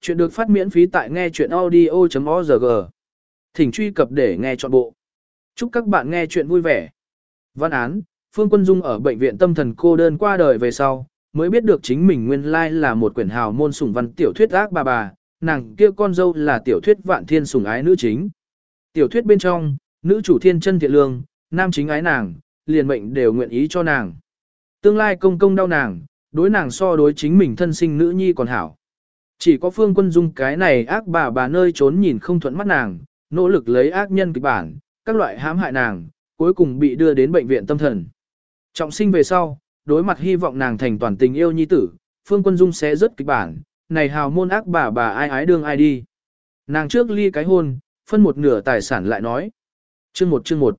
Chuyện được phát miễn phí tại nghe chuyện audio.org. Thỉnh truy cập để nghe trọn bộ. Chúc các bạn nghe chuyện vui vẻ. Văn án, Phương Quân Dung ở bệnh viện tâm thần cô đơn qua đời về sau, mới biết được chính mình nguyên lai là một quyển hào môn sủng văn tiểu thuyết ác bà bà, nàng kia con dâu là tiểu thuyết vạn thiên sủng ái nữ chính. Tiểu thuyết bên trong, nữ chủ thiên chân thiện lương, nam chính ái nàng, liền mệnh đều nguyện ý cho nàng. Tương lai công công đau nàng, đối nàng so đối chính mình thân sinh nữ nhi còn hảo. Chỉ có phương quân dung cái này ác bà bà nơi trốn nhìn không thuận mắt nàng, nỗ lực lấy ác nhân kịch bản, các loại hãm hại nàng, cuối cùng bị đưa đến bệnh viện tâm thần. Trọng sinh về sau, đối mặt hy vọng nàng thành toàn tình yêu nhi tử, phương quân dung sẽ rất kịch bản, này hào môn ác bà bà ai ái đương ai đi. Nàng trước ly cái hôn, phân một nửa tài sản lại nói. Chương một chương một.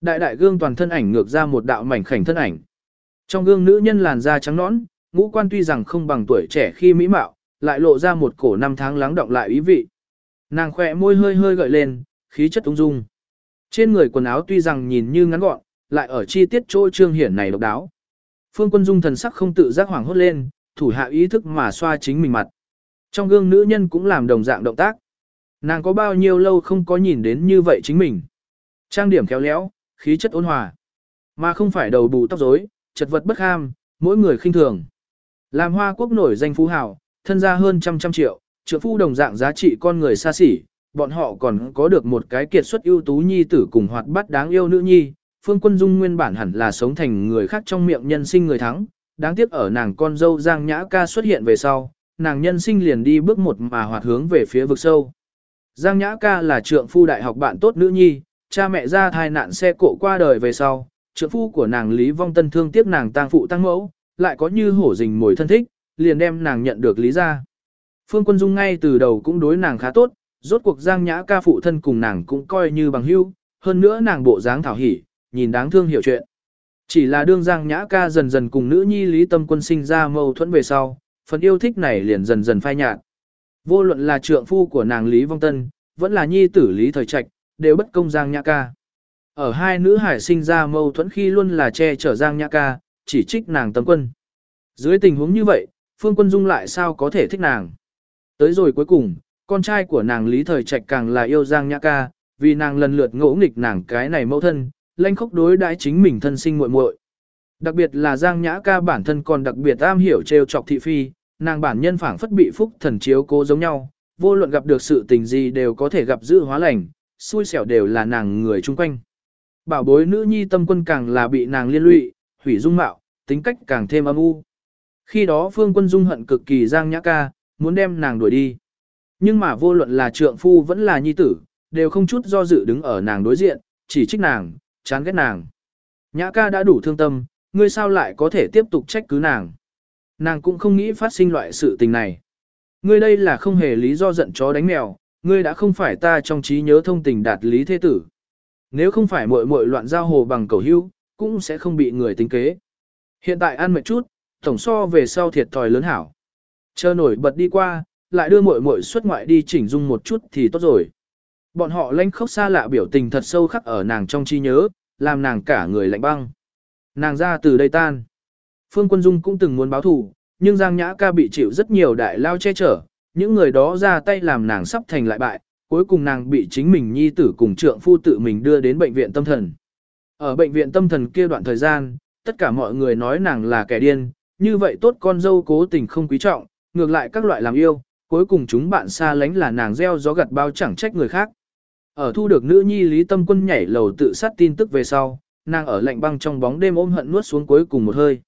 Đại đại gương toàn thân ảnh ngược ra một đạo mảnh khảnh thân ảnh. Trong gương nữ nhân làn da trắng nõn, ngũ quan tuy rằng không bằng tuổi trẻ khi mỹ mạo, lại lộ ra một cổ năm tháng lắng động lại ý vị. Nàng khỏe môi hơi hơi gợi lên, khí chất ung dung. Trên người quần áo tuy rằng nhìn như ngắn gọn, lại ở chi tiết chỗ trương hiển này độc đáo. Phương Quân Dung thần sắc không tự giác hoảng hốt lên, thủ hạ ý thức mà xoa chính mình mặt. Trong gương nữ nhân cũng làm đồng dạng động tác. Nàng có bao nhiêu lâu không có nhìn đến như vậy chính mình. Trang điểm khéo léo, khí chất ôn hòa, mà không phải đầu bù tóc rối, chật vật bất ham, mỗi người khinh thường. Làm hoa quốc nổi danh phú hào, thân gia hơn trăm trăm triệu, trượng phu đồng dạng giá trị con người xa xỉ, bọn họ còn có được một cái kiệt xuất ưu tú nhi tử cùng hoạt bát đáng yêu nữ nhi. Phương Quân Dung nguyên bản hẳn là sống thành người khác trong miệng nhân sinh người thắng, đáng tiếc ở nàng con dâu Giang Nhã Ca xuất hiện về sau, nàng nhân sinh liền đi bước một mà hoạt hướng về phía vực sâu. Giang Nhã Ca là trượng phu đại học bạn tốt nữ nhi, cha mẹ ra thai nạn xe cộ qua đời về sau, trượng phu của nàng Lý Vong Tân thương tiếc nàng tang phụ tăng mẫu, lại có như hổ rình mồi thân thích, liền đem nàng nhận được Lý ra. Phương Quân Dung ngay từ đầu cũng đối nàng khá tốt, rốt cuộc Giang Nhã ca phụ thân cùng nàng cũng coi như bằng hữu, hơn nữa nàng bộ dáng thảo hỉ, nhìn đáng thương hiểu chuyện. Chỉ là đương Giang Nhã ca dần dần cùng nữ nhi Lý Tâm Quân sinh ra mâu thuẫn về sau, phần yêu thích này liền dần dần phai nhạt. Vô luận là trượng phu của nàng Lý Vong Tân, vẫn là nhi tử Lý Thời Trạch, đều bất công Giang Nhã ca. Ở hai nữ hải sinh ra mâu thuẫn khi luôn là che chở Giang Nhã ca, chỉ trích nàng Tâm Quân. Dưới tình huống như vậy, Phương Quân Dung lại sao có thể thích nàng. Tới rồi cuối cùng, con trai của nàng Lý Thời Trạch càng là yêu Giang Nhã ca, vì nàng lần lượt ngỗ nghịch nàng cái này mẫu thân, lanh khốc đối đãi chính mình thân sinh muội muội. Đặc biệt là Giang Nhã ca bản thân còn đặc biệt am hiểu trêu chọc thị phi, nàng bản nhân phảng phất bị phúc thần chiếu cố giống nhau, vô luận gặp được sự tình gì đều có thể gặp dự hóa lành, xui xẻo đều là nàng người chung quanh. Bảo bối nữ nhi tâm quân càng là bị nàng liên lụy, hủy dung mạo, tính cách càng thêm âm u. Khi đó Phương Quân Dung hận cực kỳ Giang Nhã Ca, muốn đem nàng đuổi đi. Nhưng mà vô luận là trượng phu vẫn là nhi tử, đều không chút do dự đứng ở nàng đối diện, chỉ trích nàng, chán ghét nàng. Nhã Ca đã đủ thương tâm, ngươi sao lại có thể tiếp tục trách cứ nàng. Nàng cũng không nghĩ phát sinh loại sự tình này. Ngươi đây là không hề lý do giận chó đánh mèo, ngươi đã không phải ta trong trí nhớ thông tình đạt lý thế tử. Nếu không phải muội muội loạn giao hồ bằng cầu hữu, cũng sẽ không bị người tính kế. Hiện tại ăn mệt chút, tổng so về sau thiệt thòi lớn hảo. Chờ nổi bật đi qua, lại đưa muội muội xuất ngoại đi chỉnh dung một chút thì tốt rồi. Bọn họ lanh khốc xa lạ biểu tình thật sâu khắc ở nàng trong trí nhớ, làm nàng cả người lạnh băng. Nàng ra từ đây tan. Phương Quân Dung cũng từng muốn báo thù, nhưng Giang Nhã ca bị chịu rất nhiều đại lao che chở, những người đó ra tay làm nàng sắp thành lại bại, cuối cùng nàng bị chính mình nhi tử cùng trượng phu tự mình đưa đến bệnh viện tâm thần. Ở bệnh viện tâm thần kia đoạn thời gian, tất cả mọi người nói nàng là kẻ điên, như vậy tốt con dâu cố tình không quý trọng, ngược lại các loại làm yêu, cuối cùng chúng bạn xa lánh là nàng gieo gió gặt bao chẳng trách người khác. Ở thu được nữ nhi Lý Tâm Quân nhảy lầu tự sát tin tức về sau, nàng ở lạnh băng trong bóng đêm ôm hận nuốt xuống cuối cùng một hơi.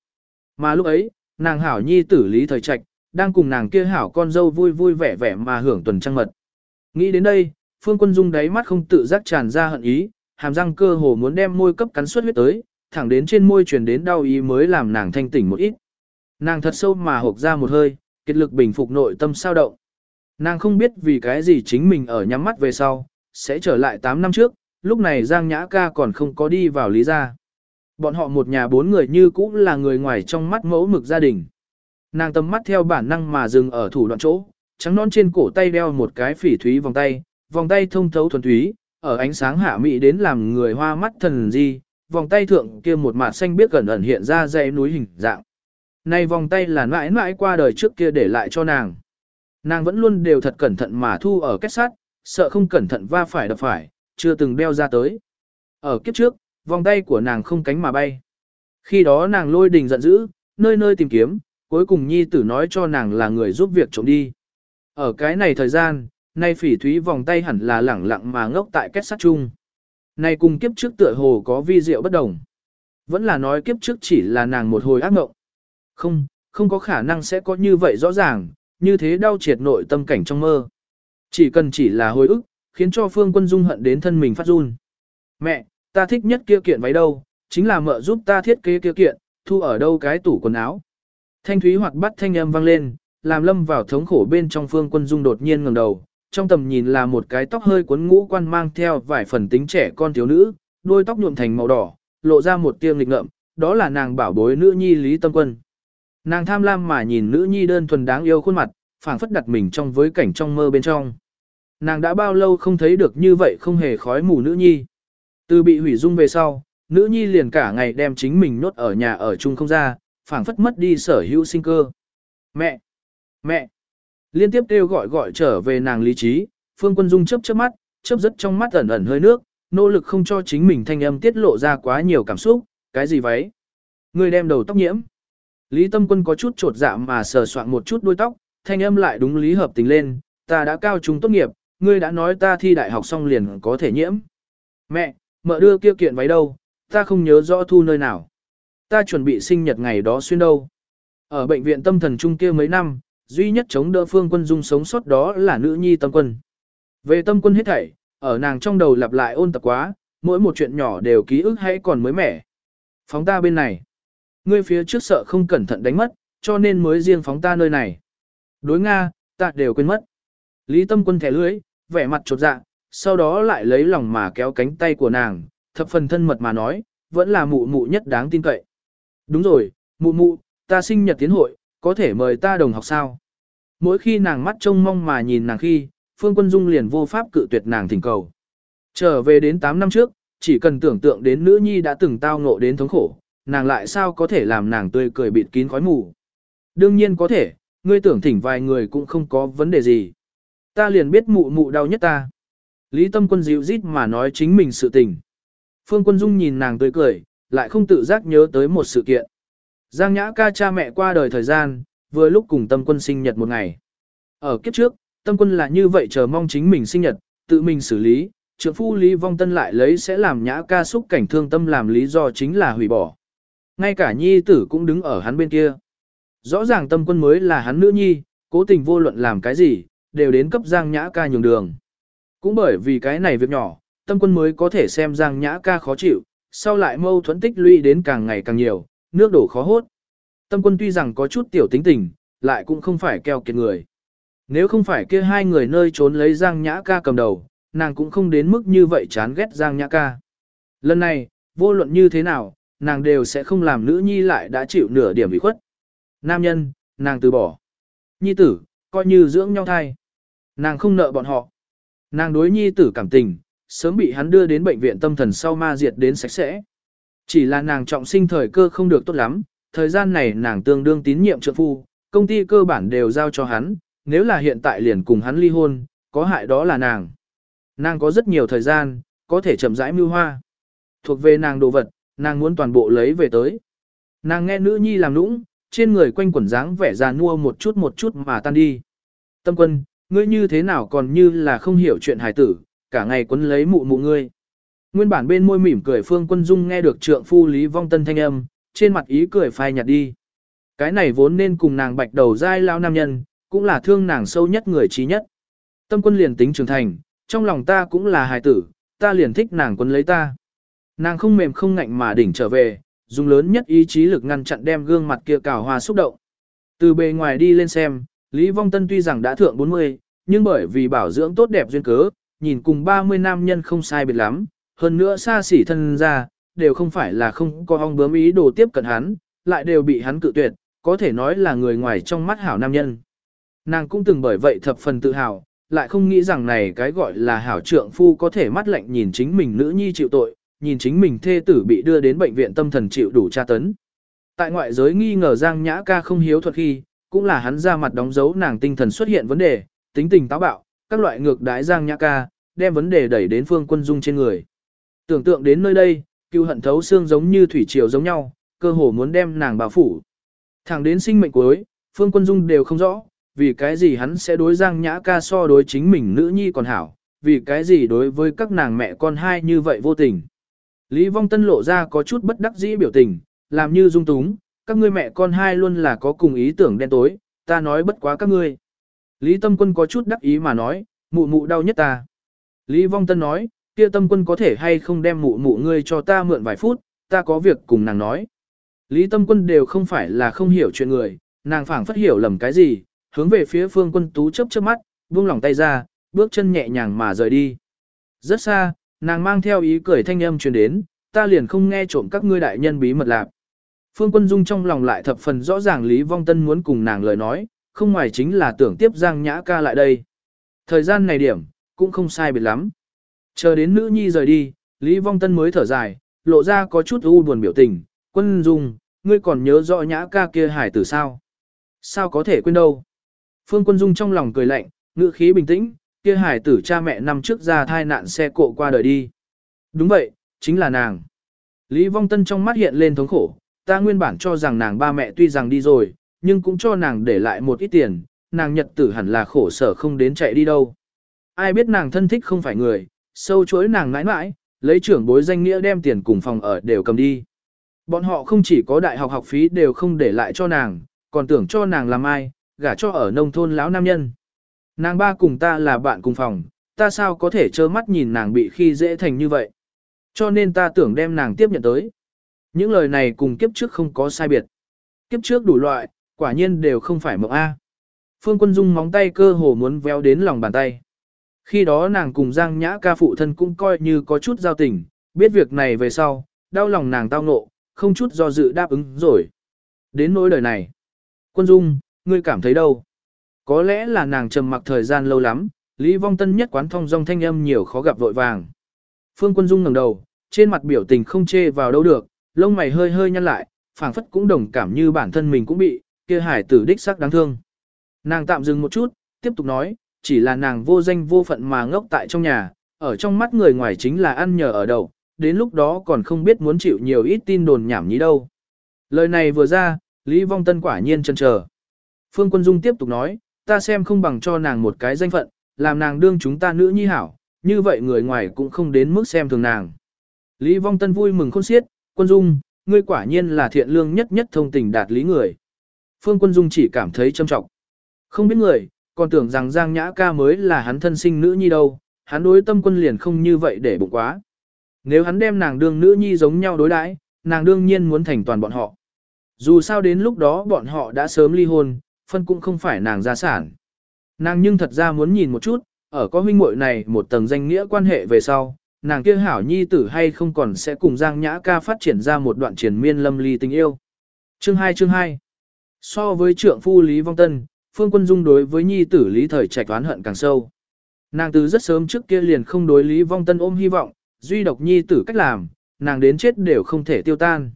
Mà lúc ấy, nàng hảo nhi tử Lý Thời Trạch, đang cùng nàng kia hảo con dâu vui vui vẻ vẻ mà hưởng tuần trăng mật. Nghĩ đến đây, Phương Quân Dung đáy mắt không tự giác tràn ra hận ý, hàm răng cơ hồ muốn đem môi cấp cắn suốt huyết tới, thẳng đến trên môi truyền đến đau ý mới làm nàng thanh tỉnh một ít. Nàng thật sâu mà hộp ra một hơi, kết lực bình phục nội tâm sao động. Nàng không biết vì cái gì chính mình ở nhắm mắt về sau, sẽ trở lại 8 năm trước, lúc này Giang Nhã ca còn không có đi vào lý gia. Bọn họ một nhà bốn người như cũng là người ngoài trong mắt mẫu mực gia đình. Nàng tầm mắt theo bản năng mà dừng ở thủ đoạn chỗ, trắng non trên cổ tay đeo một cái phỉ thúy vòng tay, vòng tay thông thấu thuần thúy, ở ánh sáng hạ mị đến làm người hoa mắt thần di, vòng tay thượng kia một mạt xanh biết gần ẩn hiện ra dãy núi hình dạng nay vòng tay là mãi mãi qua đời trước kia để lại cho nàng. nàng vẫn luôn đều thật cẩn thận mà thu ở kết sắt, sợ không cẩn thận va phải đập phải, chưa từng đeo ra tới. Ở kiếp trước, vòng tay của nàng không cánh mà bay. Khi đó nàng lôi đình giận dữ, nơi nơi tìm kiếm, cuối cùng nhi tử nói cho nàng là người giúp việc trộm đi. Ở cái này thời gian, nay phỉ thúy vòng tay hẳn là lẳng lặng mà ngốc tại kết sắt chung. Này cùng kiếp trước tựa hồ có vi diệu bất đồng. Vẫn là nói kiếp trước chỉ là nàng một hồi ác mộng. Không, không có khả năng sẽ có như vậy rõ ràng, như thế đau triệt nội tâm cảnh trong mơ. Chỉ cần chỉ là hồi ức, khiến cho Phương Quân Dung hận đến thân mình phát run. Mẹ, ta thích nhất kia kiện váy đâu, chính là mợ giúp ta thiết kế kia kiện, thu ở đâu cái tủ quần áo. Thanh thúy hoặc bắt thanh âm vang lên, làm lâm vào thống khổ bên trong Phương Quân Dung đột nhiên ngẩng đầu, trong tầm nhìn là một cái tóc hơi cuốn ngũ quan mang theo vài phần tính trẻ con thiếu nữ, đôi tóc nhuộm thành màu đỏ, lộ ra một tia nghịch ngợm, đó là nàng bảo bối nữ nhi Lý Tâm Quân. Nàng tham lam mà nhìn nữ nhi đơn thuần đáng yêu khuôn mặt, phảng phất đặt mình trong với cảnh trong mơ bên trong. Nàng đã bao lâu không thấy được như vậy không hề khói mù nữ nhi. Từ bị hủy dung về sau, nữ nhi liền cả ngày đem chính mình nốt ở nhà ở chung không ra, phảng phất mất đi sở hữu sinh cơ. Mẹ! Mẹ! Liên tiếp kêu gọi gọi trở về nàng lý trí, Phương Quân Dung chớp chớp mắt, chớp rất trong mắt ẩn ẩn hơi nước, nỗ lực không cho chính mình thanh âm tiết lộ ra quá nhiều cảm xúc, cái gì váy? Người đem đầu tóc nhiễm. Lý Tâm Quân có chút trột dạ mà sờ soạn một chút đuôi tóc, thanh âm lại đúng lý hợp tình lên, ta đã cao trung tốt nghiệp, ngươi đã nói ta thi đại học xong liền có thể nhiễm. Mẹ, mợ đưa kia kiện váy đâu, ta không nhớ rõ thu nơi nào. Ta chuẩn bị sinh nhật ngày đó xuyên đâu. Ở bệnh viện tâm thần trung kia mấy năm, duy nhất chống đỡ phương quân dung sống sót đó là nữ nhi tâm quân. Về tâm quân hết thảy, ở nàng trong đầu lặp lại ôn tập quá, mỗi một chuyện nhỏ đều ký ức hay còn mới mẻ. Phóng ta bên này. Ngươi phía trước sợ không cẩn thận đánh mất, cho nên mới riêng phóng ta nơi này. Đối Nga, ta đều quên mất. Lý tâm quân thẻ lưới, vẻ mặt trột dạ, sau đó lại lấy lòng mà kéo cánh tay của nàng, thập phần thân mật mà nói, vẫn là mụ mụ nhất đáng tin cậy. Đúng rồi, mụ mụ, ta sinh nhật tiến hội, có thể mời ta đồng học sao? Mỗi khi nàng mắt trông mong mà nhìn nàng khi, Phương Quân Dung liền vô pháp cự tuyệt nàng thỉnh cầu. Trở về đến 8 năm trước, chỉ cần tưởng tượng đến nữ nhi đã từng tao ngộ đến thống khổ, nàng lại sao có thể làm nàng tươi cười bịt kín khói mù. Đương nhiên có thể, ngươi tưởng thỉnh vài người cũng không có vấn đề gì. Ta liền biết mụ mụ đau nhất ta. Lý tâm quân dịu rít mà nói chính mình sự tình. Phương quân dung nhìn nàng tươi cười, lại không tự giác nhớ tới một sự kiện. Giang nhã ca cha mẹ qua đời thời gian, vừa lúc cùng tâm quân sinh nhật một ngày. Ở kiếp trước, tâm quân là như vậy chờ mong chính mình sinh nhật, tự mình xử lý, Trưởng phu Lý Vong Tân lại lấy sẽ làm nhã ca xúc cảnh thương tâm làm lý do chính là hủy bỏ. Ngay cả nhi tử cũng đứng ở hắn bên kia. Rõ ràng tâm quân mới là hắn nữ nhi, cố tình vô luận làm cái gì, đều đến cấp Giang Nhã ca nhường đường. Cũng bởi vì cái này việc nhỏ, tâm quân mới có thể xem Giang Nhã ca khó chịu, sau lại mâu thuẫn tích lũy đến càng ngày càng nhiều, nước đổ khó hốt. Tâm quân tuy rằng có chút tiểu tính tình, lại cũng không phải keo kiệt người. Nếu không phải kia hai người nơi trốn lấy Giang Nhã ca cầm đầu, nàng cũng không đến mức như vậy chán ghét Giang Nhã ca. Lần này, vô luận như thế nào, nàng đều sẽ không làm nữ nhi lại đã chịu nửa điểm bị khuất. Nam nhân, nàng từ bỏ. Nhi tử, coi như dưỡng nhau thai. Nàng không nợ bọn họ. Nàng đối nhi tử cảm tình, sớm bị hắn đưa đến bệnh viện tâm thần sau ma diệt đến sạch sẽ. Chỉ là nàng trọng sinh thời cơ không được tốt lắm, thời gian này nàng tương đương tín nhiệm trợ phu, công ty cơ bản đều giao cho hắn, nếu là hiện tại liền cùng hắn ly hôn, có hại đó là nàng. Nàng có rất nhiều thời gian, có thể chậm rãi mưu hoa. Thuộc về nàng đồ vật, nàng muốn toàn bộ lấy về tới. Nàng nghe nữ nhi làm nũng, trên người quanh quần dáng vẻ già nua một chút một chút mà tan đi. Tâm quân, ngươi như thế nào còn như là không hiểu chuyện hài tử, cả ngày quấn lấy mụ mụ ngươi. Nguyên bản bên môi mỉm cười Phương Quân Dung nghe được trượng phu Lý Vong Tân thanh âm, trên mặt ý cười phai nhạt đi. Cái này vốn nên cùng nàng bạch đầu dai lao nam nhân, cũng là thương nàng sâu nhất người trí nhất. Tâm quân liền tính trưởng thành, trong lòng ta cũng là hài tử, ta liền thích nàng quân lấy ta. Nàng không mềm không ngạnh mà đỉnh trở về, dùng lớn nhất ý chí lực ngăn chặn đem gương mặt kia cào hoa xúc động. Từ bề ngoài đi lên xem, Lý Vong Tân tuy rằng đã thượng 40, nhưng bởi vì bảo dưỡng tốt đẹp duyên cớ, nhìn cùng 30 nam nhân không sai biệt lắm, hơn nữa xa xỉ thân ra, đều không phải là không có ong bướm ý đồ tiếp cận hắn, lại đều bị hắn cự tuyệt, có thể nói là người ngoài trong mắt hảo nam nhân. Nàng cũng từng bởi vậy thập phần tự hào, lại không nghĩ rằng này cái gọi là hảo trượng phu có thể mắt lạnh nhìn chính mình nữ nhi chịu tội, nhìn chính mình thê tử bị đưa đến bệnh viện tâm thần chịu đủ tra tấn. Tại ngoại giới nghi ngờ Giang Nhã ca không hiếu thuật khi, cũng là hắn ra mặt đóng dấu nàng tinh thần xuất hiện vấn đề, tính tình táo bạo, các loại ngược đái giang nhã ca, đem vấn đề đẩy đến phương quân dung trên người. Tưởng tượng đến nơi đây, cưu hận thấu xương giống như thủy triều giống nhau, cơ hồ muốn đem nàng bao phủ. Thẳng đến sinh mệnh cuối, phương quân dung đều không rõ, vì cái gì hắn sẽ đối giang nhã ca so đối chính mình nữ nhi còn hảo, vì cái gì đối với các nàng mẹ con hai như vậy vô tình. Lý Vong Tân lộ ra có chút bất đắc dĩ biểu tình, làm như dung túng, các ngươi mẹ con hai luôn là có cùng ý tưởng đen tối, ta nói bất quá các ngươi. Lý Tâm Quân có chút đắc ý mà nói, mụ mụ đau nhất ta. Lý Vong Tân nói, kia Tâm Quân có thể hay không đem mụ mụ ngươi cho ta mượn vài phút, ta có việc cùng nàng nói. Lý Tâm Quân đều không phải là không hiểu chuyện người, nàng phảng phất hiểu lầm cái gì, hướng về phía phương quân tú chấp chớp mắt, buông lỏng tay ra, bước chân nhẹ nhàng mà rời đi. Rất xa, nàng mang theo ý cười thanh âm truyền đến, ta liền không nghe trộm các ngươi đại nhân bí mật lạc. Phương Quân Dung trong lòng lại thập phần rõ ràng Lý Vong Tân muốn cùng nàng lời nói, không ngoài chính là tưởng tiếp Giang Nhã ca lại đây. Thời gian này điểm, cũng không sai biệt lắm. Chờ đến nữ nhi rời đi, Lý Vong Tân mới thở dài, lộ ra có chút u buồn biểu tình. Quân Dung, ngươi còn nhớ rõ Nhã ca kia hải tử sao? Sao có thể quên đâu? Phương Quân Dung trong lòng cười lạnh, ngữ khí bình tĩnh, kia hải tử cha mẹ năm trước ra thai nạn xe cộ qua đời đi. Đúng vậy, chính là nàng. Lý Vong Tân trong mắt hiện lên thống khổ, ta nguyên bản cho rằng nàng ba mẹ tuy rằng đi rồi, nhưng cũng cho nàng để lại một ít tiền, nàng nhật tử hẳn là khổ sở không đến chạy đi đâu. Ai biết nàng thân thích không phải người, sâu chuỗi nàng ngãi mãi, lấy trưởng bối danh nghĩa đem tiền cùng phòng ở đều cầm đi. Bọn họ không chỉ có đại học học phí đều không để lại cho nàng, còn tưởng cho nàng làm ai, gả cho ở nông thôn lão nam nhân. Nàng ba cùng ta là bạn cùng phòng, ta sao có thể trơ mắt nhìn nàng bị khi dễ thành như vậy. Cho nên ta tưởng đem nàng tiếp nhận tới. Những lời này cùng kiếp trước không có sai biệt. Kiếp trước đủ loại, quả nhiên đều không phải mộng A. Phương Quân Dung móng tay cơ hồ muốn véo đến lòng bàn tay. Khi đó nàng cùng Giang Nhã ca phụ thân cũng coi như có chút giao tình, biết việc này về sau, đau lòng nàng tao ngộ, không chút do dự đáp ứng rồi. Đến nỗi đời này. Quân Dung, ngươi cảm thấy đâu? Có lẽ là nàng trầm mặc thời gian lâu lắm, Lý Vong Tân nhất quán thông dong thanh âm nhiều khó gặp vội vàng. Phương Quân Dung ngẩng đầu, trên mặt biểu tình không chê vào đâu được, lông mày hơi hơi nhăn lại, phảng phất cũng đồng cảm như bản thân mình cũng bị, kia hải tử đích sắc đáng thương. Nàng tạm dừng một chút, tiếp tục nói, chỉ là nàng vô danh vô phận mà ngốc tại trong nhà, ở trong mắt người ngoài chính là ăn nhờ ở đậu, đến lúc đó còn không biết muốn chịu nhiều ít tin đồn nhảm nhí đâu. Lời này vừa ra, Lý Vong Tân quả nhiên chần chờ. Phương Quân Dung tiếp tục nói, ta xem không bằng cho nàng một cái danh phận, làm nàng đương chúng ta nữ nhi hảo, như vậy người ngoài cũng không đến mức xem thường nàng. Lý Vong Tân vui mừng khôn xiết, Quân Dung, ngươi quả nhiên là thiện lương nhất nhất thông tình đạt lý người. Phương Quân Dung chỉ cảm thấy châm trọng. Không biết người, còn tưởng rằng Giang Nhã ca mới là hắn thân sinh nữ nhi đâu, hắn đối tâm quân liền không như vậy để bụng quá. Nếu hắn đem nàng đương nữ nhi giống nhau đối đãi, nàng đương nhiên muốn thành toàn bọn họ. Dù sao đến lúc đó bọn họ đã sớm ly hôn, phân cũng không phải nàng gia sản. Nàng nhưng thật ra muốn nhìn một chút, ở có huynh muội này một tầng danh nghĩa quan hệ về sau, nàng kia hảo nhi tử hay không còn sẽ cùng Giang Nhã ca phát triển ra một đoạn triển miên lâm ly tình yêu. Chương 2 chương 2 So với trượng phu Lý Vong Tân, Phương Quân Dung đối với nhi tử Lý Thời Trạch oán hận càng sâu. Nàng từ rất sớm trước kia liền không đối Lý Vong Tân ôm hy vọng, duy độc nhi tử cách làm, nàng đến chết đều không thể tiêu tan.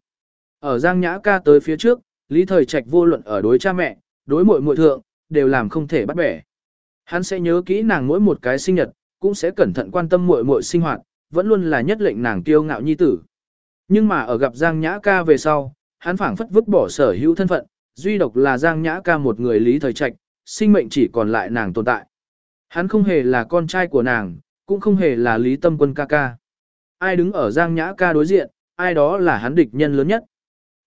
Ở Giang Nhã ca tới phía trước, Lý Thời Trạch vô luận ở đối cha mẹ, đối muội muội thượng, đều làm không thể bắt bẻ. Hắn sẽ nhớ kỹ nàng mỗi một cái sinh nhật, cũng sẽ cẩn thận quan tâm muội muội sinh hoạt, vẫn luôn là nhất lệnh nàng kiêu ngạo nhi tử. Nhưng mà ở gặp Giang Nhã ca về sau, hắn phảng phất vứt bỏ sở hữu thân phận, duy độc là Giang Nhã ca một người lý thời trạch, sinh mệnh chỉ còn lại nàng tồn tại. Hắn không hề là con trai của nàng, cũng không hề là lý tâm quân ca ca. Ai đứng ở Giang Nhã ca đối diện, ai đó là hắn địch nhân lớn nhất.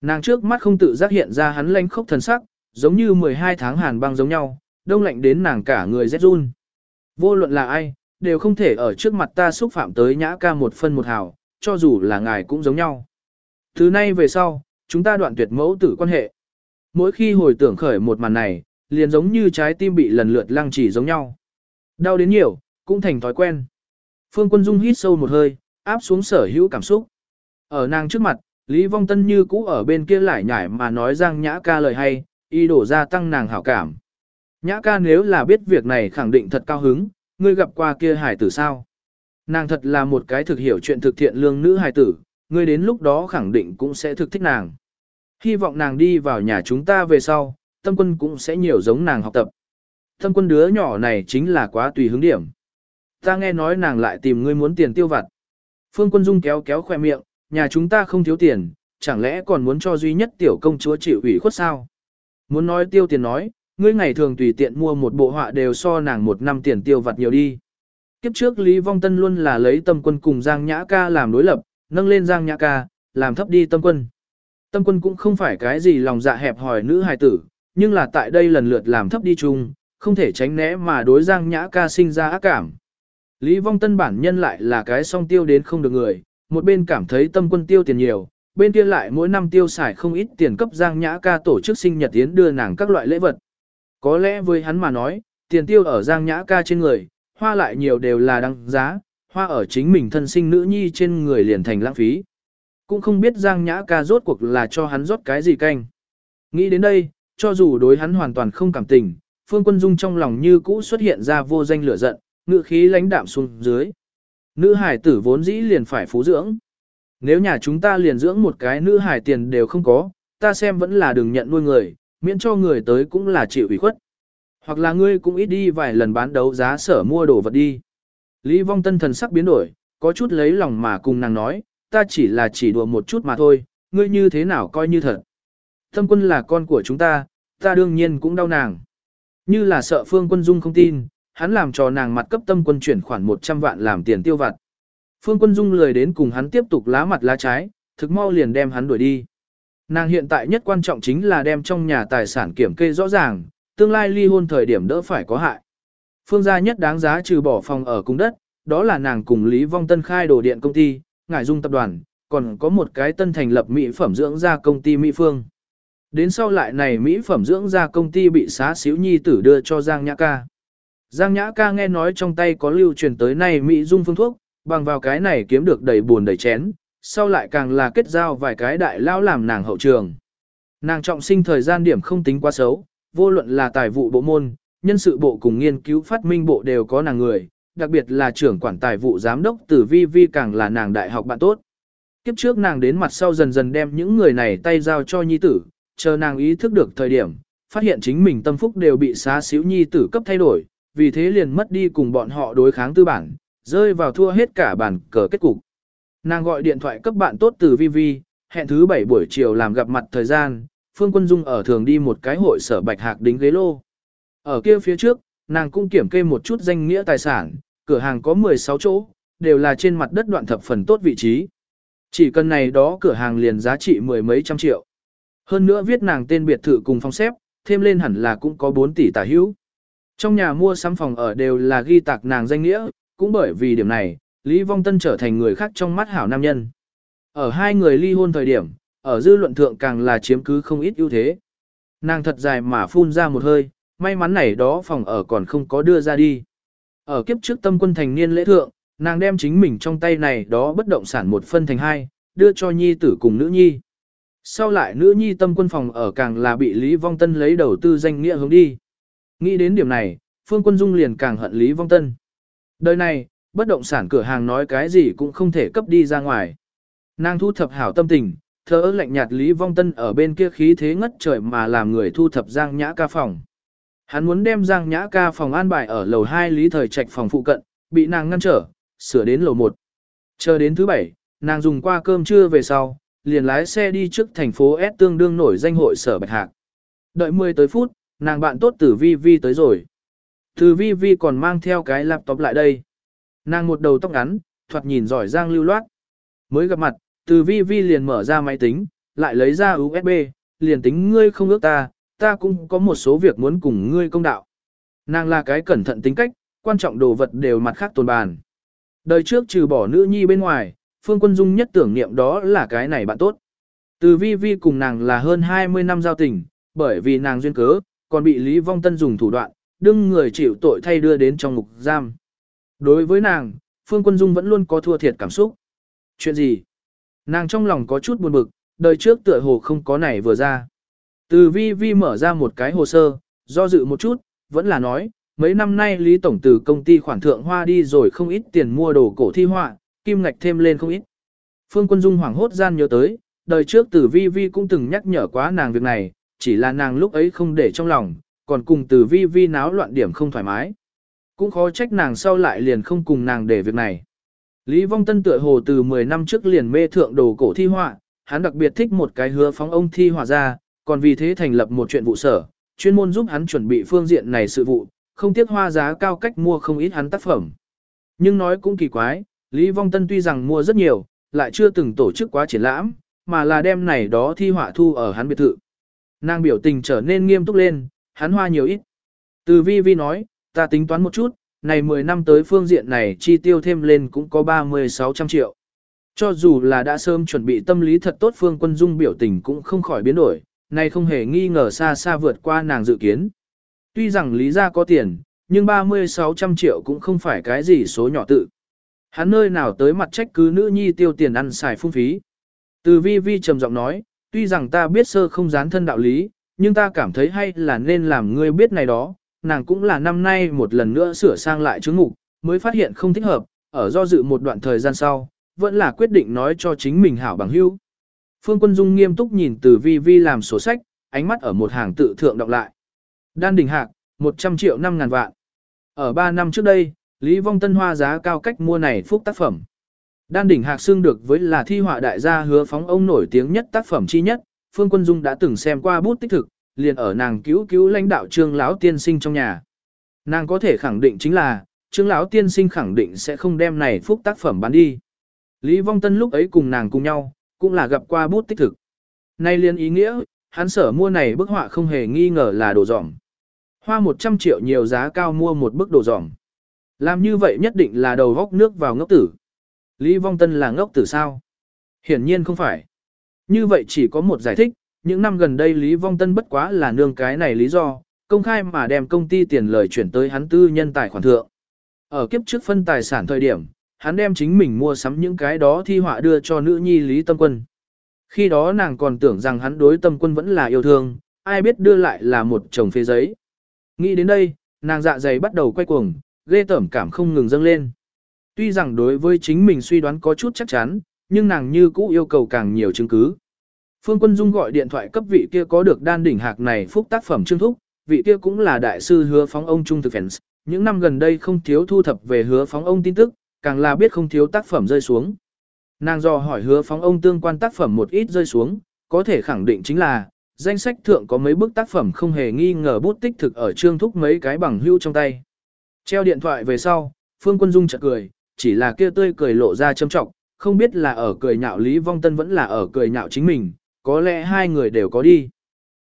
Nàng trước mắt không tự giác hiện ra hắn lanh khốc thần sắc, giống như 12 tháng hàn băng giống nhau, đông lạnh đến nàng cả người rét run. Vô luận là ai, đều không thể ở trước mặt ta xúc phạm tới nhã ca một phân một hào, cho dù là ngài cũng giống nhau. Thứ nay về sau, chúng ta đoạn tuyệt mẫu tử quan hệ. Mỗi khi hồi tưởng khởi một màn này, liền giống như trái tim bị lần lượt lăng chỉ giống nhau. Đau đến nhiều, cũng thành thói quen. Phương Quân Dung hít sâu một hơi, áp xuống sở hữu cảm xúc. Ở nàng trước mặt, Lý Vong Tân như cũ ở bên kia lại nhải mà nói rằng nhã ca lời hay, y đổ ra tăng nàng hảo cảm. Nhã ca nếu là biết việc này khẳng định thật cao hứng, ngươi gặp qua kia hải tử sao? Nàng thật là một cái thực hiểu chuyện thực thiện lương nữ hải tử, ngươi đến lúc đó khẳng định cũng sẽ thực thích nàng. Hy vọng nàng đi vào nhà chúng ta về sau, tâm quân cũng sẽ nhiều giống nàng học tập. Tâm quân đứa nhỏ này chính là quá tùy hứng điểm. Ta nghe nói nàng lại tìm ngươi muốn tiền tiêu vặt. Phương Quân Dung kéo kéo khoe miệng, nhà chúng ta không thiếu tiền, chẳng lẽ còn muốn cho duy nhất tiểu công chúa chịu ủy khuất sao? Muốn nói tiêu tiền nói, ngươi ngày thường tùy tiện mua một bộ họa đều so nàng một năm tiền tiêu vặt nhiều đi. Kiếp trước Lý Vong Tân luôn là lấy tâm quân cùng Giang Nhã Ca làm đối lập, nâng lên Giang Nhã Ca, làm thấp đi tâm quân. Tâm quân cũng không phải cái gì lòng dạ hẹp hòi nữ hài tử, nhưng là tại đây lần lượt làm thấp đi chung, không thể tránh né mà đối Giang Nhã Ca sinh ra ác cảm. Lý Vong Tân bản nhân lại là cái song tiêu đến không được người, một bên cảm thấy tâm quân tiêu tiền nhiều, bên kia lại mỗi năm tiêu xài không ít tiền cấp Giang Nhã ca tổ chức sinh nhật tiến đưa nàng các loại lễ vật. Có lẽ với hắn mà nói, tiền tiêu ở Giang Nhã ca trên người, hoa lại nhiều đều là đăng giá, hoa ở chính mình thân sinh nữ nhi trên người liền thành lãng phí. Cũng không biết Giang Nhã ca rốt cuộc là cho hắn rót cái gì canh. Nghĩ đến đây, cho dù đối hắn hoàn toàn không cảm tình, Phương Quân Dung trong lòng như cũ xuất hiện ra vô danh lửa giận, ngự khí lãnh đạm xuống dưới. Nữ hải tử vốn dĩ liền phải phú dưỡng. Nếu nhà chúng ta liền dưỡng một cái nữ hải tiền đều không có, ta xem vẫn là đừng nhận nuôi người, miễn cho người tới cũng là chịu ủy khuất. Hoặc là ngươi cũng ít đi vài lần bán đấu giá sở mua đồ vật đi. Lý vong tân thần sắc biến đổi, có chút lấy lòng mà cùng nàng nói, ta chỉ là chỉ đùa một chút mà thôi, ngươi như thế nào coi như thật. Thâm quân là con của chúng ta, ta đương nhiên cũng đau nàng. Như là sợ phương quân dung không tin, hắn làm cho nàng mặt cấp tâm quân chuyển khoản 100 vạn làm tiền tiêu vặt. Phương Quân Dung lười đến cùng hắn tiếp tục lá mặt lá trái, thực mau liền đem hắn đuổi đi. Nàng hiện tại nhất quan trọng chính là đem trong nhà tài sản kiểm kê rõ ràng, tương lai ly hôn thời điểm đỡ phải có hại. Phương gia nhất đáng giá trừ bỏ phòng ở cung đất, đó là nàng cùng Lý Vong Tân khai đồ điện công ty, ngải dung tập đoàn, còn có một cái tân thành lập mỹ phẩm dưỡng da công ty Mỹ Phương. Đến sau lại này mỹ phẩm dưỡng da công ty bị xá xíu nhi tử đưa cho Giang Nhã Ca. Giang Nhã Ca nghe nói trong tay có lưu truyền tới nay mỹ dung phương thuốc, bằng vào cái này kiếm được đầy buồn đầy chén, sau lại càng là kết giao vài cái đại lao làm nàng hậu trường. Nàng trọng sinh thời gian điểm không tính quá xấu, vô luận là tài vụ bộ môn, nhân sự bộ cùng nghiên cứu phát minh bộ đều có nàng người, đặc biệt là trưởng quản tài vụ giám đốc tử vi vi càng là nàng đại học bạn tốt. Kiếp trước nàng đến mặt sau dần dần đem những người này tay giao cho nhi tử, chờ nàng ý thức được thời điểm, phát hiện chính mình tâm phúc đều bị xá xíu nhi tử cấp thay đổi, vì thế liền mất đi cùng bọn họ đối kháng tư bản, rơi vào thua hết cả bản cờ kết cục. Nàng gọi điện thoại cấp bạn tốt từ Vi Vi, hẹn thứ bảy buổi chiều làm gặp mặt thời gian, Phương Quân Dung ở thường đi một cái hội sở bạch hạc đính ghế lô. Ở kia phía trước, nàng cũng kiểm kê một chút danh nghĩa tài sản, cửa hàng có 16 chỗ, đều là trên mặt đất đoạn thập phần tốt vị trí. Chỉ cần này đó cửa hàng liền giá trị mười mấy trăm triệu. Hơn nữa viết nàng tên biệt thự cùng phong xếp, thêm lên hẳn là cũng có 4 tỷ tả hữu. Trong nhà mua sắm phòng ở đều là ghi tạc nàng danh nghĩa, cũng bởi vì điểm này, Lý Vong Tân trở thành người khác trong mắt hảo nam nhân. Ở hai người ly hôn thời điểm, ở dư luận thượng càng là chiếm cứ không ít ưu thế. Nàng thật dài mà phun ra một hơi, may mắn này đó phòng ở còn không có đưa ra đi. Ở kiếp trước tâm quân thành niên lễ thượng, nàng đem chính mình trong tay này đó bất động sản một phân thành hai, đưa cho nhi tử cùng nữ nhi. Sau lại nữ nhi tâm quân phòng ở càng là bị Lý Vong Tân lấy đầu tư danh nghĩa hướng đi. Nghĩ đến điểm này, Phương Quân Dung liền càng hận Lý Vong Tân. Đời này, bất động sản cửa hàng nói cái gì cũng không thể cấp đi ra ngoài. Nàng thu thập hảo tâm tình, thở lạnh nhạt Lý Vong Tân ở bên kia khí thế ngất trời mà làm người thu thập Giang Nhã ca phòng. Hắn muốn đem Giang Nhã ca phòng an bài ở lầu 2 Lý Thời Trạch phòng phụ cận, bị nàng ngăn trở, sửa đến lầu 1. Chờ đến thứ bảy, nàng dùng qua cơm trưa về sau, liền lái xe đi trước thành phố S tương đương nổi danh hội sở Bạch Hạc. Đợi 10 tới phút, nàng bạn tốt tử vi vi tới rồi. Tử vi vi còn mang theo cái laptop lại đây. Nàng một đầu tóc ngắn, thoạt nhìn giỏi giang lưu loát. Mới gặp mặt, tử vi vi liền mở ra máy tính, lại lấy ra USB, liền tính ngươi không ước ta, ta cũng có một số việc muốn cùng ngươi công đạo. Nàng là cái cẩn thận tính cách, quan trọng đồ vật đều mặt khác tồn bàn. Đời trước trừ bỏ nữ nhi bên ngoài, Phương Quân Dung nhất tưởng niệm đó là cái này bạn tốt. Từ vi vi cùng nàng là hơn 20 năm giao tình, bởi vì nàng duyên cớ, còn bị Lý Vong Tân dùng thủ đoạn, đương người chịu tội thay đưa đến trong ngục giam. Đối với nàng, Phương Quân Dung vẫn luôn có thua thiệt cảm xúc. Chuyện gì? Nàng trong lòng có chút buồn bực, đời trước tựa hồ không có này vừa ra. Từ vi vi mở ra một cái hồ sơ, do dự một chút, vẫn là nói, mấy năm nay Lý Tổng từ công ty khoản thượng hoa đi rồi không ít tiền mua đồ cổ thi họa, kim ngạch thêm lên không ít. Phương Quân Dung hoảng hốt gian nhớ tới, đời trước từ vi vi cũng từng nhắc nhở quá nàng việc này, chỉ là nàng lúc ấy không để trong lòng, còn cùng từ vi vi náo loạn điểm không thoải mái. Cũng khó trách nàng sau lại liền không cùng nàng để việc này. Lý Vong Tân tựa hồ từ 10 năm trước liền mê thượng đồ cổ thi họa, hắn đặc biệt thích một cái hứa phóng ông thi họa ra, còn vì thế thành lập một chuyện vụ sở, chuyên môn giúp hắn chuẩn bị phương diện này sự vụ, không tiếc hoa giá cao cách mua không ít hắn tác phẩm. Nhưng nói cũng kỳ quái, Lý Vong Tân tuy rằng mua rất nhiều, lại chưa từng tổ chức quá triển lãm, mà là đem này đó thi họa thu ở hắn biệt thự. Nàng biểu tình trở nên nghiêm túc lên, hắn hoa nhiều ít. Từ vi vi nói, ta tính toán một chút, này 10 năm tới phương diện này chi tiêu thêm lên cũng có 30-600 triệu. Cho dù là đã sớm chuẩn bị tâm lý thật tốt phương quân dung biểu tình cũng không khỏi biến đổi, này không hề nghi ngờ xa xa vượt qua nàng dự kiến. Tuy rằng lý gia có tiền, nhưng 30-600 triệu cũng không phải cái gì số nhỏ tự. Hắn nơi nào tới mặt trách cứ nữ nhi tiêu tiền ăn xài phung phí. Từ vi vi trầm giọng nói, tuy rằng ta biết sơ không dán thân đạo lý, nhưng ta cảm thấy hay là nên làm ngươi biết này đó, nàng cũng là năm nay một lần nữa sửa sang lại chứng mục, mới phát hiện không thích hợp, ở do dự một đoạn thời gian sau, vẫn là quyết định nói cho chính mình hảo bằng hữu. Phương Quân Dung nghiêm túc nhìn từ vi vi làm sổ sách, ánh mắt ở một hàng tự thượng đọc lại. Đan Đình Hạc, 100 triệu 5 ngàn vạn. Ở 3 năm trước đây, Lý Vong Tân Hoa giá cao cách mua này phúc tác phẩm. Đan đỉnh hạc xương được với là thi họa đại gia hứa phóng ông nổi tiếng nhất tác phẩm chi nhất, Phương Quân Dung đã từng xem qua bút tích thực, liền ở nàng cứu cứu lãnh đạo trương lão tiên sinh trong nhà. Nàng có thể khẳng định chính là, trương lão tiên sinh khẳng định sẽ không đem này phúc tác phẩm bán đi. Lý Vong Tân lúc ấy cùng nàng cùng nhau, cũng là gặp qua bút tích thực. Nay liên ý nghĩa, hắn sở mua này bức họa không hề nghi ngờ là đồ dỏng. Hoa 100 triệu nhiều giá cao mua một bức đồ dỏng. Làm như vậy nhất định là đầu góc nước vào ngốc tử. Lý Vong Tân là ngốc tử sao? Hiển nhiên không phải. Như vậy chỉ có một giải thích, những năm gần đây Lý Vong Tân bất quá là nương cái này lý do, công khai mà đem công ty tiền lời chuyển tới hắn tư nhân tài khoản thượng. Ở kiếp trước phân tài sản thời điểm, hắn đem chính mình mua sắm những cái đó thi họa đưa cho nữ nhi Lý Tâm Quân. Khi đó nàng còn tưởng rằng hắn đối Tâm Quân vẫn là yêu thương, ai biết đưa lại là một chồng phê giấy. Nghĩ đến đây, nàng dạ dày bắt đầu quay cuồng, ghê tởm cảm không ngừng dâng lên. Tuy rằng đối với chính mình suy đoán có chút chắc chắn, nhưng nàng như cũ yêu cầu càng nhiều chứng cứ. Phương Quân Dung gọi điện thoại cấp vị kia có được đan đỉnh hạc này phúc tác phẩm trương thúc, vị kia cũng là đại sư hứa phóng ông trung thực fans, những năm gần đây không thiếu thu thập về hứa phóng ông tin tức, càng là biết không thiếu tác phẩm rơi xuống. Nàng do hỏi hứa phóng ông tương quan tác phẩm một ít rơi xuống, có thể khẳng định chính là, danh sách thượng có mấy bức tác phẩm không hề nghi ngờ bút tích thực ở trương thúc mấy cái bằng hưu trong tay. Treo điện thoại về sau, Phương Quân Dung chợt cười, chỉ là kia tươi cười lộ ra châm trọng, không biết là ở cười nhạo Lý Vong Tân vẫn là ở cười nhạo chính mình, có lẽ hai người đều có đi.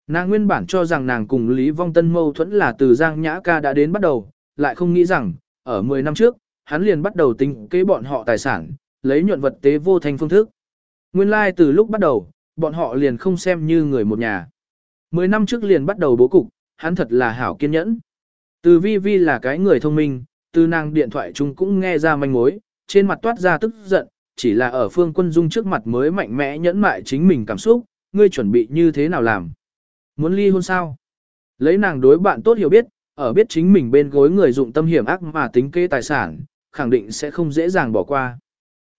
Nàng nguyên bản cho rằng nàng cùng Lý Vong Tân mâu thuẫn là từ Giang Nhã Ca đã đến bắt đầu, lại không nghĩ rằng, ở 10 năm trước, hắn liền bắt đầu tính kế bọn họ tài sản, lấy nhuận vật tế vô thành phương thức. Nguyên lai like từ lúc bắt đầu, bọn họ liền không xem như người một nhà. 10 năm trước liền bắt đầu bố cục, hắn thật là hảo kiên nhẫn. Từ vi vi là cái người thông minh, từ nàng điện thoại chúng cũng nghe ra manh mối, trên mặt toát ra tức giận, chỉ là ở phương quân dung trước mặt mới mạnh mẽ nhẫn mại chính mình cảm xúc, ngươi chuẩn bị như thế nào làm. Muốn ly hôn sao? Lấy nàng đối bạn tốt hiểu biết, ở biết chính mình bên gối người dụng tâm hiểm ác mà tính kế tài sản, khẳng định sẽ không dễ dàng bỏ qua.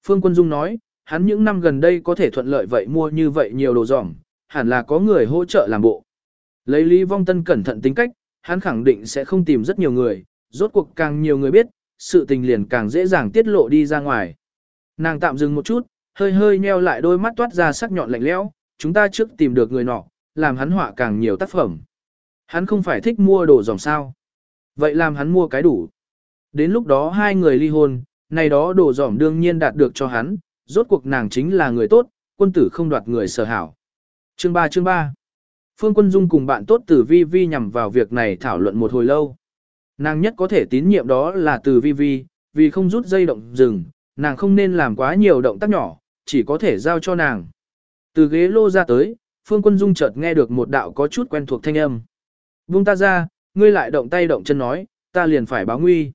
Phương Quân Dung nói, hắn những năm gần đây có thể thuận lợi vậy mua như vậy nhiều đồ dỏng, hẳn là có người hỗ trợ làm bộ. Lấy Lý Vong Tân cẩn thận tính cách, hắn khẳng định sẽ không tìm rất nhiều người, rốt cuộc càng nhiều người biết, sự tình liền càng dễ dàng tiết lộ đi ra ngoài. Nàng tạm dừng một chút, hơi hơi nheo lại đôi mắt toát ra sắc nhọn lạnh lẽo, chúng ta trước tìm được người nọ, làm hắn họa càng nhiều tác phẩm. Hắn không phải thích mua đồ dòng sao. Vậy làm hắn mua cái đủ. Đến lúc đó hai người ly hôn, này đó đồ dỏm đương nhiên đạt được cho hắn, rốt cuộc nàng chính là người tốt, quân tử không đoạt người sở hảo. Chương 3 chương 3 Phương Quân Dung cùng bạn tốt Tử Vi Vi nhằm vào việc này thảo luận một hồi lâu. Nàng nhất có thể tín nhiệm đó là Tử Vi Vi, vì không rút dây động rừng, nàng không nên làm quá nhiều động tác nhỏ, chỉ có thể giao cho nàng. Từ ghế lô ra tới, Phương Quân Dung chợt nghe được một đạo có chút quen thuộc thanh âm. Vung ta ra, ngươi lại động tay động chân nói, ta liền phải báo nguy.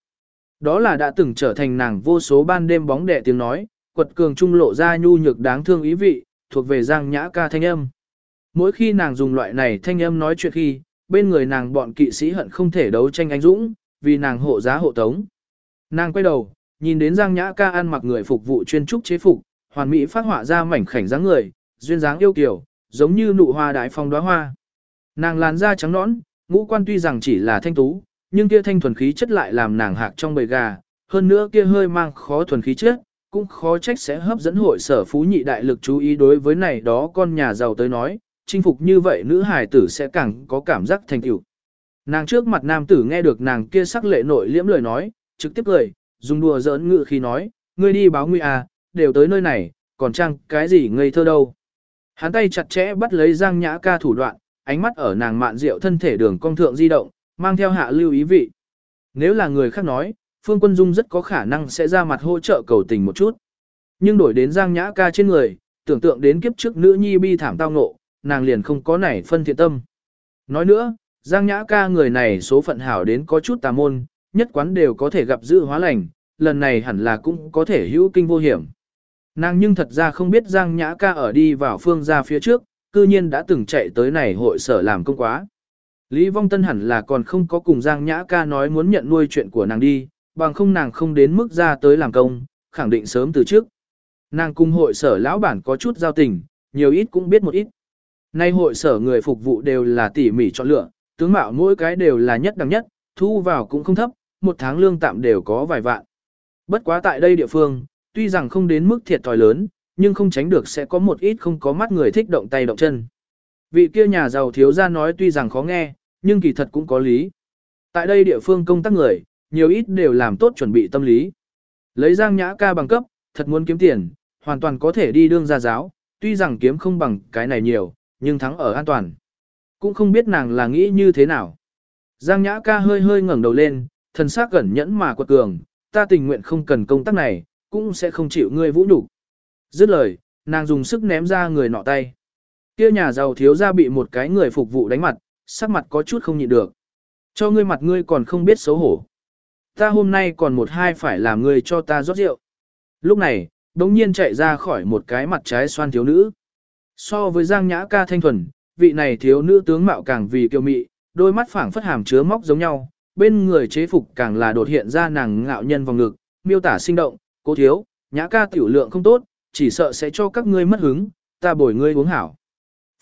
Đó là đã từng trở thành nàng vô số ban đêm bóng đẻ tiếng nói, quật cường trung lộ ra nhu nhược đáng thương ý vị, thuộc về giang nhã ca thanh âm. Mỗi khi nàng dùng loại này thanh âm nói chuyện khi, bên người nàng bọn kỵ sĩ hận không thể đấu tranh anh dũng, vì nàng hộ giá hộ tống. Nàng quay đầu, nhìn đến Giang Nhã ca ăn mặc người phục vụ chuyên trúc chế phục, hoàn mỹ phát họa ra mảnh khảnh dáng người, duyên dáng yêu kiều, giống như nụ hoa đại phong đóa hoa. Nàng làn da trắng nõn, ngũ quan tuy rằng chỉ là thanh tú, nhưng kia thanh thuần khí chất lại làm nàng hạc trong bầy gà, hơn nữa kia hơi mang khó thuần khí chất, cũng khó trách sẽ hấp dẫn hội sở phú nhị đại lực chú ý đối với này đó con nhà giàu tới nói, chinh phục như vậy nữ hài tử sẽ càng có cảm giác thành tựu. Nàng trước mặt nam tử nghe được nàng kia sắc lệ nội liễm lời nói, trực tiếp cười, dùng đùa giỡn ngự khi nói, ngươi đi báo nguy à, đều tới nơi này, còn chăng cái gì ngây thơ đâu. Hắn tay chặt chẽ bắt lấy Giang Nhã ca thủ đoạn, ánh mắt ở nàng mạn rượu thân thể đường cong thượng di động, mang theo hạ lưu ý vị. Nếu là người khác nói, Phương Quân Dung rất có khả năng sẽ ra mặt hỗ trợ cầu tình một chút. Nhưng đổi đến Giang Nhã ca trên người, tưởng tượng đến kiếp trước nữ nhi bi thảm tao ngộ, nàng liền không có nảy phân thiện tâm. Nói nữa, Giang Nhã ca người này số phận hảo đến có chút tà môn, nhất quán đều có thể gặp dự hóa lành, lần này hẳn là cũng có thể hữu kinh vô hiểm. Nàng nhưng thật ra không biết Giang Nhã ca ở đi vào phương ra phía trước, cư nhiên đã từng chạy tới này hội sở làm công quá. Lý Vong Tân hẳn là còn không có cùng Giang Nhã ca nói muốn nhận nuôi chuyện của nàng đi, bằng không nàng không đến mức ra tới làm công, khẳng định sớm từ trước. Nàng cùng hội sở lão bản có chút giao tình, nhiều ít cũng biết một ít. Nay hội sở người phục vụ đều là tỉ mỉ chọn lựa, tướng mạo mỗi cái đều là nhất đẳng nhất, thu vào cũng không thấp, một tháng lương tạm đều có vài vạn. Bất quá tại đây địa phương, tuy rằng không đến mức thiệt thòi lớn, nhưng không tránh được sẽ có một ít không có mắt người thích động tay động chân. Vị kia nhà giàu thiếu gia nói tuy rằng khó nghe, nhưng kỳ thật cũng có lý. Tại đây địa phương công tác người, nhiều ít đều làm tốt chuẩn bị tâm lý. Lấy Giang Nhã ca bằng cấp, thật muốn kiếm tiền, hoàn toàn có thể đi đương gia giáo, tuy rằng kiếm không bằng cái này nhiều, nhưng thắng ở an toàn. Cũng không biết nàng là nghĩ như thế nào. Giang Nhã ca hơi hơi ngẩng đầu lên, thần xác gần nhẫn mà quật cường, ta tình nguyện không cần công tác này, cũng sẽ không chịu ngươi vũ nhục. Dứt lời, nàng dùng sức ném ra người nọ tay. Kia nhà giàu thiếu gia bị một cái người phục vụ đánh mặt, sắc mặt có chút không nhịn được. Cho ngươi mặt ngươi còn không biết xấu hổ. Ta hôm nay còn một hai phải làm ngươi cho ta rót rượu. Lúc này, đống nhiên chạy ra khỏi một cái mặt trái xoan thiếu nữ. So với Giang Nhã ca thanh thuần, vị này thiếu nữ tướng mạo càng vì kiều mị, đôi mắt phảng phất hàm chứa móc giống nhau, bên người chế phục càng là đột hiện ra nàng ngạo nhân vòng ngực, miêu tả sinh động, cố thiếu, Nhã ca tiểu lượng không tốt, chỉ sợ sẽ cho các ngươi mất hứng, ta bồi ngươi uống hảo.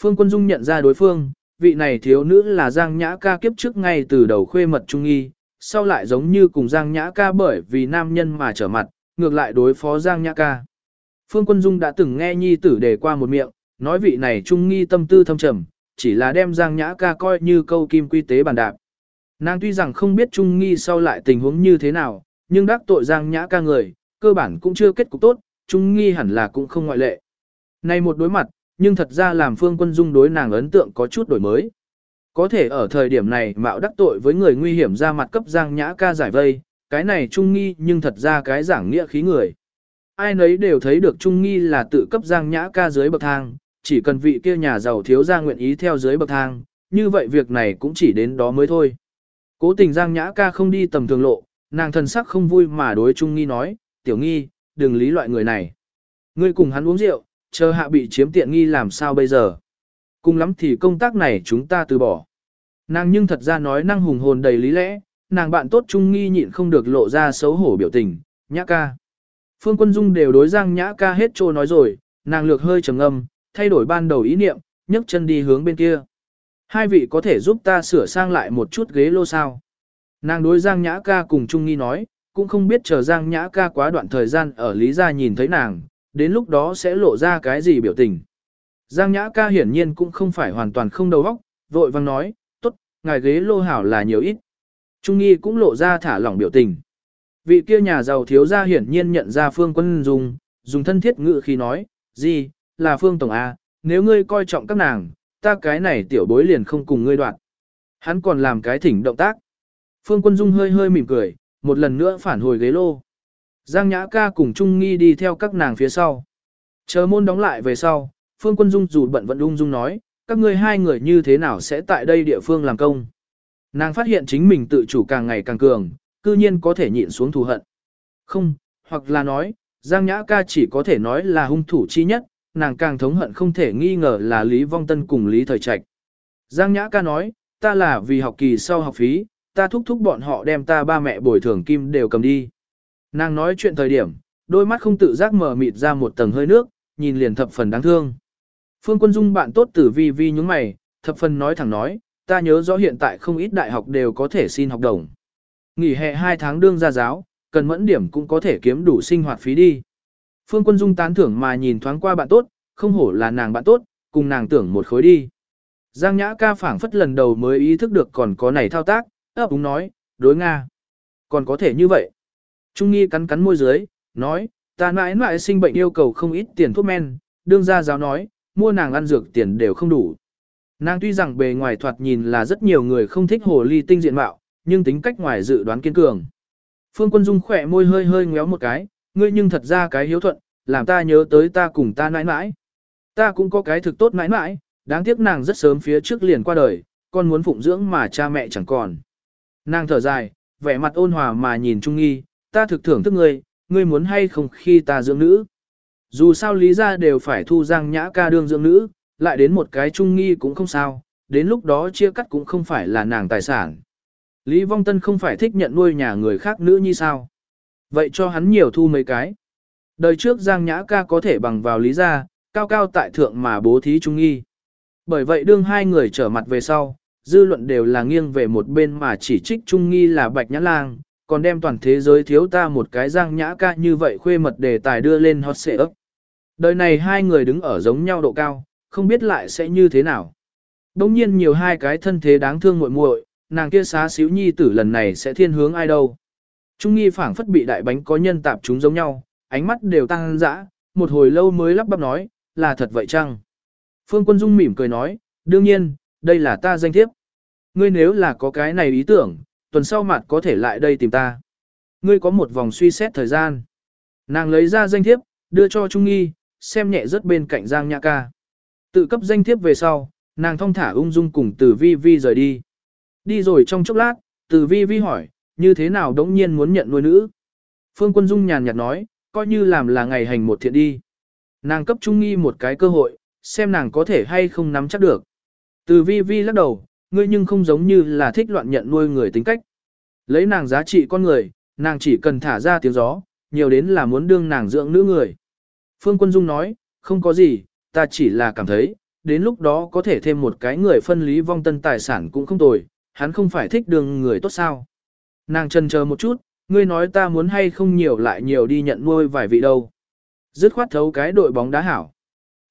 Phương Quân Dung nhận ra đối phương, vị này thiếu nữ là Giang Nhã ca kiếp trước ngay từ đầu khuê mật trung nghi, sau lại giống như cùng Giang Nhã ca bởi vì nam nhân mà trở mặt, ngược lại đối phó Giang Nhã ca. Phương Quân Dung đã từng nghe nhi tử đề qua một miệng, nói vị này trung nghi tâm tư thâm trầm, chỉ là đem Giang Nhã ca coi như câu kim quy tế bàn đạp. Nàng tuy rằng không biết trung nghi sau lại tình huống như thế nào, nhưng đắc tội Giang Nhã ca người, cơ bản cũng chưa kết cục tốt, trung nghi hẳn là cũng không ngoại lệ. Này một đối mặt, nhưng thật ra làm Phương Quân Dung đối nàng ấn tượng có chút đổi mới. Có thể ở thời điểm này mạo đắc tội với người nguy hiểm ra mặt cấp Giang Nhã ca giải vây, cái này trung nghi nhưng thật ra cái giảng nghĩa khí người. Ai nấy đều thấy được trung nghi là tự cấp Giang Nhã ca dưới bậc thang, chỉ cần vị kia nhà giàu thiếu gia nguyện ý theo dưới bậc thang, như vậy việc này cũng chỉ đến đó mới thôi. Cố tình Giang Nhã ca không đi tầm thường lộ, nàng thần sắc không vui mà đối Trung Nghi nói, tiểu nghi, đừng lý loại người này. Ngươi cùng hắn uống rượu, chờ hạ bị chiếm tiện nghi làm sao bây giờ. Cùng lắm thì công tác này chúng ta từ bỏ. Nàng nhưng thật ra nói năng hùng hồn đầy lý lẽ, nàng bạn tốt Trung Nghi nhịn không được lộ ra xấu hổ biểu tình, nhã ca. Phương Quân Dung đều đối Giang nhã ca hết trô nói rồi, nàng lược hơi trầm ngâm, thay đổi ban đầu ý niệm, nhấc chân đi hướng bên kia. Hai vị có thể giúp ta sửa sang lại một chút ghế lô sao. Nàng đối Giang Nhã ca cùng Trung Nghi nói, cũng không biết chờ Giang Nhã ca quá đoạn thời gian ở Lý Gia nhìn thấy nàng, đến lúc đó sẽ lộ ra cái gì biểu tình. Giang Nhã ca hiển nhiên cũng không phải hoàn toàn không đầu óc, vội vang nói, tốt, ngài ghế lô hảo là nhiều ít. Trung Nghi cũng lộ ra thả lỏng biểu tình. Vị kia nhà giàu thiếu gia hiển nhiên nhận ra Phương Quân dùng, dùng thân thiết ngự khi nói, gì, là Phương Tổng A, nếu ngươi coi trọng các nàng, ta cái này tiểu bối liền không cùng ngươi đoạn. Hắn còn làm cái thỉnh động tác. Phương Quân Dung hơi hơi mỉm cười, một lần nữa phản hồi ghế lô. Giang Nhã ca cùng Trung Nghi đi theo các nàng phía sau. Chờ môn đóng lại về sau, Phương Quân Dung dù bận vận ung dung nói, các ngươi hai người như thế nào sẽ tại đây địa phương làm công. Nàng phát hiện chính mình tự chủ càng ngày càng cường, cư nhiên có thể nhịn xuống thù hận. Không, hoặc là nói, Giang Nhã ca chỉ có thể nói là hung thủ chi nhất, nàng càng thống hận không thể nghi ngờ là Lý Vong Tân cùng Lý Thời Trạch. Giang Nhã ca nói, ta là vì học kỳ sau học phí, ta thúc thúc bọn họ đem ta ba mẹ bồi thường kim đều cầm đi. Nàng nói chuyện thời điểm, đôi mắt không tự giác mở mịt ra một tầng hơi nước, nhìn liền thập phần đáng thương. Phương Quân Dung bạn tốt tử vi vi nhúng mày, thập phần nói thẳng nói, ta nhớ rõ hiện tại không ít đại học đều có thể xin học đồng. Nghỉ hè 2 tháng đương ra giáo, cần mẫn điểm cũng có thể kiếm đủ sinh hoạt phí đi. Phương Quân Dung tán thưởng mà nhìn thoáng qua bạn tốt, không hổ là nàng bạn tốt, cùng nàng tưởng một khối đi. Giang Nhã ca phảng phất lần đầu mới ý thức được còn có này thao tác, ấp úng nói, đối Nga. Còn có thể như vậy. Trung nghi cắn cắn môi dưới, nói, ta mãi mãi sinh bệnh yêu cầu không ít tiền thuốc men, đương gia giáo nói, mua nàng ăn dược tiền đều không đủ. Nàng tuy rằng bề ngoài thoạt nhìn là rất nhiều người không thích hồ ly tinh diện mạo, nhưng tính cách ngoài dự đoán kiên cường. Phương Quân Dung khỏe môi hơi hơi ngéo một cái, ngươi nhưng thật ra cái hiếu thuận, làm ta nhớ tới ta cùng ta nãi nãi. Ta cũng có cái thực tốt nãi nãi, đáng tiếc nàng rất sớm phía trước liền qua đời, con muốn phụng dưỡng mà cha mẹ chẳng còn. Nàng thở dài, vẻ mặt ôn hòa mà nhìn Trung Nghi, ta thực thưởng thức ngươi, ngươi muốn hay không khi ta dưỡng nữ. Dù sao lý ra đều phải thu giang nhã ca đương dưỡng nữ, lại đến một cái Trung Nghi cũng không sao, đến lúc đó chia cắt cũng không phải là nàng tài sản. Lý Vong Tân không phải thích nhận nuôi nhà người khác nữ như sao. Vậy cho hắn nhiều thu mấy cái. Đời trước Giang Nhã ca có thể bằng vào lý gia, cao cao tại thượng mà bố thí trung nghi. Bởi vậy đương hai người trở mặt về sau, dư luận đều là nghiêng về một bên mà chỉ trích trung nghi là bạch nhã lang, còn đem toàn thế giới thiếu ta một cái Giang Nhã ca như vậy khuê mật đề tài đưa lên hot xệ ấp. Đời này hai người đứng ở giống nhau độ cao, không biết lại sẽ như thế nào. Đông nhiên nhiều hai cái thân thế đáng thương muội muội, nàng kia xá xíu nhi tử lần này sẽ thiên hướng ai đâu. Trung nghi phảng phất bị đại bánh có nhân tạp chúng giống nhau, ánh mắt đều tăng dã, một hồi lâu mới lắp bắp nói, là thật vậy chăng? Phương Quân Dung mỉm cười nói, đương nhiên, đây là ta danh thiếp. Ngươi nếu là có cái này ý tưởng, tuần sau mặt có thể lại đây tìm ta. Ngươi có một vòng suy xét thời gian. Nàng lấy ra danh thiếp, đưa cho Trung Nghi, xem nhẹ rất bên cạnh Giang Nhã Ca. Tự cấp danh thiếp về sau, nàng thong thả ung dung cùng từ vi vi rời đi. Đi rồi trong chốc lát, từ vi vi hỏi, như thế nào đống nhiên muốn nhận nuôi nữ. Phương Quân Dung nhàn nhạt nói, coi như làm là ngày hành một thiện đi. Nàng cấp Trung Nghi một cái cơ hội, xem nàng có thể hay không nắm chắc được. Từ vi vi lắc đầu, ngươi nhưng không giống như là thích loạn nhận nuôi người tính cách. Lấy nàng giá trị con người, nàng chỉ cần thả ra tiếng gió, nhiều đến là muốn đương nàng dưỡng nữ người. Phương Quân Dung nói, không có gì, ta chỉ là cảm thấy, đến lúc đó có thể thêm một cái người phân lý vong tân tài sản cũng không tồi, hắn không phải thích đương người tốt sao. Nàng chân chờ một chút, ngươi nói ta muốn hay không nhiều lại nhiều đi nhận nuôi vài vị đâu. Dứt khoát thấu cái đội bóng đá hảo.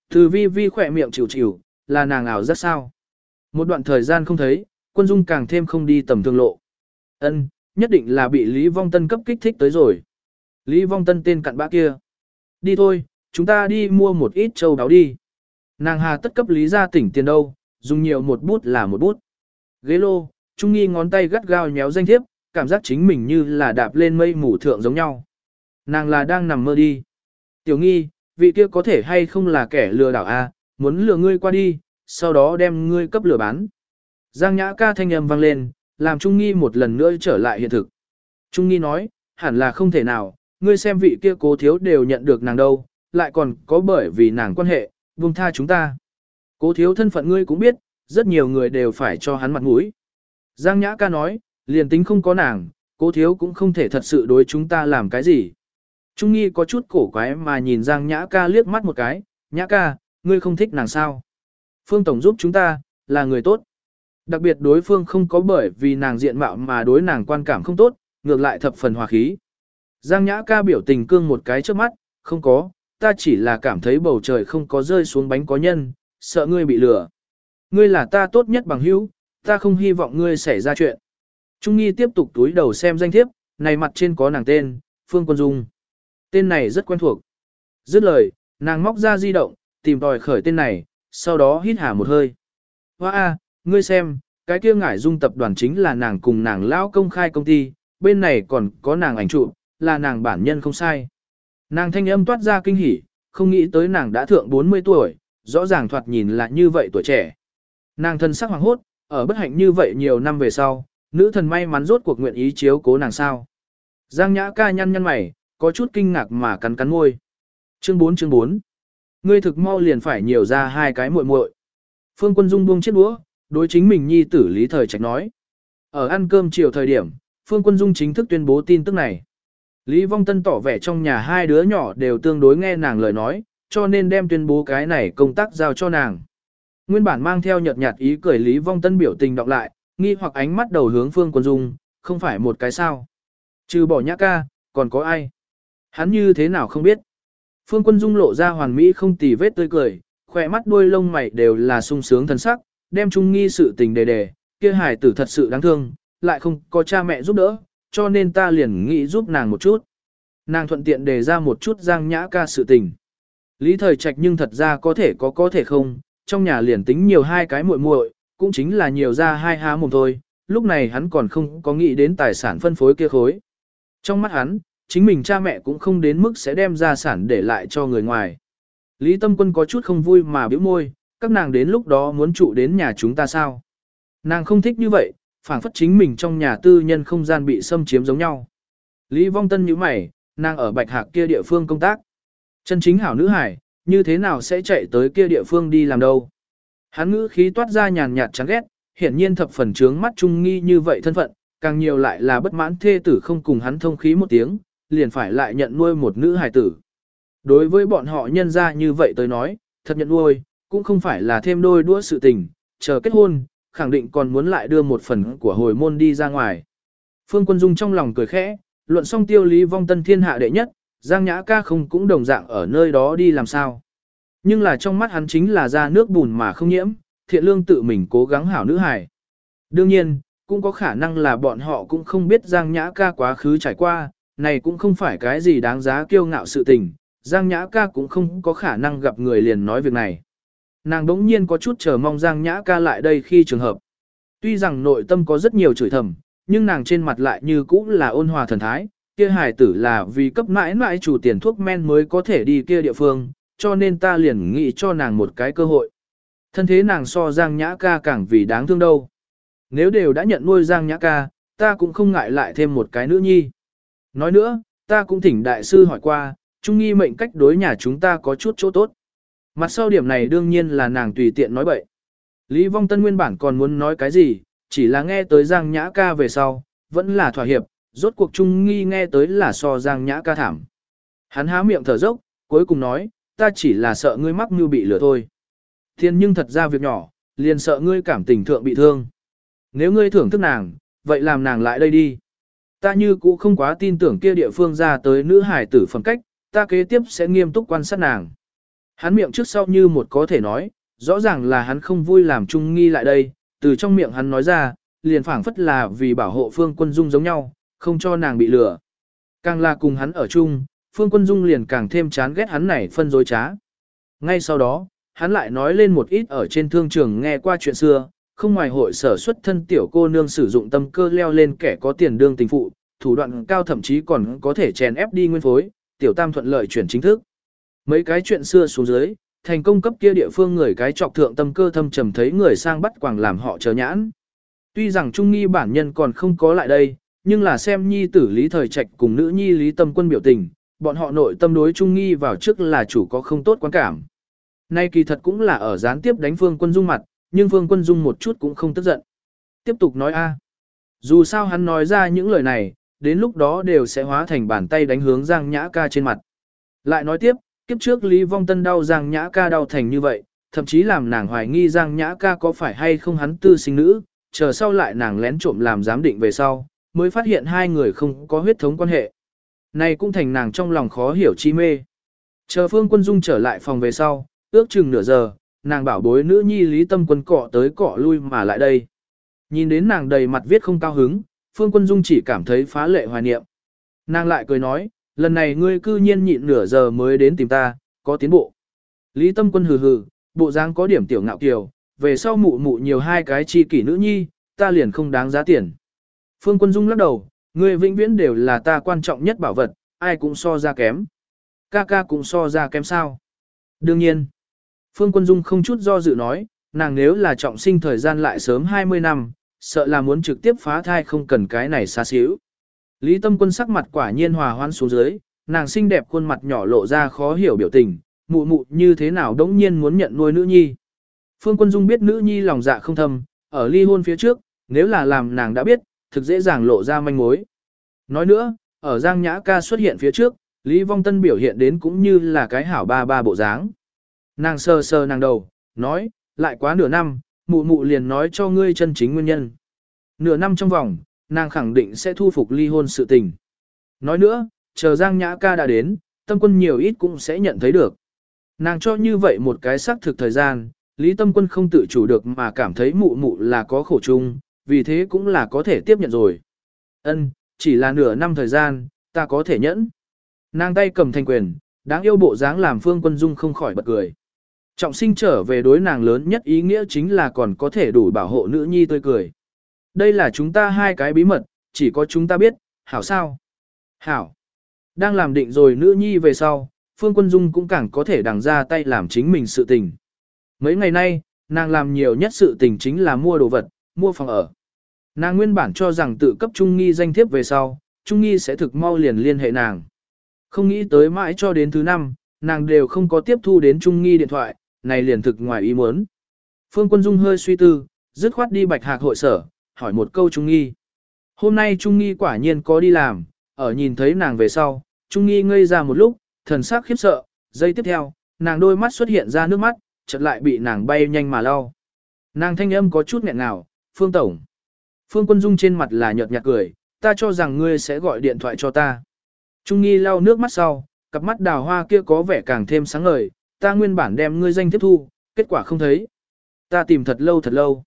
Từ vi vi khỏe miệng chịu chịu, là nàng ảo rất sao. Một đoạn thời gian không thấy, quân dung càng thêm không đi tầm thương lộ. ân nhất định là bị Lý Vong Tân cấp kích thích tới rồi. Lý Vong Tân tên cặn bã kia. Đi thôi, chúng ta đi mua một ít châu đáo đi. Nàng hà tất cấp Lý ra tỉnh tiền đâu, dùng nhiều một bút là một bút. Ghế lô, Trung Nghi ngón tay gắt gao nhéo danh thiếp, cảm giác chính mình như là đạp lên mây mù thượng giống nhau. Nàng là đang nằm mơ đi. Tiểu nghi, vị kia có thể hay không là kẻ lừa đảo a, à, muốn lừa ngươi qua đi, sau đó đem ngươi cấp lừa bán. Giang nhã ca thanh âm vang lên, làm Trung nghi một lần nữa trở lại hiện thực. Trung nghi nói, hẳn là không thể nào, ngươi xem vị kia cố thiếu đều nhận được nàng đâu, lại còn có bởi vì nàng quan hệ, buông tha chúng ta. Cố thiếu thân phận ngươi cũng biết, rất nhiều người đều phải cho hắn mặt mũi. Giang Nhã ca nói, liền tính không có nàng, cố thiếu cũng không thể thật sự đối chúng ta làm cái gì. Trung nghi có chút cổ quái mà nhìn Giang Nhã ca liếc mắt một cái, Nhã ca, ngươi không thích nàng sao? Phương Tổng giúp chúng ta, là người tốt. Đặc biệt đối phương không có bởi vì nàng diện mạo mà đối nàng quan cảm không tốt, ngược lại thập phần hòa khí. Giang Nhã ca biểu tình cương một cái trước mắt, không có, ta chỉ là cảm thấy bầu trời không có rơi xuống bánh có nhân, sợ ngươi bị lừa. Ngươi là ta tốt nhất bằng hữu, ta không hy vọng ngươi xảy ra chuyện. Trung Nghi tiếp tục túi đầu xem danh thiếp, này mặt trên có nàng tên, Phương Quân Dung. Tên này rất quen thuộc. Dứt lời, nàng móc ra di động, tìm tòi khởi tên này, sau đó hít hà một hơi. Hoa a, ngươi xem, cái kia ngải dung tập đoàn chính là nàng cùng nàng lão công khai công ty, bên này còn có nàng ảnh trụ, là nàng bản nhân không sai. Nàng thanh âm toát ra kinh hỉ, không nghĩ tới nàng đã thượng 40 tuổi, rõ ràng thoạt nhìn là như vậy tuổi trẻ. Nàng thân sắc hoàng hốt, ở bất hạnh như vậy nhiều năm về sau, nữ thần may mắn rốt cuộc nguyện ý chiếu cố nàng sao. Giang nhã ca nhăn nhăn mày, có chút kinh ngạc mà cắn cắn môi. Chương 4 chương 4 Ngươi thực mau liền phải nhiều ra hai cái muội muội. Phương Quân Dung buông chiếc đũa, đối chính mình nhi tử Lý Thời Trạch nói. Ở ăn cơm chiều thời điểm, Phương Quân Dung chính thức tuyên bố tin tức này. Lý Vong Tân tỏ vẻ trong nhà hai đứa nhỏ đều tương đối nghe nàng lời nói, cho nên đem tuyên bố cái này công tác giao cho nàng. Nguyên bản mang theo nhợt nhạt ý cười Lý Vong Tân biểu tình đọc lại, nghi hoặc ánh mắt đầu hướng Phương Quân Dung, không phải một cái sao. Trừ bỏ nhã ca, còn có ai? Hắn như thế nào không biết? Phương Quân Dung lộ ra hoàn mỹ không tì vết tươi cười, khỏe mắt đuôi lông mày đều là sung sướng thần sắc, đem trung nghi sự tình đề đề, kia Hải tử thật sự đáng thương, lại không có cha mẹ giúp đỡ, cho nên ta liền nghĩ giúp nàng một chút. Nàng thuận tiện đề ra một chút giang nhã ca sự tình. Lý thời trạch nhưng thật ra có thể có có thể không, trong nhà liền tính nhiều hai cái muội muội, cũng chính là nhiều ra hai há mồm thôi, lúc này hắn còn không có nghĩ đến tài sản phân phối kia khối. Trong mắt hắn, chính mình cha mẹ cũng không đến mức sẽ đem gia sản để lại cho người ngoài. Lý Tâm Quân có chút không vui mà bĩu môi, các nàng đến lúc đó muốn trụ đến nhà chúng ta sao? Nàng không thích như vậy, phảng phất chính mình trong nhà tư nhân không gian bị xâm chiếm giống nhau. Lý Vong Tân nhíu mày, nàng ở Bạch Hạc kia địa phương công tác. Chân chính hảo nữ hải, như thế nào sẽ chạy tới kia địa phương đi làm đâu? Hắn ngữ khí toát ra nhàn nhạt chán ghét, hiển nhiên thập phần trướng mắt trung nghi như vậy thân phận, càng nhiều lại là bất mãn thê tử không cùng hắn thông khí một tiếng, liền phải lại nhận nuôi một nữ hài tử. Đối với bọn họ nhân ra như vậy tới nói, thật nhận nuôi, cũng không phải là thêm đôi đũa sự tình, chờ kết hôn, khẳng định còn muốn lại đưa một phần của hồi môn đi ra ngoài. Phương Quân Dung trong lòng cười khẽ, luận xong tiêu lý vong tân thiên hạ đệ nhất, Giang Nhã ca không cũng đồng dạng ở nơi đó đi làm sao. Nhưng là trong mắt hắn chính là ra nước bùn mà không nhiễm, thiện lương tự mình cố gắng hảo nữ hài. Đương nhiên, cũng có khả năng là bọn họ cũng không biết Giang Nhã ca quá khứ trải qua, này cũng không phải cái gì đáng giá kiêu ngạo sự tình, Giang Nhã ca cũng không có khả năng gặp người liền nói việc này. Nàng đống nhiên có chút chờ mong Giang Nhã ca lại đây khi trường hợp. Tuy rằng nội tâm có rất nhiều chửi thầm, nhưng nàng trên mặt lại như cũ là ôn hòa thần thái, kia hài tử là vì cấp mãi mãi chủ tiền thuốc men mới có thể đi kia địa phương, cho nên ta liền nghĩ cho nàng một cái cơ hội. Thân thế nàng so Giang Nhã ca càng vì đáng thương đâu. Nếu đều đã nhận nuôi Giang Nhã ca, ta cũng không ngại lại thêm một cái nữ nhi. Nói nữa, ta cũng thỉnh đại sư hỏi qua, trung nghi mệnh cách đối nhà chúng ta có chút chỗ tốt. Mặt sau điểm này đương nhiên là nàng tùy tiện nói bậy. Lý Vong Tân nguyên bản còn muốn nói cái gì, chỉ là nghe tới Giang Nhã ca về sau, vẫn là thỏa hiệp, rốt cuộc trung nghi nghe tới là so Giang Nhã ca thảm. Hắn há miệng thở dốc, cuối cùng nói, ta chỉ là sợ ngươi mắc mưu bị lừa thôi. Thiên nhưng thật ra việc nhỏ, liền sợ ngươi cảm tình thượng bị thương. Nếu ngươi thưởng thức nàng, vậy làm nàng lại đây đi. Ta như cũ không quá tin tưởng kia địa phương ra tới nữ hải tử phẩm cách, ta kế tiếp sẽ nghiêm túc quan sát nàng. Hắn miệng trước sau như một có thể nói, rõ ràng là hắn không vui làm trung nghi lại đây, từ trong miệng hắn nói ra, liền phảng phất là vì bảo hộ phương quân dung giống nhau, không cho nàng bị lừa. Càng là cùng hắn ở chung, phương quân dung liền càng thêm chán ghét hắn này phân dối trá. Ngay sau đó, hắn lại nói lên một ít ở trên thương trường nghe qua chuyện xưa, không ngoài hội sở xuất thân tiểu cô nương sử dụng tâm cơ leo lên kẻ có tiền đương tình phụ, thủ đoạn cao thậm chí còn có thể chèn ép đi nguyên phối, tiểu tam thuận lợi chuyển chính thức. Mấy cái chuyện xưa xuống dưới, thành công cấp kia địa phương người cái trọc thượng tâm cơ thâm trầm thấy người sang bắt quàng làm họ chờ nhãn. Tuy rằng trung nghi bản nhân còn không có lại đây, nhưng là xem nhi tử lý thời trạch cùng nữ nhi lý tâm quân biểu tình, bọn họ nội tâm đối trung nghi vào trước là chủ có không tốt quan cảm. Nay kỳ thật cũng là ở gián tiếp đánh phương quân dung mặt, nhưng phương quân dung một chút cũng không tức giận. Tiếp tục nói a Dù sao hắn nói ra những lời này, đến lúc đó đều sẽ hóa thành bàn tay đánh hướng Giang Nhã ca trên mặt. Lại nói tiếp, kiếp trước Lý Vong Tân đau Giang Nhã ca đau thành như vậy, thậm chí làm nàng hoài nghi Giang Nhã ca có phải hay không hắn tư sinh nữ, chờ sau lại nàng lén trộm làm giám định về sau, mới phát hiện hai người không có huyết thống quan hệ. Này cũng thành nàng trong lòng khó hiểu chi mê. Chờ Phương Quân Dung trở lại phòng về sau, ước chừng nửa giờ, nàng bảo bối nữ nhi Lý Tâm Quân cọ tới cọ lui mà lại đây. Nhìn đến nàng đầy mặt viết không cao hứng, Phương Quân Dung chỉ cảm thấy phá lệ hoài niệm. Nàng lại cười nói, lần này ngươi cư nhiên nhịn nửa giờ mới đến tìm ta, có tiến bộ. Lý Tâm Quân hừ hừ, bộ dáng có điểm tiểu ngạo kiều, về sau mụ mụ nhiều hai cái chi kỷ nữ nhi, ta liền không đáng giá tiền. Phương Quân Dung lắc đầu, ngươi vĩnh viễn đều là ta quan trọng nhất bảo vật, ai cũng so ra kém. Ca ca cũng so ra kém sao. Đương nhiên, Phương Quân Dung không chút do dự nói, nàng nếu là trọng sinh thời gian lại sớm 20 năm, sợ là muốn trực tiếp phá thai không cần cái này xa xíu. Lý Tâm Quân sắc mặt quả nhiên hòa hoan xuống dưới, nàng xinh đẹp khuôn mặt nhỏ lộ ra khó hiểu biểu tình, mụ mụ như thế nào đống nhiên muốn nhận nuôi nữ nhi. Phương Quân Dung biết nữ nhi lòng dạ không thâm, ở ly hôn phía trước, nếu là làm nàng đã biết, thực dễ dàng lộ ra manh mối. Nói nữa, ở Giang Nhã ca xuất hiện phía trước, Lý Vong Tân biểu hiện đến cũng như là cái hảo ba ba bộ dáng. Nàng sơ sơ nàng đầu, nói, lại quá nửa năm, mụ mụ liền nói cho ngươi chân chính nguyên nhân. Nửa năm trong vòng, nàng khẳng định sẽ thu phục ly hôn sự tình. Nói nữa, chờ Giang Nhã ca đã đến, tâm quân nhiều ít cũng sẽ nhận thấy được. Nàng cho như vậy một cái xác thực thời gian, Lý Tâm Quân không tự chủ được mà cảm thấy mụ mụ là có khổ chung, vì thế cũng là có thể tiếp nhận rồi. Ân, chỉ là nửa năm thời gian, ta có thể nhẫn. Nàng tay cầm thanh quyền, đáng yêu bộ dáng làm Phương Quân Dung không khỏi bật cười. Trọng sinh trở về đối nàng lớn nhất ý nghĩa chính là còn có thể đủ bảo hộ nữ nhi tươi cười. Đây là chúng ta hai cái bí mật, chỉ có chúng ta biết, hảo sao? Hảo. Đang làm định rồi nữ nhi về sau, Phương Quân Dung cũng càng có thể đằng ra tay làm chính mình sự tình. Mấy ngày nay, nàng làm nhiều nhất sự tình chính là mua đồ vật, mua phòng ở. Nàng nguyên bản cho rằng tự cấp Trung Nghi danh thiếp về sau, Trung Nghi sẽ thực mau liền liên hệ nàng. Không nghĩ tới mãi cho đến thứ năm, nàng đều không có tiếp thu đến Trung Nghi điện thoại, này liền thực ngoài ý muốn. Phương Quân Dung hơi suy tư, dứt khoát đi bạch hạc hội sở, hỏi một câu Trung Nghi. Hôm nay Trung Nghi quả nhiên có đi làm, ở nhìn thấy nàng về sau, Trung Nghi ngây ra một lúc, thần sắc khiếp sợ, giây tiếp theo, nàng đôi mắt xuất hiện ra nước mắt, chợt lại bị nàng bay nhanh mà lau. Nàng thanh âm có chút nghẹn ngào, Phương Tổng. Phương Quân Dung trên mặt là nhợt nhạt cười, ta cho rằng ngươi sẽ gọi điện thoại cho ta. Trung Nghi lau nước mắt sau, cặp mắt đào hoa kia có vẻ càng thêm sáng ngời, ta nguyên bản đem ngươi danh tiếp thu, kết quả không thấy. Ta tìm thật lâu thật lâu.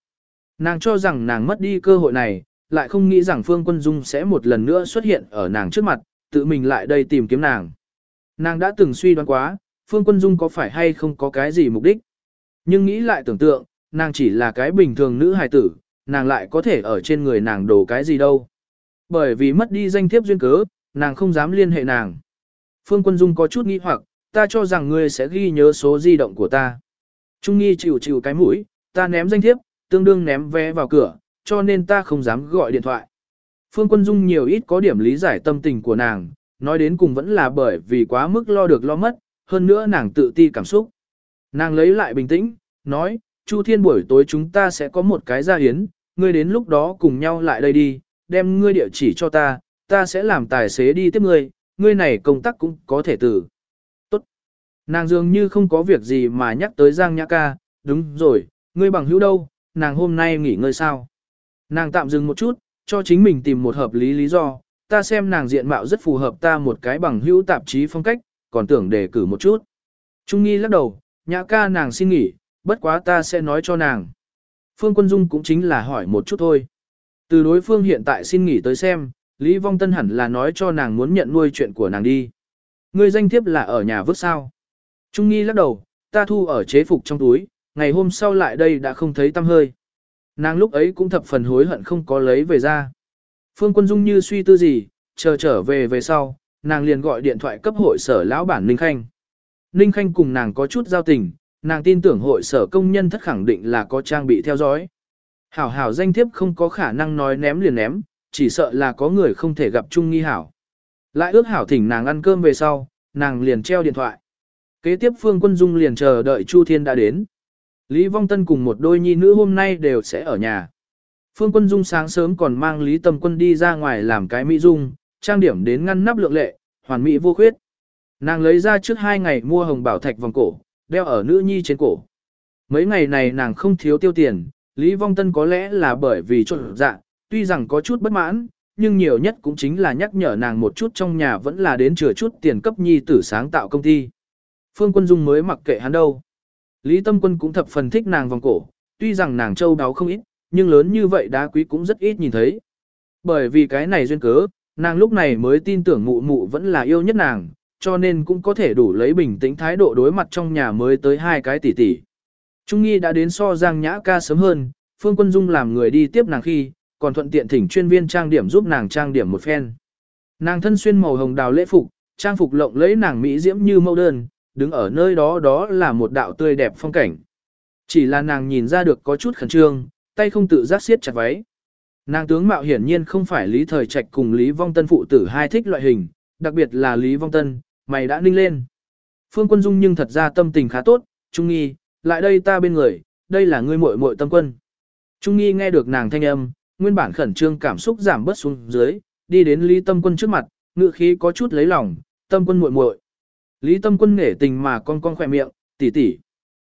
Nàng cho rằng nàng mất đi cơ hội này, lại không nghĩ rằng Phương Quân Dung sẽ một lần nữa xuất hiện ở nàng trước mặt, tự mình lại đây tìm kiếm nàng. Nàng đã từng suy đoán quá, Phương Quân Dung có phải hay không có cái gì mục đích. Nhưng nghĩ lại tưởng tượng, nàng chỉ là cái bình thường nữ hài tử, nàng lại có thể ở trên người nàng đổ cái gì đâu. Bởi vì mất đi danh thiếp duyên cớ, nàng không dám liên hệ nàng. Phương Quân Dung có chút nghi hoặc, ta cho rằng ngươi sẽ ghi nhớ số di động của ta. Trung nghi chịu chịu cái mũi, ta ném danh thiếp, tương đương ném vé vào cửa, cho nên ta không dám gọi điện thoại. Phương Quân Dung nhiều ít có điểm lý giải tâm tình của nàng, nói đến cùng vẫn là bởi vì quá mức lo được lo mất, hơn nữa nàng tự ti cảm xúc. Nàng lấy lại bình tĩnh, nói, Chu Thiên buổi tối chúng ta sẽ có một cái gia hiến, ngươi đến lúc đó cùng nhau lại đây đi, đem ngươi địa chỉ cho ta, ta sẽ làm tài xế đi tiếp ngươi, ngươi này công tác cũng có thể tử. Tốt. Nàng dường như không có việc gì mà nhắc tới Giang Nhã ca, đúng rồi, ngươi bằng hữu đâu, nàng hôm nay nghỉ ngơi sao. Nàng tạm dừng một chút, cho chính mình tìm một hợp lý lý do, ta xem nàng diện mạo rất phù hợp ta một cái bằng hữu tạp chí phong cách, còn tưởng đề cử một chút. Trung nghi lắc đầu, nhã ca nàng xin nghỉ, bất quá ta sẽ nói cho nàng. Phương Quân Dung cũng chính là hỏi một chút thôi. Từ đối phương hiện tại xin nghỉ tới xem, Lý Vong Tân hẳn là nói cho nàng muốn nhận nuôi chuyện của nàng đi. Người danh thiếp là ở nhà vứt sao. Trung nghi lắc đầu, ta thu ở chế phục trong túi, ngày hôm sau lại đây đã không thấy tâm hơi. Nàng lúc ấy cũng thập phần hối hận không có lấy về ra. Phương Quân Dung như suy tư gì, chờ trở về về sau, nàng liền gọi điện thoại cấp hội sở lão bản Ninh Khanh. Ninh Khanh cùng nàng có chút giao tình, nàng tin tưởng hội sở công nhân thất khẳng định là có trang bị theo dõi. Hảo hảo danh thiếp không có khả năng nói ném liền ném, chỉ sợ là có người không thể gặp Chung Nghi Hảo. Lại ước hảo thỉnh nàng ăn cơm về sau, nàng liền treo điện thoại. Kế tiếp Phương Quân Dung liền chờ đợi Chu Thiên đã đến. Lý Vong Tân cùng một đôi nhi nữ hôm nay đều sẽ ở nhà. Phương Quân Dung sáng sớm còn mang Lý Tâm Quân đi ra ngoài làm cái mỹ dung, trang điểm đến ngăn nắp lượng lệ, hoàn mỹ vô khuyết. Nàng lấy ra trước hai ngày mua hồng bảo thạch vòng cổ, đeo ở nữ nhi trên cổ. Mấy ngày này nàng không thiếu tiêu tiền, Lý Vong Tân có lẽ là bởi vì trộn dạ, tuy rằng có chút bất mãn, nhưng nhiều nhất cũng chính là nhắc nhở nàng một chút trong nhà vẫn là đến chừa chút tiền cấp nhi tử sáng tạo công ty. Phương Quân Dung mới mặc kệ hắn đâu. Lý Tâm Quân cũng thập phần thích nàng vòng cổ, tuy rằng nàng châu đáo không ít, nhưng lớn như vậy đá quý cũng rất ít nhìn thấy. Bởi vì cái này duyên cớ, nàng lúc này mới tin tưởng mụ mụ vẫn là yêu nhất nàng, cho nên cũng có thể đủ lấy bình tĩnh thái độ đối mặt trong nhà mới tới hai cái tỷ tỷ. Trung Nghi đã đến so Giang Nhã ca sớm hơn, Phương Quân Dung làm người đi tiếp nàng khi, còn thuận tiện thỉnh chuyên viên trang điểm giúp nàng trang điểm một phen. Nàng thân xuyên màu hồng đào lễ phục, trang phục lộng lẫy nàng mỹ diễm như mẫu đơn, đứng ở nơi đó đó là một đạo tươi đẹp phong cảnh. Chỉ là nàng nhìn ra được có chút khẩn trương, tay không tự giác siết chặt váy. Nàng tướng mạo hiển nhiên không phải Lý Thời Trạch cùng Lý Vong Tân phụ tử hai thích loại hình, đặc biệt là Lý Vong Tân, mày đã ninh lên. Phương Quân Dung nhưng thật ra tâm tình khá tốt, Trung Nghi, lại đây ta bên người, đây là ngươi muội muội tâm quân. Trung Nghi nghe được nàng thanh âm, nguyên bản khẩn trương cảm xúc giảm bớt xuống dưới, đi đến Lý Tâm Quân trước mặt, ngự khí có chút lấy lòng, tâm quân muội muội. Lý Tâm Quân nể tình mà con con khỏe miệng, tỷ tỷ.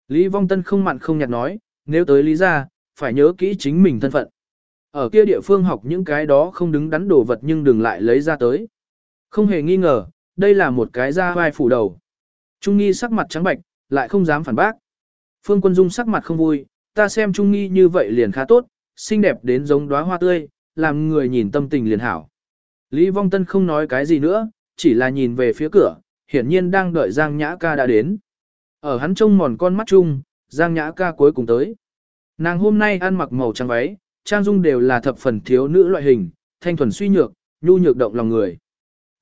Lý Vong Tân không mặn không nhạt nói, nếu tới Lý gia, phải nhớ kỹ chính mình thân phận. Ở kia địa phương học những cái đó không đứng đắn đồ vật nhưng đừng lại lấy ra tới. Không hề nghi ngờ, đây là một cái da vai phủ đầu. Trung nghi sắc mặt trắng bạch, lại không dám phản bác. Phương Quân Dung sắc mặt không vui, ta xem Trung nghi như vậy liền khá tốt, xinh đẹp đến giống đóa hoa tươi, làm người nhìn tâm tình liền hảo. Lý Vong Tân không nói cái gì nữa, chỉ là nhìn về phía cửa, hiển nhiên đang đợi Giang Nhã ca đã đến. Ở hắn trông mòn con mắt chung, Giang Nhã ca cuối cùng tới. Nàng hôm nay ăn mặc màu trắng váy, trang dung đều là thập phần thiếu nữ loại hình, thanh thuần suy nhược, nhu nhược động lòng người.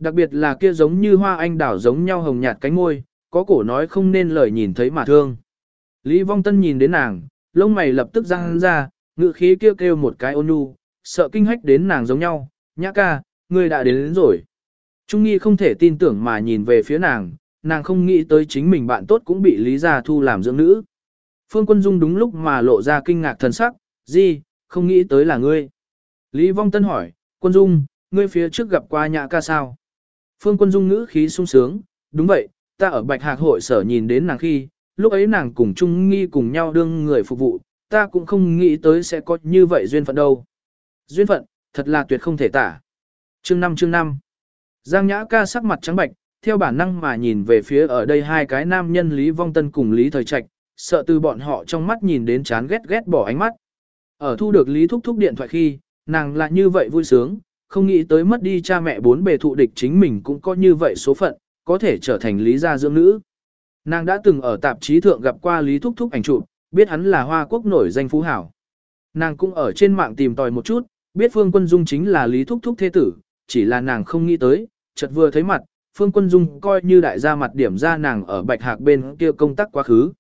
Đặc biệt là kia giống như hoa anh đảo giống nhau hồng nhạt cánh môi, có cổ nói không nên lời nhìn thấy mà thương. Lý Vong Tân nhìn đến nàng, lông mày lập tức răng ra, ngự khí kêu kêu một cái ôn nhu, sợ kinh hách đến nàng giống nhau, nhã ca, ngươi đã đến, đến rồi. Trung nghi không thể tin tưởng mà nhìn về phía nàng, nàng không nghĩ tới chính mình bạn tốt cũng bị Lý Gia Thu làm dưỡng nữ. Phương Quân Dung đúng lúc mà lộ ra kinh ngạc thần sắc, gì, không nghĩ tới là ngươi. Lý Vong Tân hỏi, Quân Dung, ngươi phía trước gặp qua nhã ca sao? Phương Quân Dung ngữ khí sung sướng, đúng vậy, ta ở Bạch Hạc hội sở nhìn đến nàng khi, lúc ấy nàng cùng Trung Nghi cùng nhau đương người phục vụ, ta cũng không nghĩ tới sẽ có như vậy duyên phận đâu. Duyên phận, thật là tuyệt không thể tả. Chương 5 chương 5 Giang Nhã ca sắc mặt trắng bạch, theo bản năng mà nhìn về phía ở đây hai cái nam nhân Lý Vong Tân cùng Lý Thời Trạch, sợ từ bọn họ trong mắt nhìn đến chán ghét ghét bỏ ánh mắt. Ở thu được Lý Thúc Thúc điện thoại khi, nàng lại như vậy vui sướng, không nghĩ tới mất đi cha mẹ bốn bề thụ địch chính mình cũng có như vậy số phận, có thể trở thành Lý gia dưỡng nữ. Nàng đã từng ở tạp chí thượng gặp qua Lý Thúc Thúc ảnh chụp, biết hắn là hoa quốc nổi danh phú hảo. Nàng cũng ở trên mạng tìm tòi một chút, biết Phương Quân Dung chính là Lý Thúc Thúc thế tử, chỉ là nàng không nghĩ tới, chợt vừa thấy mặt, Phương Quân Dung coi như đại gia mặt điểm ra nàng ở Bạch Hạc bên kia công tác quá khứ.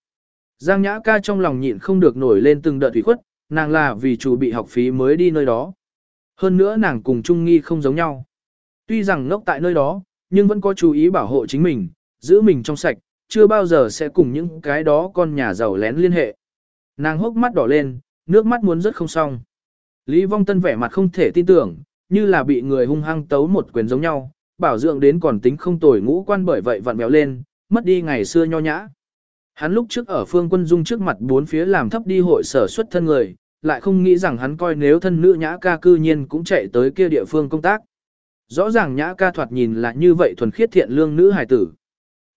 Giang Nhã ca trong lòng nhịn không được nổi lên từng đợt thủy khuất, nàng là vì chủ bị học phí mới đi nơi đó. Hơn nữa nàng cùng Trung Nghi không giống nhau. Tuy rằng ngốc tại nơi đó, nhưng vẫn có chú ý bảo hộ chính mình, giữ mình trong sạch, chưa bao giờ sẽ cùng những cái đó con nhà giàu lén liên hệ. Nàng hốc mắt đỏ lên, nước mắt muốn rớt không xong. Lý Vong Tân vẻ mặt không thể tin tưởng, như là bị người hung hăng tấu một quyền giống nhau, bảo dưỡng đến còn tính không tồi ngũ quan bởi vậy vặn béo lên, mất đi ngày xưa nho nhã. Hắn lúc trước ở phương quân dung trước mặt bốn phía làm thấp đi hội sở xuất thân người, lại không nghĩ rằng hắn coi nếu thân nữ nhã ca cư nhiên cũng chạy tới kia địa phương công tác. Rõ ràng nhã ca thoạt nhìn là như vậy thuần khiết thiện lương nữ hài tử.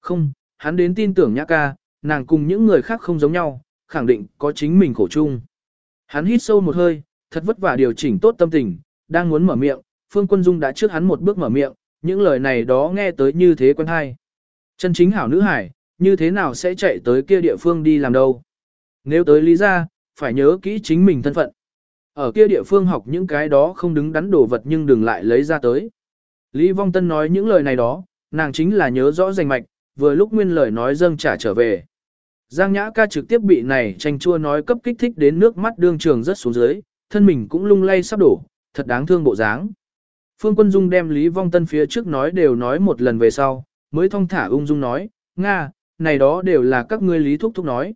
Không, hắn đến tin tưởng nhã ca, nàng cùng những người khác không giống nhau, khẳng định có chính mình khổ chung. Hắn hít sâu một hơi, thật vất vả điều chỉnh tốt tâm tình, đang muốn mở miệng, Phương Quân Dung đã trước hắn một bước mở miệng, những lời này đó nghe tới như thế quen hay. Chân chính hảo nữ hải, như thế nào sẽ chạy tới kia địa phương đi làm đâu? Nếu tới lý ra, phải nhớ kỹ chính mình thân phận. Ở kia địa phương học những cái đó không đứng đắn đồ vật nhưng đừng lại lấy ra tới. Lý Vong Tân nói những lời này đó, nàng chính là nhớ rõ rành mạch, vừa lúc nguyên lời nói dâng trả trở về. Giang Nhã ca trực tiếp bị này tranh chua nói cấp kích thích đến nước mắt đương trường rất xuống dưới, thân mình cũng lung lay sắp đổ, thật đáng thương bộ dáng. Phương Quân Dung đem Lý Vong Tân phía trước nói đều nói một lần về sau, mới thong thả ung dung nói, Nga, này đó đều là các ngươi Lý Thúc Thúc nói.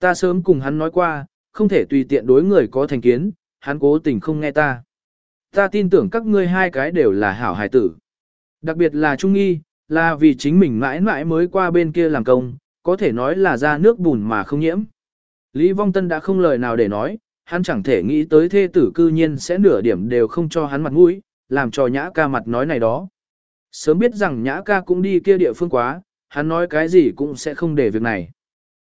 Ta sớm cùng hắn nói qua, không thể tùy tiện đối người có thành kiến, hắn cố tình không nghe ta. Ta tin tưởng các ngươi hai cái đều là hảo hài tử. Đặc biệt là Trung Nghi, là vì chính mình mãi mãi mới qua bên kia làm công, có thể nói là ra nước bùn mà không nhiễm. Lý Vong Tân đã không lời nào để nói, hắn chẳng thể nghĩ tới thê tử cư nhiên sẽ nửa điểm đều không cho hắn mặt mũi, làm cho nhã ca mặt nói này đó. Sớm biết rằng nhã ca cũng đi kia địa phương quá, hắn nói cái gì cũng sẽ không để việc này.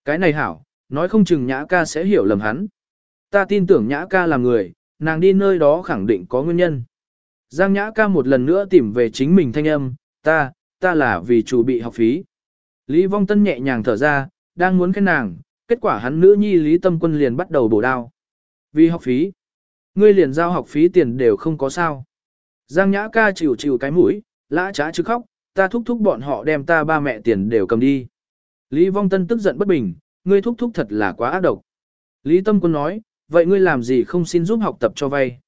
Cái này hảo, nói không chừng nhã ca sẽ hiểu lầm hắn. Ta tin tưởng nhã ca là người, nàng đi nơi đó khẳng định có nguyên nhân. Giang nhã ca một lần nữa tìm về chính mình thanh âm, ta, ta là vì chủ bị học phí. Lý Vong Tân nhẹ nhàng thở ra, đang muốn khen nàng, kết quả hắn nữ nhi Lý Tâm Quân liền bắt đầu bổ đao. Vì học phí, ngươi liền giao học phí tiền đều không có sao. Giang Nhã ca chịu chịu cái mũi, lã trá chứ khóc, ta thúc thúc bọn họ đem ta ba mẹ tiền đều cầm đi. Lý Vong Tân tức giận bất bình, ngươi thúc thúc thật là quá ác độc. Lý Tâm Quân nói, vậy ngươi làm gì không xin giúp học tập cho vay?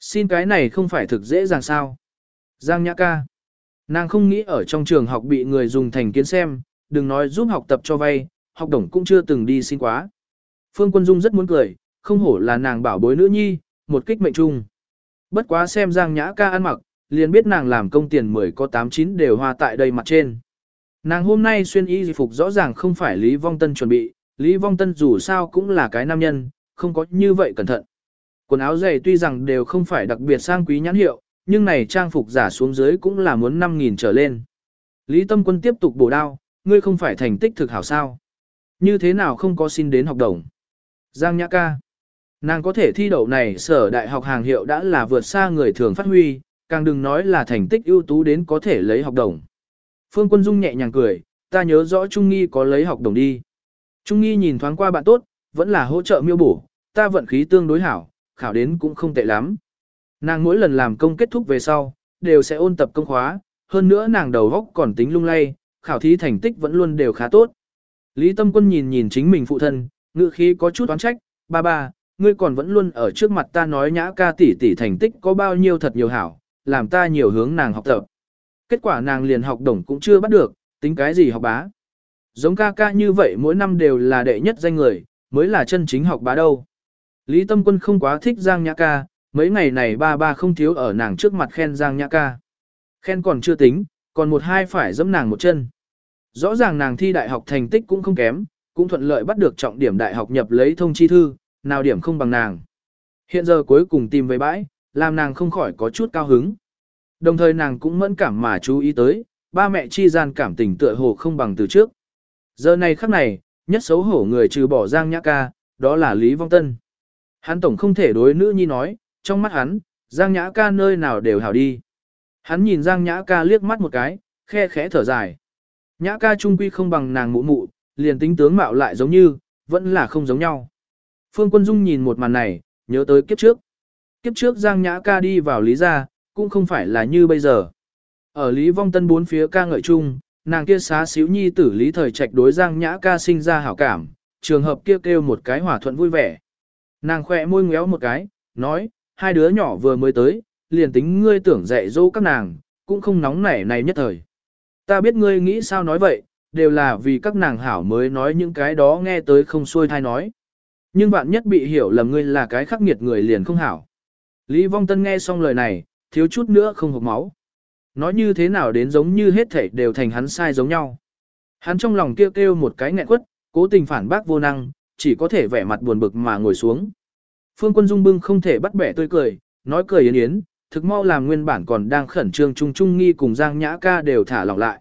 Xin cái này không phải thực dễ dàng sao? Giang Nhã ca. Nàng không nghĩ ở trong trường học bị người dùng thành kiến xem, đừng nói giúp học tập cho vay, học đồng cũng chưa từng đi xin quá. Phương Quân Dung rất muốn cười, không hổ là nàng bảo bối nữ nhi, một kích mệnh trung. Bất quá xem Giang Nhã ca ăn mặc, liền biết nàng làm công tiền 10 có 89 đều hoa tại đây mặt trên. Nàng hôm nay xuyên y phục rõ ràng không phải Lý Vong Tân chuẩn bị, Lý Vong Tân dù sao cũng là cái nam nhân, không có như vậy cẩn thận. Quần áo dày tuy rằng đều không phải đặc biệt sang quý nhãn hiệu, nhưng này trang phục giả xuống dưới cũng là muốn 5.000 trở lên. Lý Tâm Quân tiếp tục bổ đao, ngươi không phải thành tích thực hảo sao. Như thế nào không có xin đến học đồng. Giang Nhã ca. Nàng có thể thi đậu này sở đại học hàng hiệu đã là vượt xa người thường phát huy, càng đừng nói là thành tích ưu tú đến có thể lấy học đồng. Phương Quân Dung nhẹ nhàng cười, ta nhớ rõ Trung Nghi có lấy học đồng đi. Trung Nghi nhìn thoáng qua bạn tốt, vẫn là hỗ trợ miêu bổ, ta vận khí tương đối hảo, khảo đến cũng không tệ lắm. Nàng mỗi lần làm công kết thúc về sau, đều sẽ ôn tập công khóa, hơn nữa nàng đầu góc còn tính lung lay, khảo thí thành tích vẫn luôn đều khá tốt. Lý Tâm Quân nhìn nhìn chính mình phụ thân, ngữ khí có chút oán trách, ba ba, ngươi còn vẫn luôn ở trước mặt ta nói nhã ca tỷ tỷ thành tích có bao nhiêu thật nhiều hảo, làm ta nhiều hướng nàng học tập. Kết quả nàng liền học đồng cũng chưa bắt được, tính cái gì học bá. Giống ca ca như vậy mỗi năm đều là đệ nhất danh người, mới là chân chính học bá đâu. Lý Tâm Quân không quá thích Giang Nhã ca, mấy ngày này ba ba không thiếu ở nàng trước mặt khen Giang Nhã ca. Khen còn chưa tính, còn một hai phải giẫm nàng một chân. Rõ ràng nàng thi đại học thành tích cũng không kém, cũng thuận lợi bắt được trọng điểm đại học nhập lấy thông chi thư, nào điểm không bằng nàng. Hiện giờ cuối cùng tìm về bãi, làm nàng không khỏi có chút cao hứng. Đồng thời nàng cũng mẫn cảm mà chú ý tới, ba mẹ chi gian cảm tình tựa hồ không bằng từ trước. Giờ này khắc này, nhất xấu hổ người trừ bỏ Giang Nhã Ca, đó là Lý Vong Tân. Hắn tổng không thể đối nữ nhi nói, trong mắt hắn, Giang Nhã Ca nơi nào đều hảo đi. Hắn nhìn Giang Nhã Ca liếc mắt một cái, khe khẽ thở dài. Nhã Ca trung quy không bằng nàng mụ mụ, liền tính tướng mạo lại giống như, vẫn là không giống nhau. Phương Quân Dung nhìn một màn này, nhớ tới kiếp trước. Kiếp trước Giang Nhã Ca đi vào Lý gia, cũng không phải là như bây giờ. Ở Lý Vong Tân bốn phía ca ngợi chung, nàng kia xá xíu nhi tử Lý Thời Trạch đối Giang Nhã Ca sinh ra hảo cảm, trường hợp kia kêu, kêu một cái hòa thuận vui vẻ. Nàng khỏe môi ngéo một cái, nói, hai đứa nhỏ vừa mới tới, liền tính ngươi tưởng dạy dỗ các nàng, cũng không nóng nảy này nhất thời. Ta biết ngươi nghĩ sao nói vậy, đều là vì các nàng hảo mới nói những cái đó nghe tới không xuôi thai nói. Nhưng bạn nhất bị hiểu lầm ngươi là cái khắc nghiệt người liền không hảo. Lý Vong Tân nghe xong lời này, thiếu chút nữa không hộp máu. Nói như thế nào đến giống như hết thảy đều thành hắn sai giống nhau. Hắn trong lòng kêu kêu một cái nghẹn quất, cố tình phản bác vô năng, chỉ có thể vẻ mặt buồn bực mà ngồi xuống. Phương Quân Dung bưng không thể bắt bẻ tươi cười, nói cười yến yến, thực mau làm nguyên bản còn đang khẩn trương chung chung nghi cùng Giang Nhã ca đều thả lỏng lại.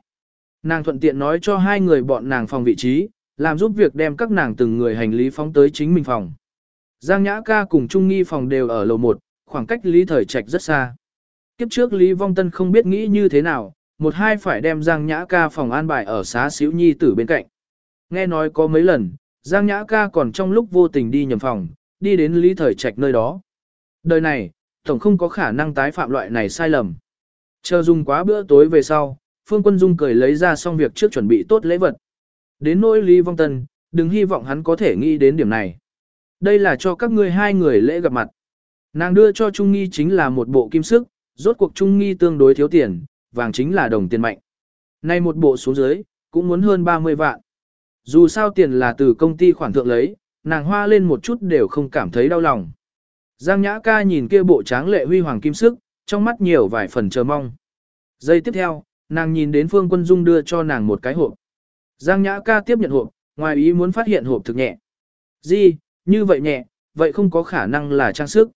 Nàng thuận tiện nói cho hai người bọn nàng phòng vị trí, làm giúp việc đem các nàng từng người hành lý phóng tới chính mình phòng. Giang Nhã ca cùng Trung Nghi phòng đều ở lầu 1, khoảng cách Lý Thời Trạch rất xa. Kiếp trước Lý Vong Tân không biết nghĩ như thế nào, một hai phải đem Giang Nhã ca phòng an bài ở xá xíu nhi tử bên cạnh. Nghe nói có mấy lần, Giang Nhã ca còn trong lúc vô tình đi nhầm phòng, đi đến Lý Thời Trạch nơi đó. Đời này, tổng không có khả năng tái phạm loại này sai lầm. Chờ dùng quá bữa tối về sau, Phương Quân Dung cười lấy ra xong việc trước chuẩn bị tốt lễ vật. Đến nỗi Lý Vong Tân, đừng hy vọng hắn có thể nghĩ đến điểm này. Đây là cho các ngươi hai người lễ gặp mặt. Nàng đưa cho Trung Nghi chính là một bộ kim sức, rốt cuộc Trung Nghi tương đối thiếu tiền, vàng chính là đồng tiền mạnh. Nay một bộ xuống dưới, cũng muốn hơn 30 vạn. Dù sao tiền là từ công ty khoản thượng lấy, nàng hoa lên một chút đều không cảm thấy đau lòng. Giang Nhã ca nhìn kia bộ tráng lệ huy hoàng kim sức, trong mắt nhiều vài phần chờ mong. Giây tiếp theo, nàng nhìn đến Phương Quân Dung đưa cho nàng một cái hộp. Giang Nhã ca tiếp nhận hộp, ngoài ý muốn phát hiện hộp thực nhẹ. Gì, như vậy nhẹ, vậy không có khả năng là trang sức.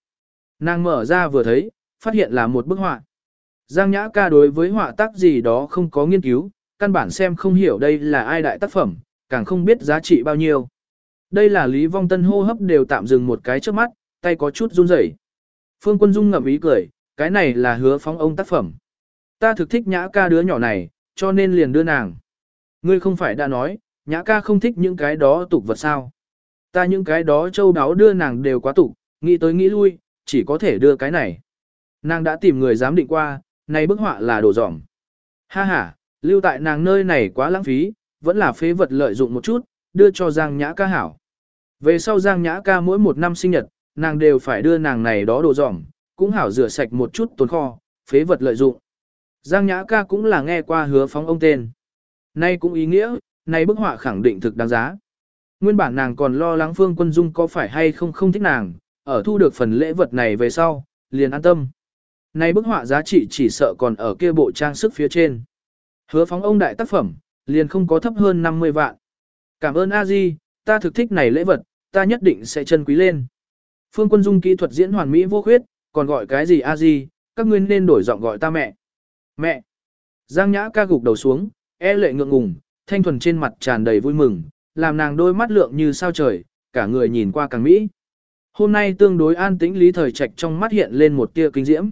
Nàng mở ra vừa thấy, phát hiện là một bức họa. Giang Nhã ca đối với họa tác gì đó không có nghiên cứu, căn bản xem không hiểu đây là ai đại tác phẩm, càng không biết giá trị bao nhiêu. Đây là Lý Vong Tân hô hấp đều tạm dừng một cái trước mắt, tay có chút run rẩy. Phương Quân Dung ngậm ý cười, cái này là hứa phóng ông tác phẩm. Ta thực thích nhã ca đứa nhỏ này, cho nên liền đưa nàng. Ngươi không phải đã nói, nhã ca không thích những cái đó tục vật sao. Ta những cái đó châu đáo đưa nàng đều quá tục, nghĩ tới nghĩ lui, chỉ có thể đưa cái này. Nàng đã tìm người giám định qua, này bức họa là đồ dỏng. Ha ha, lưu tại nàng nơi này quá lãng phí, vẫn là phế vật lợi dụng một chút, đưa cho Giang Nhã ca hảo. Về sau Giang Nhã ca mỗi một năm sinh nhật, nàng đều phải đưa nàng này đó đồ dỏng, cũng hảo rửa sạch một chút tồn kho, phế vật lợi dụng. Giang Nhã ca cũng là nghe qua hứa phóng ông tên. Nay cũng ý nghĩa, nay bức họa khẳng định thực đáng giá. Nguyên bản nàng còn lo lắng Phương Quân Dung có phải hay không không thích nàng, ở thu được phần lễ vật này về sau, liền an tâm. Nay bức họa giá trị chỉ sợ còn ở kia bộ trang sức phía trên. Hứa phóng ông đại tác phẩm, liền không có thấp hơn 50 vạn. Cảm ơn a di, ta thực thích này lễ vật, ta nhất định sẽ chân quý lên. Phương Quân Dung kỹ thuật diễn hoàn mỹ vô khuyết, còn gọi cái gì a di các ngươi nên đổi giọng gọi ta mẹ. Mẹ. Giang Nhã ca gục đầu xuống, e lệ ngượng ngùng, thanh thuần trên mặt tràn đầy vui mừng, làm nàng đôi mắt lượng như sao trời, cả người nhìn qua càng mỹ. Hôm nay tương đối an tĩnh Lý Thời Trạch trong mắt hiện lên một tia kinh diễm.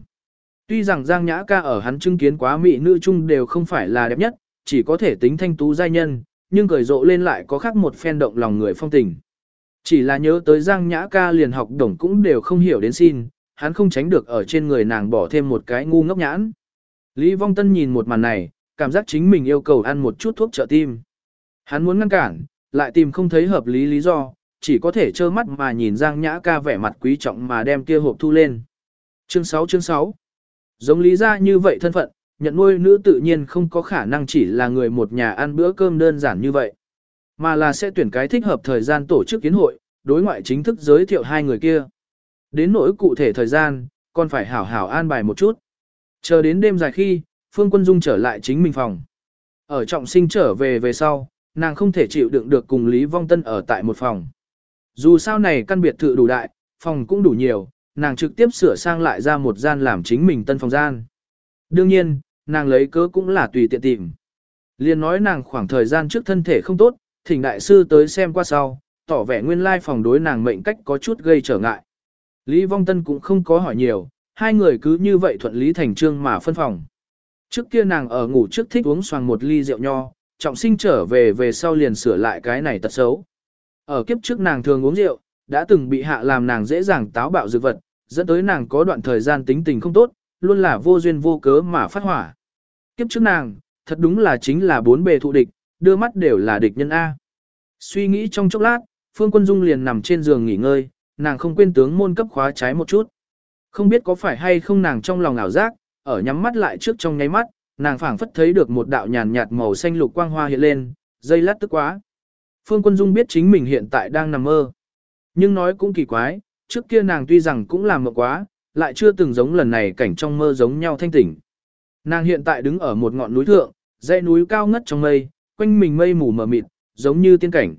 Tuy rằng Giang Nhã ca ở hắn chứng kiến quá mỹ nữ chung đều không phải là đẹp nhất, chỉ có thể tính thanh tú giai nhân, nhưng cười rộ lên lại có khác một phen động lòng người phong tình. Chỉ là nhớ tới Giang Nhã ca liền học đồng cũng đều không hiểu đến xin, hắn không tránh được ở trên người nàng bỏ thêm một cái ngu ngốc nhãn. Lý Vong Tân nhìn một màn này, cảm giác chính mình yêu cầu ăn một chút thuốc trợ tim. Hắn muốn ngăn cản, lại tìm không thấy hợp lý lý do, chỉ có thể trơ mắt mà nhìn Giang Nhã ca vẻ mặt quý trọng mà đem kia hộp thu lên. Chương 6 chương 6 Giống lý ra như vậy thân phận, nhận nuôi nữ tự nhiên không có khả năng chỉ là người một nhà ăn bữa cơm đơn giản như vậy, mà là sẽ tuyển cái thích hợp thời gian tổ chức kiến hội, đối ngoại chính thức giới thiệu hai người kia. Đến nỗi cụ thể thời gian, còn phải hảo hảo an bài một chút. Chờ đến đêm dài khi, Phương Quân Dung trở lại chính mình phòng. Ở trọng sinh trở về về sau, nàng không thể chịu đựng được cùng Lý Vong Tân ở tại một phòng. Dù sao này căn biệt thự đủ đại, phòng cũng đủ nhiều, nàng trực tiếp sửa sang lại ra một gian làm chính mình tân phòng gian. Đương nhiên, nàng lấy cớ cũng là tùy tiện tìm. Liên nói nàng khoảng thời gian trước thân thể không tốt, thỉnh đại sư tới xem qua sau, tỏ vẻ nguyên lai phòng đối nàng mệnh cách có chút gây trở ngại. Lý Vong Tân cũng không có hỏi nhiều, hai người cứ như vậy thuận lý thành trương mà phân phòng. Trước kia nàng ở ngủ trước thích uống xoàng một ly rượu nho, trọng sinh trở về về sau liền sửa lại cái này tật xấu. Ở kiếp trước nàng thường uống rượu, đã từng bị hạ làm nàng dễ dàng táo bạo dược vật, dẫn tới nàng có đoạn thời gian tính tình không tốt, luôn là vô duyên vô cớ mà phát hỏa. Kiếp trước nàng, thật đúng là chính là bốn bề thụ địch, đưa mắt đều là địch nhân A. Suy nghĩ trong chốc lát, Phương Quân Dung liền nằm trên giường nghỉ ngơi, nàng không quên tướng môn cấp khóa trái một chút. Không biết có phải hay không nàng trong lòng ảo giác, ở nhắm mắt lại trước trong nháy mắt, nàng phảng phất thấy được một đạo nhàn nhạt màu xanh lục quang hoa hiện lên, dây lát tức quá. Phương Quân Dung biết chính mình hiện tại đang nằm mơ. Nhưng nói cũng kỳ quái, trước kia nàng tuy rằng cũng làm mộng quá, lại chưa từng giống lần này cảnh trong mơ giống nhau thanh tỉnh. Nàng hiện tại đứng ở một ngọn núi thượng, dãy núi cao ngất trong mây, quanh mình mây mù mờ mịt, giống như tiên cảnh.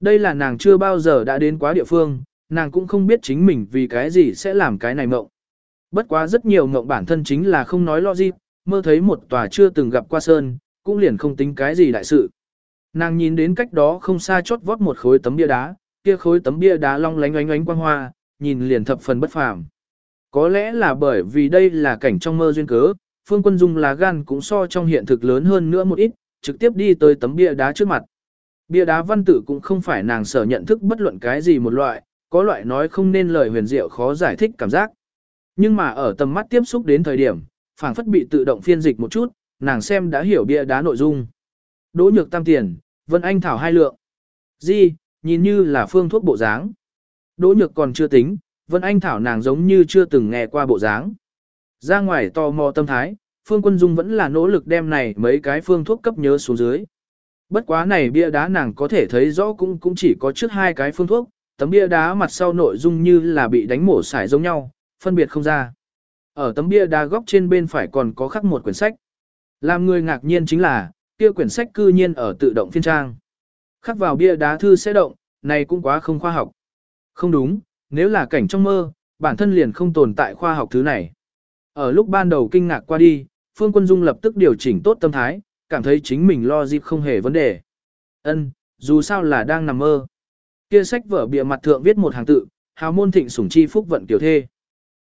Đây là nàng chưa bao giờ đã đến quá địa phương, nàng cũng không biết chính mình vì cái gì sẽ làm cái này mộng. Bất quá rất nhiều mộng bản thân chính là không nói lo gì, mơ thấy một tòa chưa từng gặp qua sơn, cũng liền không tính cái gì đại sự. Nàng nhìn đến cách đó không xa chót vót một khối tấm bia đá, kia khối tấm bia đá long lánh ánh ánh quang hoa, nhìn liền thập phần bất phàm. Có lẽ là bởi vì đây là cảnh trong mơ duyên cớ, Phương Quân Dung lá gan cũng so trong hiện thực lớn hơn nữa một ít, trực tiếp đi tới tấm bia đá trước mặt. Bia đá văn tự cũng không phải nàng sở nhận thức bất luận cái gì một loại, có loại nói không nên lời huyền diệu khó giải thích cảm giác. Nhưng mà ở tầm mắt tiếp xúc đến thời điểm, phảng phất bị tự động phiên dịch một chút, nàng xem đã hiểu bia đá nội dung. Đỗ nhược tam tiền, Vân Anh thảo hai lượng. Di, nhìn như là phương thuốc bộ dáng. Đỗ nhược còn chưa tính, Vân Anh thảo nàng giống như chưa từng nghe qua bộ dáng. Ra ngoài tò mò tâm thái, Phương Quân Dung vẫn là nỗ lực đem này mấy cái phương thuốc cấp nhớ xuống dưới. Bất quá này bia đá nàng có thể thấy rõ cũng cũng chỉ có trước hai cái phương thuốc, tấm bia đá mặt sau nội dung như là bị đánh mổ xải giống nhau, phân biệt không ra. Ở tấm bia đá góc trên bên phải còn có khắc một quyển sách. Làm người ngạc nhiên chính là, kia quyển sách cư nhiên ở tự động phiên trang. Khắc vào bia đá thư sẽ động, này cũng quá không khoa học. Không đúng, nếu là cảnh trong mơ, bản thân liền không tồn tại khoa học thứ này. Ở lúc ban đầu kinh ngạc qua đi, Phương Quân Dung lập tức điều chỉnh tốt tâm thái, cảm thấy chính mình lo dịp không hề vấn đề. Ân, dù sao là đang nằm mơ. Kia sách vở bìa mặt thượng viết một hàng tự, hào môn thịnh sủng chi phúc vận tiểu thê.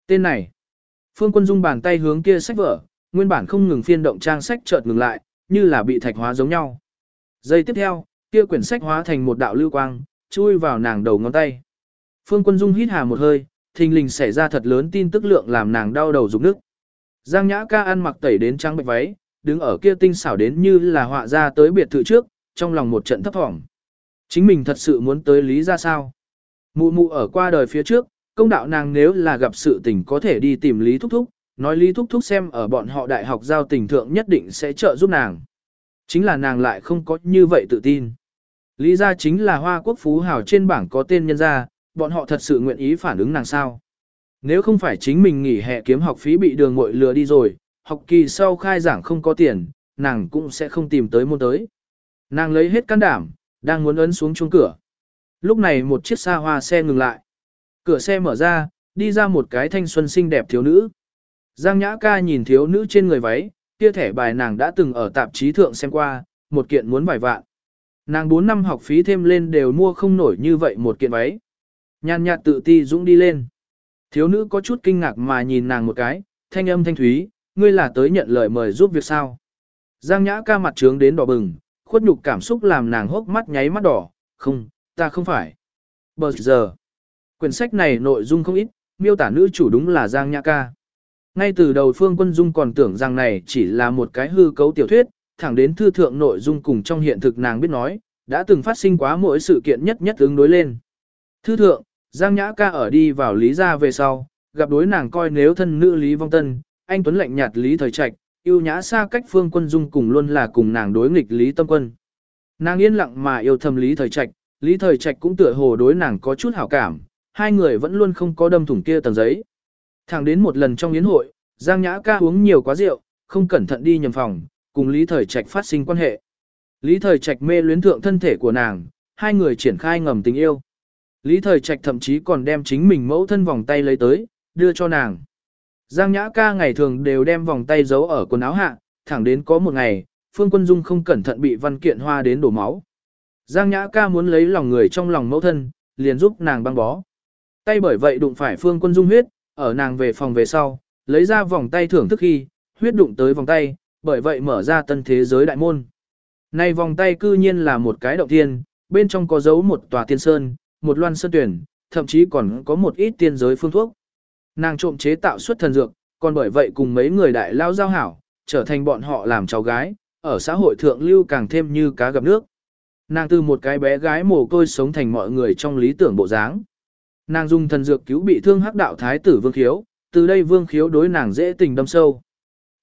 Tên này. Phương Quân Dung bàn tay hướng kia sách vở, nguyên bản không ngừng phiên động trang sách chợt ngừng lại, như là bị thạch hóa giống nhau. Giây tiếp theo, kia quyển sách hóa thành một đạo lưu quang, chui vào nàng đầu ngón tay. Phương Quân Dung hít hà một hơi, thình lình xảy ra thật lớn tin tức lượng làm nàng đau đầu rụng nước. Giang Nhã ca ăn mặc tẩy đến trắng bạch váy, đứng ở kia tinh xảo đến như là họa ra tới biệt thự trước, trong lòng một trận thấp thỏm. Chính mình thật sự muốn tới lý ra sao? Mụ mụ ở qua đời phía trước, công đạo nàng nếu là gặp sự tình có thể đi tìm Lý Thúc Thúc, nói Lý Thúc Thúc xem ở bọn họ đại học giao tình thượng nhất định sẽ trợ giúp nàng. Chính là nàng lại không có như vậy tự tin. Lý gia chính là hoa quốc phú hào trên bảng có tên nhân gia, bọn họ thật sự nguyện ý phản ứng nàng sao. Nếu không phải chính mình nghỉ hè kiếm học phí bị đường muội lừa đi rồi, học kỳ sau khai giảng không có tiền, nàng cũng sẽ không tìm tới môn tới. Nàng lấy hết can đảm, đang muốn ấn xuống chuông cửa. Lúc này một chiếc xa hoa xe ngừng lại. Cửa xe mở ra, đi ra một cái thanh xuân xinh đẹp thiếu nữ. Giang Nhã ca nhìn thiếu nữ trên người váy, kia thẻ bài nàng đã từng ở tạp chí thượng xem qua, một kiện muốn vài vạn. Nàng 4 năm học phí thêm lên đều mua không nổi như vậy một kiện váy. Nhàn nhạt tự ti dũng đi lên. Thiếu nữ có chút kinh ngạc mà nhìn nàng một cái, thanh âm thanh thúy, ngươi là tới nhận lời mời giúp việc sao. Giang Nhã ca mặt trướng đến đỏ bừng, khuất nhục cảm xúc làm nàng hốc mắt nháy mắt đỏ, không, ta không phải. Bờ giờ, quyển sách này nội dung không ít, miêu tả nữ chủ đúng là Giang Nhã ca. Ngay từ đầu Phương Quân Dung còn tưởng rằng này chỉ là một cái hư cấu tiểu thuyết, thẳng đến thư thượng nội dung cùng trong hiện thực nàng biết nói, đã từng phát sinh quá mỗi sự kiện nhất nhất ứng đối lên. Thư thượng, Giang Nhã ca ở đi vào Lý gia về sau, gặp đối nàng coi nếu thân nữ Lý Vong Tân, anh Tuấn lạnh nhạt Lý Thời Trạch, yêu nhã xa cách Phương Quân Dung cùng luôn là cùng nàng đối nghịch Lý Tâm Quân. Nàng yên lặng mà yêu thầm Lý Thời Trạch, Lý Thời Trạch cũng tựa hồ đối nàng có chút hảo cảm, hai người vẫn luôn không có đâm thủng kia tầng giấy. Thẳng đến một lần trong yến hội, Giang Nhã ca uống nhiều quá rượu, không cẩn thận đi nhầm phòng, cùng Lý Thời Trạch phát sinh quan hệ. Lý Thời Trạch mê luyến thượng thân thể của nàng, hai người triển khai ngầm tình yêu. Lý Thời Trạch thậm chí còn đem chính mình mẫu thân vòng tay lấy tới, đưa cho nàng. Giang Nhã ca ngày thường đều đem vòng tay giấu ở quần áo hạ, thẳng đến có một ngày, Phương Quân Dung không cẩn thận bị văn kiện hoa đến đổ máu. Giang Nhã ca muốn lấy lòng người trong lòng mẫu thân, liền giúp nàng băng bó. Tay bởi vậy đụng phải Phương Quân Dung huyết, ở nàng về phòng về sau, lấy ra vòng tay thưởng thức khi, huyết đụng tới vòng tay, bởi vậy mở ra tân thế giới đại môn. Này vòng tay cư nhiên là một cái động thiên, bên trong có dấu một tòa tiên sơn, một loan sơn tuyển, thậm chí còn có một ít tiên giới phương thuốc. Nàng trộm chế tạo xuất thần dược, còn bởi vậy cùng mấy người đại lao giao hảo, trở thành bọn họ làm cháu gái, ở xã hội thượng lưu càng thêm như cá gặp nước. Nàng từ một cái bé gái mồ côi sống thành mọi người trong lý tưởng bộ dáng. Nàng dùng thần dược cứu bị thương hắc đạo thái tử Vương Khiếu, từ đây Vương Khiếu đối nàng dễ tình đâm sâu.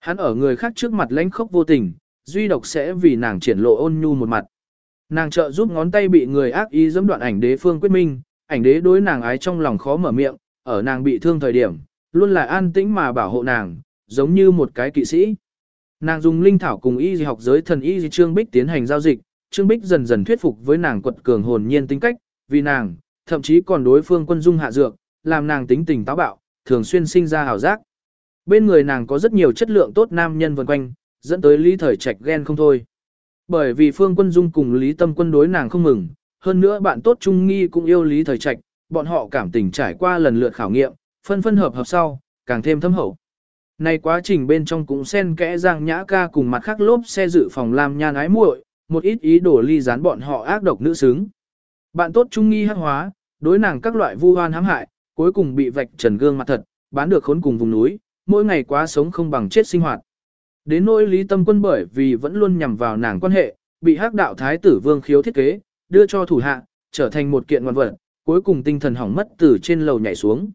Hắn ở người khác trước mặt lãnh khốc vô tình, duy độc sẽ vì nàng triển lộ ôn nhu một mặt. Nàng trợ giúp ngón tay bị người ác ý dẫm đoạn ảnh đế phương quyết minh, ảnh đế đối nàng ái trong lòng khó mở miệng, ở nàng bị thương thời điểm, luôn là an tĩnh mà bảo hộ nàng, giống như một cái kỵ sĩ. Nàng dùng linh thảo cùng y học giới thần y Trương Bích tiến hành giao dịch, Trương Bích dần dần thuyết phục với nàng quật cường hồn nhiên tính cách, vì nàng, thậm chí còn đối phương quân dung hạ dược, làm nàng tính tình táo bạo, thường xuyên sinh ra hào giác. Bên người nàng có rất nhiều chất lượng tốt nam nhân vần quanh, dẫn tới Lý Thời Trạch ghen không thôi. Bởi vì Phương Quân Dung cùng Lý Tâm Quân đối nàng không mừng, hơn nữa bạn tốt Trung Nghi cũng yêu Lý Thời Trạch, bọn họ cảm tình trải qua lần lượt khảo nghiệm, phân phân hợp hợp sau, càng thêm thâm hậu. Này quá trình bên trong cũng xen kẽ Giang Nhã ca cùng mặt khác lốp xe dự phòng làm nhan ái muội, một ít ý đồ ly gián bọn họ ác độc nữ xứng. Bạn tốt Trung Nghi hắc hóa, đối nàng các loại vu oan hãm hại, cuối cùng bị vạch trần gương mặt thật, bán được khốn cùng vùng núi, mỗi ngày quá sống không bằng chết sinh hoạt. Đến nỗi Lý Tâm Quân bởi vì vẫn luôn nhằm vào nàng quan hệ, bị hắc đạo thái tử Vương Khiếu thiết kế, đưa cho thủ hạ, trở thành một kiện ngoan vật, cuối cùng tinh thần hỏng mất từ trên lầu nhảy xuống.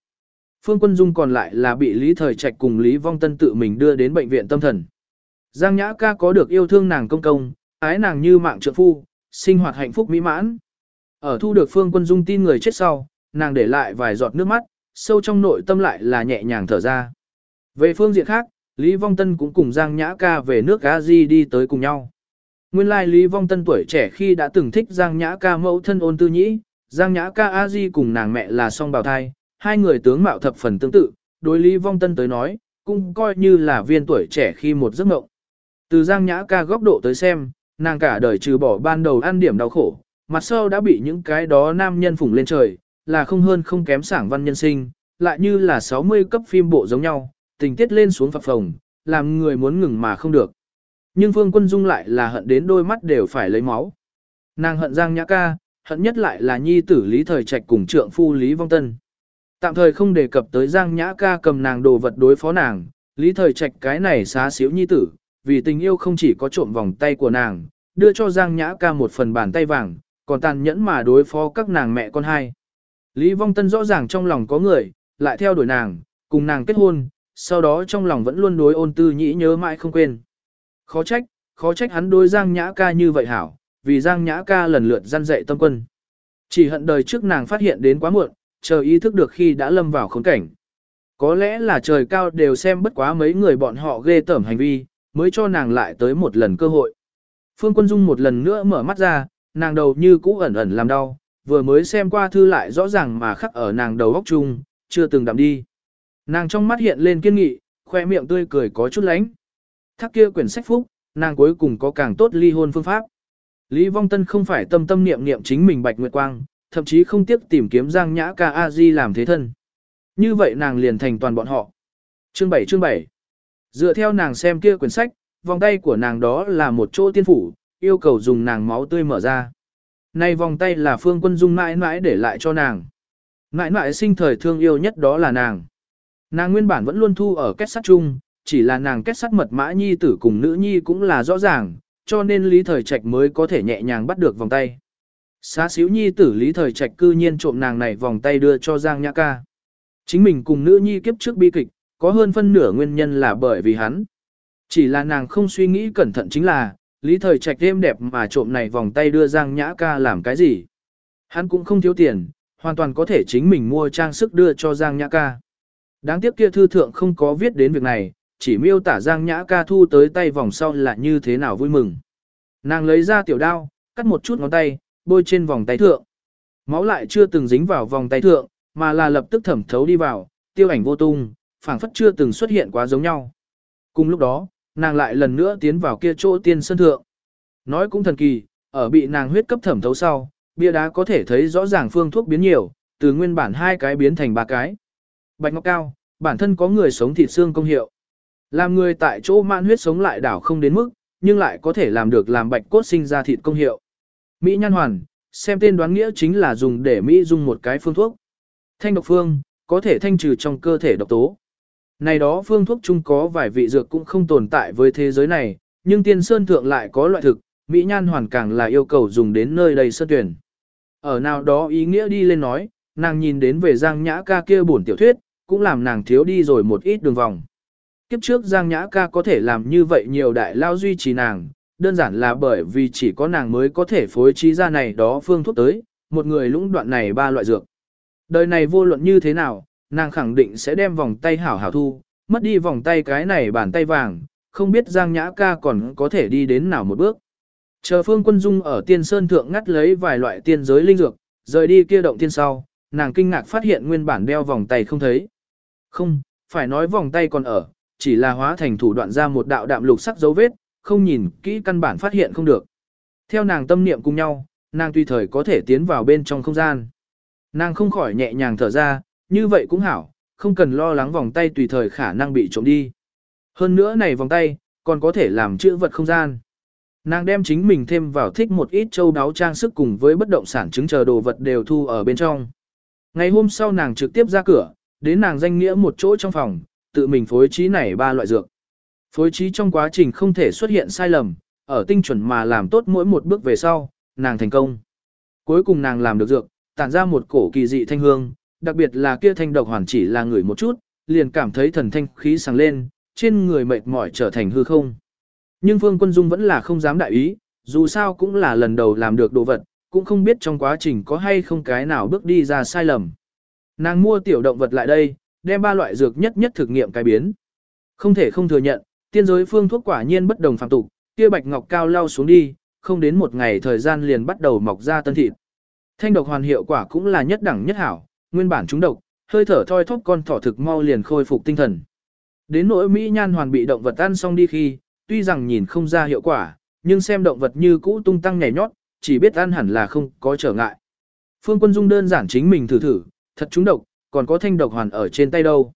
Phương Quân Dung còn lại là bị Lý Thời Trạch cùng Lý Vong Tân tự mình đưa đến bệnh viện tâm thần. Giang Nhã ca có được yêu thương nàng công công, ái nàng như mạng trợ phu, sinh hoạt hạnh phúc mỹ mãn. Ở thu được Phương Quân Dung tin người chết sau, nàng để lại vài giọt nước mắt, sâu trong nội tâm lại là nhẹ nhàng thở ra. Về phương diện khác, Lý Vong Tân cũng cùng Giang Nhã ca về nước Á Di đi tới cùng nhau. Nguyên lai Lý Vong Tân tuổi trẻ khi đã từng thích Giang Nhã ca mẫu thân ôn tư nhĩ, Giang Nhã ca A Di cùng nàng mẹ là song bào thai, hai người tướng mạo thập phần tương tự, đối Lý Vong Tân tới nói, cũng coi như là viên tuổi trẻ khi một giấc mộng. Từ Giang Nhã ca góc độ tới xem, nàng cả đời trừ bỏ ban đầu ăn điểm đau khổ, mặt sau đã bị những cái đó nam nhân phủng lên trời, là không hơn không kém sảng văn nhân sinh, lại như là 60 cấp phim bộ giống nhau, tình tiết lên xuống phập phồng, làm người muốn ngừng mà không được. Nhưng Phương Quân Dung lại là hận đến đôi mắt đều phải lấy máu. Nàng hận Giang Nhã ca, hận nhất lại là nhi tử Lý Thời Trạch cùng trượng phu Lý Vong Tân. Tạm thời không đề cập tới Giang Nhã ca cầm nàng đồ vật đối phó nàng, Lý Thời Trạch cái này xá xíu nhi tử, vì tình yêu không chỉ có trộm vòng tay của nàng, đưa cho Giang Nhã ca một phần bàn tay vàng, còn tàn nhẫn mà đối phó các nàng mẹ con hai. Lý Vong Tân rõ ràng trong lòng có người, lại theo đuổi nàng, cùng nàng kết hôn, sau đó trong lòng vẫn luôn đối ôn tư nhĩ nhớ mãi không quên. Khó trách, khó trách hắn đối Giang Nhã ca như vậy hảo, vì Giang Nhã ca lần lượt gian dạy tâm quân. Chỉ hận đời trước nàng phát hiện đến quá muộn, chờ ý thức được khi đã lâm vào khốn cảnh. Có lẽ là trời cao đều xem bất quá mấy người bọn họ ghê tởm hành vi, mới cho nàng lại tới một lần cơ hội. Phương Quân Dung một lần nữa mở mắt ra, nàng đầu như cũ ẩn ẩn làm đau, vừa mới xem qua thư lại rõ ràng mà khắc ở nàng đầu góc chung, chưa từng đậm đi. Nàng trong mắt hiện lên kiên nghị, khoe miệng tươi cười có chút lánh. Thác kia quyển sách phúc, nàng cuối cùng có càng tốt ly hôn phương pháp. Lý Vong Tân không phải tâm tâm niệm niệm chính mình Bạch Nguyệt Quang, thậm chí không tiếc tìm kiếm Giang Nhã Ca A Di làm thế thân. Như vậy nàng liền thành toàn bọn họ. Chương 7 chương 7 Dựa theo nàng xem kia quyển sách, vòng tay của nàng đó là một chỗ tiên phủ, yêu cầu dùng nàng máu tươi mở ra. nay vòng tay là Phương Quân Dung mãi mãi để lại cho nàng. Mãi mãi sinh thời thương yêu nhất đó là nàng. Nàng nguyên bản vẫn luôn thu ở kết sắt chung, chỉ là nàng kết sắt mật mã nhi tử cùng nữ nhi cũng là rõ ràng, cho nên Lý Thời Trạch mới có thể nhẹ nhàng bắt được vòng tay. Xá xíu nhi tử Lý Thời Trạch cư nhiên trộm nàng này vòng tay đưa cho Giang Nhã Ca. Chính mình cùng nữ nhi kiếp trước bi kịch, có hơn phân nửa nguyên nhân là bởi vì hắn. Chỉ là nàng không suy nghĩ cẩn thận chính là, Lý Thời Trạch êm đẹp mà trộm này vòng tay đưa Giang Nhã Ca làm cái gì. Hắn cũng không thiếu tiền, hoàn toàn có thể chính mình mua trang sức đưa cho Giang Nhã Ca. Đáng tiếc kia thư thượng không có viết đến việc này, chỉ miêu tả Giang Nhã Ca thu tới tay vòng sau là như thế nào vui mừng. Nàng lấy ra tiểu đao, cắt một chút ngón tay, bôi trên vòng tay thượng. Máu lại chưa từng dính vào vòng tay thượng, mà là lập tức thẩm thấu đi vào, tiêu ảnh vô tung, phảng phất chưa từng xuất hiện quá giống nhau. Cùng lúc đó, nàng lại lần nữa tiến vào kia chỗ tiên sơn thượng. Nói cũng thần kỳ, ở bị nàng huyết cấp thẩm thấu sau, bia đá có thể thấy rõ ràng phương thuốc biến nhiều, từ nguyên bản hai cái biến thành ba cái. Bạch ngọc cao, bản thân có người sống thịt xương công hiệu. Làm người tại chỗ mãn huyết sống lại đảo không đến mức, nhưng lại có thể làm được làm bạch cốt sinh ra thịt công hiệu. Mỹ nhan hoàn, xem tên đoán nghĩa chính là dùng để Mỹ dùng một cái phương thuốc. Thanh độc phương, có thể thanh trừ trong cơ thể độc tố. Này đó phương thuốc chung có vài vị dược cũng không tồn tại với thế giới này, nhưng tiên sơn thượng lại có loại thực, Mỹ nhan hoàn càng là yêu cầu dùng đến nơi đây sơn tuyển. Ở nào đó ý nghĩa đi lên nói, nàng nhìn đến về Giang Nhã ca kia bổn tiểu thuyết, cũng làm nàng thiếu đi rồi một ít đường vòng. Kiếp trước Giang Nhã ca có thể làm như vậy nhiều đại lao duy trì nàng, đơn giản là bởi vì chỉ có nàng mới có thể phối trí ra này đó phương thuốc tới, một người lũng đoạn này ba loại dược. Đời này vô luận như thế nào, nàng khẳng định sẽ đem vòng tay hảo hảo thu, mất đi vòng tay cái này bàn tay vàng, không biết Giang Nhã ca còn có thể đi đến nào một bước. Chờ Phương Quân Dung ở Tiên Sơn Thượng ngắt lấy vài loại tiên giới linh dược, rời đi kia động tiên sau, nàng kinh ngạc phát hiện nguyên bản đeo vòng tay không thấy. Không, phải nói vòng tay còn ở, chỉ là hóa thành thủ đoạn ra một đạo đạm lục sắc dấu vết, không nhìn kỹ căn bản phát hiện không được. Theo nàng tâm niệm cùng nhau, nàng tùy thời có thể tiến vào bên trong không gian. Nàng không khỏi nhẹ nhàng thở ra, như vậy cũng hảo, không cần lo lắng vòng tay tùy thời khả năng bị trộm đi. Hơn nữa này vòng tay, còn có thể làm chữ vật không gian. Nàng đem chính mình thêm vào thích một ít châu đáo trang sức cùng với bất động sản chứng chờ đồ vật đều thu ở bên trong. Ngày hôm sau nàng trực tiếp ra cửa, đến nàng danh nghĩa một chỗ trong phòng, tự mình phối trí này ba loại dược. Phối trí trong quá trình không thể xuất hiện sai lầm, ở tinh chuẩn mà làm tốt mỗi một bước về sau, nàng thành công. Cuối cùng nàng làm được dược, tản ra một cổ kỳ dị thanh hương, đặc biệt là kia thanh độc hoàn chỉ là người một chút, liền cảm thấy thần thanh khí sáng lên, trên người mệt mỏi trở thành hư không. Nhưng Phương Quân Dung vẫn là không dám đại ý, dù sao cũng là lần đầu làm được đồ vật, cũng không biết trong quá trình có hay không cái nào bước đi ra sai lầm. Nàng mua tiểu động vật lại đây, đem ba loại dược nhất nhất thực nghiệm cái biến. Không thể không thừa nhận, tiên giới phương thuốc quả nhiên bất đồng phàm tục, kia bạch ngọc cao lao xuống đi, không đến một ngày thời gian liền bắt đầu mọc ra tân thịt. Thanh độc hoàn hiệu quả cũng là nhất đẳng nhất hảo, nguyên bản chúng độc, hơi thở thoi thóp con thỏ thực mau liền khôi phục tinh thần. Đến nỗi Mỹ nhan hoàn bị động vật ăn xong đi khi, tuy rằng nhìn không ra hiệu quả, nhưng xem động vật như cũ tung tăng nhảy nhót, chỉ biết ăn hẳn là không có trở ngại. Phương Quân Dung đơn giản chính mình thử thử, thật chúng độc, còn có thanh độc hoàn ở trên tay đâu.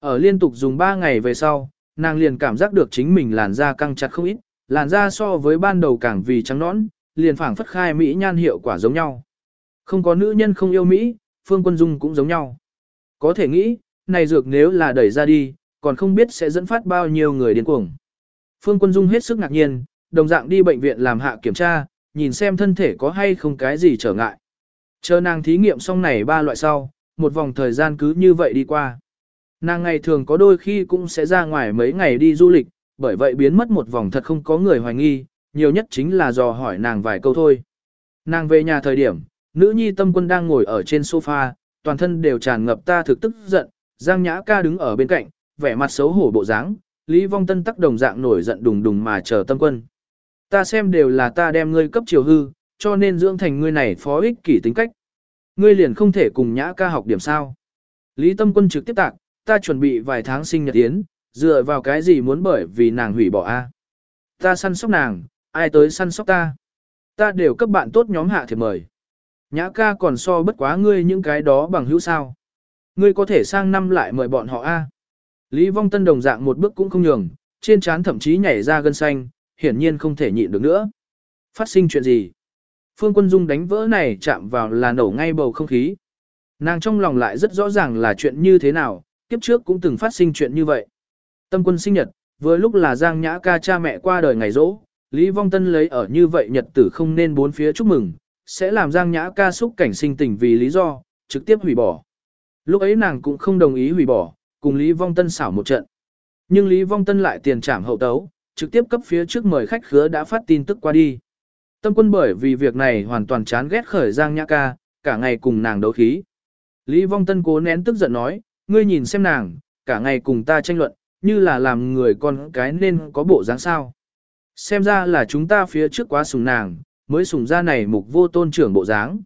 Ở liên tục dùng 3 ngày về sau, nàng liền cảm giác được chính mình làn da căng chặt không ít, làn da so với ban đầu càng vì trắng nõn, liền phảng phất khai mỹ nhan hiệu quả giống nhau. Không có nữ nhân không yêu Mỹ, Phương Quân Dung cũng giống nhau. Có thể nghĩ, này dược nếu là đẩy ra đi, còn không biết sẽ dẫn phát bao nhiêu người điên cuồng. Phương Quân Dung hết sức ngạc nhiên, đồng dạng đi bệnh viện làm hạ kiểm tra, nhìn xem thân thể có hay không cái gì trở ngại. Chờ nàng thí nghiệm xong này ba loại sau, một vòng thời gian cứ như vậy đi qua. Nàng ngày thường có đôi khi cũng sẽ ra ngoài mấy ngày đi du lịch, bởi vậy biến mất một vòng thật không có người hoài nghi, nhiều nhất chính là dò hỏi nàng vài câu thôi. Nàng về nhà thời điểm, nữ nhi tâm quân đang ngồi ở trên sofa, toàn thân đều tràn ngập ta thực tức giận, Giang Nhã ca đứng ở bên cạnh, vẻ mặt xấu hổ bộ dáng, Lý Vong Tân tắc đồng dạng nổi giận đùng đùng mà chờ tâm quân. Ta xem đều là ta đem ngươi cấp chiều hư, cho nên dưỡng thành ngươi này phó ích kỷ tính cách, Ngươi liền không thể cùng nhã ca học điểm sao. Lý tâm quân trực tiếp tạc, ta chuẩn bị vài tháng sinh nhật tiến, dựa vào cái gì muốn bởi vì nàng hủy bỏ a? Ta săn sóc nàng, ai tới săn sóc ta? Ta đều cấp bạn tốt nhóm hạ thì mời. Nhã ca còn so bất quá ngươi những cái đó bằng hữu sao. Ngươi có thể sang năm lại mời bọn họ a. Lý Vong Tân đồng dạng một bước cũng không nhường, trên trán thậm chí nhảy ra gân xanh, hiển nhiên không thể nhịn được nữa. Phát sinh chuyện gì? Phương Quân Dung đánh vỡ này chạm vào là nổ ngay bầu không khí. Nàng trong lòng lại rất rõ ràng là chuyện như thế nào, kiếp trước cũng từng phát sinh chuyện như vậy. Tâm quân sinh nhật, vừa lúc là Giang Nhã ca cha mẹ qua đời ngày rỗ, Lý Vong Tân lấy ở như vậy nhật tử không nên bốn phía chúc mừng, sẽ làm Giang Nhã ca xúc cảnh sinh tình vì lý do, trực tiếp hủy bỏ. Lúc ấy nàng cũng không đồng ý hủy bỏ, cùng Lý Vong Tân xảo một trận. Nhưng Lý Vong Tân lại tiền trảm hậu tấu, trực tiếp cấp phía trước mời khách khứa đã phát tin tức qua đi. Tâm quân bởi vì việc này hoàn toàn chán ghét khởi Giang Nhã ca, cả ngày cùng nàng đấu khí. Lý Vong Tân cố nén tức giận nói, ngươi nhìn xem nàng, cả ngày cùng ta tranh luận, như là làm người con cái nên có bộ dáng sao. Xem ra là chúng ta phía trước quá sùng nàng, mới sùng ra này mục vô tôn trưởng bộ dáng.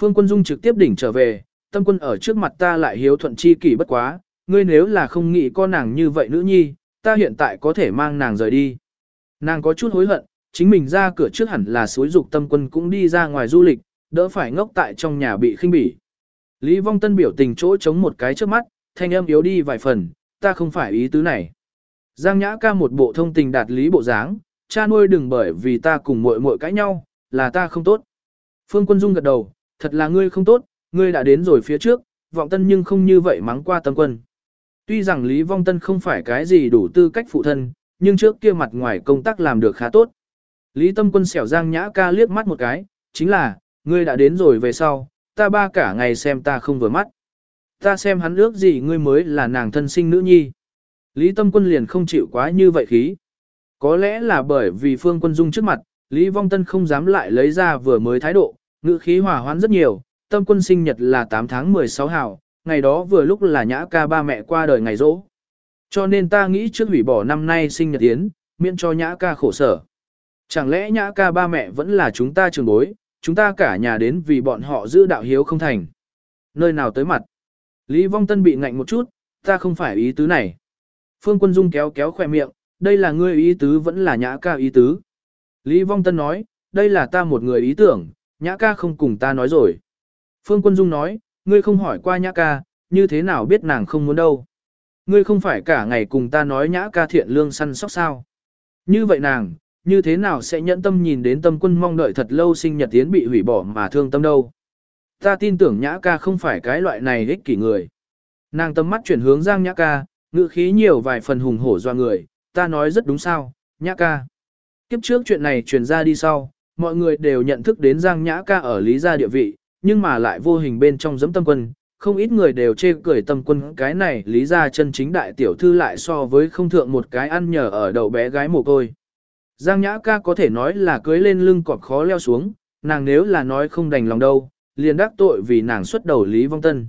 Phương Quân Dung trực tiếp đỉnh trở về, tâm quân ở trước mặt ta lại hiếu thuận chi kỷ bất quá, ngươi nếu là không nghĩ con nàng như vậy nữ nhi, ta hiện tại có thể mang nàng rời đi. Nàng có chút hối hận, chính mình ra cửa trước hẳn là suối dục tâm quân cũng đi ra ngoài du lịch, đỡ phải ngốc tại trong nhà bị khinh bỉ. Lý Vong Tân biểu tình chỗ chống một cái trước mắt, thanh âm yếu đi vài phần, ta không phải ý tứ này. Giang Nhã ca một bộ thông tình đạt lý bộ dáng, cha nuôi đừng bởi vì ta cùng muội muội cãi nhau, là ta không tốt. Phương Quân Dung gật đầu, thật là ngươi không tốt, ngươi đã đến rồi phía trước, vọng tân nhưng không như vậy mắng qua tâm quân. Tuy rằng Lý Vong Tân không phải cái gì đủ tư cách phụ thân, nhưng trước kia mặt ngoài công tác làm được khá tốt. Lý Tâm Quân xẻo Giang Nhã ca liếc mắt một cái, chính là, ngươi đã đến rồi về sau, ta ba cả ngày xem ta không vừa mắt. Ta xem hắn ước gì ngươi mới là nàng thân sinh nữ nhi. Lý Tâm Quân liền không chịu quá như vậy khí. Có lẽ là bởi vì Phương Quân Dung trước mặt, Lý Vong Tân không dám lại lấy ra vừa mới thái độ, ngữ khí hòa hoãn rất nhiều. Tâm Quân sinh nhật là 8 tháng 16 hào, ngày đó vừa lúc là nhã ca ba mẹ qua đời ngày rỗ. Cho nên ta nghĩ trước hủy bỏ năm nay sinh nhật yến, miễn cho nhã ca khổ sở. Chẳng lẽ nhã ca ba mẹ vẫn là chúng ta trường bối, chúng ta cả nhà đến vì bọn họ giữ đạo hiếu không thành. Nơi nào tới mặt? Lý Vong Tân bị ngạnh một chút, ta không phải ý tứ này. Phương Quân Dung kéo kéo khỏe miệng, đây là ngươi ý tứ vẫn là nhã ca ý tứ. Lý Vong Tân nói, đây là ta một người ý tưởng, nhã ca không cùng ta nói rồi. Phương Quân Dung nói, ngươi không hỏi qua nhã ca, như thế nào biết nàng không muốn đâu. Ngươi không phải cả ngày cùng ta nói nhã ca thiện lương săn sóc sao. Như vậy nàng, như thế nào sẽ nhẫn tâm nhìn đến tâm quân mong đợi thật lâu sinh nhật tiến bị hủy bỏ mà thương tâm đâu. Ta tin tưởng nhã ca không phải cái loại này ích kỷ người. Nàng tâm mắt chuyển hướng giang nhã ca, ngữ khí nhiều vài phần hùng hổ doa người, ta nói rất đúng sao, nhã ca. Kiếp trước chuyện này truyền ra đi sau, mọi người đều nhận thức đến giang nhã ca ở lý gia địa vị, nhưng mà lại vô hình bên trong giấm tâm quân, không ít người đều chê cười tâm quân cái này lý ra chân chính đại tiểu thư lại so với không thượng một cái ăn nhờ ở đầu bé gái mồ côi. Giang Nhã ca có thể nói là cưới lên lưng cọp khó leo xuống, nàng nếu là nói không đành lòng đâu, liền đắc tội vì nàng xuất đầu Lý Vong Tân.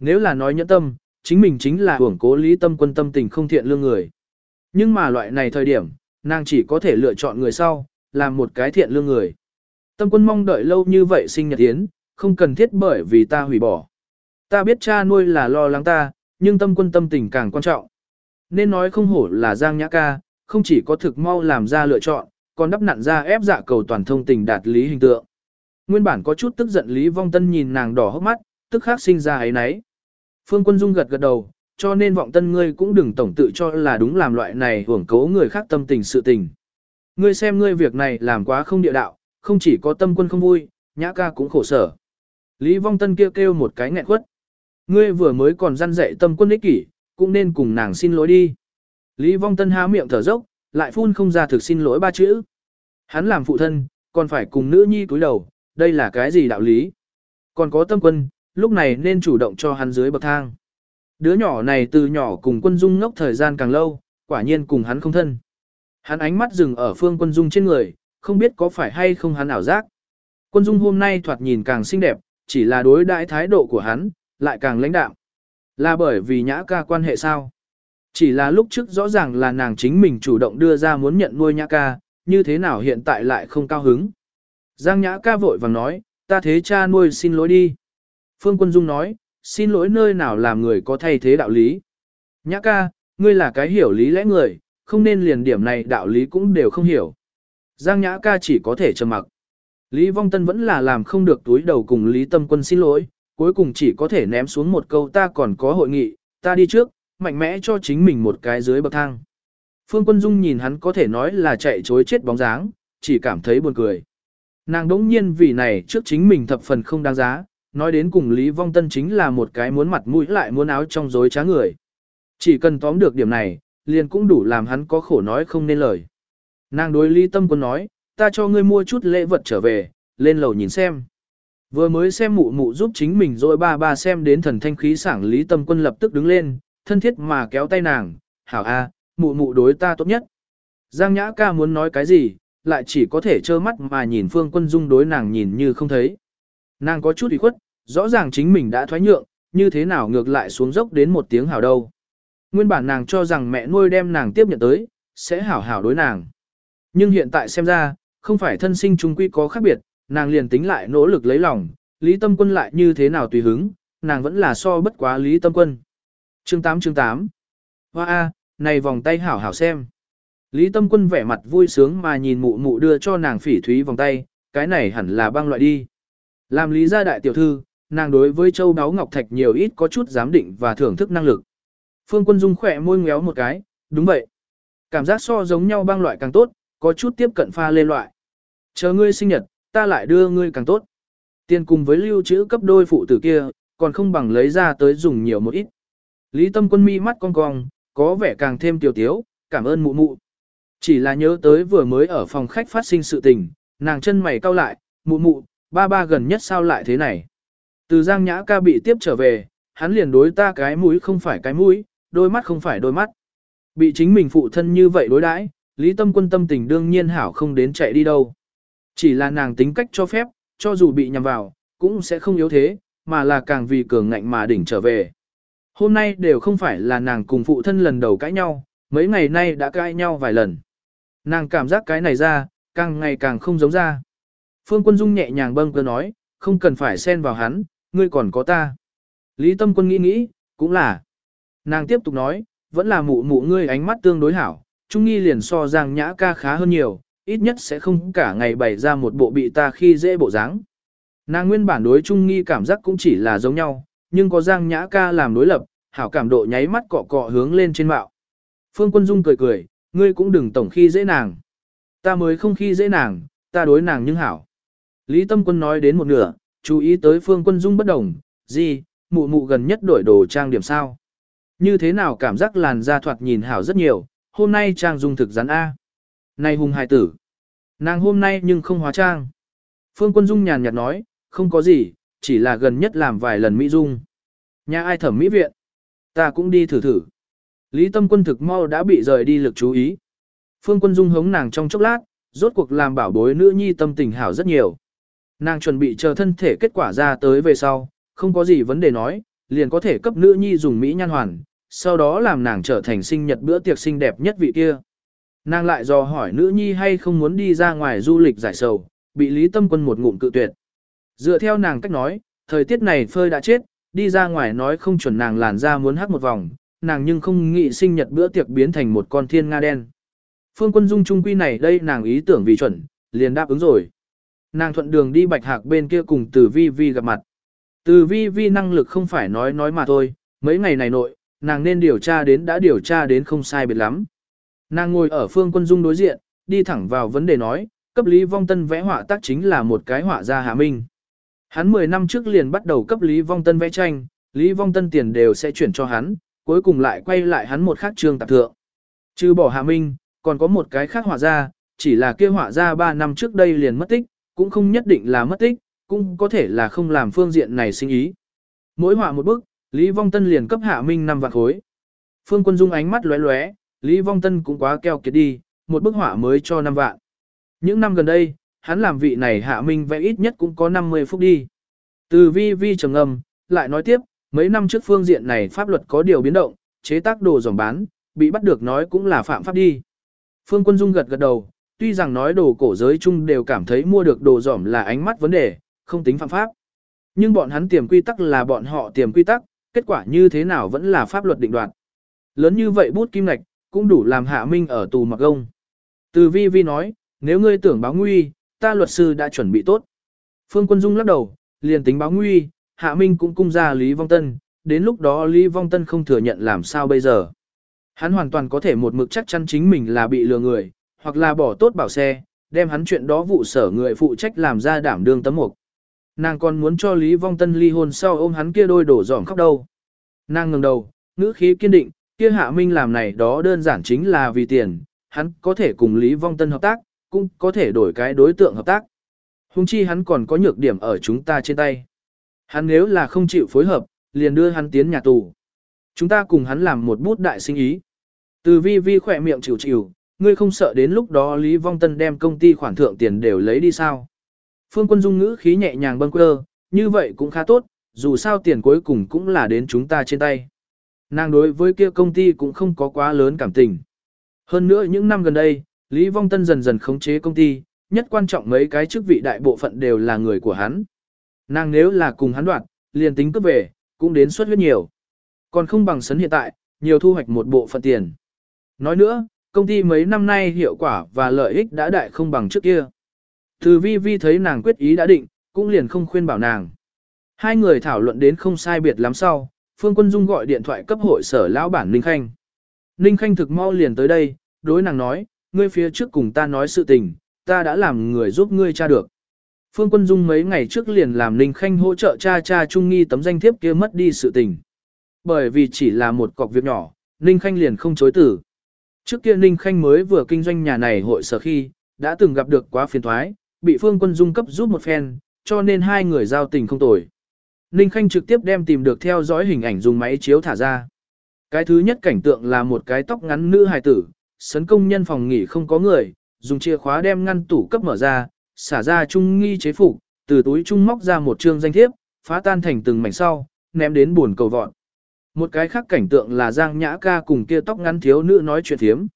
Nếu là nói nhẫn tâm, chính mình chính là hưởng cố Lý Tâm quân tâm tình không thiện lương người. Nhưng mà loại này thời điểm, nàng chỉ có thể lựa chọn người sau, làm một cái thiện lương người. Tâm quân mong đợi lâu như vậy sinh nhật tiến, không cần thiết bởi vì ta hủy bỏ. Ta biết cha nuôi là lo lắng ta, nhưng tâm quân tâm tình càng quan trọng. Nên nói không hổ là Giang Nhã ca, không chỉ có thực mau làm ra lựa chọn, còn đắp nặn ra ép dạ cầu toàn thông tình đạt lý hình tượng. Nguyên bản có chút tức giận Lý Vong Tân nhìn nàng đỏ hốc mắt, tức khắc sinh ra ấy nấy. Phương Quân Dung gật gật đầu, cho nên vọng tân ngươi cũng đừng tổng tự cho là đúng làm loại này hưởng cố người khác tâm tình sự tình. Ngươi xem ngươi việc này làm quá không địa đạo, không chỉ có tâm quân không vui, nhã ca cũng khổ sở. Lý Vong Tân kêu kêu một cái nghẹn quất. Ngươi vừa mới còn răn dạy tâm quân ích kỷ, cũng nên cùng nàng xin lỗi đi. Lý Vong Tân há miệng thở dốc, lại phun không ra thực xin lỗi ba chữ. Hắn làm phụ thân, còn phải cùng nữ nhi cúi đầu, đây là cái gì đạo lý? Còn có tâm quân, lúc này nên chủ động cho hắn dưới bậc thang. Đứa nhỏ này từ nhỏ cùng quân dung ngốc thời gian càng lâu, quả nhiên cùng hắn không thân. Hắn ánh mắt dừng ở phương quân dung trên người, không biết có phải hay không hắn ảo giác. Quân dung hôm nay thoạt nhìn càng xinh đẹp, chỉ là đối đãi thái độ của hắn, lại càng lãnh đạm. Là bởi vì nhã ca quan hệ sao? Chỉ là lúc trước rõ ràng là nàng chính mình chủ động đưa ra muốn nhận nuôi nhã ca, như thế nào hiện tại lại không cao hứng. Giang nhã ca vội vàng nói, ta thế cha nuôi xin lỗi đi. Phương Quân Dung nói, xin lỗi nơi nào làm người có thay thế đạo lý. Nhã ca, ngươi là cái hiểu lý lẽ người, không nên liền điểm này đạo lý cũng đều không hiểu. Giang Nhã ca chỉ có thể trầm mặc. Lý Vong Tân vẫn là làm không được túi đầu cùng Lý Tâm Quân xin lỗi, cuối cùng chỉ có thể ném xuống một câu ta còn có hội nghị, ta đi trước, mạnh mẽ cho chính mình một cái dưới bậc thang. Phương Quân Dung nhìn hắn có thể nói là chạy chối chết bóng dáng, chỉ cảm thấy buồn cười. Nàng đống nhiên vì này trước chính mình thập phần không đáng giá, nói đến cùng Lý Vong Tân chính là một cái muốn mặt mũi lại muốn áo trong dối trá người. Chỉ cần tóm được điểm này, liền cũng đủ làm hắn có khổ nói không nên lời. Nàng đối Lý Tâm Quân nói, ta cho ngươi mua chút lễ vật trở về, lên lầu nhìn xem. Vừa mới xem mụ mụ giúp chính mình rồi ba ba xem đến thần thanh khí sảng Lý Tâm Quân lập tức đứng lên, thân thiết mà kéo tay nàng, hảo a, mụ mụ đối ta tốt nhất. Giang Nhã ca muốn nói cái gì, lại chỉ có thể trơ mắt mà nhìn Phương Quân Dung đối nàng nhìn như không thấy. Nàng có chút ủy khuất, rõ ràng chính mình đã thoái nhượng, như thế nào ngược lại xuống dốc đến một tiếng hảo đâu. Nguyên bản nàng cho rằng mẹ nuôi đem nàng tiếp nhận tới, sẽ hảo hảo đối nàng. Nhưng hiện tại xem ra, không phải thân sinh trung quy có khác biệt, nàng liền tính lại nỗ lực lấy lòng, Lý Tâm Quân lại như thế nào tùy hứng, nàng vẫn là so bất quá Lý Tâm Quân. Chương 8 chương 8 Hoa A, này vòng tay hảo hảo xem. Lý Tâm Quân vẻ mặt vui sướng mà nhìn mụ mụ đưa cho nàng phỉ thúy vòng tay, cái này hẳn là băng loại đi. Làm lý gia đại tiểu thư, nàng đối với châu đáo ngọc thạch nhiều ít có chút giám định và thưởng thức năng lực. Phương Quân Dung khỏe môi ngéo một cái, đúng vậy. Cảm giác so giống nhau băng loại càng tốt, có chút tiếp cận pha lên loại. Chờ ngươi sinh nhật, ta lại đưa ngươi càng tốt. Tiền cùng với lưu trữ cấp đôi phụ tử kia, còn không bằng lấy ra tới dùng nhiều một ít. Lý Tâm Quân mi mắt cong cong, có vẻ càng thêm tiểu tiếu, cảm ơn mụ mụ. Chỉ là nhớ tới vừa mới ở phòng khách phát sinh sự tình, nàng chân mày cau lại, mụ mụ, ba ba gần nhất sao lại thế này. Từ Giang Nhã ca bị tiếp trở về, hắn liền đối ta cái mũi không phải cái mũi, đôi mắt không phải đôi mắt. Bị chính mình phụ thân như vậy đối đãi, Lý Tâm Quân tâm tình đương nhiên hảo không đến chạy đi đâu. Chỉ là nàng tính cách cho phép, cho dù bị nhầm vào, cũng sẽ không yếu thế, mà là càng vì cường ngạnh mà đỉnh trở về. Hôm nay đều không phải là nàng cùng phụ thân lần đầu cãi nhau, mấy ngày nay đã cãi nhau vài lần. Nàng cảm giác cái này ra, càng ngày càng không giống ra. Phương Quân Dung nhẹ nhàng bâng cơ nói, không cần phải xen vào hắn, ngươi còn có ta. Lý Tâm Quân nghĩ nghĩ, cũng là. Nàng tiếp tục nói, vẫn là mụ mụ ngươi ánh mắt tương đối hảo, Trung Nghi liền so Giang Nhã ca khá hơn nhiều, ít nhất sẽ không cả ngày bày ra một bộ bị ta khi dễ bộ dáng. Nàng nguyên bản đối Trung Nghi cảm giác cũng chỉ là giống nhau, nhưng có Giang Nhã ca làm đối lập, hảo cảm độ nháy mắt cọ cọ hướng lên trên mạo. Phương Quân Dung cười cười, ngươi cũng đừng tổng khi dễ nàng. Ta mới không khi dễ nàng, ta đối nàng nhưng hảo. Lý Tâm Quân nói đến một nửa, chú ý tới Phương Quân Dung bất đồng, gì, mụ mụ gần nhất đổi đồ trang điểm sao. Như thế nào cảm giác làn da thoạt nhìn hảo rất nhiều, hôm nay trang dung thực rắn A. Này hùng hài tử, nàng hôm nay nhưng không hóa trang. Phương Quân Dung nhàn nhạt nói, không có gì, chỉ là gần nhất làm vài lần Mỹ Dung. Nhà ai thẩm Mỹ viện? Ta cũng đi thử thử. Lý Tâm Quân thực mau đã bị rời đi lực chú ý. Phương Quân Dung hống nàng trong chốc lát, rốt cuộc làm bảo bối nữ nhi tâm tình hảo rất nhiều. Nàng chuẩn bị chờ thân thể kết quả ra tới về sau, không có gì vấn đề nói, liền có thể cấp nữ nhi dùng Mỹ nhan hoàn, sau đó làm nàng trở thành sinh nhật bữa tiệc xinh đẹp nhất vị kia. Nàng lại dò hỏi nữ nhi hay không muốn đi ra ngoài du lịch giải sầu, bị Lý Tâm Quân một ngụm cự tuyệt. Dựa theo nàng cách nói, thời tiết này phơi đã chết, đi ra ngoài nói không chuẩn nàng làn ra muốn hắc một vòng, nàng nhưng không nghĩ sinh nhật bữa tiệc biến thành một con thiên nga đen. Phương quân dung trung quy này đây nàng ý tưởng vì chuẩn, liền đáp ứng rồi. Nàng thuận đường đi bạch hạc bên kia cùng từ vi vi gặp mặt. Từ vi vi năng lực không phải nói nói mà thôi, mấy ngày này nội, nàng nên điều tra đến đã điều tra đến không sai biệt lắm. Nàng ngồi ở phương quân dung đối diện, đi thẳng vào vấn đề nói, cấp Lý Vong Tân vẽ họa tác chính là một cái họa gia Hạ Minh. Hắn 10 năm trước liền bắt đầu cấp Lý Vong Tân vẽ tranh, Lý Vong Tân tiền đều sẽ chuyển cho hắn, cuối cùng lại quay lại hắn một khác trường tạp thượng. Trừ bỏ Hạ Minh, còn có một cái khác họa gia, chỉ là kia họa gia 3 năm trước đây liền mất tích, cũng không nhất định là mất tích, cũng có thể là không làm phương diện này sinh ý. Mỗi họa một bức, Lý Vong Tân liền cấp Hạ Minh năm vạn khối. Phương Quân Dung ánh mắt lóe lóe, Lý Vong Tân cũng quá keo kiệt đi, một bức họa mới cho năm vạn. Những năm gần đây, hắn làm vị này Hạ Minh vẽ ít nhất cũng có 50 phút đi. Từ vi vi trầm ngâm, lại nói tiếp, mấy năm trước phương diện này pháp luật có điều biến động, chế tác đồ dòng bán, bị bắt được nói cũng là phạm pháp đi. Phương Quân Dung gật gật đầu, tuy rằng nói đồ cổ giới chung đều cảm thấy mua được đồ dỏm là ánh mắt vấn đề, không tính phạm pháp. Nhưng bọn hắn tiềm quy tắc là bọn họ tiềm quy tắc, kết quả như thế nào vẫn là pháp luật định đoạt. Lớn như vậy bút kim ngạch, cũng đủ làm hạ minh ở tù mặc gông. Từ vi vi nói, nếu ngươi tưởng báo nguy, ta luật sư đã chuẩn bị tốt. Phương Quân Dung lắc đầu, liền tính báo nguy, hạ minh cũng cung ra Lý Vong Tân, đến lúc đó Lý Vong Tân không thừa nhận làm sao bây giờ. Hắn hoàn toàn có thể một mực chắc chắn chính mình là bị lừa người, hoặc là bỏ tốt bảo xe, đem hắn chuyện đó vụ sở người phụ trách làm ra đảm đương tấm mục. Nàng còn muốn cho Lý Vong Tân ly hôn sau ôm hắn kia đôi đổ giỏm khóc đâu. Nàng ngẩng đầu, ngữ khí kiên định, kia hạ minh làm này đó đơn giản chính là vì tiền, hắn có thể cùng Lý Vong Tân hợp tác, cũng có thể đổi cái đối tượng hợp tác. Hùng chi hắn còn có nhược điểm ở chúng ta trên tay. Hắn nếu là không chịu phối hợp, liền đưa hắn tiến nhà tù. Chúng ta cùng hắn làm một bút đại sinh ý. Từ vi vi khỏe miệng chịu chịu, ngươi không sợ đến lúc đó Lý Vong Tân đem công ty khoản thượng tiền đều lấy đi sao. Phương quân dung ngữ khí nhẹ nhàng bâng quơ, như vậy cũng khá tốt, dù sao tiền cuối cùng cũng là đến chúng ta trên tay. Nàng đối với kia công ty cũng không có quá lớn cảm tình. Hơn nữa những năm gần đây, Lý Vong Tân dần dần khống chế công ty, nhất quan trọng mấy cái chức vị đại bộ phận đều là người của hắn. Nàng nếu là cùng hắn đoạt, liền tính cướp về, cũng đến suất huyết nhiều. Còn không bằng sấn hiện tại, nhiều thu hoạch một bộ phận tiền. Nói nữa, công ty mấy năm nay hiệu quả và lợi ích đã đại không bằng trước kia. Từ vi vi thấy nàng quyết ý đã định, cũng liền không khuyên bảo nàng. Hai người thảo luận đến không sai biệt lắm sau, Phương Quân Dung gọi điện thoại cấp hội sở lão bản Ninh Khanh. Ninh Khanh thực mau liền tới đây, đối nàng nói, ngươi phía trước cùng ta nói sự tình, ta đã làm người giúp ngươi tra được. Phương Quân Dung mấy ngày trước liền làm Ninh Khanh hỗ trợ cha cha trung nghi tấm danh thiếp kia mất đi sự tình. Bởi vì chỉ là một cọc việc nhỏ, Ninh Khanh liền không chối tử. Trước kia Ninh Khanh mới vừa kinh doanh nhà này hội sở khi, đã từng gặp được quá phiền thoái, bị Phương Quân Dung cấp giúp một phen, cho nên hai người giao tình không tồi. Ninh Khanh trực tiếp đem tìm được theo dõi hình ảnh dùng máy chiếu thả ra. Cái thứ nhất cảnh tượng là một cái tóc ngắn nữ hài tử, sấn công nhân phòng nghỉ không có người, dùng chìa khóa đem ngăn tủ cấp mở ra, xả ra trung nghi chế phục, từ túi trung móc ra một trương danh thiếp, phá tan thành từng mảnh sau, ném đến buồn cầu vọn. Một cái khác cảnh tượng là Giang Nhã ca cùng kia tóc ngắn thiếu nữ nói chuyện thiếm.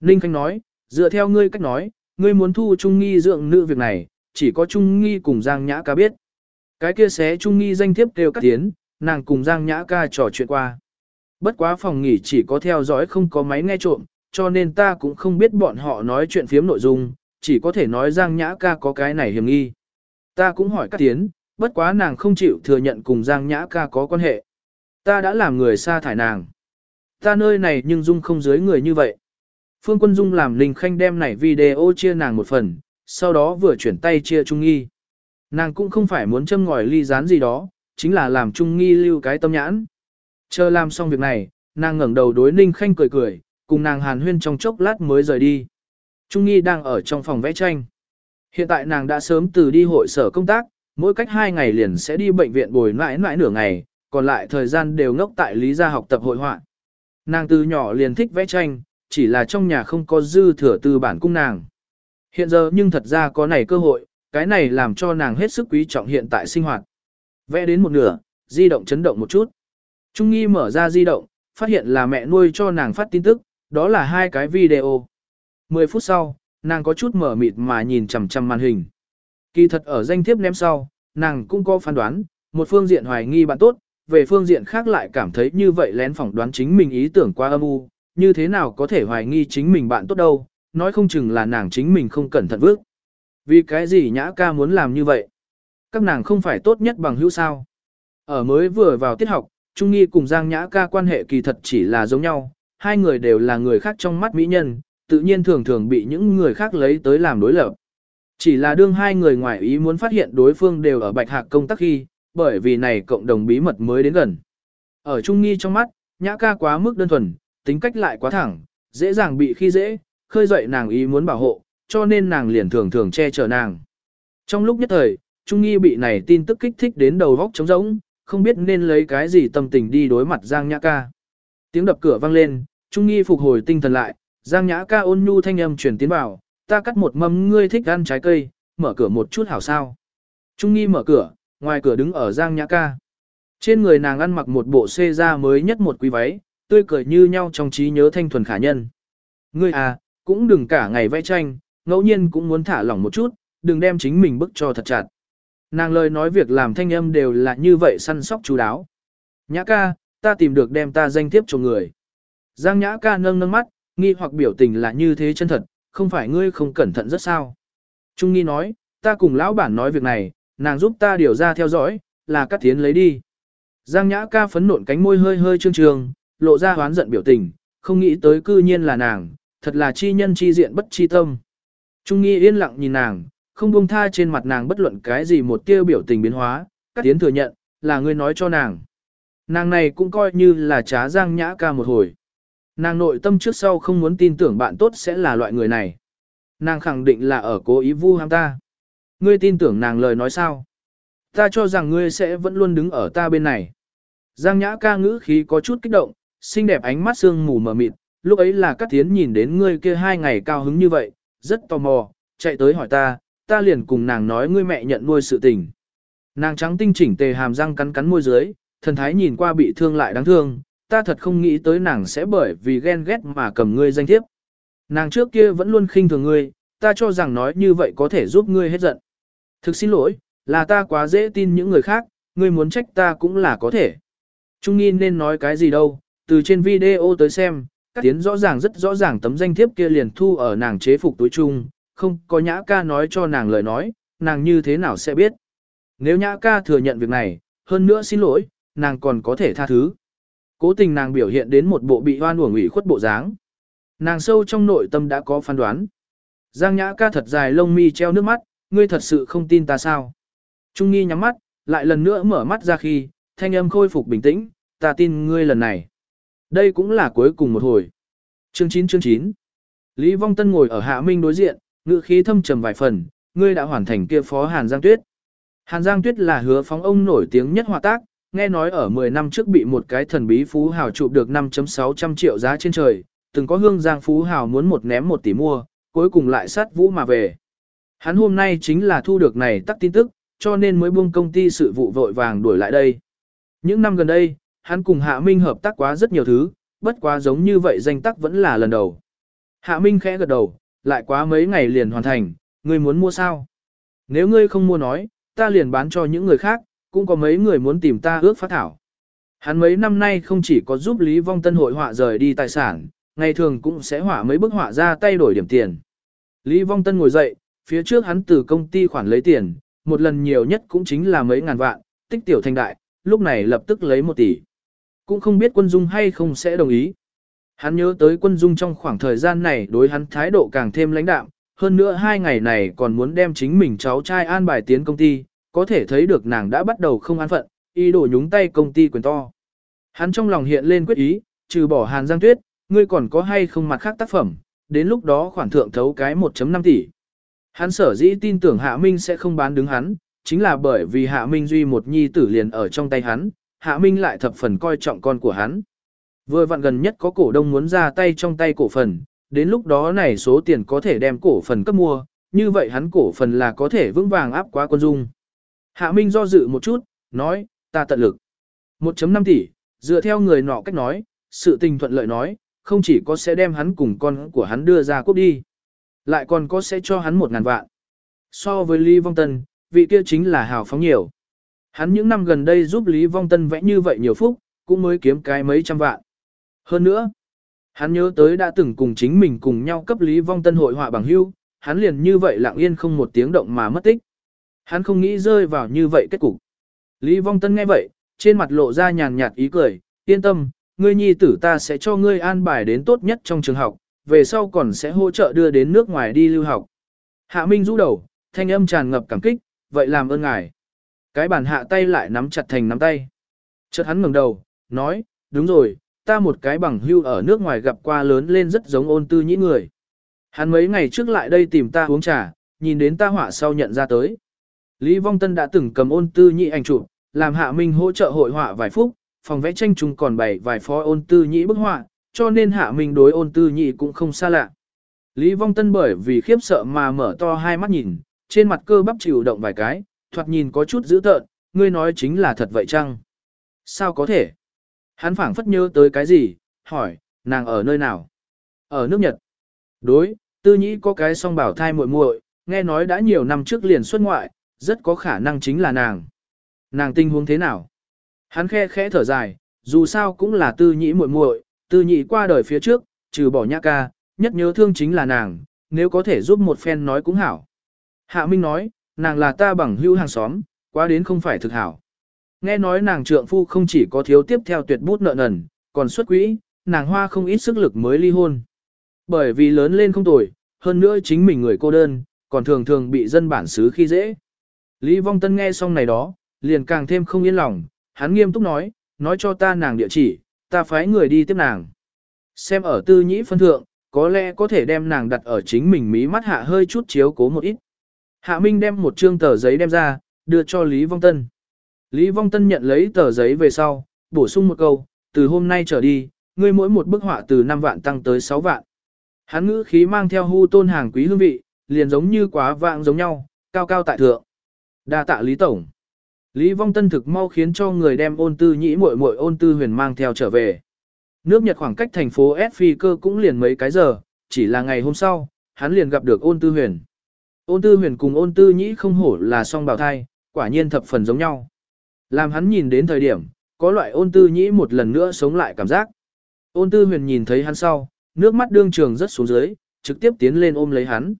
Ninh Khanh nói, dựa theo ngươi cách nói, ngươi muốn thu trung nghi dưỡng nữ việc này, chỉ có trung nghi cùng Giang Nhã ca biết. Cái kia xé trung nghi danh thiếp kêu cắt tiến, nàng cùng Giang Nhã ca trò chuyện qua. Bất quá phòng nghỉ chỉ có theo dõi không có máy nghe trộm, cho nên ta cũng không biết bọn họ nói chuyện phiếm nội dung, chỉ có thể nói Giang Nhã ca có cái này hiểm nghi. Ta cũng hỏi các tiến, bất quá nàng không chịu thừa nhận cùng Giang Nhã ca có quan hệ. Ta đã làm người sa thải nàng. Ta nơi này nhưng Dung không dưới người như vậy. Phương Quân Dung làm Linh Khanh đem này video chia nàng một phần, sau đó vừa chuyển tay chia Trung Nghi. Nàng cũng không phải muốn châm ngòi ly gián gì đó, chính là làm Trung Nghi lưu cái tâm nhãn. Chờ làm xong việc này, nàng ngẩng đầu đối Ninh Khanh cười cười, cùng nàng hàn huyên trong chốc lát mới rời đi. Trung Nghi đang ở trong phòng vẽ tranh. Hiện tại nàng đã sớm từ đi hội sở công tác, mỗi cách hai ngày liền sẽ đi bệnh viện bồi mãi mãi nửa ngày, còn lại thời gian đều ngốc tại Lý gia học tập hội họa. Nàng từ nhỏ liền thích vẽ tranh, chỉ là trong nhà không có dư thừa tư bản cung nàng. Hiện giờ nhưng thật ra có này cơ hội, cái này làm cho nàng hết sức quý trọng hiện tại sinh hoạt. Vẽ đến một nửa, di động chấn động một chút. Trung Nghi mở ra di động, phát hiện là mẹ nuôi cho nàng phát tin tức, đó là hai cái video. 10 phút sau, nàng có chút mở mịt mà nhìn chằm chằm màn hình. Kỳ thật ở danh thiếp ném sau, nàng cũng có phán đoán, một phương diện hoài nghi bạn tốt, về phương diện khác lại cảm thấy như vậy lén phỏng đoán chính mình ý tưởng qua âm u, như thế nào có thể hoài nghi chính mình bạn tốt đâu, nói không chừng là nàng chính mình không cẩn thận vước. Vì cái gì nhã ca muốn làm như vậy? Các nàng không phải tốt nhất bằng hữu sao? Ở mới vừa vào tiết học, Trung Nghi cùng Giang Nhã ca quan hệ kỳ thật chỉ là giống nhau, hai người đều là người khác trong mắt mỹ nhân, tự nhiên thường thường bị những người khác lấy tới làm đối lập. Chỉ là đương hai người ngoài ý muốn phát hiện đối phương đều ở bạch hạc công tác khi, bởi vì này cộng đồng bí mật mới đến gần. Ở Trung Nghi trong mắt, Nhã ca quá mức đơn thuần, tính cách lại quá thẳng, dễ dàng bị khi dễ, khơi dậy nàng ý muốn bảo hộ, cho nên nàng liền thường thường che chở nàng. Trong lúc nhất thời, Trung Nghi bị này tin tức kích thích đến đầu vóc trống rỗng, không biết nên lấy cái gì tâm tình đi đối mặt Giang Nhã ca. Tiếng đập cửa vang lên, Trung Nghi phục hồi tinh thần lại, Giang Nhã ca ôn nhu thanh âm truyền tiến vào, ta cắt một mâm ngươi thích ăn trái cây, mở cửa một chút hảo sao. Trung Nghi mở cửa, ngoài cửa đứng ở Giang Nhã ca. Trên người nàng ăn mặc một bộ xê ra mới nhất một quý váy, tươi cười như nhau trong trí nhớ thanh thuần khả nhân. Ngươi à, cũng đừng cả ngày vẽ tranh, ngẫu nhiên cũng muốn thả lỏng một chút, đừng đem chính mình bức cho thật chặt. Nàng lời nói việc làm thanh âm đều là như vậy săn sóc chú đáo. Nhã ca, ta tìm được đem ta danh thiếp cho người. Giang nhã ca nâng nâng mắt, nghi hoặc biểu tình là như thế chân thật, không phải ngươi không cẩn thận rất sao. Trung nghi nói, ta cùng lão bản nói việc này, nàng giúp ta điều ra theo dõi, là cắt tiến lấy đi. Giang nhã ca phấn nộn cánh môi hơi hơi trương trường, lộ ra hoán giận biểu tình, không nghĩ tới cư nhiên là nàng, thật là chi nhân chi diện bất chi tâm. Trung nghi yên lặng nhìn nàng, không buông tha trên mặt nàng bất luận cái gì một tiêu biểu tình biến hóa, các tiến thừa nhận, là ngươi nói cho nàng. Nàng này cũng coi như là trá giang nhã ca một hồi. Nàng nội tâm trước sau không muốn tin tưởng bạn tốt sẽ là loại người này. Nàng khẳng định là ở cố ý vu ham ta. Ngươi tin tưởng nàng lời nói sao? Ta cho rằng ngươi sẽ vẫn luôn đứng ở ta bên này. Giang nhã ca ngữ khí có chút kích động, xinh đẹp ánh mắt sương mù mờ mịt, lúc ấy là các tiến nhìn đến ngươi kia hai ngày cao hứng như vậy, rất tò mò, chạy tới hỏi ta, ta liền cùng nàng nói ngươi mẹ nhận nuôi sự tình. Nàng trắng tinh chỉnh tề hàm răng cắn cắn môi dưới, thần thái nhìn qua bị thương lại đáng thương, ta thật không nghĩ tới nàng sẽ bởi vì ghen ghét mà cầm ngươi danh thiếp. Nàng trước kia vẫn luôn khinh thường ngươi, ta cho rằng nói như vậy có thể giúp ngươi hết giận. Thực xin lỗi, là ta quá dễ tin những người khác, ngươi muốn trách ta cũng là có thể. Trung nghi nên nói cái gì đâu, từ trên video tới xem, các tiến rõ ràng rất rõ ràng tấm danh thiếp kia liền thu ở nàng chế phục túi chung, không có nhã ca nói cho nàng lời nói, nàng như thế nào sẽ biết. Nếu nhã ca thừa nhận việc này, hơn nữa xin lỗi, nàng còn có thể tha thứ. Cố tình nàng biểu hiện đến một bộ bị hoan uổng ủy khuất bộ dáng. Nàng sâu trong nội tâm đã có phán đoán. Giang nhã ca thật dài lông mi treo nước mắt, ngươi thật sự không tin ta sao. Trung nghi nhắm mắt, lại lần nữa mở mắt ra khi, thanh âm khôi phục bình tĩnh, ta tin ngươi lần này. Đây cũng là cuối cùng một hồi. Chương 9 chương 9 Lý Vong Tân ngồi ở Hạ Minh đối diện, ngữ khí thâm trầm vài phần, ngươi đã hoàn thành kia phó Hàn Giang Tuyết. Hàn Giang Tuyết là hứa phóng ông nổi tiếng nhất hòa tác, nghe nói ở 10 năm trước bị một cái thần bí phú hào chụp được 5.600 triệu giá trên trời, từng có hương giang phú hào muốn một ném một tỷ mua, cuối cùng lại sát vũ mà về. Hắn hôm nay chính là thu được này tắc tin tức, cho nên mới buông công ty sự vụ vội vàng đuổi lại đây. Những năm gần đây, hắn cùng Hạ Minh hợp tác quá rất nhiều thứ, bất quá giống như vậy danh tắc vẫn là lần đầu. Hạ Minh khẽ gật đầu, lại quá mấy ngày liền hoàn thành, ngươi muốn mua sao? Nếu ngươi không mua nói, ta liền bán cho những người khác, cũng có mấy người muốn tìm ta ước phát thảo. Hắn mấy năm nay không chỉ có giúp Lý Vong Tân hội họa rời đi tài sản, ngày thường cũng sẽ họa mấy bức họa ra tay đổi điểm tiền. Lý Vong Tân ngồi dậy, phía trước hắn từ công ty khoản lấy tiền, một lần nhiều nhất cũng chính là mấy ngàn vạn, tích tiểu thành đại, lúc này lập tức lấy một tỷ. Cũng không biết quân dung hay không sẽ đồng ý. Hắn nhớ tới quân dung trong khoảng thời gian này đối hắn thái độ càng thêm lãnh đạm, hơn nữa hai ngày này còn muốn đem chính mình cháu trai an bài tiến công ty, có thể thấy được nàng đã bắt đầu không an phận, ý đồ nhúng tay công ty quyền to. Hắn trong lòng hiện lên quyết ý, trừ bỏ Hàn Giang Tuyết, ngươi còn có hay không mặt khác tác phẩm, đến lúc đó khoản thượng thấu cái 1.5 tỷ. Hắn sở dĩ tin tưởng Hạ Minh sẽ không bán đứng hắn, chính là bởi vì Hạ Minh duy một nhi tử liền ở trong tay hắn, Hạ Minh lại thập phần coi trọng con của hắn. Vừa vặn gần nhất có cổ đông muốn ra tay trong tay cổ phần, đến lúc đó này số tiền có thể đem cổ phần cấp mua, như vậy hắn cổ phần là có thể vững vàng áp quá quân dung. Hạ Minh do dự một chút, nói, ta tận lực. 1.5 tỷ, dựa theo người nọ cách nói, sự tình thuận lợi nói, không chỉ có sẽ đem hắn cùng con của hắn đưa ra cốt đi, lại còn có sẽ cho hắn một ngàn vạn. So với Lý Vong Tân, vị kia chính là hào phóng nhiều. Hắn những năm gần đây giúp Lý Vong Tân vẽ như vậy nhiều phúc, cũng mới kiếm cái mấy trăm vạn. Hơn nữa, hắn nhớ tới đã từng cùng chính mình cùng nhau cấp Lý Vong Tân hội họa bằng hưu, hắn liền như vậy lặng yên không một tiếng động mà mất tích. Hắn không nghĩ rơi vào như vậy kết cục. Lý Vong Tân nghe vậy, trên mặt lộ ra nhàn nhạt ý cười, yên tâm, ngươi nhi tử ta sẽ cho ngươi an bài đến tốt nhất trong trường học, về sau còn sẽ hỗ trợ đưa đến nước ngoài đi lưu học. Hạ Minh rũ đầu, thanh âm tràn ngập cảm kích, vậy làm ơn ngài. Cái bàn hạ tay lại nắm chặt thành nắm tay. Chợt hắn ngẩng đầu, nói, đúng rồi, ta một cái bằng hưu ở nước ngoài gặp qua lớn lên rất giống ôn tư nhĩ người. Hắn mấy ngày trước lại đây tìm ta uống trà, nhìn đến ta họa sau nhận ra tới. Lý Vong Tân đã từng cầm ôn tư nhĩ ảnh chụp, làm Hạ Minh hỗ trợ hội họa vài phút, phòng vẽ tranh chung còn bày vài phó ôn tư nhĩ bức họa, cho nên Hạ Minh đối ôn tư nhĩ cũng không xa lạ. Lý Vong Tân bởi vì khiếp sợ mà mở to hai mắt nhìn, trên mặt cơ bắp chịu động vài cái, thoạt nhìn có chút dữ tợn, ngươi nói chính là thật vậy chăng? Sao có thể? Hắn phảng phất nhớ tới cái gì, hỏi, nàng ở nơi nào? Ở nước Nhật. Đối, tư nhĩ có cái song bảo thai muội muội, nghe nói đã nhiều năm trước liền xuất ngoại, rất có khả năng chính là nàng. Nàng tình huống thế nào? Hắn khe khẽ thở dài, dù sao cũng là tư nhĩ muội muội, tư nhị qua đời phía trước, trừ bỏ nhã ca, nhất nhớ thương chính là nàng, nếu có thể giúp một phen nói cũng hảo. Hạ Minh nói, nàng là ta bằng hữu hàng xóm, quá đến không phải thực hảo. Nghe nói nàng trượng phu không chỉ có thiếu tiếp theo tuyệt bút nợ nần, còn xuất quỹ, nàng hoa không ít sức lực mới ly hôn. Bởi vì lớn lên không tuổi, hơn nữa chính mình người cô đơn, còn thường thường bị dân bản xứ khi dễ. Lý Vong Tân nghe xong này đó, liền càng thêm không yên lòng, hắn nghiêm túc nói, nói cho ta nàng địa chỉ, ta phái người đi tiếp nàng. Xem ở tư nhĩ phân thượng, có lẽ có thể đem nàng đặt ở chính mình mí mắt hạ hơi chút chiếu cố một ít. Hạ Minh đem một trương tờ giấy đem ra, đưa cho Lý Vong Tân. Lý Vong Tân nhận lấy tờ giấy về sau, bổ sung một câu, từ hôm nay trở đi, ngươi mỗi một bức họa từ 5 vạn tăng tới 6 vạn. Hắn ngữ khí mang theo hưu tôn hàng quý hương vị, liền giống như quá vạng giống nhau, cao cao tại thượng. Đa tạ Lý Tổng. Lý Vong Tân thực mau khiến cho người đem ôn tư nhĩ muội muội ôn tư huyền mang theo trở về. Nước Nhật khoảng cách thành phố S phi cơ cũng liền mấy cái giờ, chỉ là ngày hôm sau, hắn liền gặp được ôn tư huyền. Ôn tư huyền cùng ôn tư nhĩ không hổ là song bào thai, quả nhiên thập phần giống nhau. Làm hắn nhìn đến thời điểm, có loại ôn tư nhĩ một lần nữa sống lại cảm giác. Ôn tư huyền nhìn thấy hắn sau, nước mắt đương trường rất xuống dưới, trực tiếp tiến lên ôm lấy hắn.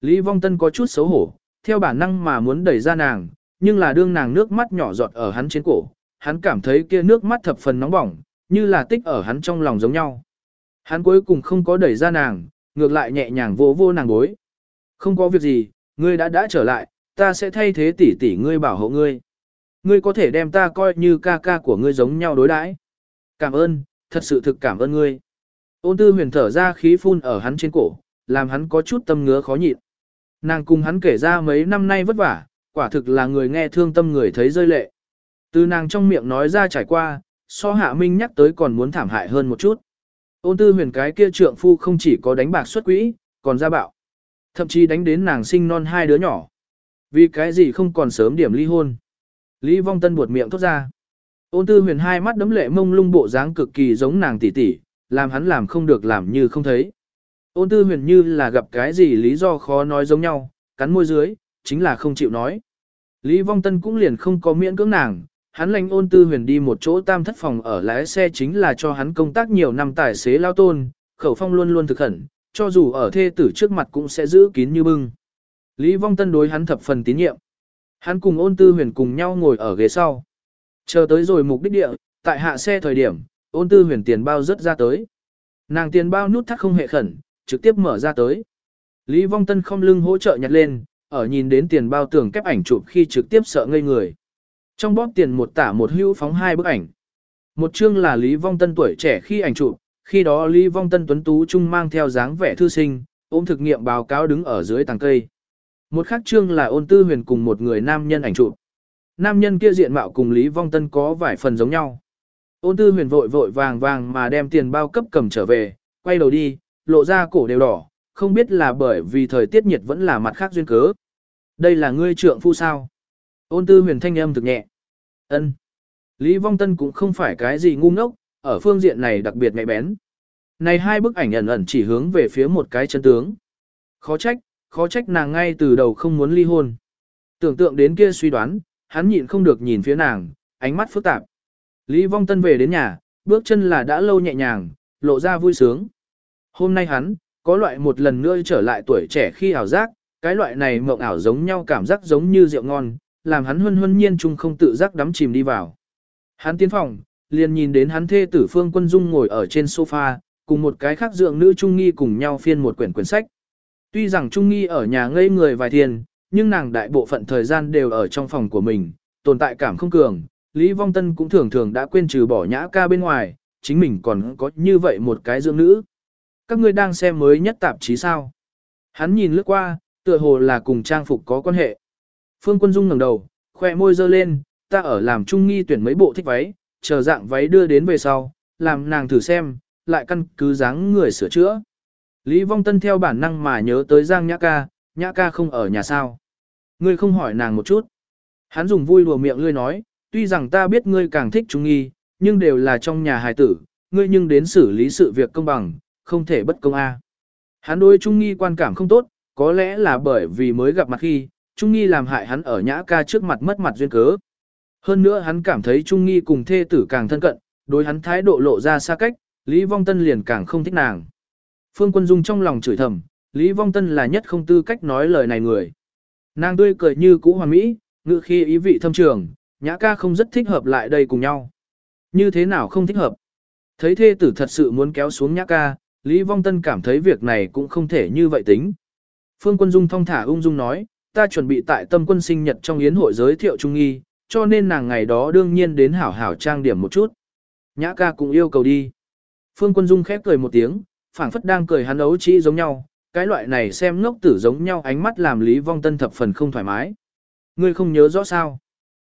Lý Vong Tân có chút xấu hổ, theo bản năng mà muốn đẩy ra nàng, nhưng là đương nàng nước mắt nhỏ giọt ở hắn trên cổ, hắn cảm thấy kia nước mắt thập phần nóng bỏng, như là tích ở hắn trong lòng giống nhau. Hắn cuối cùng không có đẩy ra nàng, ngược lại nhẹ nhàng vô vô nàng gối. Không có việc gì, ngươi đã đã trở lại, ta sẽ thay thế tỷ tỷ ngươi bảo hộ ngươi. Ngươi có thể đem ta coi như ca ca của ngươi giống nhau đối đãi. Cảm ơn, thật sự thực cảm ơn ngươi. Ôn tư huyền thở ra khí phun ở hắn trên cổ, làm hắn có chút tâm ngứa khó nhịn. Nàng cùng hắn kể ra mấy năm nay vất vả, quả thực là người nghe thương tâm người thấy rơi lệ. Từ nàng trong miệng nói ra trải qua, so hạ minh nhắc tới còn muốn thảm hại hơn một chút. Ôn tư huyền cái kia trượng phu không chỉ có đánh bạc xuất quỹ, còn ra bạo. Thậm chí đánh đến nàng sinh non hai đứa nhỏ. Vì cái gì không còn sớm điểm ly hôn. Lý vong tân buột miệng thốt ra. Ôn tư huyền hai mắt đấm lệ mông lung bộ dáng cực kỳ giống nàng tỷ tỷ, làm hắn làm không được làm như không thấy. Ôn tư huyền như là gặp cái gì lý do khó nói giống nhau, cắn môi dưới, chính là không chịu nói. Lý vong tân cũng liền không có miễn cưỡng nàng, hắn lệnh ôn tư huyền đi một chỗ tam thất phòng ở lái xe chính là cho hắn công tác nhiều năm tài xế lao tôn, khẩu phong luôn luôn thực khẩn, cho dù ở thê tử trước mặt cũng sẽ giữ kín như bưng. Lý vong tân đối hắn thập phần tín nhiệm. Hắn cùng ôn tư huyền cùng nhau ngồi ở ghế sau. Chờ tới rồi mục đích địa, tại hạ xe thời điểm, ôn tư huyền tiền bao rất ra tới. Nàng tiền bao nút thắt không hề khẩn, trực tiếp mở ra tới. Lý vong tân không lưng hỗ trợ nhặt lên, ở nhìn đến tiền bao tường kép ảnh chụp khi trực tiếp sợ ngây người. Trong bóp tiền một tả một hữu phóng hai bức ảnh. Một chương là Lý Vong Tân tuổi trẻ khi ảnh chụp, khi đó Lý Vong Tân tuấn tú trung mang theo dáng vẻ thư sinh, ôm thực nghiệm báo cáo đứng ở dưới tàng cây. Một khác chương là ôn tư huyền cùng một người nam nhân ảnh chụp. Nam nhân kia diện mạo cùng Lý Vong Tân có vài phần giống nhau. Ôn tư huyền vội vội vàng vàng mà đem tiền bao cấp cầm trở về, quay đầu đi, lộ ra cổ đều đỏ, không biết là bởi vì thời tiết nhiệt vẫn là mặt khác duyên cớ. Đây là ngươi trượng phu sao? Ôn tư huyền thanh âm thực nhẹ. ân Lý Vong Tân cũng không phải cái gì ngu ngốc, ở phương diện này đặc biệt nhạy bén. Này hai bức ảnh ẩn ẩn chỉ hướng về phía một cái chân tướng. Khó trách, khó trách nàng ngay từ đầu không muốn ly hôn. Tưởng tượng đến kia suy đoán, hắn nhịn không được nhìn phía nàng, ánh mắt phức tạp. Lý Vong Tân về đến nhà, bước chân là đã lâu nhẹ nhàng, lộ ra vui sướng. Hôm nay hắn, có loại một lần nữa trở lại tuổi trẻ khi ảo giác, cái loại này mộng ảo giống nhau cảm giác giống như rượu ngon, làm hắn huân huân nhiên chung không tự giác đắm chìm đi vào. Hắn tiến phòng, liền nhìn đến hắn thê tử Phương Quân Dung ngồi ở trên sofa, cùng một cái khác dượng nữ Trung Nghi cùng nhau phiên một quyển quyển sách. Tuy rằng Trung Nghi ở nhà ngây người vài thiên, nhưng nàng đại bộ phận thời gian đều ở trong phòng của mình, tồn tại cảm không cường. Lý Vong Tân cũng thường thường đã quên trừ bỏ nhã ca bên ngoài, chính mình còn có như vậy một cái dưỡng nữ. Các ngươi đang xem mới nhất tạp chí sao? Hắn nhìn lướt qua, tựa hồ là cùng trang phục có quan hệ. Phương Quân Dung ngẩng đầu, khoe môi dơ lên, ta ở làm trung nghi tuyển mấy bộ thích váy, chờ dạng váy đưa đến về sau, làm nàng thử xem, lại căn cứ dáng người sửa chữa. Lý Vong Tân theo bản năng mà nhớ tới Giang Nhã Ca, Nhã Ca không ở nhà sao. Ngươi không hỏi nàng một chút. Hắn dùng vui lùa miệng ngươi nói, tuy rằng ta biết ngươi càng thích trung nghi, nhưng đều là trong nhà hài tử, ngươi nhưng đến xử lý sự việc công bằng, không thể bất công a. Hắn đối trung nghi quan cảm không tốt, có lẽ là bởi vì mới gặp mặt khi, Trung Nghi làm hại hắn ở nhã ca trước mặt mất mặt duyên cớ. Hơn nữa hắn cảm thấy Trung Nghi cùng thê tử càng thân cận, đối hắn thái độ lộ ra xa cách, Lý Vong Tân liền càng không thích nàng. Phương Quân Dung trong lòng chửi thầm, Lý Vong Tân là nhất không tư cách nói lời này người. Nàng tươi cười như cũ hoàn mỹ, ngự khi ý vị thâm trường, nhã ca không rất thích hợp lại đây cùng nhau. Như thế nào không thích hợp? Thấy thê tử thật sự muốn kéo xuống nhã ca, Lý Vong Tân cảm thấy việc này cũng không thể như vậy tính. Phương Quân Dung thong thả ung dung nói, ta chuẩn bị tại tâm quân sinh nhật trong yến hội giới thiệu trung Y, cho nên nàng ngày đó đương nhiên đến hảo hảo trang điểm một chút. Nhã ca cũng yêu cầu đi. Phương Quân Dung khép cười một tiếng, phảng phất đang cười hắn ấu chỉ giống nhau, cái loại này xem ngốc tử giống nhau ánh mắt làm Lý Vong Tân thập phần không thoải mái. Ngươi không nhớ rõ sao?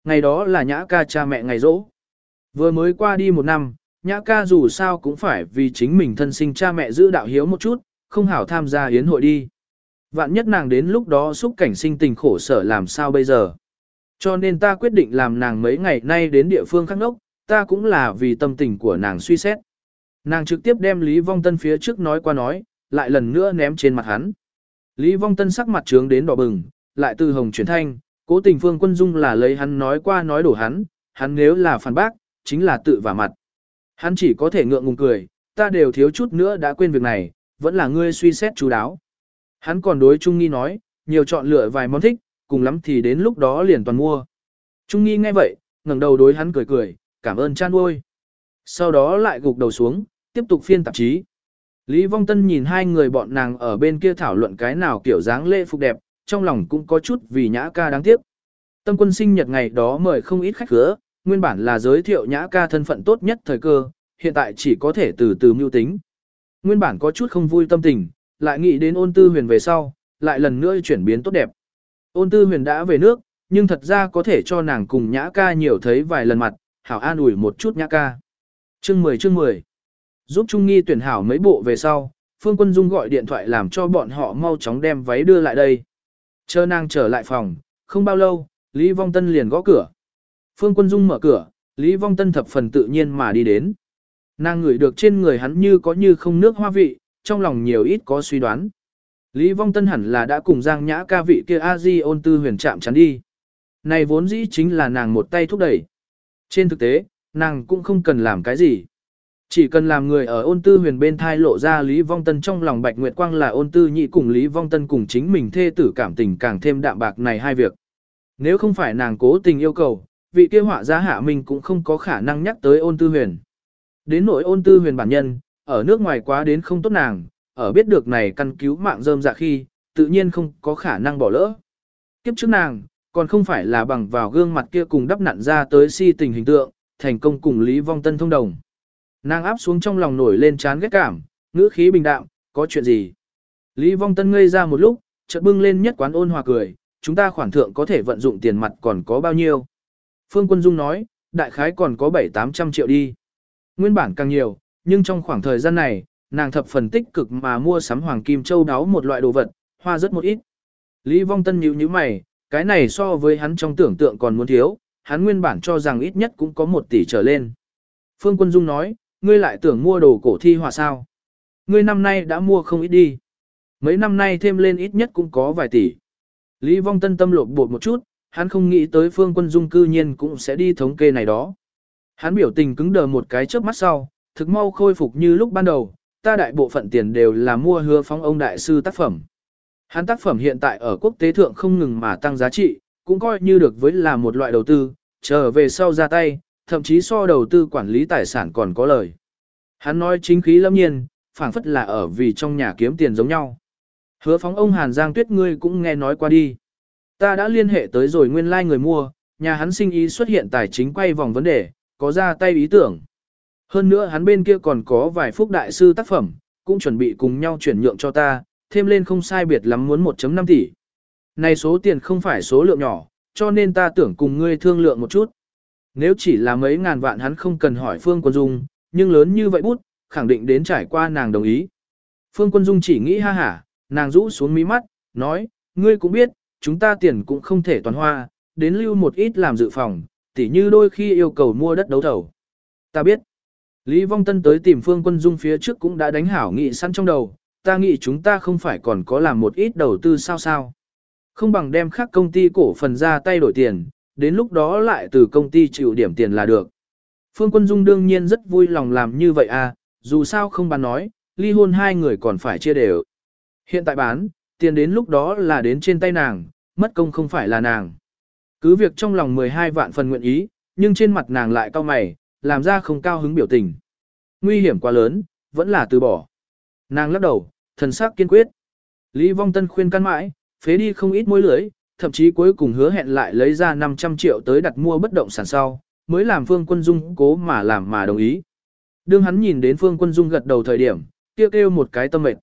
Ngày đó là nhã ca cha mẹ ngày rỗ. Vừa mới qua đi một năm, nhã ca dù sao cũng phải vì chính mình thân sinh cha mẹ giữ đạo hiếu một chút, không hảo tham gia yến hội đi. Vạn nhất nàng đến lúc đó xúc cảnh sinh tình khổ sở làm sao bây giờ. Cho nên ta quyết định làm nàng mấy ngày nay đến địa phương khác nốc, ta cũng là vì tâm tình của nàng suy xét. Nàng trực tiếp đem Lý Vong Tân phía trước nói qua nói, lại lần nữa ném trên mặt hắn. Lý Vong Tân sắc mặt trướng đến đỏ bừng, lại từ hồng chuyển thanh, cố tình phương quân dung là lấy hắn nói qua nói đổ hắn, hắn nếu là phản bác, chính là tự vả mặt. Hắn chỉ có thể ngượng ngùng cười, ta đều thiếu chút nữa đã quên việc này, vẫn là ngươi suy xét chú đáo. Hắn còn đối Trung Nghi nói, nhiều chọn lựa vài món thích, cùng lắm thì đến lúc đó liền toàn mua. Trung Nghi nghe vậy, ngẩng đầu đối hắn cười cười, cảm ơn chan ôi. Sau đó lại gục đầu xuống, tiếp tục phiên tạp chí. Lý Vong Tân nhìn hai người bọn nàng ở bên kia thảo luận cái nào kiểu dáng lễ phục đẹp, trong lòng cũng có chút vì nhã ca đáng tiếc. Tâm quân sinh nhật ngày đó mời không ít khách khứa, nguyên bản là giới thiệu nhã ca thân phận tốt nhất thời cơ, hiện tại chỉ có thể từ từ mưu tính. Nguyên bản có chút không vui tâm tình, lại nghĩ đến ôn tư huyền về sau, lại lần nữa chuyển biến tốt đẹp. Ôn tư huyền đã về nước, nhưng thật ra có thể cho nàng cùng nhã ca nhiều thấy vài lần mặt, hảo an ủi một chút nhã ca. Chương 10 chương 10 Giúp Trung Nghi tuyển hảo mấy bộ về sau, Phương Quân Dung gọi điện thoại làm cho bọn họ mau chóng đem váy đưa lại đây. Chờ nàng trở lại phòng, không bao lâu, Lý Vong Tân liền gõ cửa. Phương Quân Dung mở cửa, Lý Vong Tân thập phần tự nhiên mà đi đến. Nàng ngửi được trên người hắn như có như không nước hoa vị, trong lòng nhiều ít có suy đoán. Lý Vong Tân hẳn là đã cùng Giang Nhã ca vị kia a di ôn tư huyền chạm chắn đi. Này vốn dĩ chính là nàng một tay thúc đẩy. Trên thực tế, nàng cũng không cần làm cái gì. Chỉ cần làm người ở ôn tư huyền bên thai lộ ra Lý Vong Tân trong lòng Bạch Nguyệt Quang là ôn tư nhị cùng Lý Vong Tân cùng chính mình thê tử cảm tình càng thêm đạm bạc này hai việc. Nếu không phải nàng cố tình yêu cầu, vị kia họa gia hạ mình cũng không có khả năng nhắc tới ôn tư huyền. Đến nỗi ôn tư huyền bản nhân, ở nước ngoài quá đến không tốt nàng, ở biết được này căn cứu mạng rơm dạ khi, tự nhiên không có khả năng bỏ lỡ. Kiếp trước nàng, còn không phải là bằng vào gương mặt kia cùng đắp nặn ra tới si tình hình tượng, thành công cùng Lý Vong Tân thông đồng. Nàng áp xuống trong lòng nổi lên chán ghét cảm, ngữ khí bình đạm, có chuyện gì? Lý Vong Tân ngây ra một lúc, chợt bưng lên nhất quán ôn hòa cười, chúng ta khoản thượng có thể vận dụng tiền mặt còn có bao nhiêu? Phương Quân Dung nói, đại khái còn có 7-800 triệu đi. Nguyên bản càng nhiều, nhưng trong khoảng thời gian này, nàng thập phần tích cực mà mua sắm hoàng kim châu đáo một loại đồ vật, hoa rất một ít. Lý Vong Tân nhíu nhíu mày, cái này so với hắn trong tưởng tượng còn muốn thiếu, hắn nguyên bản cho rằng ít nhất cũng có một tỷ trở lên. Phương Quân Dung nói, ngươi lại tưởng mua đồ cổ thi hòa sao? Ngươi năm nay đã mua không ít đi. Mấy năm nay thêm lên ít nhất cũng có vài tỷ. Lý Vong Tân tâm lột bột một chút, hắn không nghĩ tới Phương Quân Dung cư nhiên cũng sẽ đi thống kê này đó. Hắn biểu tình cứng đờ một cái chớp mắt sau, thực mau khôi phục như lúc ban đầu, ta đại bộ phận tiền đều là mua hứa phóng ông đại sư tác phẩm. Hắn tác phẩm hiện tại ở quốc tế thượng không ngừng mà tăng giá trị, cũng coi như được với là một loại đầu tư, trở về sau ra tay, thậm chí so đầu tư quản lý tài sản còn có lời. Hắn nói chính khí lâm nhiên, phảng phất là ở vì trong nhà kiếm tiền giống nhau. Hứa phóng ông Hàn Giang Tuyết ngươi cũng nghe nói qua đi. Ta đã liên hệ tới rồi nguyên lai like người mua, nhà hắn sinh ý xuất hiện tài chính quay vòng vấn đề, có ra tay ý tưởng. Hơn nữa hắn bên kia còn có vài phúc đại sư tác phẩm, cũng chuẩn bị cùng nhau chuyển nhượng cho ta, thêm lên không sai biệt lắm muốn 1.5 tỷ. Này số tiền không phải số lượng nhỏ, cho nên ta tưởng cùng ngươi thương lượng một chút. Nếu chỉ là mấy ngàn vạn hắn không cần hỏi Phương Quân Dung, nhưng lớn như vậy bút, khẳng định đến trải qua nàng đồng ý. Phương Quân Dung chỉ nghĩ ha hả, nàng rũ xuống mí mắt, nói, ngươi cũng biết, chúng ta tiền cũng không thể toàn hoa, đến lưu một ít làm dự phòng, tỉ như đôi khi yêu cầu mua đất đấu thầu. Ta biết, Lý Vong Tân tới tìm Phương Quân Dung phía trước cũng đã đánh hảo nghị sẵn trong đầu, ta nghĩ chúng ta không phải còn có làm một ít đầu tư sao sao. Không bằng đem khác công ty cổ phần ra tay đổi tiền, đến lúc đó lại từ công ty chịu điểm tiền là được. Phương Quân Dung đương nhiên rất vui lòng làm như vậy à, dù sao không bán nói, ly hôn hai người còn phải chia đều. Hiện tại bán, tiền đến lúc đó là đến trên tay nàng, mất công không phải là nàng. Cứ việc trong lòng 12 vạn phần nguyện ý, nhưng trên mặt nàng lại cao mày, làm ra không cao hứng biểu tình. Nguy hiểm quá lớn, vẫn là từ bỏ. Nàng lắc đầu, thần sắc kiên quyết. Lý Vong Tân khuyên can mãi, phế đi không ít mối lưới, thậm chí cuối cùng hứa hẹn lại lấy ra 500 triệu tới đặt mua bất động sản sau, mới làm Phương Quân Dung cố mà làm mà đồng ý. Đương hắn nhìn đến Phương Quân Dung gật đầu thời điểm, kêu kêu một cái tâm mệt.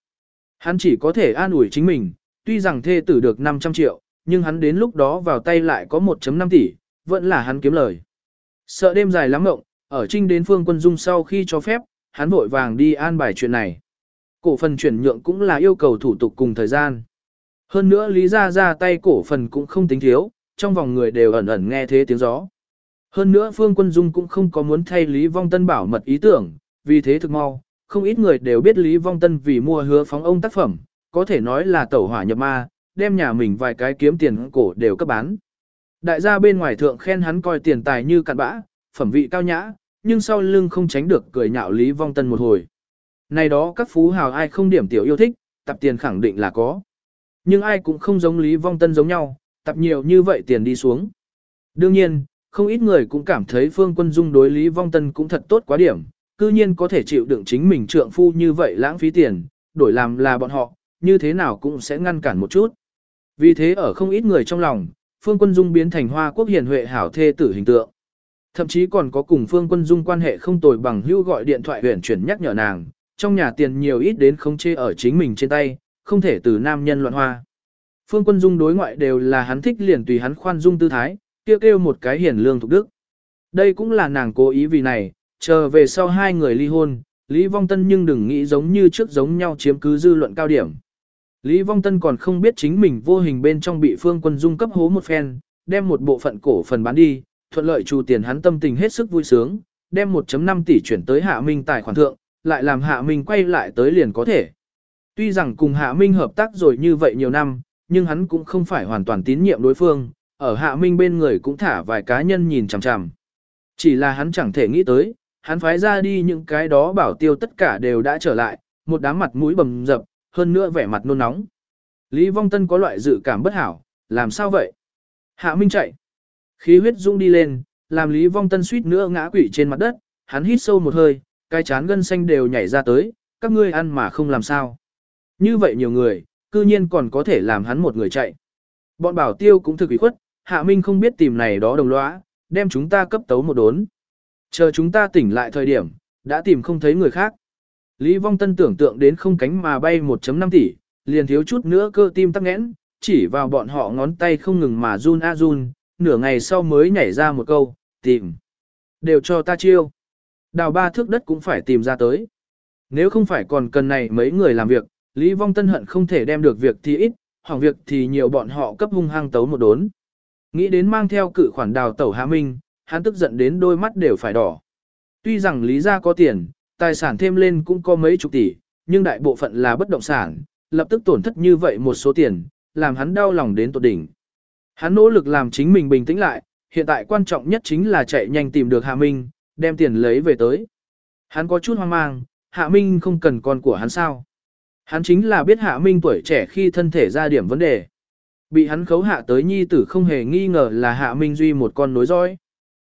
Hắn chỉ có thể an ủi chính mình, tuy rằng thê tử được 500 triệu, nhưng hắn đến lúc đó vào tay lại có 1.5 tỷ, vẫn là hắn kiếm lời. Sợ đêm dài lắm mộng, ở trinh đến Phương Quân Dung sau khi cho phép, hắn vội vàng đi an bài chuyện này. Cổ phần chuyển nhượng cũng là yêu cầu thủ tục cùng thời gian. Hơn nữa Lý Gia ra tay cổ phần cũng không tính thiếu, trong vòng người đều ẩn ẩn nghe thế tiếng gió. Hơn nữa Phương Quân Dung cũng không có muốn thay Lý Vong Tân bảo mật ý tưởng, vì thế thực mau, không ít người đều biết Lý Vong Tân vì mua hứa phóng ông tác phẩm, có thể nói là tẩu hỏa nhập ma, đem nhà mình vài cái kiếm tiền cổ đều cấp bán. Đại gia bên ngoài thượng khen hắn coi tiền tài như cặn bã, phẩm vị cao nhã, nhưng sau lưng không tránh được cười nhạo Lý Vong Tân một hồi. Này đó các phú hào ai không điểm tiểu yêu thích, tập tiền khẳng định là có. Nhưng ai cũng không giống Lý Vong Tân giống nhau, tập nhiều như vậy tiền đi xuống. Đương nhiên, không ít người cũng cảm thấy Phương Quân Dung đối Lý Vong Tân cũng thật tốt quá điểm, cư nhiên có thể chịu đựng chính mình trượng phu như vậy lãng phí tiền, đổi làm là bọn họ, như thế nào cũng sẽ ngăn cản một chút. Vì thế ở không ít người trong lòng, Phương Quân Dung biến thành hoa quốc hiền huệ hảo thê tử hình tượng. Thậm chí còn có cùng Phương Quân Dung quan hệ không tồi bằng hưu gọi điện thoại huyền chuyển nhắc nhở nàng, trong nhà tiền nhiều ít đến không chê ở chính mình trên tay, không thể từ nam nhân loạn hoa. Phương Quân Dung đối ngoại đều là hắn thích liền tùy hắn khoan dung tư thái, kêu kêu một cái hiền lương thục đức. Đây cũng là nàng cố ý vì này, chờ về sau hai người ly hôn, Lý Vong Tân nhưng đừng nghĩ giống như trước giống nhau chiếm cứ dư luận cao điểm. Lý Vong Tân còn không biết chính mình vô hình bên trong bị Phương Quân Dung cấp hố một phen, đem một bộ phận cổ phần bán đi, thuận lợi trù tiền hắn tâm tình hết sức vui sướng, đem 1.5 tỷ chuyển tới Hạ Minh tài khoản thượng, lại làm Hạ Minh quay lại tới liền có thể. Tuy rằng cùng Hạ Minh hợp tác rồi như vậy nhiều năm, nhưng hắn cũng không phải hoàn toàn tín nhiệm đối phương, ở Hạ Minh bên người cũng thả vài cá nhân nhìn chằm chằm. Chỉ là hắn chẳng thể nghĩ tới, hắn phái ra đi những cái đó bảo tiêu tất cả đều đã trở lại, một đám mặt mũi bầm dập, hơn nữa vẻ mặt nôn nóng. Lý Vong Tân có loại dự cảm bất hảo, làm sao vậy? Hạ Minh chạy. Khí huyết dũng đi lên, làm Lý Vong Tân suýt nữa ngã quỵ trên mặt đất, hắn hít sâu một hơi, cái chán gân xanh đều nhảy ra tới, các ngươi ăn mà không làm sao. Như vậy nhiều người, cư nhiên còn có thể làm hắn một người chạy. Bọn bảo tiêu cũng thực ủy khuất, Hạ Minh không biết tìm này đó đồng lõa, đem chúng ta cấp tấu một đốn. Chờ chúng ta tỉnh lại thời điểm, đã tìm không thấy người khác. Lý Vong Tân tưởng tượng đến không cánh mà bay 1.5 tỷ, liền thiếu chút nữa cơ tim tắc nghẽn, chỉ vào bọn họ ngón tay không ngừng mà run a run, nửa ngày sau mới nhảy ra một câu, tìm. Đều cho ta chiêu. Đào ba thước đất cũng phải tìm ra tới. Nếu không phải còn cần này mấy người làm việc, Lý Vong Tân hận không thể đem được việc thì ít, hỏng việc thì nhiều bọn họ cấp hung hăng tấu một đốn. Nghĩ đến mang theo cự khoản đào tẩu Hạ Minh, hắn tức giận đến đôi mắt đều phải đỏ. Tuy rằng Lý gia có tiền, tài sản thêm lên cũng có mấy chục tỷ, nhưng đại bộ phận là bất động sản, lập tức tổn thất như vậy một số tiền, làm hắn đau lòng đến tột đỉnh. Hắn nỗ lực làm chính mình bình tĩnh lại, hiện tại quan trọng nhất chính là chạy nhanh tìm được Hạ Minh, đem tiền lấy về tới. Hắn có chút hoang mang, Hạ Minh không cần con của hắn sao. Hắn chính là biết Hạ Minh tuổi trẻ khi thân thể ra điểm vấn đề. Bị hắn khấu hạ tới nhi tử không hề nghi ngờ là Hạ Minh duy một con nối dõi.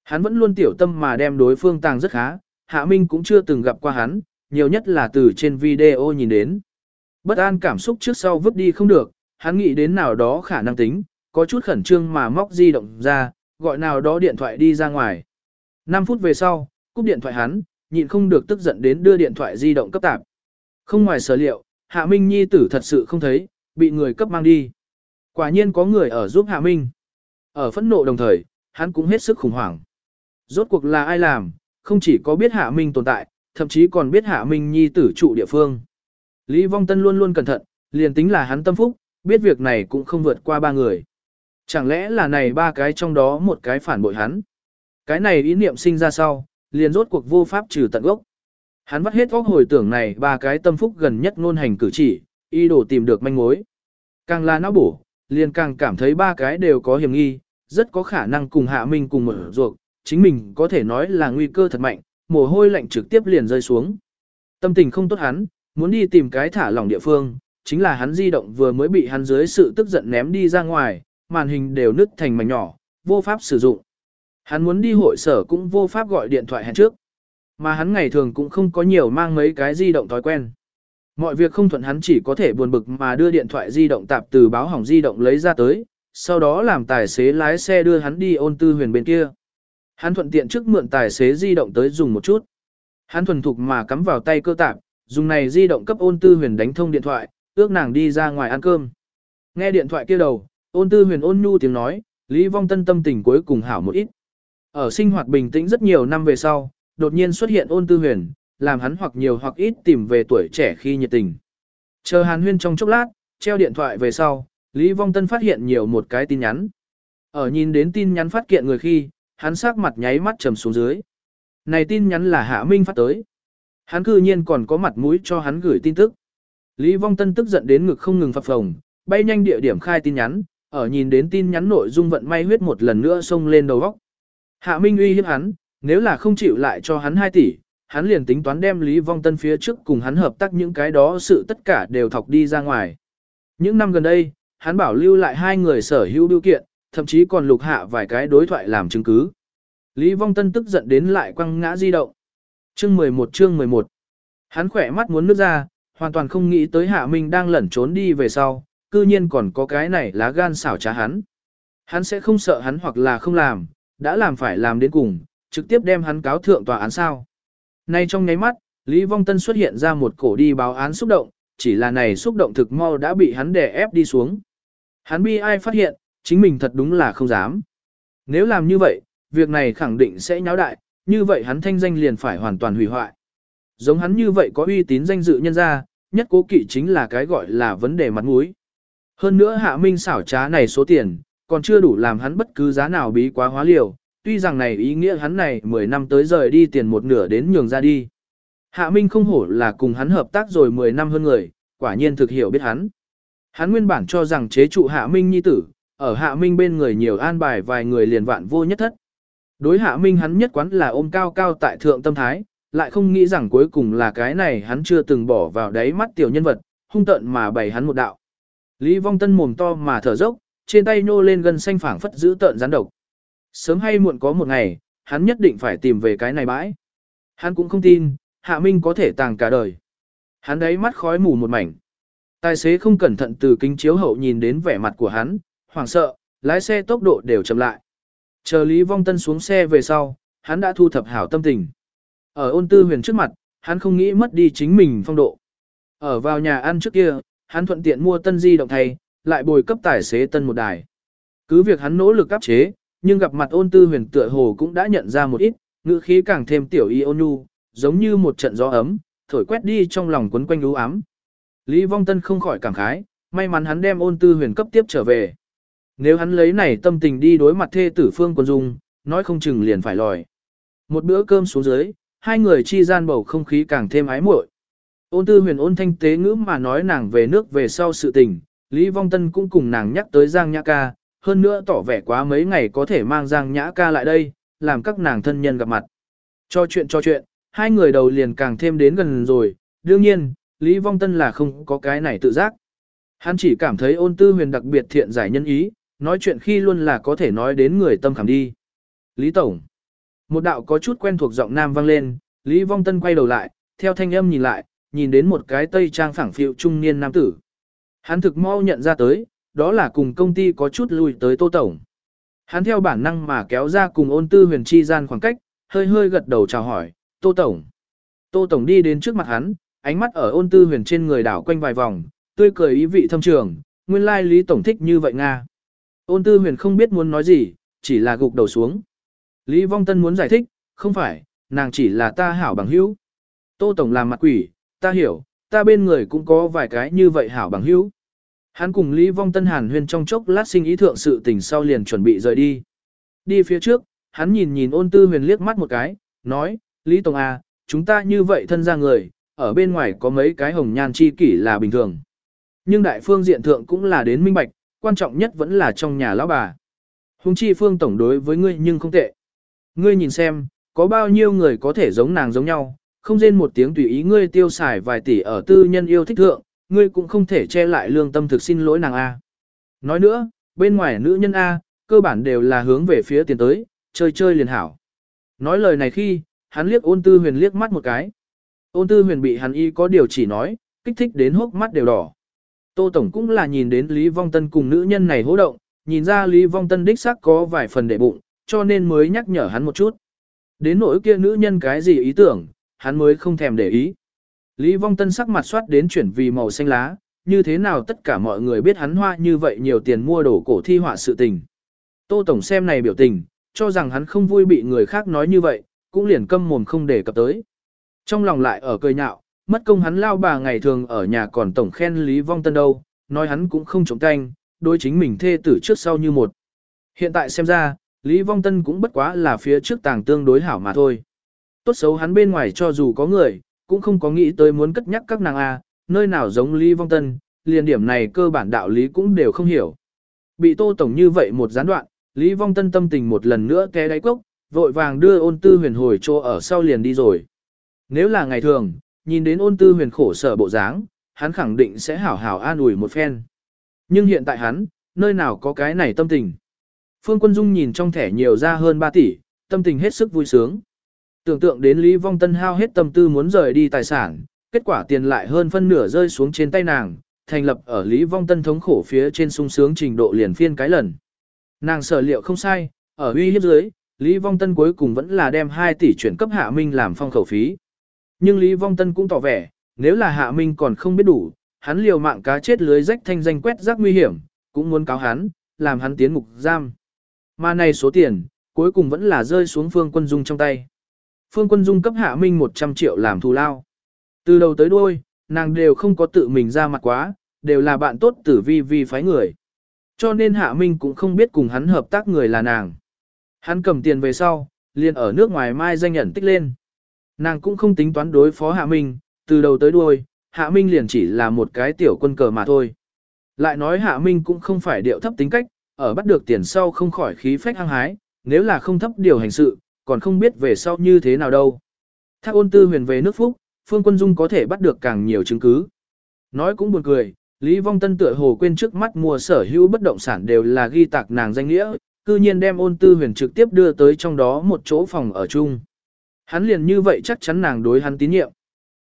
Hắn vẫn luôn tiểu tâm mà đem đối phương tàng rất khá, Hạ Minh cũng chưa từng gặp qua hắn, nhiều nhất là từ trên video nhìn đến. Bất an cảm xúc trước sau vứt đi không được, hắn nghĩ đến nào đó khả năng tính, có chút khẩn trương mà móc di động ra, gọi nào đó điện thoại đi ra ngoài. 5 phút về sau, cúp điện thoại hắn, nhịn không được tức giận đến đưa điện thoại di động cấp tạp. Không ngoài sở liệu, Hạ Minh nhi tử thật sự không thấy, bị người cấp mang đi. Quả nhiên có người ở giúp Hạ Minh. Ở phẫn nộ đồng thời, hắn cũng hết sức khủng hoảng. Rốt cuộc là ai làm, không chỉ có biết Hạ Minh tồn tại, thậm chí còn biết Hạ Minh nhi tử trụ địa phương. Lý Vong Tân luôn luôn cẩn thận, liền tính là hắn tâm phúc, biết việc này cũng không vượt qua ba người. Chẳng lẽ là này ba cái trong đó một cái phản bội hắn? Cái này ý niệm sinh ra sau, liền rốt cuộc vô pháp trừ tận gốc. Hắn vắt hết óc hồi tưởng này ba cái tâm phúc gần nhất ngôn hành cử chỉ, y đồ tìm được manh mối. Càng là não bổ, liền càng cảm thấy ba cái đều có hiểm nghi, rất có khả năng cùng Hạ Minh cùng mở ruột, chính mình có thể nói là nguy cơ thật mạnh, mồ hôi lạnh trực tiếp liền rơi xuống. Tâm tình không tốt hắn, muốn đi tìm cái thả lỏng địa phương, chính là hắn di động vừa mới bị hắn dưới sự tức giận ném đi ra ngoài, màn hình đều nứt thành mảnh nhỏ, vô pháp sử dụng. Hắn muốn đi hội sở cũng vô pháp gọi điện thoại hẹn trước. Mà hắn ngày thường cũng không có nhiều mang mấy cái di động thói quen. Mọi việc không thuận hắn chỉ có thể buồn bực mà đưa điện thoại di động tạp từ báo hỏng di động lấy ra tới, sau đó làm tài xế lái xe đưa hắn đi ôn tư huyền bên kia. Hắn thuận tiện trước mượn tài xế di động tới dùng một chút. Hắn thuần thục mà cắm vào tay cơ tạp, dùng này di động cấp ôn tư huyền đánh thông điện thoại, ước nàng đi ra ngoài ăn cơm. Nghe điện thoại kia đầu, ôn tư huyền ôn nhu tiếng nói, Lý Vong Tân tâm tình cuối cùng hảo một ít. Ở sinh hoạt bình tĩnh rất nhiều năm về sau, đột nhiên xuất hiện ôn tư huyền, làm hắn hoặc nhiều hoặc ít tìm về tuổi trẻ khi nhiệt tình. Chờ hàn huyên trong chốc lát, treo điện thoại về sau, Lý Vong Tân phát hiện nhiều một cái tin nhắn. Ở nhìn đến tin nhắn phát kiện người khi, hắn sắc mặt nháy mắt trầm xuống dưới. Này tin nhắn là Hạ Minh phát tới. Hắn cư nhiên còn có mặt mũi cho hắn gửi tin tức. Lý Vong Tân tức giận đến ngực không ngừng phập phồng, bay nhanh địa điểm khai tin nhắn, ở nhìn đến tin nhắn nội dung vận may huyết một lần nữa xông lên đầu góc. Hạ Minh uy hiếp hắn, nếu là không chịu lại cho hắn 2 tỷ, hắn liền tính toán đem Lý Vong Tân phía trước cùng hắn hợp tác những cái đó sự tất cả đều thọc đi ra ngoài. Những năm gần đây, hắn bảo lưu lại hai người sở hữu điều kiện, thậm chí còn lục hạ vài cái đối thoại làm chứng cứ. Lý Vong Tân tức giận đến lại quăng ngã di động. Chương 11 chương 11 Hắn khỏe mắt muốn nước ra, hoàn toàn không nghĩ tới Hạ Minh đang lẩn trốn đi về sau, cư nhiên còn có cái này lá gan xảo trá hắn. Hắn sẽ không sợ hắn hoặc là không làm, đã làm phải làm đến cùng, trực tiếp đem hắn cáo thượng tòa án sao. Nay trong nháy mắt, Lý Vong Tân xuất hiện ra một cổ đi báo án xúc động, chỉ là này xúc động thực mau đã bị hắn đè ép đi xuống. Hắn bi ai phát hiện, chính mình thật đúng là không dám. Nếu làm như vậy, việc này khẳng định sẽ nháo đại, như vậy hắn thanh danh liền phải hoàn toàn hủy hoại. Giống hắn như vậy có uy tín danh dự nhân ra, nhất cố kỵ chính là cái gọi là vấn đề mặt mũi. Hơn nữa hạ minh xảo trá này số tiền, còn chưa đủ làm hắn bất cứ giá nào bí quá hóa liều, tuy rằng này ý nghĩa hắn này 10 năm tới rời đi tiền một nửa đến nhường ra đi. Hạ Minh không hổ là cùng hắn hợp tác rồi 10 năm hơn người, quả nhiên thực hiểu biết hắn. Hắn nguyên bản cho rằng chế trụ Hạ Minh nhi tử, ở Hạ Minh bên người nhiều an bài vài người liền vạn vô nhất thất. Đối Hạ Minh hắn nhất quán là ôm cao cao tại thượng tâm thái, lại không nghĩ rằng cuối cùng là cái này hắn chưa từng bỏ vào đáy mắt tiểu nhân vật, hung tận mà bày hắn một đạo. Lý Vong Tân mồm to mà thở dốc, trên tay nô lên gần xanh phảng phất giữ tợn gián độc. Sớm hay muộn có một ngày, hắn nhất định phải tìm về cái này bãi. Hắn cũng không tin, Hạ Minh có thể tàng cả đời. Hắn đấy mắt khói mù một mảnh. Tài xế không cẩn thận từ kính chiếu hậu nhìn đến vẻ mặt của hắn, hoảng sợ, lái xe tốc độ đều chậm lại. Chờ Lý Vong Tân xuống xe về sau, hắn đã thu thập hảo tâm tình. Ở ôn tư huyền trước mặt, hắn không nghĩ mất đi chính mình phong độ. Ở vào nhà ăn trước kia, hắn thuận tiện mua tân di động thay, lại bồi cấp tài xế tân một đài. Cứ việc hắn nỗ lực áp chế, nhưng gặp mặt ôn tư huyền tựa hồ cũng đã nhận ra một ít, ngữ khí càng thêm tiểu y ôn nhu, giống như một trận gió ấm, thổi quét đi trong lòng quấn quanh lũ ám. Lý Vong Tân không khỏi cảm khái, may mắn hắn đem ôn tư huyền cấp tiếp trở về. Nếu hắn lấy này tâm tình đi đối mặt thê tử phương quân dung, nói không chừng liền phải lòi. Một bữa cơm xuống dưới, hai người chi gian bầu không khí càng thêm ái muội. Ôn tư huyền ôn thanh tế ngữ mà nói nàng về nước về sau sự tình, Lý Vong Tân cũng cùng nàng nhắc tới Giang Nhã Ca, hơn nữa tỏ vẻ quá mấy ngày có thể mang Giang Nhã Ca lại đây, làm các nàng thân nhân gặp mặt. Cho chuyện cho chuyện, hai người đầu liền càng thêm đến gần rồi, đương nhiên, Lý Vong Tân là không có cái này tự giác. Hắn chỉ cảm thấy ôn tư huyền đặc biệt thiện giải nhân ý, nói chuyện khi luôn là có thể nói đến người tâm khảm đi. Lý Tổng. Một đạo có chút quen thuộc giọng nam vang lên, Lý Vong Tân quay đầu lại, theo thanh âm nhìn lại, nhìn đến một cái tây trang phẳng phiu trung niên nam tử. Hắn thực mau nhận ra tới, đó là cùng công ty có chút lùi tới Tô Tổng. Hắn theo bản năng mà kéo ra cùng ôn tư huyền chi gian khoảng cách, hơi hơi gật đầu chào hỏi, Tô Tổng. Tô Tổng đi đến trước mặt hắn, ánh mắt ở ôn tư huyền trên người đảo quanh vài vòng, tươi cười ý vị thâm trường, nguyên lai Lý Tổng thích như vậy Nga. Ôn tư huyền không biết muốn nói gì, chỉ là gục đầu xuống. Lý Vong Tân muốn giải thích, không phải, nàng chỉ là ta hảo bằng hữu. Tô Tổng làm mặt quỷ, ta hiểu, ta bên người cũng có vài cái như vậy hảo bằng hữu. Hắn cùng Lý Vong Tân Hàn huyên trong chốc lát sinh ý thượng sự tình sau liền chuẩn bị rời đi. Đi phía trước, hắn nhìn nhìn ôn tư huyền liếc mắt một cái, nói, Lý Tổng A, à, chúng ta như vậy thân ra người, ở bên ngoài có mấy cái hồng nhan chi kỷ là bình thường. Nhưng đại phương diện thượng cũng là đến minh bạch, quan trọng nhất vẫn là trong nhà lão bà. Hùng chi phương tổng đối với ngươi nhưng không tệ. Ngươi nhìn xem, có bao nhiêu người có thể giống nàng giống nhau, không rên một tiếng tùy ý ngươi tiêu xài vài tỷ ở tư nhân yêu thích thượng, ngươi cũng không thể che lại lương tâm thực xin lỗi nàng A. Nói nữa, bên ngoài nữ nhân A, cơ bản đều là hướng về phía tiền tới, chơi chơi liền hảo. Nói lời này khi, hắn liếc ôn tư huyền liếc mắt một cái. Ôn tư huyền bị hắn y có điều chỉ nói, kích thích đến hốc mắt đều đỏ. Tô Tổng cũng là nhìn đến Lý Vong Tân cùng nữ nhân này hỗ động, nhìn ra Lý Vong Tân đích xác có vài phần để bụng, cho nên mới nhắc nhở hắn một chút. Đến nỗi kia nữ nhân cái gì ý tưởng, hắn mới không thèm để ý. Lý Vong Tân sắc mặt soát đến chuyển vì màu xanh lá, như thế nào tất cả mọi người biết hắn hoa như vậy nhiều tiền mua đồ cổ thi họa sự tình. Tô Tổng xem này biểu tình, cho rằng hắn không vui bị người khác nói như vậy, cũng liền câm mồm không để cập tới. Trong lòng lại ở cười nhạo, mất công hắn lao bà ngày thường ở nhà còn Tổng khen Lý Vong Tân đâu, nói hắn cũng không chống canh, đối chính mình thê tử trước sau như một. Hiện tại xem ra, Lý Vong Tân cũng bất quá là phía trước tàng tương đối hảo mà thôi. Tốt xấu hắn bên ngoài cho dù có người, cũng không có nghĩ tới muốn cất nhắc các nàng A, nơi nào giống Lý Vong Tân, liền điểm này cơ bản đạo lý cũng đều không hiểu. Bị Tô Tổng như vậy một gián đoạn, Lý Vong Tân tâm tình một lần nữa té đáy cốc, vội vàng đưa ôn tư huyền hồi chỗ ở sau liền đi rồi. Nếu là ngày thường, nhìn đến ôn tư huyền khổ sở bộ dáng, hắn khẳng định sẽ hảo hảo an ủi một phen. Nhưng hiện tại hắn, nơi nào có cái này tâm tình. Phương Quân Dung nhìn trong thẻ nhiều ra hơn 3 tỷ, tâm tình hết sức vui sướng. Tưởng tượng đến Lý Vong Tân hao hết tâm tư muốn rời đi tài sản, kết quả tiền lại hơn phân nửa rơi xuống trên tay nàng, thành lập ở Lý Vong Tân thống khổ phía trên sung sướng trình độ liền phiên cái lần. Nàng sở liệu không sai, ở uy hiếp dưới, Lý Vong Tân cuối cùng vẫn là đem 2 tỷ chuyển cấp Hạ Minh làm phong khẩu phí. Nhưng Lý Vong Tân cũng tỏ vẻ, nếu là Hạ Minh còn không biết đủ, hắn liều mạng cá chết lưới rách thanh danh quét rác nguy hiểm, cũng muốn cáo hắn, làm hắn tiến ngục giam. Mà này số tiền, cuối cùng vẫn là rơi xuống Phương Quân Dung trong tay. Phương Quân Dung cấp Hạ Minh 100 triệu làm thù lao. Từ đầu tới đuôi, nàng đều không có tự mình ra mặt quá, đều là bạn tốt tử vi vi phái người. Cho nên Hạ Minh cũng không biết cùng hắn hợp tác người là nàng. Hắn cầm tiền về sau, liền ở nước ngoài mai danh nhận tích lên. Nàng cũng không tính toán đối phó Hạ Minh, từ đầu tới đuôi, Hạ Minh liền chỉ là một cái tiểu quân cờ mà thôi. Lại nói Hạ Minh cũng không phải điệu thấp tính cách, ở bắt được tiền sau không khỏi khí phách hăng hái, nếu là không thấp điều hành sự, còn không biết về sau như thế nào đâu. Thác ôn tư huyền về nước Phúc, Phương Quân Dung có thể bắt được càng nhiều chứng cứ. Nói cũng buồn cười, Lý Vong Tân tựa hồ quên trước mắt mua sở hữu bất động sản đều là ghi tạc nàng danh nghĩa, cư nhiên đem ôn tư huyền trực tiếp đưa tới trong đó một chỗ phòng ở chung. Hắn liền như vậy chắc chắn nàng đối hắn tín nhiệm.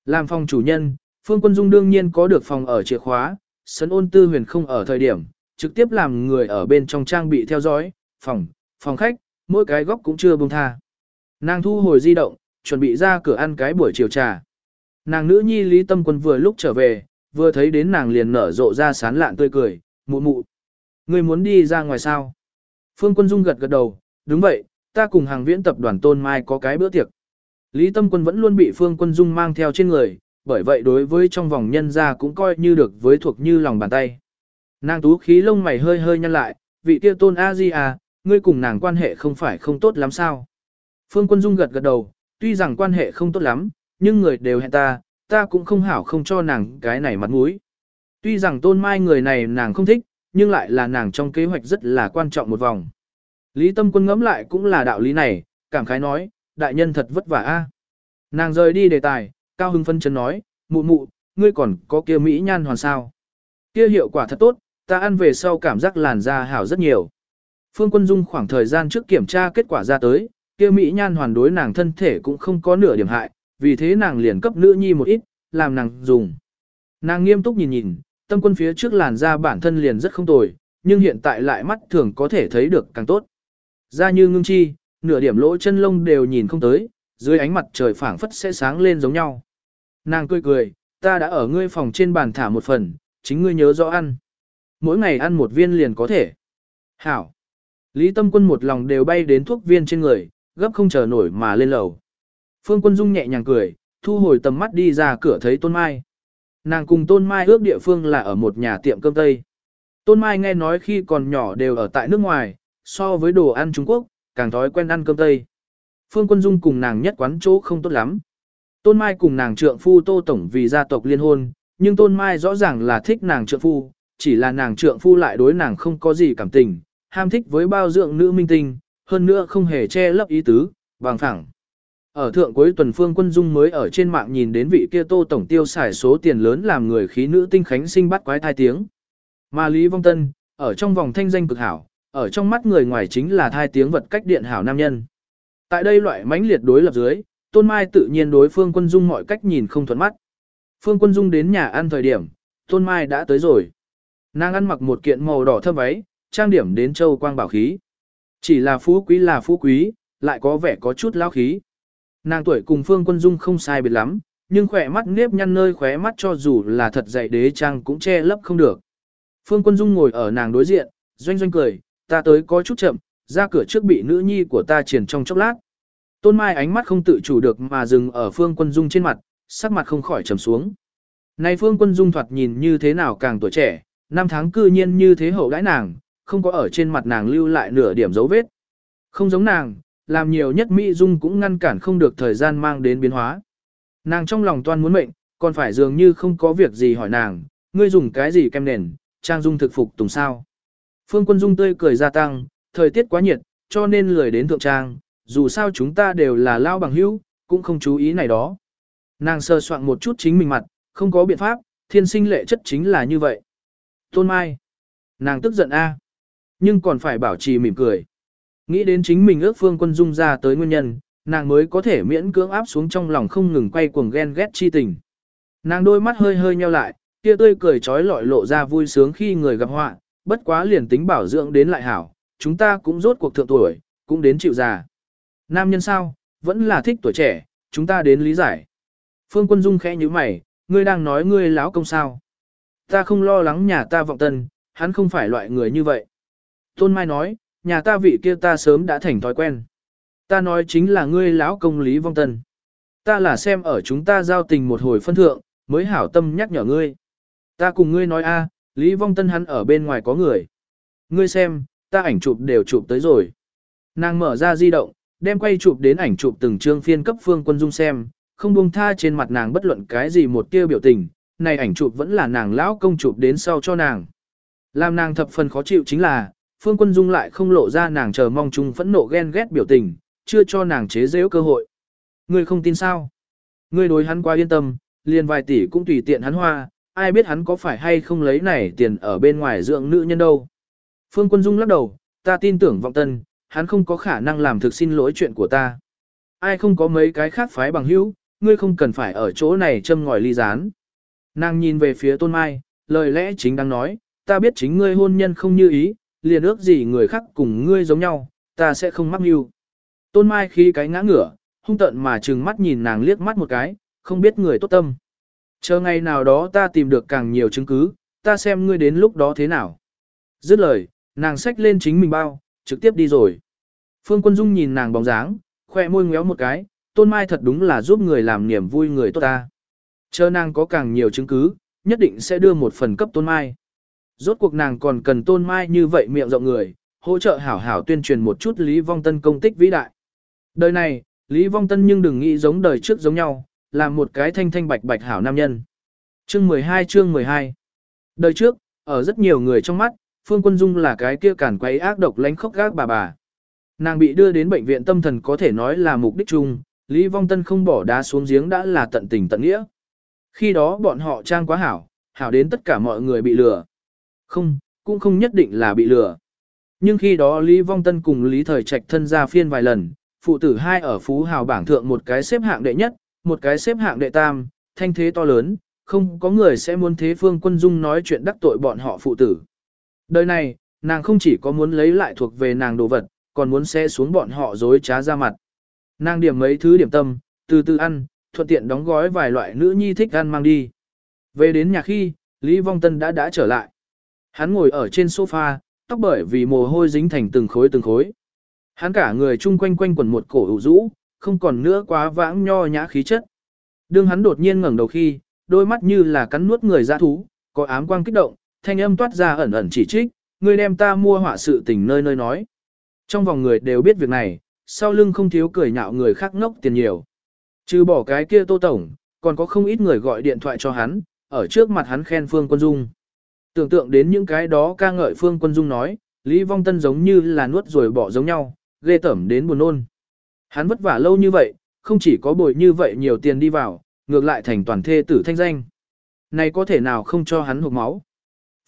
Làm phòng chủ nhân, Phương Quân Dung đương nhiên có được phòng ở chìa khóa, sân ôn tư huyền không ở thời điểm, trực tiếp làm người ở bên trong trang bị theo dõi, phòng, phòng khách, mỗi cái góc cũng chưa buông tha. Nàng thu hồi di động, chuẩn bị ra cửa ăn cái buổi chiều trà. Nàng nữ nhi Lý Tâm Quân vừa lúc trở về, vừa thấy đến nàng liền nở rộ ra sán lạn tươi cười, mụ mụ. Người muốn đi ra ngoài sao? Phương Quân Dung gật gật đầu, đúng vậy, ta cùng hàng viễn tập đoàn Tôn Mai có cái bữa tiệc. Lý Tâm Quân vẫn luôn bị Phương Quân Dung mang theo trên người, bởi vậy đối với trong vòng nhân gia cũng coi như được với thuộc như lòng bàn tay. Nàng tú khí lông mày hơi hơi nhăn lại, vị kia Tôn A Di à, ngươi cùng nàng quan hệ không phải không tốt lắm sao? Phương Quân Dung gật gật đầu, tuy rằng quan hệ không tốt lắm, nhưng người đều hẹn ta, ta cũng không hảo không cho nàng cái này mặt mũi. Tuy rằng Tôn Mai người này nàng không thích, nhưng lại là nàng trong kế hoạch rất là quan trọng một vòng. Lý Tâm Quân ngẫm lại cũng là đạo lý này, cảm khái nói, đại nhân thật vất vả a. Nàng rời đi đề tài, cao hưng phân chấn nói, mụ mụ, ngươi còn có kia mỹ nhan hoàn sao. Kia hiệu quả thật tốt, ta ăn về sau cảm giác làn da hảo rất nhiều. Phương Quân Dung khoảng thời gian trước kiểm tra kết quả ra tới, kia mỹ nhan hoàn đối nàng thân thể cũng không có nửa điểm hại, vì thế nàng liền cấp nữ nhi một ít, làm nàng dùng. Nàng nghiêm túc nhìn nhìn, tâm quân phía trước làn da bản thân liền rất không tồi, nhưng hiện tại lại mắt thường có thể thấy được càng tốt. Da như ngưng chi, nửa điểm lỗ chân lông đều nhìn không tới, dưới ánh mặt trời phảng phất sẽ sáng lên giống nhau. Nàng cười cười, ta đã ở ngươi phòng trên bàn thả một phần, chính ngươi nhớ rõ ăn. Mỗi ngày ăn một viên liền có thể. Hảo. Lý tâm quân một lòng đều bay đến thuốc viên trên người, gấp không chờ nổi mà lên lầu. Phương quân dung nhẹ nhàng cười, thu hồi tầm mắt đi ra cửa thấy tôn mai. Nàng cùng tôn mai ước địa phương là ở một nhà tiệm cơm tây. Tôn mai nghe nói khi còn nhỏ đều ở tại nước ngoài, so với đồ ăn Trung Quốc, càng thói quen ăn cơm tây. Phương Quân Dung cùng nàng nhất quán chỗ không tốt lắm. Tôn Mai cùng nàng trượng phu Tô Tổng vì gia tộc liên hôn, nhưng Tôn Mai rõ ràng là thích nàng trượng phu, chỉ là nàng trượng phu lại đối nàng không có gì cảm tình, ham thích với bao dưỡng nữ minh tinh, hơn nữa không hề che lấp ý tứ, bằng thẳng. Ở thượng cuối tuần Phương Quân Dung mới ở trên mạng nhìn đến vị kia Tô tổng tiêu xài số tiền lớn làm người khí nữ tinh khánh sinh bắt quái thai tiếng. Mà Lý Vong Tân, ở trong vòng thanh danh cực hảo, ở trong mắt người ngoài chính là thai tiếng vật cách điện hảo nam nhân. Tại đây loại mãnh liệt đối lập dưới, Tôn Mai tự nhiên đối Phương Quân Dung mọi cách nhìn không thuận mắt. Phương Quân Dung đến nhà ăn thời điểm, Tôn Mai đã tới rồi. Nàng ăn mặc một kiện màu đỏ thâm váy, trang điểm đến châu quang bảo khí. Chỉ là phú quý là phú quý, lại có vẻ có chút lao khí. Nàng tuổi cùng Phương Quân Dung không sai biệt lắm, nhưng khỏe mắt nếp nhăn nơi khóe mắt cho dù là thật dạy đế trang cũng che lấp không được. Phương Quân Dung ngồi ở nàng đối diện, doanh doanh cười, ta tới có chút chậm, ra cửa trước bị nữ nhi của ta triển trong chốc lát. Tôn Mai ánh mắt không tự chủ được mà dừng ở Phương Quân Dung trên mặt, sắc mặt không khỏi trầm xuống. Nay Phương Quân Dung thoạt nhìn như thế nào càng tuổi trẻ, năm tháng cư nhiên như thế hậu đãi nàng, không có ở trên mặt nàng lưu lại nửa điểm dấu vết. Không giống nàng, làm nhiều nhất Mỹ Dung cũng ngăn cản không được thời gian mang đến biến hóa. Nàng trong lòng toan muốn mệnh, còn phải dường như không có việc gì hỏi nàng, ngươi dùng cái gì kem nền, trang dung thực phục tùng sao. Phương Quân Dung tươi cười gia tăng, thời tiết quá nhiệt, cho nên lười đến thượng trang, dù sao chúng ta đều là lao bằng hữu, cũng không chú ý này đó. Nàng sơ soạn một chút chính mình mặt, không có biện pháp, thiên sinh lệ chất chính là như vậy. Tôn Mai. Nàng tức giận a, Nhưng còn phải bảo trì mỉm cười. Nghĩ đến chính mình ước phương quân dung ra tới nguyên nhân, nàng mới có thể miễn cưỡng áp xuống trong lòng không ngừng quay cuồng ghen ghét chi tình. Nàng đôi mắt hơi hơi nheo lại, kia tươi cười trói lọi lộ ra vui sướng khi người gặp họa, bất quá liền tính bảo dưỡng đến lại hảo, chúng ta cũng rốt cuộc thượng tuổi, cũng đến chịu già. Nam nhân sao, vẫn là thích tuổi trẻ, chúng ta đến lý giải. Phương Quân Dung khẽ như mày, ngươi đang nói ngươi láo công sao. Ta không lo lắng nhà ta vọng tân, hắn không phải loại người như vậy. Tôn Mai nói, nhà ta vị kia ta sớm đã thành thói quen. Ta nói chính là ngươi lão công Lý Vong Tân. Ta là xem ở chúng ta giao tình một hồi phân thượng, mới hảo tâm nhắc nhở ngươi. Ta cùng ngươi nói a, Lý Vong Tân hắn ở bên ngoài có người. Ngươi xem, ta ảnh chụp đều chụp tới rồi. Nàng mở ra di động, đem quay chụp đến ảnh chụp từng chương phiên cấp phương quân dung xem, không buông tha trên mặt nàng bất luận cái gì một tia biểu tình, này ảnh chụp vẫn là nàng lão công chụp đến sau cho nàng. Làm nàng thập phần khó chịu chính là, Phương Quân Dung lại không lộ ra nàng chờ mong chung phẫn nộ ghen ghét biểu tình, chưa cho nàng chế giễu cơ hội. Ngươi không tin sao? Ngươi đối hắn quá yên tâm, liền vài tỷ cũng tùy tiện hắn hoa, ai biết hắn có phải hay không lấy này tiền ở bên ngoài dưỡng nữ nhân đâu. Phương Quân Dung lắc đầu, ta tin tưởng vọng tân, hắn không có khả năng làm thực xin lỗi chuyện của ta. Ai không có mấy cái khác phái bằng hữu, ngươi không cần phải ở chỗ này châm ngòi ly gián. Nàng nhìn về phía Tôn Mai, lời lẽ chính đang nói, ta biết chính ngươi hôn nhân không như ý, liền ước gì người khác cùng ngươi giống nhau, ta sẽ không mắc mưu. Tôn Mai khi cái ngã ngửa, hung tận mà trừng mắt nhìn nàng liếc mắt một cái, không biết người tốt tâm. Chờ ngày nào đó ta tìm được càng nhiều chứng cứ, ta xem ngươi đến lúc đó thế nào. Dứt lời, nàng xách lên chính mình bao, trực tiếp đi rồi. Phương Quân Dung nhìn nàng bóng dáng, khoe môi ngéo một cái, Tôn Mai thật đúng là giúp người làm niềm vui người tốt ta. Chờ nàng có càng nhiều chứng cứ, nhất định sẽ đưa một phần cấp Tôn Mai. Rốt cuộc nàng còn cần tôn mai như vậy miệng rộng người, hỗ trợ hảo hảo tuyên truyền một chút Lý Vong Tân công tích vĩ đại. Đời này, Lý Vong Tân nhưng đừng nghĩ giống đời trước giống nhau, làm một cái thanh thanh bạch bạch hảo nam nhân. Chương 12 chương 12 Đời trước, ở rất nhiều người trong mắt, Phương Quân Dung là cái kia cản quấy ác độc lánh khóc gác bà bà. Nàng bị đưa đến bệnh viện tâm thần có thể nói là mục đích chung, Lý Vong Tân không bỏ đá xuống giếng đã là tận tình tận nghĩa. Khi đó bọn họ trang quá hảo, hảo đến tất cả mọi người bị lừa. Không, cũng không nhất định là bị lừa. Nhưng khi đó Lý Vong Tân cùng Lý Thời Trạch thân ra phiên vài lần, phụ tử hai ở Phú Hào bảng thượng một cái xếp hạng đệ nhất, một cái xếp hạng đệ tam, thanh thế to lớn, không có người sẽ muốn thế phương quân dung nói chuyện đắc tội bọn họ phụ tử. Đời này, nàng không chỉ có muốn lấy lại thuộc về nàng đồ vật, còn muốn xe xuống bọn họ dối trá ra mặt. Nàng điểm mấy thứ điểm tâm, từ từ ăn, thuận tiện đóng gói vài loại nữ nhi thích ăn mang đi. Về đến nhà khi, Lý Vong Tân đã đã trở lại. Hắn ngồi ở trên sofa, tóc bởi vì mồ hôi dính thành từng khối từng khối. Hắn cả người chung quanh quanh quần một cổ ủ rũ, không còn nữa quá vãng nho nhã khí chất. Đương hắn đột nhiên ngẩng đầu khi, đôi mắt như là cắn nuốt người dã thú, có ám quang kích động, thanh âm toát ra ẩn ẩn chỉ trích, người đem ta mua họa sự tình nơi nơi nói. Trong vòng người đều biết việc này, sau lưng không thiếu cười nhạo người khác ngốc tiền nhiều. Trừ bỏ cái kia tô tổng, còn có không ít người gọi điện thoại cho hắn, ở trước mặt hắn khen Phương Quân Dung. Tưởng tượng đến những cái đó ca ngợi Phương Quân Dung nói, Lý Vong Tân giống như là nuốt rồi bỏ giống nhau, ghê tẩm đến buồn nôn. Hắn vất vả lâu như vậy, không chỉ có bồi như vậy nhiều tiền đi vào, ngược lại thành toàn thê tử thanh danh. Này có thể nào không cho hắn hụt máu.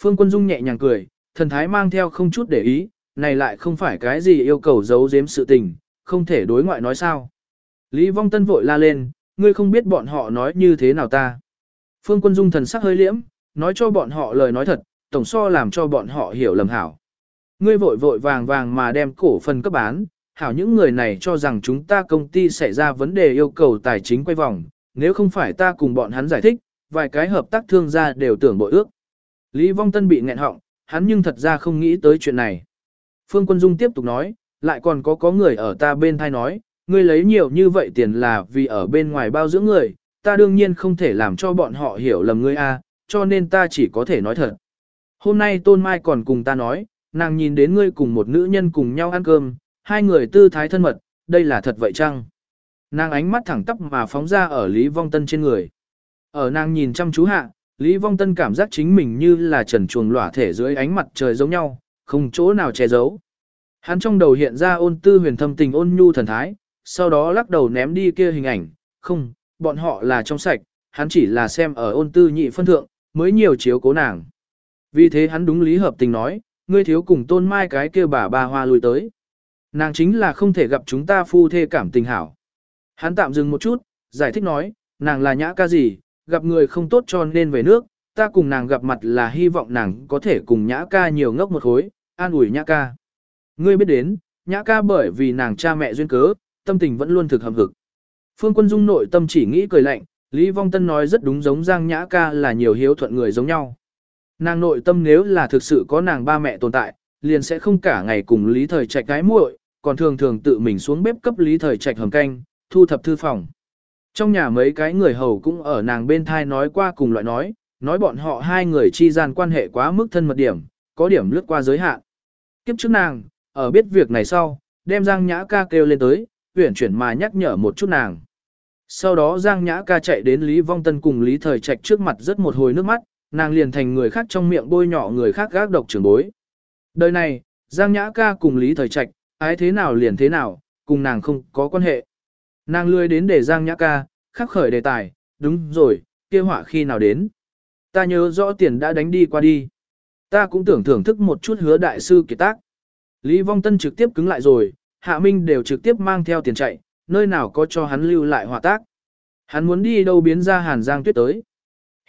Phương Quân Dung nhẹ nhàng cười, thần thái mang theo không chút để ý, này lại không phải cái gì yêu cầu giấu giếm sự tình, không thể đối ngoại nói sao. Lý Vong Tân vội la lên, ngươi không biết bọn họ nói như thế nào ta. Phương Quân Dung thần sắc hơi liễm, nói cho bọn họ lời nói thật, tổng so làm cho bọn họ hiểu lầm hảo. Ngươi vội vội vàng vàng mà đem cổ phần cấp bán, hảo những người này cho rằng chúng ta công ty xảy ra vấn đề yêu cầu tài chính quay vòng, nếu không phải ta cùng bọn hắn giải thích, vài cái hợp tác thương gia đều tưởng bội ước. Lý Vong Tân bị nghẹn họng, hắn nhưng thật ra không nghĩ tới chuyện này. Phương Quân Dung tiếp tục nói, lại còn có có người ở ta bên thai nói, ngươi lấy nhiều như vậy tiền là vì ở bên ngoài bao dưỡng người, ta đương nhiên không thể làm cho bọn họ hiểu lầm ngươi a, cho nên ta chỉ có thể nói thật. Hôm nay Tôn Mai còn cùng ta nói, nàng nhìn đến ngươi cùng một nữ nhân cùng nhau ăn cơm, hai người tư thái thân mật, đây là thật vậy chăng? Nàng ánh mắt thẳng tắp mà phóng ra ở Lý Vong Tân trên người. Ở nàng nhìn chăm chú hạ, Lý Vong Tân cảm giác chính mình như là trần chuồng lỏa thể dưới ánh mặt trời giống nhau, không chỗ nào che giấu. Hắn trong đầu hiện ra ôn tư huyền thâm tình ôn nhu thần thái, sau đó lắc đầu ném đi kia hình ảnh, không, bọn họ là trong sạch, hắn chỉ là xem ở ôn tư nhị phân thượng, mới nhiều chiếu cố nàng. Vì thế hắn đúng lý hợp tình nói, ngươi thiếu cùng tôn mai cái kia bà ba hoa lùi tới. Nàng chính là không thể gặp chúng ta phu thê cảm tình hảo. Hắn tạm dừng một chút, giải thích nói, nàng là nhã ca gì, gặp người không tốt cho nên về nước, ta cùng nàng gặp mặt là hy vọng nàng có thể cùng nhã ca nhiều ngốc một khối, an ủi nhã ca. Ngươi biết đến, nhã ca bởi vì nàng cha mẹ duyên cớ, tâm tình vẫn luôn thực hầm hực. Phương Quân Dung nội tâm chỉ nghĩ cười lạnh, Lý Vong Tân nói rất đúng giống Giang Nhã ca là nhiều hiếu thuận người giống nhau. Nàng nội tâm nếu là thực sự có nàng ba mẹ tồn tại, liền sẽ không cả ngày cùng Lý Thời Trạch cái muội, còn thường thường tự mình xuống bếp cấp Lý Thời Trạch hầm canh, thu thập thư phòng. Trong nhà mấy cái người hầu cũng ở nàng bên thai nói qua cùng loại nói, nói bọn họ hai người chi gian quan hệ quá mức thân mật điểm, có điểm lướt qua giới hạn. Kiếp trước nàng, ở biết việc này sau, đem Giang Nhã ca kêu lên tới, huyển chuyển mà nhắc nhở một chút nàng. Sau đó Giang Nhã ca chạy đến Lý Vong Tân cùng Lý Thời Trạch trước mặt rất một hồi nước mắt, nàng liền thành người khác trong miệng bôi nhỏ người khác gác độc trưởng bối. Đời này, Giang Nhã ca cùng Lý Thời Trạch, ái thế nào liền thế nào, cùng nàng không có quan hệ. Nàng lươi đến để Giang Nhã ca, khắc khởi đề tài, đúng rồi, kia họa khi nào đến. Ta nhớ rõ tiền đã đánh đi qua đi. Ta cũng tưởng thưởng thức một chút hứa đại sư kỳ tác. Lý Vong Tân trực tiếp cứng lại rồi, Hạ Minh đều trực tiếp mang theo tiền chạy, nơi nào có cho hắn lưu lại họa tác. Hắn muốn đi đâu biến ra Hàn Giang Tuyết tới.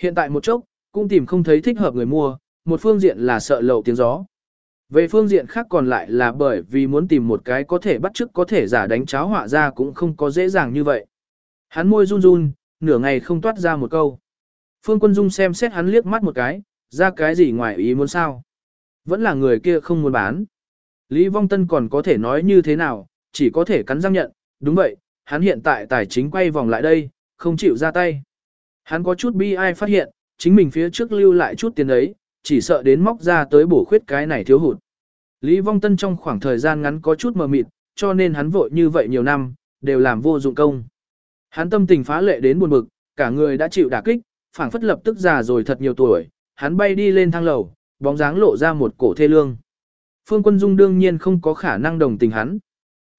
Hiện tại một chốc, cũng tìm không thấy thích hợp người mua, một phương diện là sợ lậu tiếng gió. Về phương diện khác còn lại là bởi vì muốn tìm một cái có thể bắt chước có thể giả đánh cháo họa ra cũng không có dễ dàng như vậy. Hắn môi run run, nửa ngày không toát ra một câu. Phương Quân Dung xem xét hắn liếc mắt một cái, ra cái gì ngoài ý muốn sao. Vẫn là người kia không muốn bán. Lý Vong Tân còn có thể nói như thế nào, chỉ có thể cắn răng nhận, đúng vậy, hắn hiện tại tài chính quay vòng lại đây, không chịu ra tay. Hắn có chút bi ai phát hiện, chính mình phía trước lưu lại chút tiền ấy, chỉ sợ đến móc ra tới bổ khuyết cái này thiếu hụt. Lý Vong Tân trong khoảng thời gian ngắn có chút mờ mịt, cho nên hắn vội như vậy nhiều năm, đều làm vô dụng công. Hắn tâm tình phá lệ đến buồn bực, cả người đã chịu đả kích, phảng phất lập tức già rồi thật nhiều tuổi, hắn bay đi lên thang lầu, bóng dáng lộ ra một cổ thê lương. Phương Quân Dung đương nhiên không có khả năng đồng tình hắn.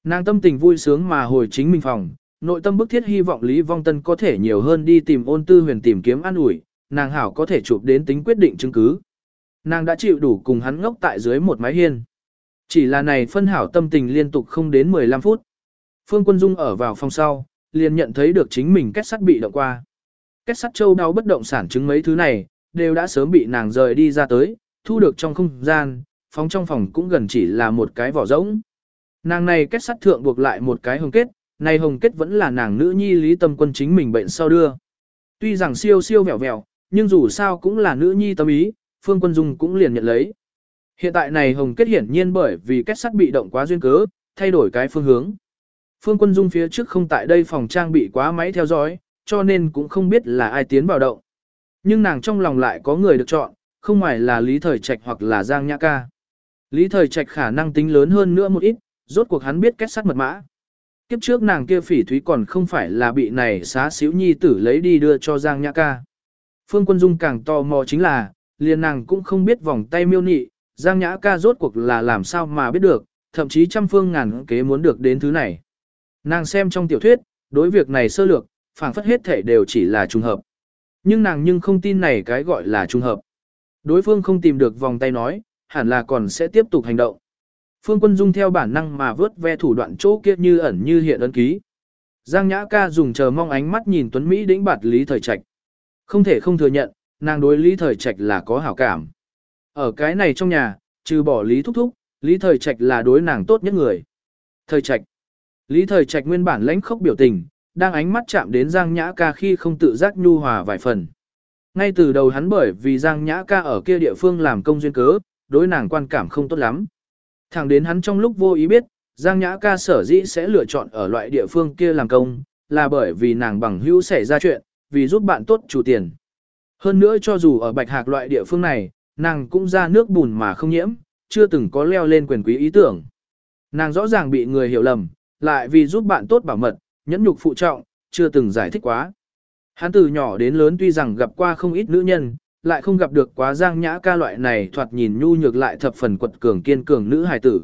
Nàng tâm tình vui sướng mà hồi chính mình phòng, nội tâm bức thiết hy vọng Lý Vong Tân có thể nhiều hơn đi tìm ôn tư huyền tìm kiếm an ủi, nàng hảo có thể chụp đến tính quyết định chứng cứ. Nàng đã chịu đủ cùng hắn ngốc tại dưới một mái hiên. Chỉ là này phân hảo tâm tình liên tục không đến 15 phút. Phương Quân Dung ở vào phòng sau, liền nhận thấy được chính mình kết sắt bị động qua. Kết sắt châu đau bất động sản chứng mấy thứ này, đều đã sớm bị nàng rời đi ra tới, thu được trong không gian, phóng trong phòng cũng gần chỉ là một cái vỏ rỗng. Nàng này kết sắt thượng buộc lại một cái hồng kết, này hồng kết vẫn là nàng nữ nhi lý tâm quân chính mình bệnh sau đưa. Tuy rằng siêu siêu vẹo vẹo, nhưng dù sao cũng là nữ nhi tâm ý, Phương Quân Dung cũng liền nhận lấy. Hiện tại này hồng kết hiển nhiên bởi vì kết sắt bị động quá duyên cớ, thay đổi cái phương hướng. Phương Quân Dung phía trước không tại đây phòng trang bị quá máy theo dõi, cho nên cũng không biết là ai tiến vào động. Nhưng nàng trong lòng lại có người được chọn, không ngoài là Lý Thời Trạch hoặc là Giang Nhã Ca. Lý Thời Trạch khả năng tính lớn hơn nữa một ít, rốt cuộc hắn biết kết sắt mật mã. Kiếp trước nàng kia phỉ thúy còn không phải là bị này xá xíu nhi tử lấy đi đưa cho Giang Nhã Ca. Phương Quân Dung càng tò mò chính là, liền nàng cũng không biết vòng tay miêu nị, Giang Nhã ca rốt cuộc là làm sao mà biết được, thậm chí trăm phương ngàn kế muốn được đến thứ này. Nàng xem trong tiểu thuyết, đối việc này sơ lược, phảng phất hết thể đều chỉ là trùng hợp. Nhưng nàng nhưng không tin này cái gọi là trùng hợp. Đối phương không tìm được vòng tay nói, hẳn là còn sẽ tiếp tục hành động. Phương Quân Dung theo bản năng mà vớt ve thủ đoạn chỗ kia như ẩn như hiện ấn ký. Giang Nhã ca dùng chờ mong ánh mắt nhìn Tuấn Mỹ đĩnh bạt Lý Thời Trạch. Không thể không thừa nhận, nàng đối Lý Thời Trạch là có hảo cảm. Ở cái này trong nhà, trừ bỏ Lý Thúc Thúc, Lý Thời Trạch là đối nàng tốt nhất người. Thời Trạch. Lý Thời Trạch nguyên bản lãnh khốc biểu tình, đang ánh mắt chạm đến Giang Nhã ca khi không tự giác nhu hòa vài phần. Ngay từ đầu hắn bởi vì Giang Nhã ca ở kia địa phương làm công duyên cớ, đối nàng quan cảm không tốt lắm. Thẳng đến hắn trong lúc vô ý biết, Giang Nhã ca sở dĩ sẽ lựa chọn ở loại địa phương kia làm công, là bởi vì nàng bằng hữu xảy ra chuyện, vì giúp bạn tốt chủ tiền. Hơn nữa cho dù ở Bạch Hạc loại địa phương này, nàng cũng ra nước bùn mà không nhiễm, chưa từng có leo lên quyền quý ý tưởng. Nàng rõ ràng bị người hiểu lầm, lại vì giúp bạn tốt bảo mật, nhẫn nhục phụ trọng, chưa từng giải thích quá. Hắn từ nhỏ đến lớn tuy rằng gặp qua không ít nữ nhân, lại không gặp được quá giang nhã ca loại này thoạt nhìn nhu nhược lại thập phần quật cường kiên cường nữ hài tử.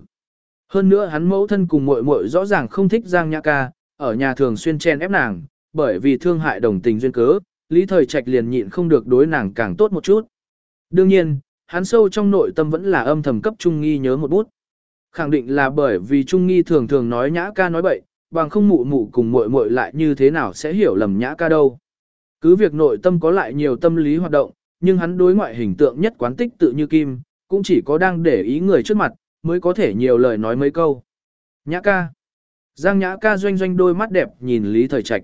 Hơn nữa hắn mẫu thân cùng muội muội rõ ràng không thích giang nhã ca, ở nhà thường xuyên chen ép nàng, bởi vì thương hại đồng tình duyên cớ, lý thời trạch liền nhịn không được đối nàng càng tốt một chút. Đương nhiên, hắn sâu trong nội tâm vẫn là âm thầm cấp Trung Nghi nhớ một bút. Khẳng định là bởi vì Trung Nghi thường thường nói nhã ca nói bậy, bằng không mụ mụ cùng muội muội lại như thế nào sẽ hiểu lầm nhã ca đâu. Cứ việc nội tâm có lại nhiều tâm lý hoạt động, nhưng hắn đối ngoại hình tượng nhất quán tích tự như kim, cũng chỉ có đang để ý người trước mặt, mới có thể nhiều lời nói mấy câu. Nhã ca. Giang nhã ca doanh doanh đôi mắt đẹp nhìn Lý Thời Trạch.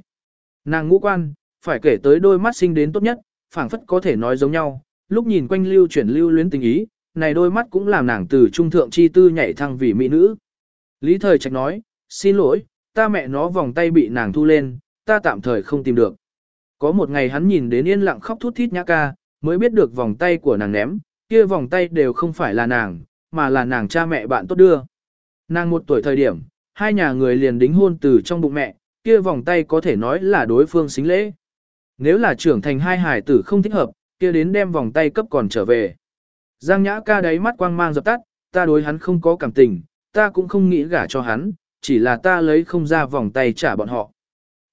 Nàng ngũ quan, phải kể tới đôi mắt sinh đến tốt nhất, phảng phất có thể nói giống nhau, lúc nhìn quanh lưu chuyển lưu luyến tình ý, này đôi mắt cũng làm nàng từ trung thượng chi tư nhảy thăng vì mỹ nữ. Lý Thời Trạch nói, xin lỗi, ta mẹ nó vòng tay bị nàng thu lên, ta tạm thời không tìm được. Có một ngày hắn nhìn đến yên lặng khóc thút thít nhã ca, mới biết được vòng tay của nàng ném, kia vòng tay đều không phải là nàng, mà là nàng cha mẹ bạn tốt đưa. Nàng một tuổi thời điểm, hai nhà người liền đính hôn từ trong bụng mẹ, kia vòng tay có thể nói là đối phương xính lễ. Nếu là trưởng thành hai hải tử không thích hợp, kia đến đem vòng tay cấp còn trở về. Giang nhã ca đáy mắt quang mang dập tắt, ta đối hắn không có cảm tình, ta cũng không nghĩ gả cho hắn, chỉ là ta lấy không ra vòng tay trả bọn họ.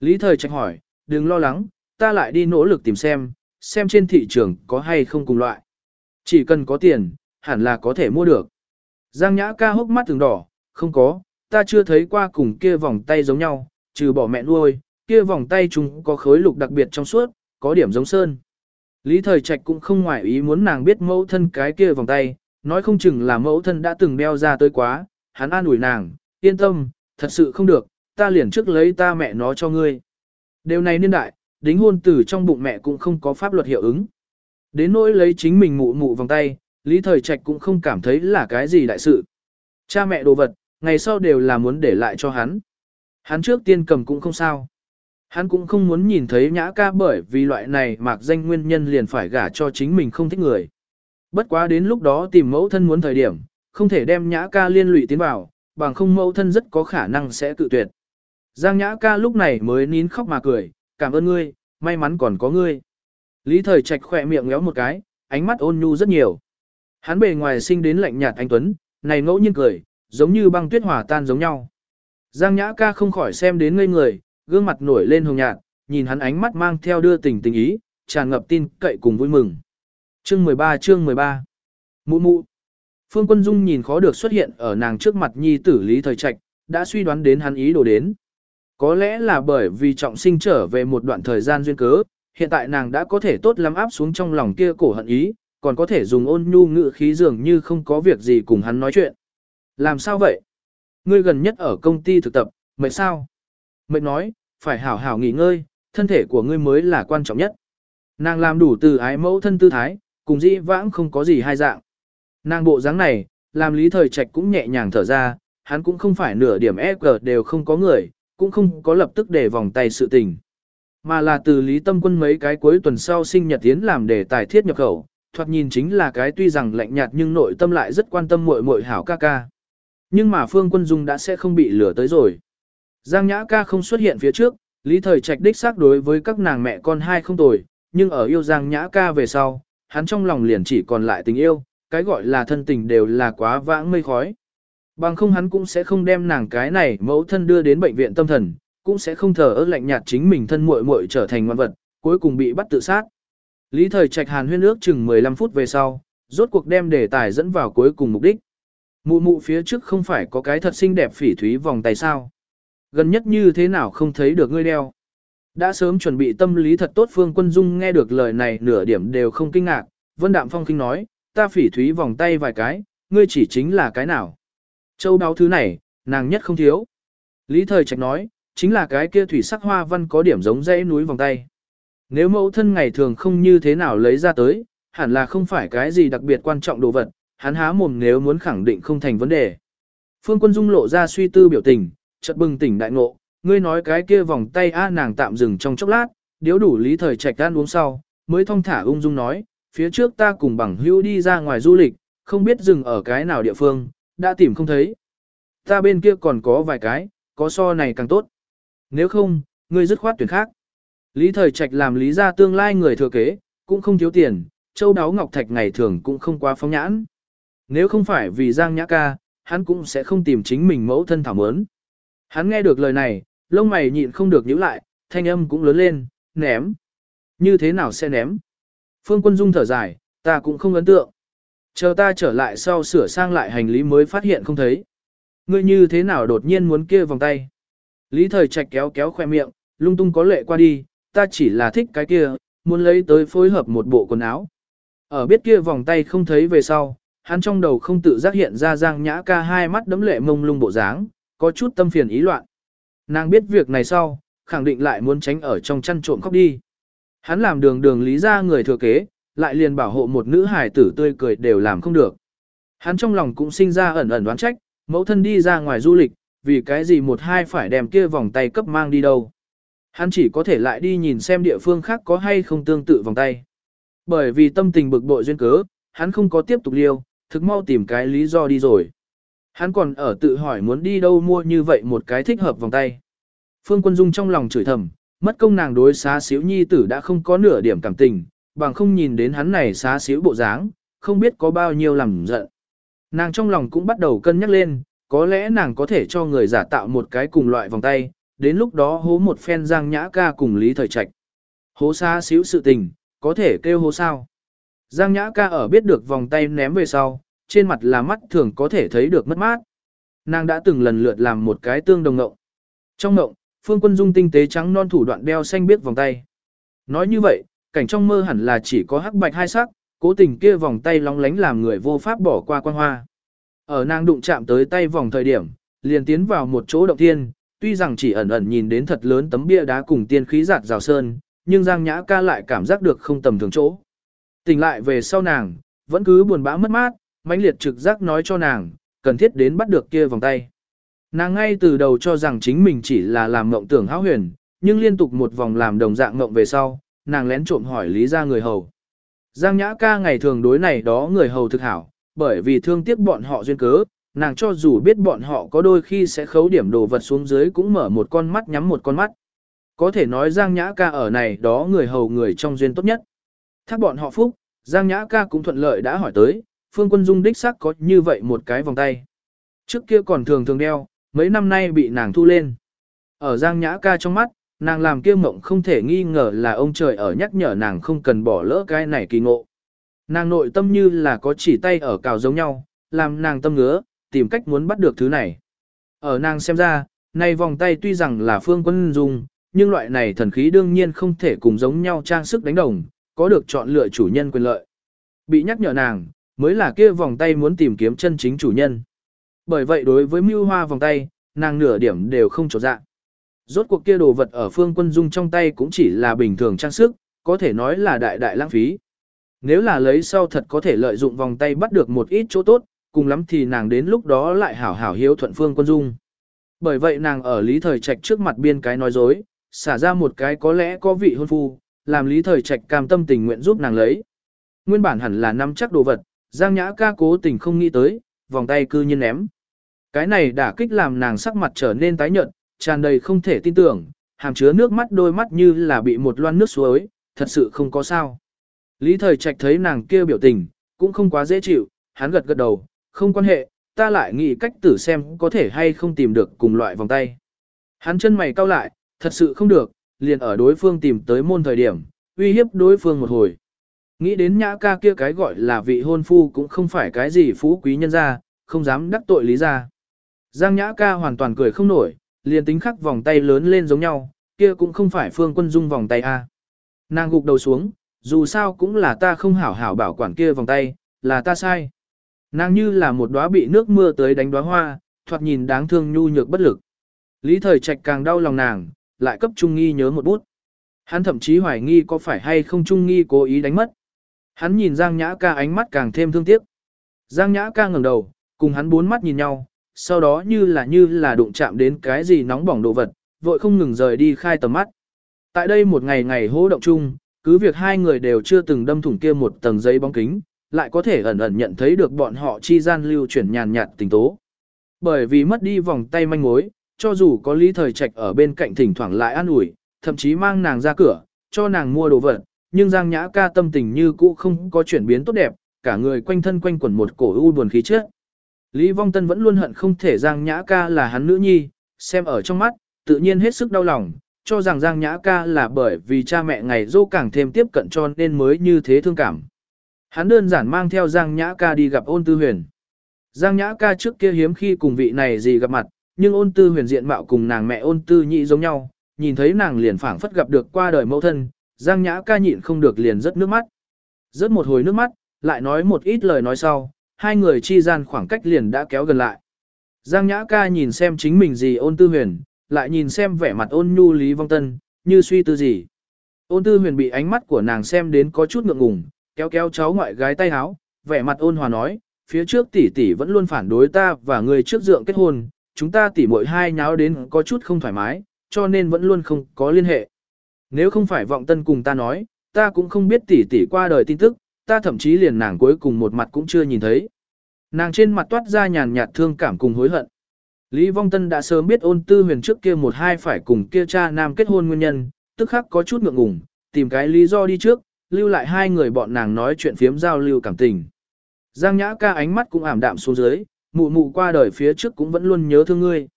Lý thời trách hỏi, đừng lo lắng, ta lại đi nỗ lực tìm xem, xem trên thị trường có hay không cùng loại. Chỉ cần có tiền, hẳn là có thể mua được. Giang nhã ca hốc mắt từng đỏ, không có, ta chưa thấy qua cùng kia vòng tay giống nhau, trừ bỏ mẹ nuôi, kia vòng tay chúng có khối lục đặc biệt trong suốt, có điểm giống sơn. Lý thời trạch cũng không ngoại ý muốn nàng biết mẫu thân cái kia vòng tay, nói không chừng là mẫu thân đã từng đeo ra tới quá, hắn an ủi nàng, yên tâm, thật sự không được, ta liền trước lấy ta mẹ nó cho ngươi. Điều này niên đại, đính hôn từ trong bụng mẹ cũng không có pháp luật hiệu ứng. Đến nỗi lấy chính mình mụ mụ vòng tay, Lý Thời Trạch cũng không cảm thấy là cái gì đại sự. Cha mẹ đồ vật, ngày sau đều là muốn để lại cho hắn. Hắn trước tiên cầm cũng không sao. Hắn cũng không muốn nhìn thấy nhã ca bởi vì loại này mạc danh nguyên nhân liền phải gả cho chính mình không thích người. Bất quá đến lúc đó tìm mẫu thân muốn thời điểm, không thể đem nhã ca liên lụy tiến vào, bằng không mẫu thân rất có khả năng sẽ cự tuyệt. Giang nhã ca lúc này mới nín khóc mà cười, cảm ơn ngươi, may mắn còn có ngươi. Lý thời trạch khỏe miệng ngéo một cái, ánh mắt ôn nhu rất nhiều. Hắn bề ngoài sinh đến lạnh nhạt anh Tuấn, này ngẫu nhiên cười, giống như băng tuyết hòa tan giống nhau. Giang nhã ca không khỏi xem đến ngây người, gương mặt nổi lên hồng nhạt, nhìn hắn ánh mắt mang theo đưa tình tình ý, tràn ngập tin cậy cùng vui mừng. Chương 13 chương 13 Mụ mụ Phương Quân Dung nhìn khó được xuất hiện ở nàng trước mặt nhi tử Lý Thời Trạch, đã suy đoán đến hắn ý đồ đến. Có lẽ là bởi vì trọng sinh trở về một đoạn thời gian duyên cớ, hiện tại nàng đã có thể tốt lắm áp xuống trong lòng kia cổ hận ý, còn có thể dùng ôn nhu ngữ khí dường như không có việc gì cùng hắn nói chuyện. Làm sao vậy? Ngươi gần nhất ở công ty thực tập, mệt sao? Mệt nói, phải hảo hảo nghỉ ngơi, thân thể của ngươi mới là quan trọng nhất. Nàng làm đủ từ ái mẫu thân tư thái, cùng dĩ vãng không có gì hai dạng. Nàng bộ dáng này, làm lý thời trạch cũng nhẹ nhàng thở ra, hắn cũng không phải nửa điểm FG đều không có người, cũng không có lập tức để vòng tay sự tình. Mà là từ Lý Tâm Quân mấy cái cuối tuần sau sinh nhật tiến làm để tài thiết nhập khẩu, thoạt nhìn chính là cái tuy rằng lạnh nhạt nhưng nội tâm lại rất quan tâm muội muội hảo ca ca. Nhưng mà Phương Quân Dung đã sẽ không bị lừa tới rồi. Giang Nhã ca không xuất hiện phía trước, Lý Thời Trạch đích xác đối với các nàng mẹ con hai không tồi, nhưng ở yêu Giang Nhã ca về sau, hắn trong lòng liền chỉ còn lại tình yêu, cái gọi là thân tình đều là quá vãng mây khói. Bằng không hắn cũng sẽ không đem nàng cái này mẫu thân đưa đến bệnh viện tâm thần, cũng sẽ không thờ ơ lạnh nhạt chính mình thân muội muội trở thành ngoan vật, cuối cùng bị bắt tự sát. Lý thời trạch hàn huyên ước chừng 15 phút về sau, rốt cuộc đem đề tài dẫn vào cuối cùng mục đích. Mụ mụ phía trước không phải có cái thật xinh đẹp phỉ thúy vòng tay sao. Gần nhất như thế nào không thấy được ngươi đeo. Đã sớm chuẩn bị tâm lý thật tốt Phương Quân Dung nghe được lời này nửa điểm đều không kinh ngạc, Vân Đạm Phong kinh nói, ta phỉ thúy vòng tay vài cái, ngươi chỉ chính là cái nào. Châu đáo thứ này, nàng nhất không thiếu. Lý Thời Trạch nói, chính là cái kia thủy sắc hoa văn có điểm giống dãy núi vòng tay. Nếu mẫu thân ngày thường không như thế nào lấy ra tới, hẳn là không phải cái gì đặc biệt quan trọng đồ vật, hắn há mồm nếu muốn khẳng định không thành vấn đề. Phương Quân Dung lộ ra suy tư biểu tình, chợt bừng tỉnh đại ngộ, ngươi nói cái kia vòng tay a nàng tạm dừng trong chốc lát, điếu đủ lý thời trạch ăn uống sau, mới thong thả ung dung nói, phía trước ta cùng bằng hữu đi ra ngoài du lịch, không biết dừng ở cái nào địa phương, đã tìm không thấy. Ta bên kia còn có vài cái, có so này càng tốt. Nếu không, ngươi dứt khoát tuyển khác. Lý thời trạch làm lý ra tương lai người thừa kế, cũng không thiếu tiền, châu đáo ngọc thạch ngày thường cũng không quá phóng nhãn. Nếu không phải vì Giang Nhã ca, hắn cũng sẽ không tìm chính mình mẫu thân thảo mớn. Hắn nghe được lời này, lông mày nhịn không được nhíu lại, thanh âm cũng lớn lên, ném. Như thế nào sẽ ném? Phương Quân Dung thở dài, ta cũng không ấn tượng. Chờ ta trở lại sau sửa sang lại hành lý mới phát hiện không thấy. Ngươi như thế nào đột nhiên muốn kia vòng tay? Lý thời trạch kéo kéo khoe miệng, lung tung có lệ qua đi, ta chỉ là thích cái kia, muốn lấy tới phối hợp một bộ quần áo. Ở biết kia vòng tay không thấy về sau, hắn trong đầu không tự giác hiện ra Giang Nhã ca hai mắt đấm lệ mông lung bộ dáng, có chút tâm phiền ý loạn. Nàng biết việc này sau, khẳng định lại muốn tránh ở trong chăn trộm khóc đi. Hắn làm đường đường lý ra người thừa kế, lại liền bảo hộ một nữ hài tử tươi cười đều làm không được. Hắn trong lòng cũng sinh ra ẩn ẩn đoán trách, mẫu thân đi ra ngoài du lịch, vì cái gì một hai phải đem kia vòng tay cấp mang đi đâu. Hắn chỉ có thể lại đi nhìn xem địa phương khác có hay không tương tự vòng tay. Bởi vì tâm tình bực bội duyên cớ, hắn không có tiếp tục liêu, thực mau tìm cái lý do đi rồi. Hắn còn ở tự hỏi muốn đi đâu mua như vậy một cái thích hợp vòng tay. Phương Quân Dung trong lòng chửi thầm, mất công nàng đối xá xíu nhi tử đã không có nửa điểm cảm tình, bằng không nhìn đến hắn này xá xíu bộ dáng, không biết có bao nhiêu làm giận. Nàng trong lòng cũng bắt đầu cân nhắc lên, có lẽ nàng có thể cho người giả tạo một cái cùng loại vòng tay, đến lúc đó hố một phen giang nhã ca cùng lý thời trạch. Hố xá xíu sự tình, có thể kêu hố sao. Giang nhã ca ở biết được vòng tay ném về sau, trên mặt là mắt thường có thể thấy được mất mát. Nàng đã từng lần lượt làm một cái tương đồng ngộng. Trong ngộng, Phương Quân Dung tinh tế trắng non thủ đoạn đeo xanh biết vòng tay. Nói như vậy, cảnh trong mơ hẳn là chỉ có hắc bạch hai sắc, cố tình kia vòng tay long lánh làm người vô pháp bỏ qua quan hoa. Ở nàng đụng chạm tới tay vòng thời điểm, liền tiến vào một chỗ động thiên, tuy rằng chỉ ẩn ẩn nhìn đến thật lớn tấm bia đá cùng tiên khí giạt rào sơn, nhưng Giang Nhã ca lại cảm giác được không tầm thường chỗ. Tỉnh lại về sau nàng, vẫn cứ buồn bã mất mát, mãnh liệt trực giác nói cho nàng, cần thiết đến bắt được kia vòng tay. Nàng ngay từ đầu cho rằng chính mình chỉ là làm mộng tưởng hão huyền, nhưng liên tục một vòng làm đồng dạng mộng về sau, nàng lén trộm hỏi lý ra người hầu. Giang Nhã ca ngày thường đối này đó người hầu thực hảo, bởi vì thương tiếc bọn họ duyên cớ, nàng cho dù biết bọn họ có đôi khi sẽ khấu điểm đồ vật xuống dưới cũng mở một con mắt nhắm một con mắt. Có thể nói Giang Nhã ca ở này đó người hầu người trong duyên tốt nhất. Thác bọn họ phúc, Giang Nhã ca cũng thuận lợi đã hỏi tới, Phương Quân Dung đích xác có như vậy một cái vòng tay. Trước kia còn thường thường đeo, mấy năm nay bị nàng thu lên. Ở Giang Nhã ca trong mắt, nàng làm kia mộng không thể nghi ngờ là ông trời ở nhắc nhở nàng không cần bỏ lỡ cái này kỳ ngộ. Nàng nội tâm như là có chỉ tay ở cào giống nhau, làm nàng tâm ngứa, tìm cách muốn bắt được thứ này. Ở nàng xem ra, này vòng tay tuy rằng là phương quân dung, nhưng loại này thần khí đương nhiên không thể cùng giống nhau trang sức đánh đồng, có được chọn lựa chủ nhân quyền lợi. Bị nhắc nhở nàng, mới là kia vòng tay muốn tìm kiếm chân chính chủ nhân. Bởi vậy đối với mưu hoa vòng tay, nàng nửa điểm đều không trột dạ. Rốt cuộc kia đồ vật ở phương quân dung trong tay cũng chỉ là bình thường trang sức, có thể nói là đại đại lãng phí. Nếu là lấy sau thật có thể lợi dụng vòng tay bắt được một ít chỗ tốt, cùng lắm thì nàng đến lúc đó lại hảo hảo hiếu thuận phương quân dung. Bởi vậy nàng ở lý thời trạch trước mặt biên cái nói dối, xả ra một cái có lẽ có vị hôn phu, làm lý thời trạch cam tâm tình nguyện giúp nàng lấy. Nguyên bản hẳn là nắm chắc đồ vật, Giang Nhã ca cố tình không nghĩ tới, vòng tay cư nhiên ném. Cái này đã kích làm nàng sắc mặt trở nên tái nhợt, tràn đầy không thể tin tưởng, hàm chứa nước mắt đôi mắt như là bị một loan nước suối, thật sự không có sao. Lý thời trạch thấy nàng kia biểu tình, cũng không quá dễ chịu, hắn gật gật đầu, không quan hệ, ta lại nghĩ cách tử xem có thể hay không tìm được cùng loại vòng tay. Hắn chân mày cau lại, thật sự không được, liền ở đối phương tìm tới môn thời điểm, uy hiếp đối phương một hồi. Nghĩ đến nhã ca kia cái gọi là vị hôn phu cũng không phải cái gì phú quý nhân gia, không dám đắc tội lý gia. Giang nhã ca hoàn toàn cười không nổi, liền tính khắc vòng tay lớn lên giống nhau, kia cũng không phải phương quân dung vòng tay a. Nàng gục đầu xuống, dù sao cũng là ta không hảo hảo bảo quản kia vòng tay, là ta sai. Nàng như là một đóa bị nước mưa tới đánh đóa hoa, thoạt nhìn đáng thương nhu nhược bất lực. Lý thời trạch càng đau lòng nàng, lại cấp Trung Nghi nhớ một bút. Hắn thậm chí hoài nghi có phải hay không Trung Nghi cố ý đánh mất. Hắn nhìn Giang Nhã ca ánh mắt càng thêm thương tiếc. Giang Nhã ca ngẩng đầu, cùng hắn bốn mắt nhìn nhau, sau đó như là như là đụng chạm đến cái gì nóng bỏng đồ vật, vội không ngừng rời đi khai tầm mắt. Tại đây một ngày ngày hô động chung, cứ việc hai người đều chưa từng đâm thủng kia một tầng giấy bóng kính, lại có thể ẩn ẩn nhận thấy được bọn họ chi gian lưu chuyển nhàn nhạt tình tố. Bởi vì mất đi vòng tay manh mối, cho dù có lý thời trạch ở bên cạnh thỉnh thoảng lại an ủi, thậm chí mang nàng ra cửa, cho nàng mua đồ vật, nhưng Giang Nhã ca tâm tình như cũ không có chuyển biến tốt đẹp, cả người quanh thân quanh quẩn một cổ u buồn khí trước. Lý Vong Tân vẫn luôn hận không thể Giang Nhã ca là hắn nữ nhi, xem ở trong mắt, tự nhiên hết sức đau lòng, cho rằng Giang Nhã ca là bởi vì cha mẹ ngày dô càng thêm tiếp cận cho nên mới như thế thương cảm. Hắn đơn giản mang theo Giang Nhã ca đi gặp ôn tư huyền. Giang Nhã ca trước kia hiếm khi cùng vị này gì gặp mặt, nhưng ôn tư huyền diện mạo cùng nàng mẹ ôn tư nhị giống nhau, nhìn thấy nàng liền phảng phất gặp được qua đời mẫu thân, Giang Nhã ca nhịn không được liền rớt nước mắt. Rớt một hồi nước mắt, lại nói một ít lời nói sau, hai người chi gian khoảng cách liền đã kéo gần lại. Giang Nhã ca nhìn xem chính mình gì ôn tư huyền, lại nhìn xem vẻ mặt ôn nhu Lý Vong Tân, như suy tư gì. Ôn tư huyền bị ánh mắt của nàng xem đến có chút ngượng ngùng, kéo kéo cháu ngoại gái tay háo, vẻ mặt ôn hòa nói, phía trước tỷ tỷ vẫn luôn phản đối ta và người trước dượng kết hôn, chúng ta tỷ muội hai nháo đến có chút không thoải mái, cho nên vẫn luôn không có liên hệ. Nếu không phải vọng tân cùng ta nói, ta cũng không biết tỷ tỷ qua đời tin tức, ta thậm chí liền nàng cuối cùng một mặt cũng chưa nhìn thấy. Nàng trên mặt toát ra nhàn nhạt thương cảm cùng hối hận. Lý Vong Tân đã sớm biết ôn tư huyền trước kia một hai phải cùng kia cha nam kết hôn nguyên nhân, tức khắc có chút ngượng ngùng, tìm cái lý do đi trước, lưu lại hai người bọn nàng nói chuyện phiếm giao lưu cảm tình. Giang Nhã ca ánh mắt cũng ảm đạm xuống dưới, mụ mụ qua đời phía trước cũng vẫn luôn nhớ thương ngươi.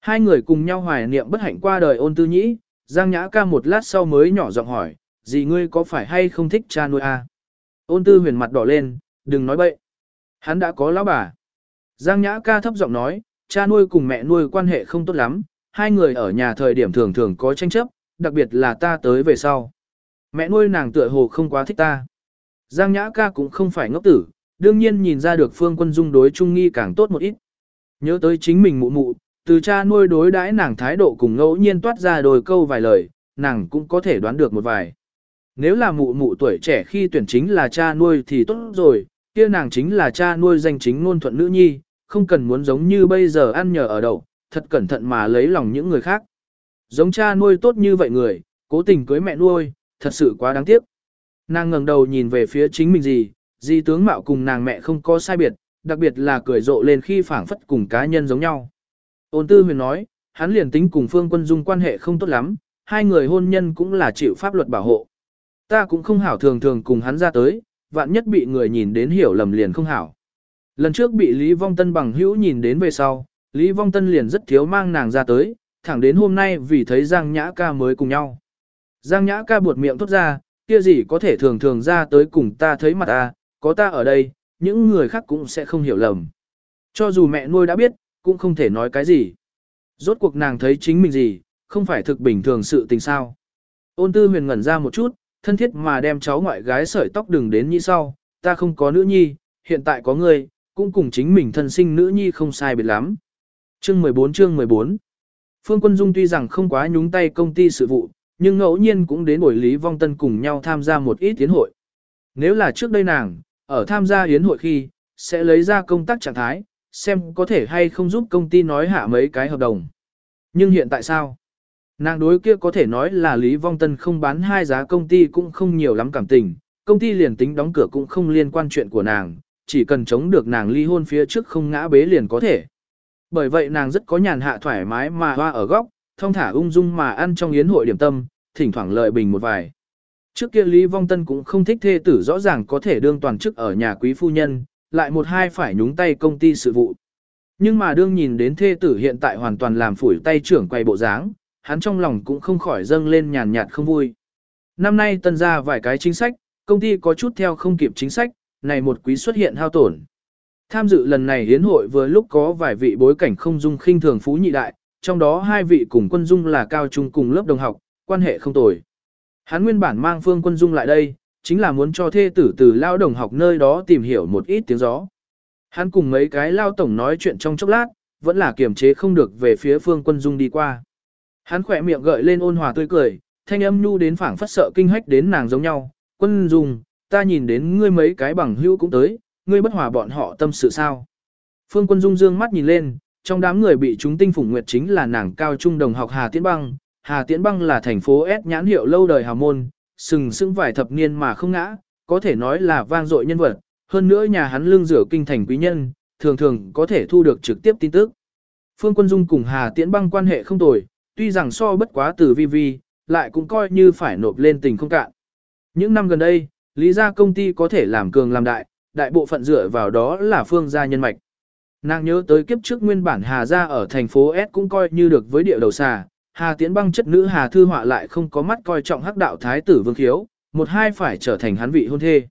Hai người cùng nhau hoài niệm bất hạnh qua đời ôn tư nhĩ, Giang Nhã ca một lát sau mới nhỏ giọng hỏi, gì ngươi có phải hay không thích cha nuôi a? Ôn tư huyền mặt đỏ lên, đừng nói bậy. Hắn đã có lão bà. Giang Nhã ca thấp giọng nói, cha nuôi cùng mẹ nuôi quan hệ không tốt lắm, hai người ở nhà thời điểm thường thường có tranh chấp, đặc biệt là ta tới về sau. Mẹ nuôi nàng tựa hồ không quá thích ta. Giang Nhã ca cũng không phải ngốc tử, đương nhiên nhìn ra được phương quân dung đối trung nghi càng tốt một ít. Nhớ tới chính mình mụ mụ, từ cha nuôi đối đãi nàng thái độ cùng ngẫu nhiên toát ra đôi câu vài lời, nàng cũng có thể đoán được một vài. Nếu là mụ mụ tuổi trẻ khi tuyển chính là cha nuôi thì tốt rồi, kia nàng chính là cha nuôi danh chính ngôn thuận nữ nhi, không cần muốn giống như bây giờ ăn nhờ ở đậu, thật cẩn thận mà lấy lòng những người khác. Giống cha nuôi tốt như vậy người, cố tình cưới mẹ nuôi, thật sự quá đáng tiếc. Nàng ngẩng đầu nhìn về phía chính mình gì, gì tướng mạo cùng nàng mẹ không có sai biệt, đặc biệt là cười rộ lên khi phảng phất cùng cá nhân giống nhau. Ôn tư huyền nói, hắn liền tính cùng phương quân dung quan hệ không tốt lắm, hai người hôn nhân cũng là chịu pháp luật bảo hộ. Ta cũng không hảo thường thường cùng hắn ra tới, vạn nhất bị người nhìn đến hiểu lầm liền không hảo. Lần trước bị Lý Vong Tân bằng hữu nhìn đến về sau, Lý Vong Tân liền rất thiếu mang nàng ra tới, thẳng đến hôm nay vì thấy Giang Nhã ca mới cùng nhau. Giang Nhã ca buột miệng thốt ra, kia gì có thể thường thường ra tới cùng ta thấy mặt ta, có ta ở đây, những người khác cũng sẽ không hiểu lầm. Cho dù mẹ nuôi đã biết, cũng không thể nói cái gì. Rốt cuộc nàng thấy chính mình gì, không phải thực bình thường sự tình sao. Ôn tư huyền ngẩn ra một chút, thân thiết mà đem cháu ngoại gái sợi tóc đừng đến như sau, ta không có nữ nhi, hiện tại có ngươi, cũng cùng chính mình thân sinh nữ nhi không sai biệt lắm. Chương 14 chương 14 Phương Quân Dung tuy rằng không quá nhúng tay công ty sự vụ, nhưng ngẫu nhiên cũng đến buổi Lý Vong Tân cùng nhau tham gia một ít tiến hội. Nếu là trước đây nàng, ở tham gia yến hội khi, sẽ lấy ra công tác trạng thái, xem có thể hay không giúp công ty nói hạ mấy cái hợp đồng. Nhưng hiện tại sao? Nàng đối kia có thể nói là Lý Vong Tân không bán hai giá công ty cũng không nhiều lắm cảm tình, công ty liền tính đóng cửa cũng không liên quan chuyện của nàng, chỉ cần chống được nàng ly hôn phía trước không ngã bế liền có thể. Bởi vậy nàng rất có nhàn hạ thoải mái mà hoa ở góc, thông thả ung dung mà ăn trong yến hội điểm tâm, thỉnh thoảng lợi bình một vài. Trước kia Lý Vong Tân cũng không thích thê tử rõ ràng có thể đương toàn chức ở nhà quý phu nhân, lại một hai phải nhúng tay công ty sự vụ. Nhưng mà đương nhìn đến thê tử hiện tại hoàn toàn làm phủi tay trưởng quay bộ dáng, hắn trong lòng cũng không khỏi dâng lên nhàn nhạt không vui. Năm nay tân ra vài cái chính sách, công ty có chút theo không kịp chính sách, này một quý xuất hiện hao tổn. Tham dự lần này hiến hội vừa lúc có vài vị bối cảnh không dung khinh thường phú nhị đại, trong đó hai vị cùng quân dung là cao trung cùng lớp đồng học, quan hệ không tồi. Hắn nguyên bản mang phương quân dung lại đây, chính là muốn cho thê tử từ lao đồng học nơi đó tìm hiểu một ít tiếng gió. Hắn cùng mấy cái lao tổng nói chuyện trong chốc lát, vẫn là kiềm chế không được về phía phương quân dung đi qua. Hắn khỏe miệng gợi lên ôn hòa tươi cười, thanh âm nhu đến phảng phất sợ kinh hách đến nàng giống nhau. Quân dung, ta nhìn đến ngươi mấy cái bằng hữu cũng tới, ngươi bất hòa bọn họ tâm sự sao. Phương quân dung dương mắt nhìn lên, trong đám người bị chúng tinh phủng nguyệt chính là nàng cao trung đồng học Hà Tiễn Băng. Hà Tiễn Băng là thành phố S nhãn hiệu lâu đời hào môn, sừng sững vài thập niên mà không ngã, có thể nói là vang dội nhân vật, hơn nữa nhà hắn lương rửa kinh thành quý nhân, thường thường có thể thu được trực tiếp tin tức. Phương Quân Dung cùng Hà Tiễn Băng quan hệ không tồi, tuy rằng so bất quá từ vi vi, lại cũng coi như phải nộp lên tình không cạn. Những năm gần đây, lý gia công ty có thể làm cường làm đại, đại bộ phận dựa vào đó là phương gia nhân mạch. Nàng nhớ tới kiếp trước nguyên bản Hà gia ở thành phố S cũng coi như được với địa đầu xà, Hà Tiễn Băng chất nữ Hà Thư Họa lại không có mắt coi trọng hắc đạo thái tử Vương Khiếu, một hai phải trở thành hắn vị hôn thê.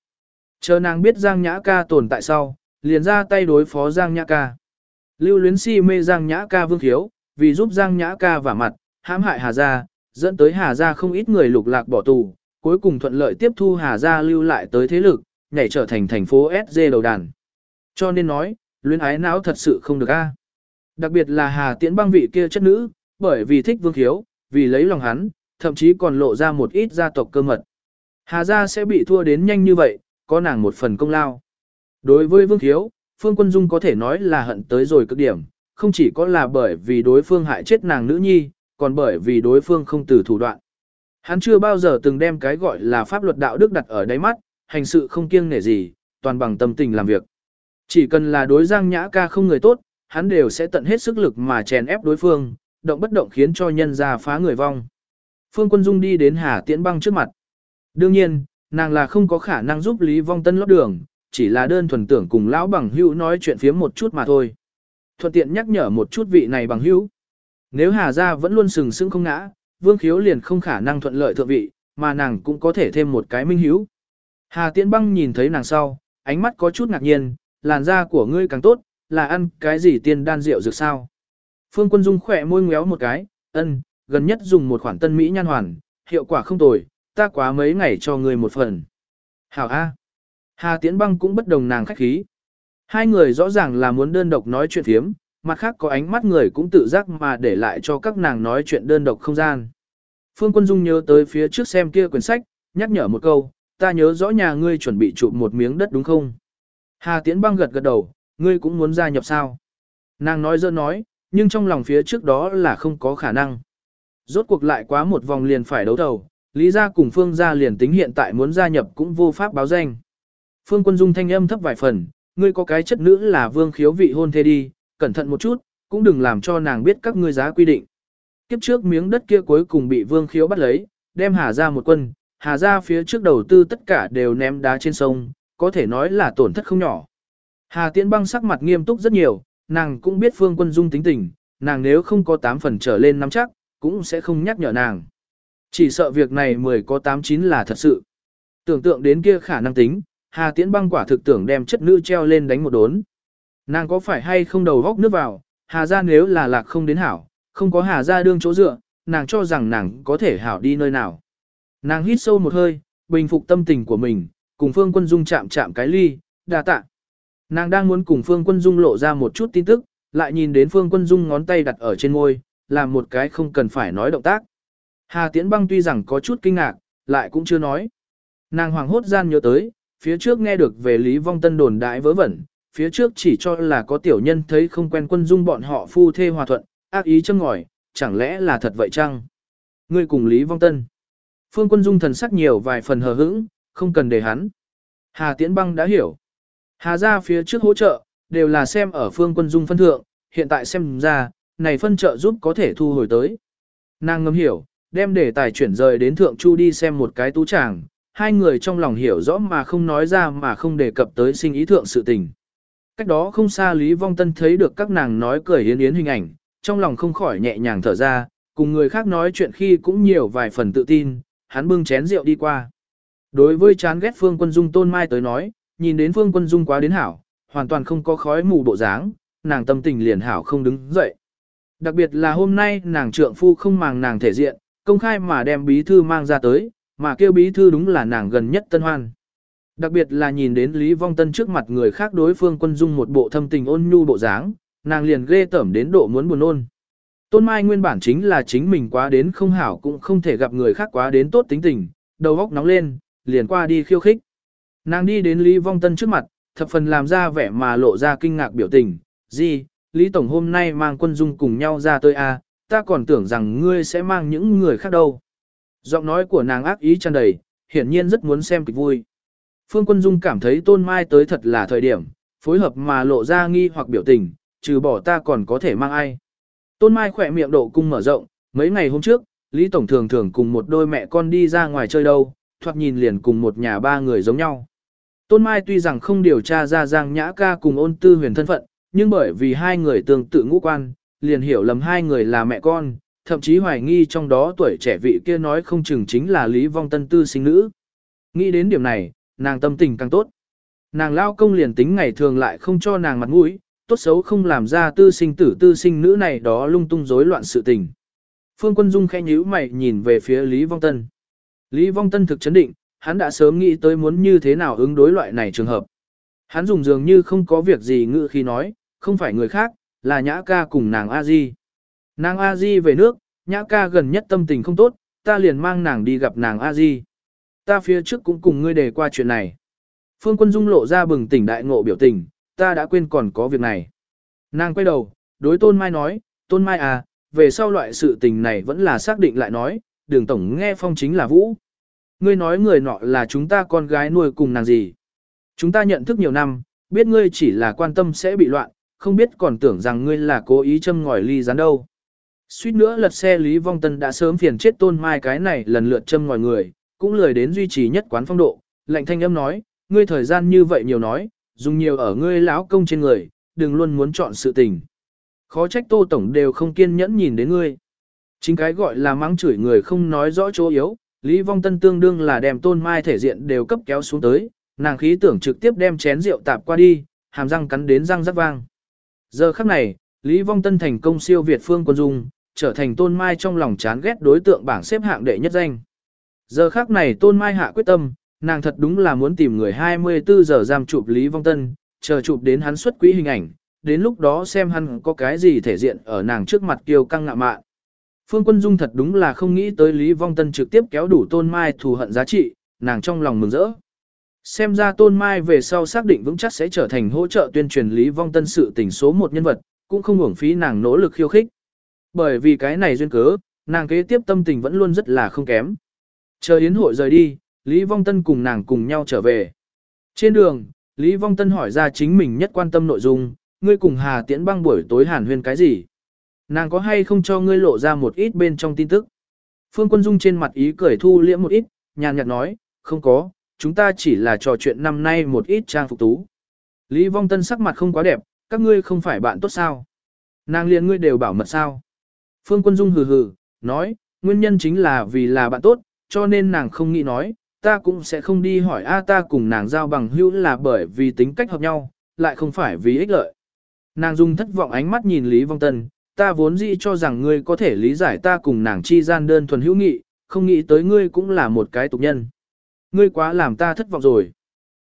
Chờ nàng biết Giang Nhã Ca tồn tại sau, liền ra tay đối phó Giang Nhã Ca. Lưu luyến si mê Giang Nhã Ca Vương Khiếu, vì giúp Giang Nhã Ca vả mặt, hãm hại Hà gia, dẫn tới Hà gia không ít người lục lạc bỏ tù, cuối cùng thuận lợi tiếp thu Hà gia lưu lại tới thế lực, nhảy trở thành thành phố SG đầu đàn. Cho nên nói, luyến ái não thật sự không được a. Đặc biệt là Hà Tiễn băng vị kia chất nữ, bởi vì thích Vương Khiếu, vì lấy lòng hắn, thậm chí còn lộ ra một ít gia tộc cơ mật. Hà gia sẽ bị thua đến nhanh như vậy, có nàng một phần công lao. Đối với Vương Khiếu, Phương Quân Dung có thể nói là hận tới rồi cực điểm, không chỉ có là bởi vì đối phương hại chết nàng nữ nhi, còn bởi vì đối phương không từ thủ đoạn. Hắn chưa bao giờ từng đem cái gọi là pháp luật đạo đức đặt ở đáy mắt, hành sự không kiêng nể gì, toàn bằng tâm tình làm việc. Chỉ cần là đối Giang Nhã ca không người tốt, hắn đều sẽ tận hết sức lực mà chèn ép đối phương, động bất động khiến cho nhân ra phá người vong. Phương Quân Dung đi đến Hà Tiễn Băng trước mặt. Đương nhiên, nàng là không có khả năng giúp Lý Vong Tân lót đường, chỉ là đơn thuần tưởng cùng lão bằng hữu nói chuyện phiếm một chút mà thôi. Thuận tiện nhắc nhở một chút vị này bằng hữu. Nếu Hà Gia vẫn luôn sừng sững không ngã, Vương Khiếu liền không khả năng thuận lợi thượng vị, mà nàng cũng có thể thêm một cái minh hữu. Hà Tiễn Băng nhìn thấy nàng sau, ánh mắt có chút ngạc nhiên, làn da của ngươi càng tốt, là ăn cái gì tiên đan rượu dược sao? Phương Quân Dung khỏe môi ngéo một cái, ân, gần nhất dùng một khoản tân mỹ nhan hoàn, hiệu quả không tồi, ta quá mấy ngày cho ngươi một phần. Hảo A. Hà Tiễn Băng cũng bất đồng nàng khách khí. Hai người rõ ràng là muốn đơn độc nói chuyện thiếm, mặt khác có ánh mắt người cũng tự giác mà để lại cho các nàng nói chuyện đơn độc không gian. Phương Quân Dung nhớ tới phía trước xem kia quyển sách, nhắc nhở một câu, ta nhớ rõ nhà ngươi chuẩn bị chụp một miếng đất đúng không? Hà Tiễn Băng gật gật đầu, ngươi cũng muốn gia nhập sao? Nàng nói dơ nói, nhưng trong lòng phía trước đó là không có khả năng. Rốt cuộc lại quá một vòng liền phải đấu đầu, Lý gia cùng Phương gia liền tính hiện tại muốn gia nhập cũng vô pháp báo danh. Phương Quân Dung thanh âm thấp vài phần, ngươi có cái chất nữ là Vương Khiếu vị hôn thê đi, cẩn thận một chút, cũng đừng làm cho nàng biết các ngươi giá quy định. Kiếp trước miếng đất kia cuối cùng bị Vương Khiếu bắt lấy, đem Hà ra một quân, Hà ra phía trước đầu tư tất cả đều ném đá trên sông, có thể nói là tổn thất không nhỏ. Hà Tiễn băng sắc mặt nghiêm túc rất nhiều, nàng cũng biết Phương Quân Dung tính tình, nàng nếu không có 8 phần trở lên nắm chắc, cũng sẽ không nhắc nhở nàng. Chỉ sợ việc này 10 có 8 9 là thật sự. Tưởng tượng đến kia khả năng tính, Hà Tiễn băng quả thực tưởng đem chất nữ treo lên đánh một đốn. Nàng có phải hay không đầu góc nước vào, Hà ra nếu là lạc không đến hảo, không có Hà ra đương chỗ dựa, nàng cho rằng nàng có thể hảo đi nơi nào. Nàng hít sâu một hơi, bình phục tâm tình của mình, cùng Phương Quân Dung chạm chạm cái ly, đa tạ. Nàng đang muốn cùng Phương Quân Dung lộ ra một chút tin tức, lại nhìn đến Phương Quân Dung ngón tay đặt ở trên môi, làm một cái không cần phải nói động tác. Hà Tiễn Băng tuy rằng có chút kinh ngạc, lại cũng chưa nói. Nàng hoàng hốt gian nhớ tới, phía trước nghe được về Lý Vong Tân đồn đại vớ vẩn, phía trước chỉ cho là có tiểu nhân thấy không quen quân dung bọn họ phu thê hòa thuận, ác ý châm ngòi, chẳng lẽ là thật vậy chăng? Ngươi cùng Lý Vong Tân. Phương quân dung thần sắc nhiều vài phần hờ hững, không cần để hắn. Hà Tiễn Băng đã hiểu. Hà ra phía trước hỗ trợ, đều là xem ở phương quân dung phân thượng, hiện tại xem ra, này phân trợ giúp có thể thu hồi tới. Nàng ngâm hiểu, đem đề tài chuyển rời đến thượng chu đi xem một cái tú tràng, hai người trong lòng hiểu rõ mà không nói ra mà không đề cập tới sinh ý thượng sự tình. Cách đó không xa Lý Vong Tân thấy được các nàng nói cười yến yến hình ảnh, trong lòng không khỏi nhẹ nhàng thở ra, cùng người khác nói chuyện khi cũng nhiều vài phần tự tin, hắn bưng chén rượu đi qua. Đối với chán ghét Phương Quân Dung Tôn Mai tới nói, nhìn đến Phương Quân Dung quá đến hảo, hoàn toàn không có khói mù bộ dáng, nàng tâm tình liền hảo không đứng dậy. Đặc biệt là hôm nay nàng trượng phu không màng nàng thể diện, công khai mà đem bí thư mang ra tới, mà kêu bí thư đúng là nàng gần nhất tân hoan. Đặc biệt là nhìn đến Lý Vong Tân trước mặt người khác đối phương quân dung một bộ thâm tình ôn nhu bộ dáng, nàng liền ghê tởm đến độ muốn buồn ôn. Tôn Mai nguyên bản chính là chính mình quá đến không hảo cũng không thể gặp người khác quá đến tốt tính tình, đầu óc nóng lên, liền qua đi khiêu khích. Nàng đi đến Lý Vong Tân trước mặt, thập phần làm ra vẻ mà lộ ra kinh ngạc biểu tình, gì, Lý Tổng hôm nay mang quân dung cùng nhau ra tới à, ta còn tưởng rằng ngươi sẽ mang những người khác đâu. Giọng nói của nàng ác ý tràn đầy, hiển nhiên rất muốn xem kịch vui. Phương Quân Dung cảm thấy Tôn Mai tới thật là thời điểm, phối hợp mà lộ ra nghi hoặc biểu tình, trừ bỏ ta còn có thể mang ai. Tôn Mai khỏe miệng độ cung mở rộng, mấy ngày hôm trước, Lý Tổng thường thường cùng một đôi mẹ con đi ra ngoài chơi đâu, thoạt nhìn liền cùng một nhà ba người giống nhau. Tôn Mai tuy rằng không điều tra ra Giang Nhã ca cùng ôn tư huyền thân phận, nhưng bởi vì hai người tương tự ngũ quan, liền hiểu lầm hai người là mẹ con, thậm chí hoài nghi trong đó tuổi trẻ vị kia nói không chừng chính là Lý Vong Tân tư sinh nữ. Nghĩ đến điểm này, nàng tâm tình càng tốt. Nàng lao công liền tính ngày thường lại không cho nàng mặt mũi, tốt xấu không làm ra tư sinh tử tư sinh nữ này đó lung tung rối loạn sự tình. Phương Quân Dung khẽ nhíu mày nhìn về phía Lý Vong Tân. Lý Vong Tân thực chấn định, hắn đã sớm nghĩ tới muốn như thế nào ứng đối loại này trường hợp. Hắn dùng dường như không có việc gì ngự khi nói, không phải người khác, là nhã ca cùng nàng A Di. Nàng A Di về nước, nhã ca gần nhất tâm tình không tốt, ta liền mang nàng đi gặp nàng A Di. Ta phía trước cũng cùng ngươi đề qua chuyện này. Phương Quân Dung lộ ra bừng tỉnh đại ngộ biểu tình, ta đã quên còn có việc này. Nàng quay đầu, đối Tôn Mai nói, Tôn Mai à, về sau loại sự tình này vẫn là xác định lại nói, đường tổng nghe phong chính là Vũ. Ngươi nói người nọ là chúng ta con gái nuôi cùng nàng gì. Chúng ta nhận thức nhiều năm, biết ngươi chỉ là quan tâm sẽ bị loạn, không biết còn tưởng rằng ngươi là cố ý châm ngòi ly gián đâu. Suýt nữa lật xe Lý Vong Tân đã sớm phiền chết Tôn Mai cái này lần lượt châm ngòi người, cũng lười đến duy trì nhất quán phong độ, lạnh thanh âm nói, ngươi thời gian như vậy nhiều nói, dùng nhiều ở ngươi lão công trên người, đừng luôn muốn chọn sự tình. Khó trách Tô Tổng đều không kiên nhẫn nhìn đến ngươi. Chính cái gọi là mắng chửi người không nói rõ chỗ yếu, Lý Vong Tân tương đương là đem tôn mai thể diện đều cấp kéo xuống tới, nàng khí tưởng trực tiếp đem chén rượu tạp qua đi, hàm răng cắn đến răng rắc vang. Giờ khắc này, Lý Vong Tân thành công siêu Việt phương quân dung, trở thành tôn mai trong lòng chán ghét đối tượng bảng xếp hạng đệ nhất danh. Giờ khắc này tôn mai hạ quyết tâm, nàng thật đúng là muốn tìm người 24 giờ giam chụp Lý Vong Tân, chờ chụp đến hắn xuất quỹ hình ảnh, đến lúc đó xem hắn có cái gì thể diện ở nàng trước mặt kiêu căng ngạ mạn. Phương Quân Dung thật đúng là không nghĩ tới Lý Vong Tân trực tiếp kéo đủ Tôn Mai thù hận giá trị, nàng trong lòng mừng rỡ. Xem ra Tôn Mai về sau xác định vững chắc sẽ trở thành hỗ trợ tuyên truyền Lý Vong Tân sự tình số một nhân vật, cũng không uổng phí nàng nỗ lực khiêu khích. Bởi vì cái này duyên cớ, nàng kế tiếp tâm tình vẫn luôn rất là không kém. Chờ yến hội rời đi, Lý Vong Tân cùng nàng cùng nhau trở về. Trên đường, Lý Vong Tân hỏi ra chính mình nhất quan tâm nội dung, ngươi cùng Hà Tiễn băng buổi tối hàn huyên cái gì? Nàng có hay không cho ngươi lộ ra một ít bên trong tin tức? Phương Quân Dung trên mặt ý cười thu liễm một ít, nhàn nhạt nói, không có, chúng ta chỉ là trò chuyện năm nay một ít trang phục tú. Lý Vong Tân sắc mặt không quá đẹp, các ngươi không phải bạn tốt sao? Nàng liền ngươi đều bảo mật sao? Phương Quân Dung hừ hừ, nói, nguyên nhân chính là vì là bạn tốt, cho nên nàng không nghĩ nói, ta cũng sẽ không đi hỏi a ta cùng nàng giao bằng hữu là bởi vì tính cách hợp nhau, lại không phải vì ích lợi. Nàng dùng thất vọng ánh mắt nhìn Lý Vong Tân, ta vốn dĩ cho rằng ngươi có thể lý giải ta cùng nàng chi gian đơn thuần hữu nghị, không nghĩ tới ngươi cũng là một cái tục nhân. Ngươi quá làm ta thất vọng rồi.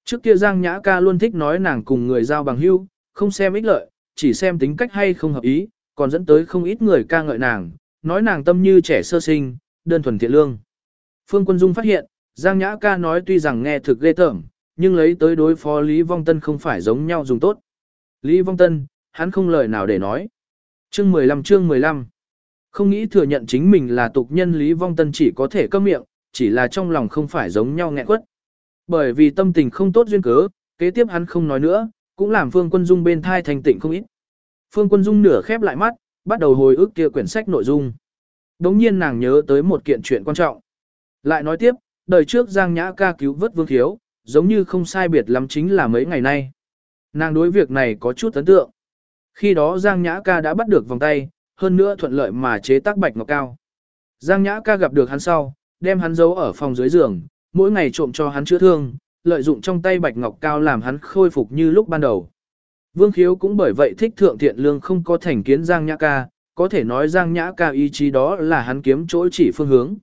Trước kia Giang Nhã ca luôn thích nói nàng cùng người giao bằng hữu, không xem ích lợi, chỉ xem tính cách hay không hợp ý, còn dẫn tới không ít người ca ngợi nàng, nói nàng tâm như trẻ sơ sinh, đơn thuần thiện lương. Phương Quân Dung phát hiện, Giang Nhã ca nói tuy rằng nghe thực ghê tởm, nhưng lấy tới đối phó Lý Vong Tân không phải giống nhau dùng tốt. Lý Vong Tân, hắn không lời nào để nói. Chương 15 chương 15 Không nghĩ thừa nhận chính mình là tục nhân Lý Vong Tân chỉ có thể câm miệng, chỉ là trong lòng không phải giống nhau nghẹn quất. Bởi vì tâm tình không tốt duyên cớ, kế tiếp hắn không nói nữa, cũng làm Phương Quân Dung bên thai thành tịnh không ít. Phương Quân Dung nửa khép lại mắt, bắt đầu hồi ức kia quyển sách nội dung. Đống nhiên nàng nhớ tới một kiện chuyện quan trọng. Lại nói tiếp, đời trước Giang Nhã ca cứu vớt Vương Khiếu, giống như không sai biệt lắm chính là mấy ngày nay. Nàng đối việc này có chút ấn tượng. Khi đó Giang Nhã ca đã bắt được vòng tay, hơn nữa thuận lợi mà chế tác bạch ngọc cao. Giang Nhã ca gặp được hắn sau, đem hắn giấu ở phòng dưới giường, mỗi ngày trộm cho hắn chữa thương, lợi dụng trong tay bạch ngọc cao làm hắn khôi phục như lúc ban đầu. Vương Khiếu cũng bởi vậy thích thượng thiện lương không có thành kiến Giang Nhã ca, có thể nói Giang Nhã ca ý chí đó là hắn kiếm chỗ chỉ phương hướng.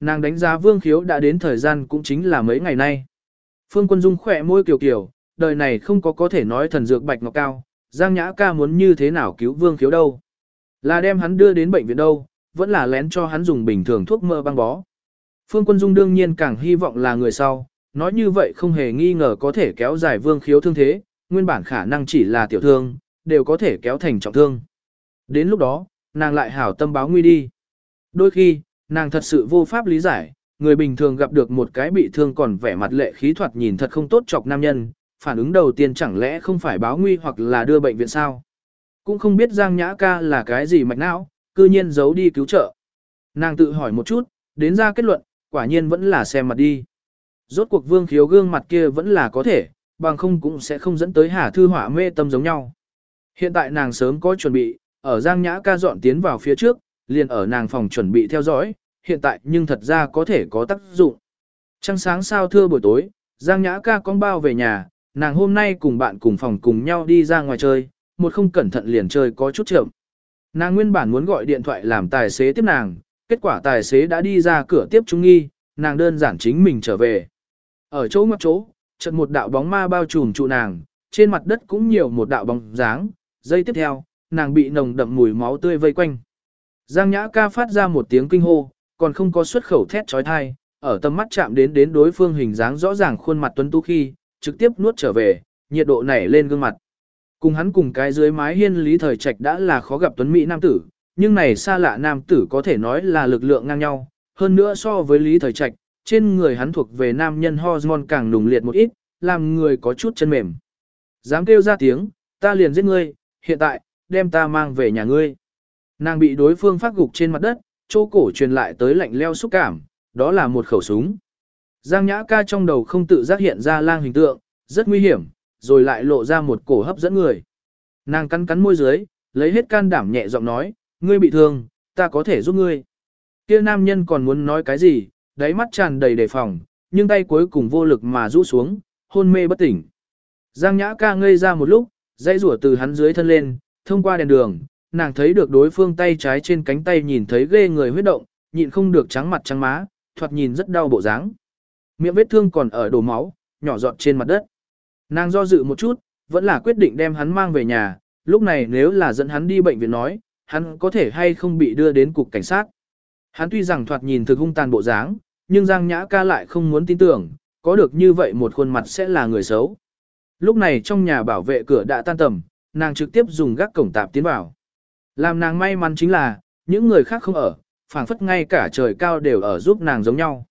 Nàng đánh giá Vương Khiếu đã đến thời gian cũng chính là mấy ngày nay. Phương Quân Dung khỏe môi kiều kiều, đời này không có có thể nói thần dược bạch ngọc cao, Giang Nhã ca muốn như thế nào cứu Vương Khiếu đâu. Là đem hắn đưa đến bệnh viện đâu, vẫn là lén cho hắn dùng bình thường thuốc mơ băng bó. Phương Quân Dung đương nhiên càng hy vọng là người sau, nói như vậy không hề nghi ngờ có thể kéo dài Vương Khiếu thương thế, nguyên bản khả năng chỉ là tiểu thương, đều có thể kéo thành trọng thương. Đến lúc đó, nàng lại hảo tâm báo nguy đi. Đôi khi, nàng thật sự vô pháp lý giải, người bình thường gặp được một cái bị thương còn vẻ mặt lệ khí thoạt nhìn thật không tốt chọc nam nhân, phản ứng đầu tiên chẳng lẽ không phải báo nguy hoặc là đưa bệnh viện sao. Cũng không biết Giang Nhã ca là cái gì mạch não, cư nhiên giấu đi cứu trợ. Nàng tự hỏi một chút, đến ra kết luận, quả nhiên vẫn là xem mặt đi. Rốt cuộc vương khiếu gương mặt kia vẫn là có thể, bằng không cũng sẽ không dẫn tới hà thư hỏa mê tâm giống nhau. Hiện tại nàng sớm có chuẩn bị, ở Giang Nhã ca dọn tiến vào phía trước, liền ở nàng phòng chuẩn bị theo dõi, hiện tại nhưng thật ra có thể có tác dụng. Trăng sáng sao thưa buổi tối, Giang Nhã ca con bao về nhà, nàng hôm nay cùng bạn cùng phòng cùng nhau đi ra ngoài chơi, một không cẩn thận liền chơi có chút chậm. Nàng nguyên bản muốn gọi điện thoại làm tài xế tiếp nàng, kết quả tài xế đã đi ra cửa tiếp trung nghi, nàng đơn giản chính mình trở về. Ở chỗ ngoặc chỗ, chợt một đạo bóng ma bao trùm trụ nàng, trên mặt đất cũng nhiều một đạo bóng dáng, giây tiếp theo, nàng bị nồng đậm mùi máu tươi vây quanh. Giang Nhã ca phát ra một tiếng kinh hô, còn không có xuất khẩu thét trói thai, ở tầm mắt chạm đến đến đối phương hình dáng rõ ràng khuôn mặt tuấn tú khi, trực tiếp nuốt trở về, nhiệt độ nảy lên gương mặt. Cùng hắn cùng cái dưới mái hiên lý thời trạch đã là khó gặp tuấn mỹ nam tử, nhưng này xa lạ nam tử có thể nói là lực lượng ngang nhau, hơn nữa so với lý thời trạch, trên người hắn thuộc về nam nhân hormone càng nùng liệt một ít, làm người có chút chân mềm. Dám kêu ra tiếng, ta liền giết ngươi, hiện tại, đem ta mang về nhà ngươi. Nàng bị đối phương phát gục trên mặt đất, chỗ cổ truyền lại tới lạnh leo xúc cảm, đó là một khẩu súng. Giang Nhã ca trong đầu không tự giác hiện ra lang hình tượng, rất nguy hiểm, rồi lại lộ ra một cổ hấp dẫn người. Nàng cắn cắn môi dưới, lấy hết can đảm nhẹ giọng nói, ngươi bị thương, ta có thể giúp ngươi. Kia nam nhân còn muốn nói cái gì, đáy mắt tràn đầy đề phòng, nhưng tay cuối cùng vô lực mà rũ xuống, hôn mê bất tỉnh. Giang Nhã ca ngây ra một lúc, dây rủa từ hắn dưới thân lên, thông qua đèn đường, nàng thấy được đối phương tay trái trên cánh tay nhìn thấy ghê người huyết động, nhịn không được trắng mặt trắng má, thoạt nhìn rất đau bộ dáng. Miệng vết thương còn ở đổ máu, nhỏ giọt trên mặt đất. Nàng do dự một chút, vẫn là quyết định đem hắn mang về nhà, lúc này nếu là dẫn hắn đi bệnh viện nói, hắn có thể hay không bị đưa đến cục cảnh sát. Hắn tuy rằng thoạt nhìn thực hung tàn bộ dáng, nhưng Giang Nhã ca lại không muốn tin tưởng, có được như vậy một khuôn mặt sẽ là người xấu. Lúc này trong nhà bảo vệ cửa đã tan tầm, nàng trực tiếp dùng gác cổng tạp tiến vào. Làm nàng may mắn chính là, những người khác không ở, phảng phất ngay cả trời cao đều ở giúp nàng giống nhau.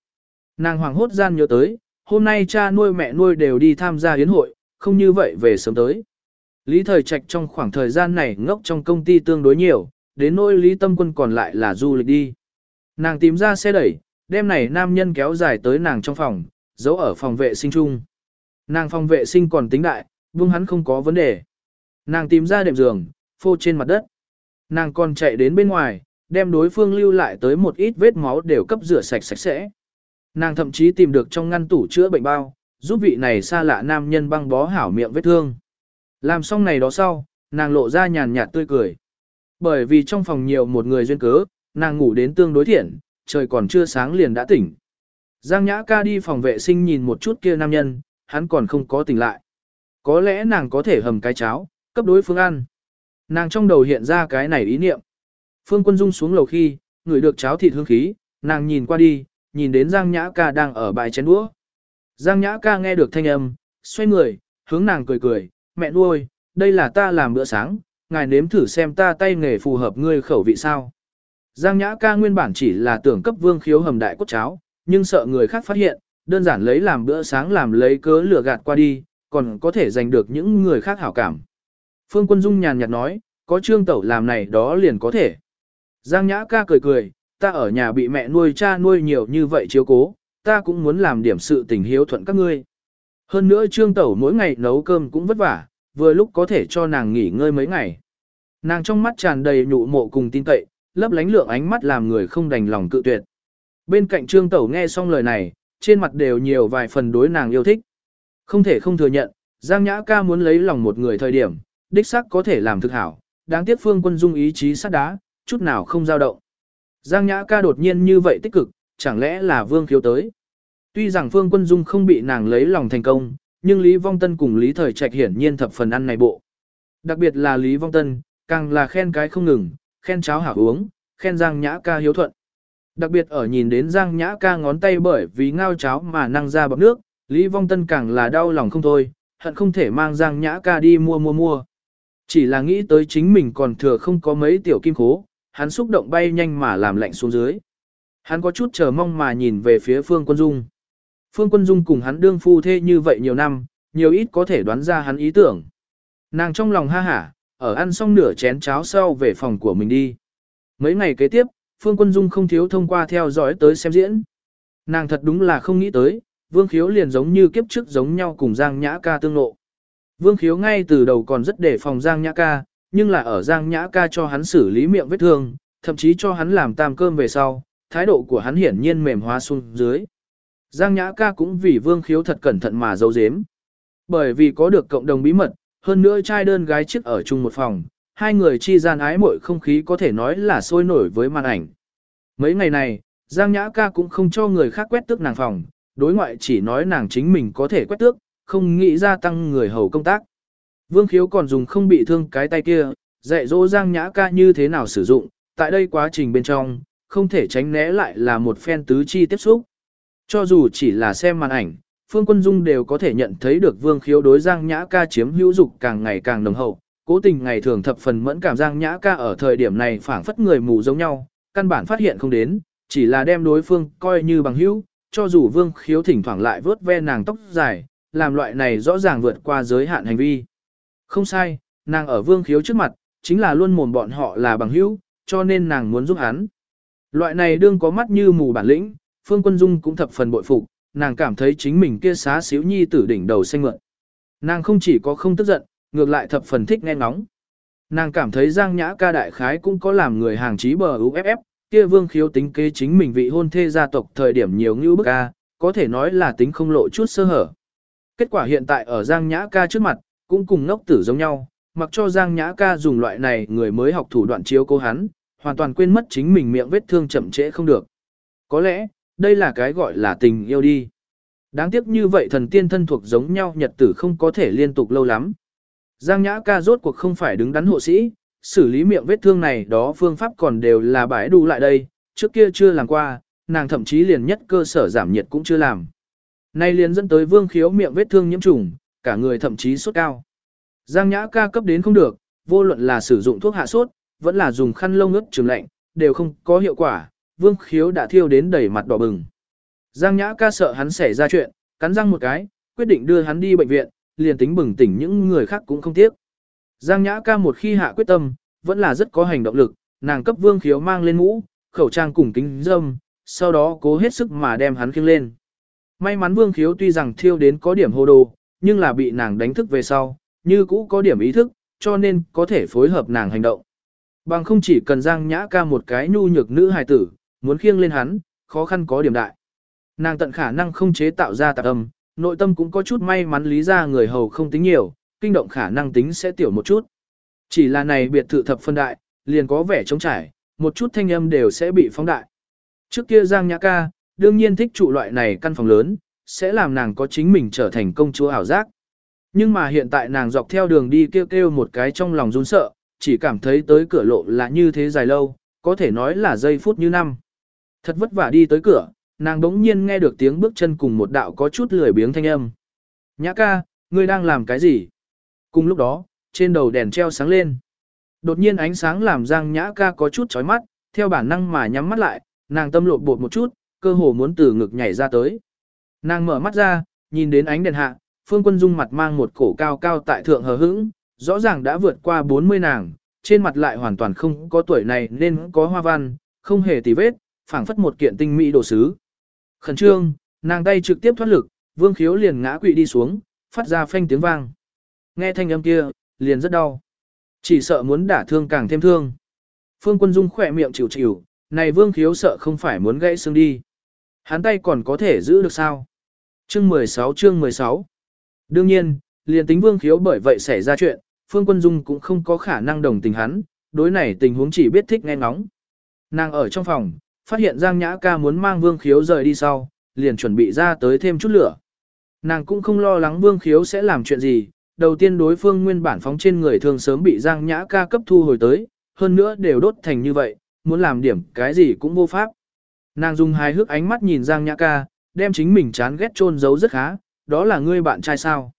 Nàng hoàng hốt gian nhớ tới, hôm nay cha nuôi mẹ nuôi đều đi tham gia hiến hội, không như vậy về sớm tới. Lý Thời Trạch trong khoảng thời gian này ngốc trong công ty tương đối nhiều, đến nỗi Lý Tâm Quân còn lại là du lịch đi. Nàng tìm ra xe đẩy, đêm này nam nhân kéo dài tới nàng trong phòng, giấu ở phòng vệ sinh chung. Nàng phòng vệ sinh còn tính đại, vương hắn không có vấn đề. Nàng tìm ra đệm giường, phô trên mặt đất. Nàng còn chạy đến bên ngoài, đem đối phương lưu lại tới một ít vết máu đều cấp rửa sạch sạch sẽ. Nàng thậm chí tìm được trong ngăn tủ chữa bệnh bao, giúp vị này xa lạ nam nhân băng bó hảo miệng vết thương. Làm xong này đó sau, nàng lộ ra nhàn nhạt tươi cười. Bởi vì trong phòng nhiều một người duyên cớ, nàng ngủ đến tương đối thiện, trời còn chưa sáng liền đã tỉnh. Giang Nhã ca đi phòng vệ sinh nhìn một chút kia nam nhân, hắn còn không có tỉnh lại. Có lẽ nàng có thể hầm cái cháo, cấp đối phương ăn. Nàng trong đầu hiện ra cái này ý niệm. Phương Quân Dung xuống lầu khi, ngửi được cháo thịt hương khí, nàng nhìn qua đi, nhìn đến Giang Nhã ca đang ở bài chén đũa. Giang Nhã ca nghe được thanh âm, xoay người, hướng nàng cười cười, mẹ nuôi, đây là ta làm bữa sáng, ngài nếm thử xem ta tay nghề phù hợp ngươi khẩu vị sao. Giang Nhã ca nguyên bản chỉ là tưởng cấp vương khiếu hầm đại cốt cháo, nhưng sợ người khác phát hiện, đơn giản lấy làm bữa sáng làm lấy cớ lừa gạt qua đi, còn có thể giành được những người khác hảo cảm. Phương Quân Dung nhàn nhạt nói, có trương tẩu làm này đó liền có thể. Giang Nhã ca cười cười, ta ở nhà bị mẹ nuôi cha nuôi nhiều như vậy chiếu cố, ta cũng muốn làm điểm sự tình hiếu thuận các ngươi. Hơn nữa trương tẩu mỗi ngày nấu cơm cũng vất vả, vừa lúc có thể cho nàng nghỉ ngơi mấy ngày. Nàng trong mắt tràn đầy nhụ mộ cùng tin cậy, lấp lánh lượng ánh mắt làm người không đành lòng cự tuyệt. Bên cạnh trương tẩu nghe xong lời này, trên mặt đều nhiều vài phần đối nàng yêu thích. Không thể không thừa nhận, Giang Nhã ca muốn lấy lòng một người thời điểm, đích xác có thể làm thực hảo, đáng tiếc phương quân dung ý chí sắt đá, chút nào không dao động. Giang Nhã ca đột nhiên như vậy tích cực, chẳng lẽ là vương khiếu tới. Tuy rằng phương quân dung không bị nàng lấy lòng thành công, nhưng Lý Vong Tân cùng Lý Thời Trạch hiển nhiên thập phần ăn này bộ. Đặc biệt là Lý Vong Tân, càng là khen cái không ngừng, khen cháo hảo uống, khen Giang Nhã ca hiếu thuận. Đặc biệt ở nhìn đến Giang Nhã ca ngón tay bởi vì ngao cháo mà năng ra bọc nước, Lý Vong Tân càng là đau lòng không thôi, hận không thể mang Giang Nhã ca đi mua mua mua. Chỉ là nghĩ tới chính mình còn thừa không có mấy tiểu kim khố, hắn xúc động bay nhanh mà làm lạnh xuống dưới. Hắn có chút chờ mong mà nhìn về phía Phương Quân Dung. Phương Quân Dung cùng hắn đương phu thê như vậy nhiều năm, nhiều ít có thể đoán ra hắn ý tưởng. Nàng trong lòng ha hả, ở ăn xong nửa chén cháo sau về phòng của mình đi. Mấy ngày kế tiếp, Phương Quân Dung không thiếu thông qua theo dõi tới xem diễn. Nàng thật đúng là không nghĩ tới, Vương Khiếu liền giống như kiếp trước giống nhau cùng Giang Nhã ca tương lộ. Vương Khiếu ngay từ đầu còn rất đề phòng Giang Nhã ca, nhưng là ở Giang Nhã ca cho hắn xử lý miệng vết thương, thậm chí cho hắn làm tam cơm về sau, thái độ của hắn hiển nhiên mềm hóa xuống dưới. Giang Nhã ca cũng vì Vương Khiếu thật cẩn thận mà giấu giếm. Bởi vì có được cộng đồng bí mật, hơn nữa trai đơn gái chiếc ở chung một phòng, hai người chi gian ái mội không khí có thể nói là sôi nổi với màn ảnh. Mấy ngày này, Giang Nhã ca cũng không cho người khác quét tước nàng phòng, đối ngoại chỉ nói nàng chính mình có thể quét tước, không nghĩ ra tăng người hầu công tác. Vương Khiếu còn dùng không bị thương cái tay kia, dạy dỗ Giang Nhã ca như thế nào sử dụng, tại đây quá trình bên trong, không thể tránh né lại là một phen tứ chi tiếp xúc. Cho dù chỉ là xem màn ảnh, Phương Quân Dung đều có thể nhận thấy được Vương Khiếu đối Giang Nhã ca chiếm hữu dục càng ngày càng nồng hậu, cố tình ngày thường thập phần mẫn cảm Giang Nhã ca ở thời điểm này phảng phất người mù giống nhau, căn bản phát hiện không đến, chỉ là đem đối phương coi như bằng hữu, cho dù Vương Khiếu thỉnh thoảng lại vớt ve nàng tóc dài, làm loại này rõ ràng vượt qua giới hạn hành vi. Không sai, nàng ở Vương Khiếu trước mặt, chính là luôn mồm bọn họ là bằng hữu, cho nên nàng muốn giúp hắn. Loại này đương có mắt như mù bản lĩnh, Phương Quân Dung cũng thập phần bội phục, nàng cảm thấy chính mình kia xá xíu nhi tử đỉnh đầu xanh mượn. Nàng không chỉ có không tức giận, ngược lại thập phần thích nghe ngóng. Nàng cảm thấy Giang Nhã ca đại khái cũng có làm người hàng trí bờ UFF, kia vương khiếu tính kế chính mình vị hôn thê gia tộc thời điểm nhiều như bức ca, có thể nói là tính không lộ chút sơ hở. Kết quả hiện tại ở Giang Nhã ca trước mặt, cũng cùng ngốc tử giống nhau, mặc cho Giang Nhã ca dùng loại này người mới học thủ đoạn chiếu cố hắn, hoàn toàn quên mất chính mình miệng vết thương chậm trễ không được. Có lẽ, đây là cái gọi là tình yêu đi. Đáng tiếc như vậy thần tiên thân thuộc giống nhau nhật tử không có thể liên tục lâu lắm. Giang Nhã ca rốt cuộc không phải đứng đắn hộ sĩ, xử lý miệng vết thương này đó phương pháp còn đều là bãi đủ lại đây, trước kia chưa làm qua, nàng thậm chí liền nhất cơ sở giảm nhiệt cũng chưa làm. Nay liền dẫn tới vương khiếu miệng vết thương nhiễm trùng, cả người thậm chí sốt cao. Giang Nhã ca cấp đến không được, vô luận là sử dụng thuốc hạ sốt, vẫn là dùng khăn lông ướt trường lạnh, đều không có hiệu quả, vương khiếu đã thiêu đến đầy mặt đỏ bừng. Giang Nhã ca sợ hắn xảy ra chuyện, cắn răng một cái, quyết định đưa hắn đi bệnh viện, liền tính bừng tỉnh những người khác cũng không tiếc. Giang Nhã ca một khi hạ quyết tâm, vẫn là rất có hành động lực, nàng cấp vương khiếu mang lên mũ, khẩu trang cùng kính dâm, sau đó cố hết sức mà đem hắn khiêng lên. May mắn vương khiếu tuy rằng thiêu đến có điểm hồ đồ, nhưng là bị nàng đánh thức về sau, như cũ có điểm ý thức, cho nên có thể phối hợp nàng hành động. Bằng không chỉ cần Giang Nhã ca một cái nhu nhược nữ hài tử, muốn khiêng lên hắn, khó khăn có điểm đại. Nàng tận khả năng không chế tạo ra tạp âm, nội tâm cũng có chút may mắn lý ra người hầu không tính nhiều, kinh động khả năng tính sẽ tiểu một chút. Chỉ là này biệt thự thập phân đại, liền có vẻ trống trải, một chút thanh âm đều sẽ bị phóng đại. Trước kia Giang Nhã Ca, đương nhiên thích trụ loại này căn phòng lớn, sẽ làm nàng có chính mình trở thành công chúa ảo giác. Nhưng mà hiện tại nàng dọc theo đường đi kêu kêu một cái trong lòng run sợ, chỉ cảm thấy tới cửa lộ là như thế dài lâu, có thể nói là giây phút như năm. Thật vất vả đi tới cửa, nàng đống nhiên nghe được tiếng bước chân cùng một đạo có chút lười biếng thanh âm. Nhã ca, ngươi đang làm cái gì? Cùng lúc đó, trên đầu đèn treo sáng lên. Đột nhiên ánh sáng làm Giang Nhã ca có chút chói mắt, theo bản năng mà nhắm mắt lại, nàng tâm lột bột một chút, cơ hồ muốn từ ngực nhảy ra tới. Nàng mở mắt ra, nhìn đến ánh đèn hạ, Phương Quân Dung mặt mang một cổ cao cao tại thượng hờ hững, rõ ràng đã vượt qua 40 nàng, trên mặt lại hoàn toàn không có tuổi này nên có hoa văn, không hề tì vết, phảng phất một kiện tinh mỹ đồ sứ. Khẩn trương, nàng tay trực tiếp thoát lực, vương khiếu liền ngã quỵ đi xuống, phát ra phanh tiếng vang. Nghe thanh âm kia, liền rất đau. Chỉ sợ muốn đả thương càng thêm thương. Phương Quân Dung khỏe miệng chịu chịu, này vương khiếu sợ không phải muốn gãy xương đi. Hắn tay còn có thể giữ được sao? Chương 16 chương 16 Đương nhiên, liền tính vương khiếu bởi vậy xảy ra chuyện, Phương Quân Dung cũng không có khả năng đồng tình hắn, đối này tình huống chỉ biết thích nghe ngóng. Nàng ở trong phòng, phát hiện Giang Nhã ca muốn mang vương khiếu rời đi sau, liền chuẩn bị ra tới thêm chút lửa. Nàng cũng không lo lắng vương khiếu sẽ làm chuyện gì, đầu tiên đối phương nguyên bản phóng trên người thường sớm bị Giang Nhã ca cấp thu hồi tới, hơn nữa đều đốt thành như vậy, muốn làm điểm cái gì cũng vô pháp. Nàng dùng hai hước ánh mắt nhìn Giang Nhã ca, đem chính mình chán ghét chôn giấu rất khá, đó là ngươi bạn trai sao?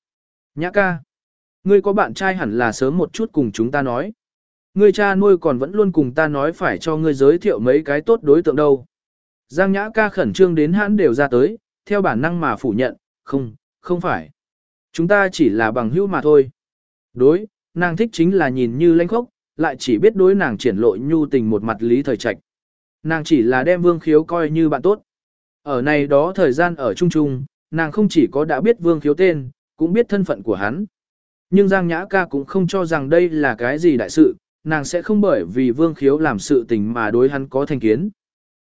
Nhã ca, ngươi có bạn trai hẳn là sớm một chút cùng chúng ta nói. Ngươi cha nuôi còn vẫn luôn cùng ta nói phải cho ngươi giới thiệu mấy cái tốt đối tượng đâu. Giang Nhã ca khẩn trương đến hãn đều ra tới, theo bản năng mà phủ nhận, không, không phải. Chúng ta chỉ là bằng hữu mà thôi. Đối, nàng thích chính là nhìn như lãnh khốc, lại chỉ biết đối nàng triển lộ nhu tình một mặt lý thời trạch. Nàng chỉ là đem vương khiếu coi như bạn tốt. Ở này đó thời gian ở chung chung, nàng không chỉ có đã biết vương khiếu tên, cũng biết thân phận của hắn. Nhưng Giang Nhã ca cũng không cho rằng đây là cái gì đại sự, nàng sẽ không bởi vì vương khiếu làm sự tình mà đối hắn có thành kiến.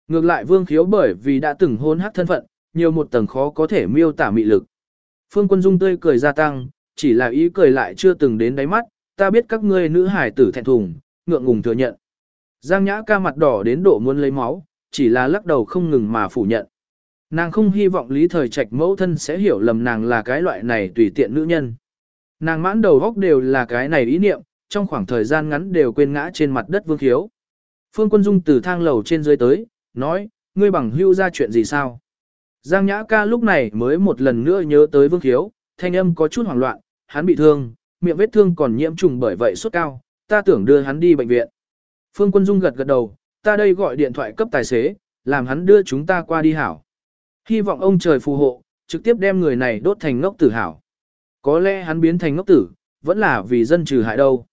Ngược lại vương khiếu bởi vì đã từng hôn hát thân phận, nhiều một tầng khó có thể miêu tả mị lực. Phương quân dung tươi cười gia tăng, chỉ là ý cười lại chưa từng đến đáy mắt, ta biết các ngươi nữ hải tử thẹn thùng, ngượng ngùng thừa nhận. Giang nhã ca mặt đỏ đến độ muốn lấy máu, chỉ là lắc đầu không ngừng mà phủ nhận. Nàng không hy vọng lý thời trạch mẫu thân sẽ hiểu lầm nàng là cái loại này tùy tiện nữ nhân. Nàng mãn đầu góc đều là cái này ý niệm, trong khoảng thời gian ngắn đều quên ngã trên mặt đất vương khiếu. Phương Quân Dung từ thang lầu trên dưới tới, nói, ngươi bằng hưu ra chuyện gì sao? Giang Nhã ca lúc này mới một lần nữa nhớ tới vương khiếu, thanh âm có chút hoảng loạn, hắn bị thương, miệng vết thương còn nhiễm trùng bởi vậy sốt cao, ta tưởng đưa hắn đi bệnh viện. Phương Quân Dung gật gật đầu, ta đây gọi điện thoại cấp tài xế, làm hắn đưa chúng ta qua đi hảo. Hy vọng ông trời phù hộ, trực tiếp đem người này đốt thành ngốc tử hảo. Có lẽ hắn biến thành ngốc tử, vẫn là vì dân trừ hại đâu.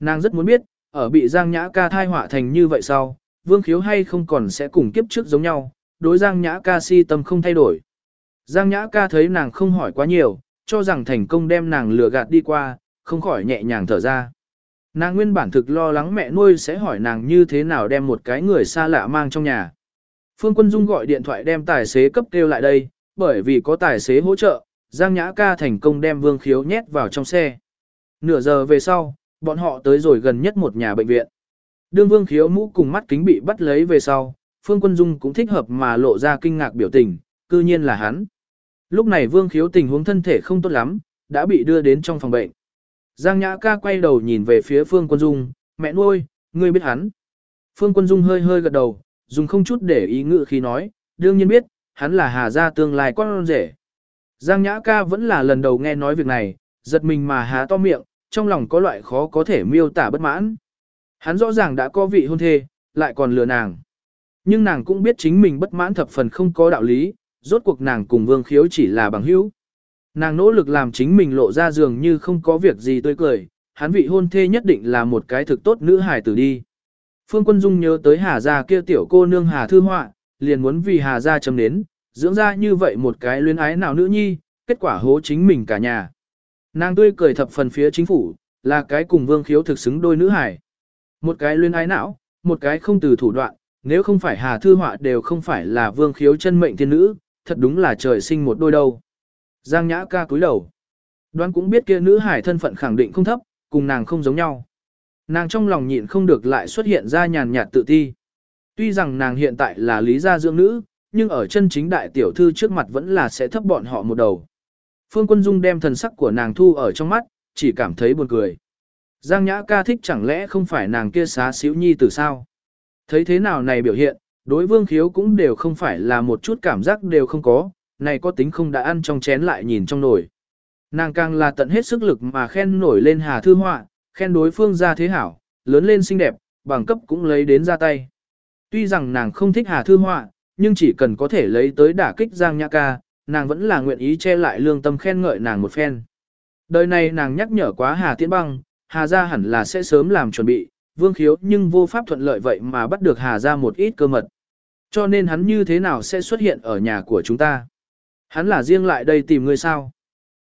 Nàng rất muốn biết, ở bị Giang Nhã ca thai họa thành như vậy sau, Vương Khiếu hay không còn sẽ cùng kiếp trước giống nhau, đối Giang Nhã ca si tâm không thay đổi. Giang Nhã ca thấy nàng không hỏi quá nhiều, cho rằng thành công đem nàng lừa gạt đi qua, không khỏi nhẹ nhàng thở ra. Nàng nguyên bản thực lo lắng mẹ nuôi sẽ hỏi nàng như thế nào đem một cái người xa lạ mang trong nhà. Phương Quân Dung gọi điện thoại đem tài xế cấp kêu lại đây, bởi vì có tài xế hỗ trợ, Giang Nhã ca thành công đem Vương Khiếu nhét vào trong xe. Nửa giờ về sau, bọn họ tới rồi gần nhất một nhà bệnh viện. Đương Vương Khiếu mũ cùng mắt kính bị bắt lấy về sau, Phương Quân Dung cũng thích hợp mà lộ ra kinh ngạc biểu tình, cư nhiên là hắn. Lúc này Vương Khiếu tình huống thân thể không tốt lắm, đã bị đưa đến trong phòng bệnh. Giang Nhã ca quay đầu nhìn về phía Phương Quân Dung, mẹ nuôi, ngươi biết hắn. Phương Quân Dung hơi hơi gật đầu, dùng không chút để ý ngự khi nói, đương nhiên biết, hắn là Hà Gia tương lai con rể. Giang Nhã ca vẫn là lần đầu nghe nói việc này, giật mình mà há to miệng, trong lòng có loại khó có thể miêu tả bất mãn. Hắn rõ ràng đã có vị hôn thê, lại còn lừa nàng. Nhưng nàng cũng biết chính mình bất mãn thập phần không có đạo lý, rốt cuộc nàng cùng Vương Khiếu chỉ là bằng hữu. Nàng nỗ lực làm chính mình lộ ra dường như không có việc gì tươi cười, hắn vị hôn thê nhất định là một cái thực tốt nữ hài tử đi. Phương Quân Dung nhớ tới Hà Gia kia tiểu cô nương Hà Thư Họa, liền muốn vì Hà Gia chấm đến, dưỡng ra như vậy một cái luyến ái nào nữ nhi, kết quả hố chính mình cả nhà. Nàng tươi cười thập phần phía chính phủ, là cái cùng Vương Khiếu thực xứng đôi nữ hài. Một cái luyến ái não, một cái không từ thủ đoạn, nếu không phải Hà Thư Họa đều không phải là Vương Khiếu chân mệnh thiên nữ, thật đúng là trời sinh một đôi đâu. Giang Nhã ca cúi đầu. Đoán cũng biết kia nữ hải thân phận khẳng định không thấp, cùng nàng không giống nhau. Nàng trong lòng nhịn không được lại xuất hiện ra nhàn nhạt tự ti. Tuy rằng nàng hiện tại là lý gia dưỡng nữ, nhưng ở chân chính đại tiểu thư trước mặt vẫn là sẽ thấp bọn họ một đầu. Phương Quân Dung đem thần sắc của nàng thu ở trong mắt, chỉ cảm thấy buồn cười. Giang Nhã ca thích chẳng lẽ không phải nàng kia xá xíu nhi từ sao? Thấy thế nào này biểu hiện, đối vương khiếu cũng đều không phải là một chút cảm giác đều không có, này có tính không đã ăn trong chén lại nhìn trong nồi. Nàng càng là tận hết sức lực mà khen nổi lên Hà Thư Họa, khen đối phương ra thế hảo, lớn lên xinh đẹp, bằng cấp cũng lấy đến ra tay. Tuy rằng nàng không thích Hà Thư Họa, nhưng chỉ cần có thể lấy tới đả kích Giang Nhã Ca, nàng vẫn là nguyện ý che lại lương tâm khen ngợi nàng một phen. Đời này nàng nhắc nhở quá Hà Tiễn Băng, Hà gia hẳn là sẽ sớm làm chuẩn bị, vương khiếu nhưng vô pháp thuận lợi vậy mà bắt được Hà gia một ít cơ mật. Cho nên hắn như thế nào sẽ xuất hiện ở nhà của chúng ta. Hắn là riêng lại đây tìm ngươi sao?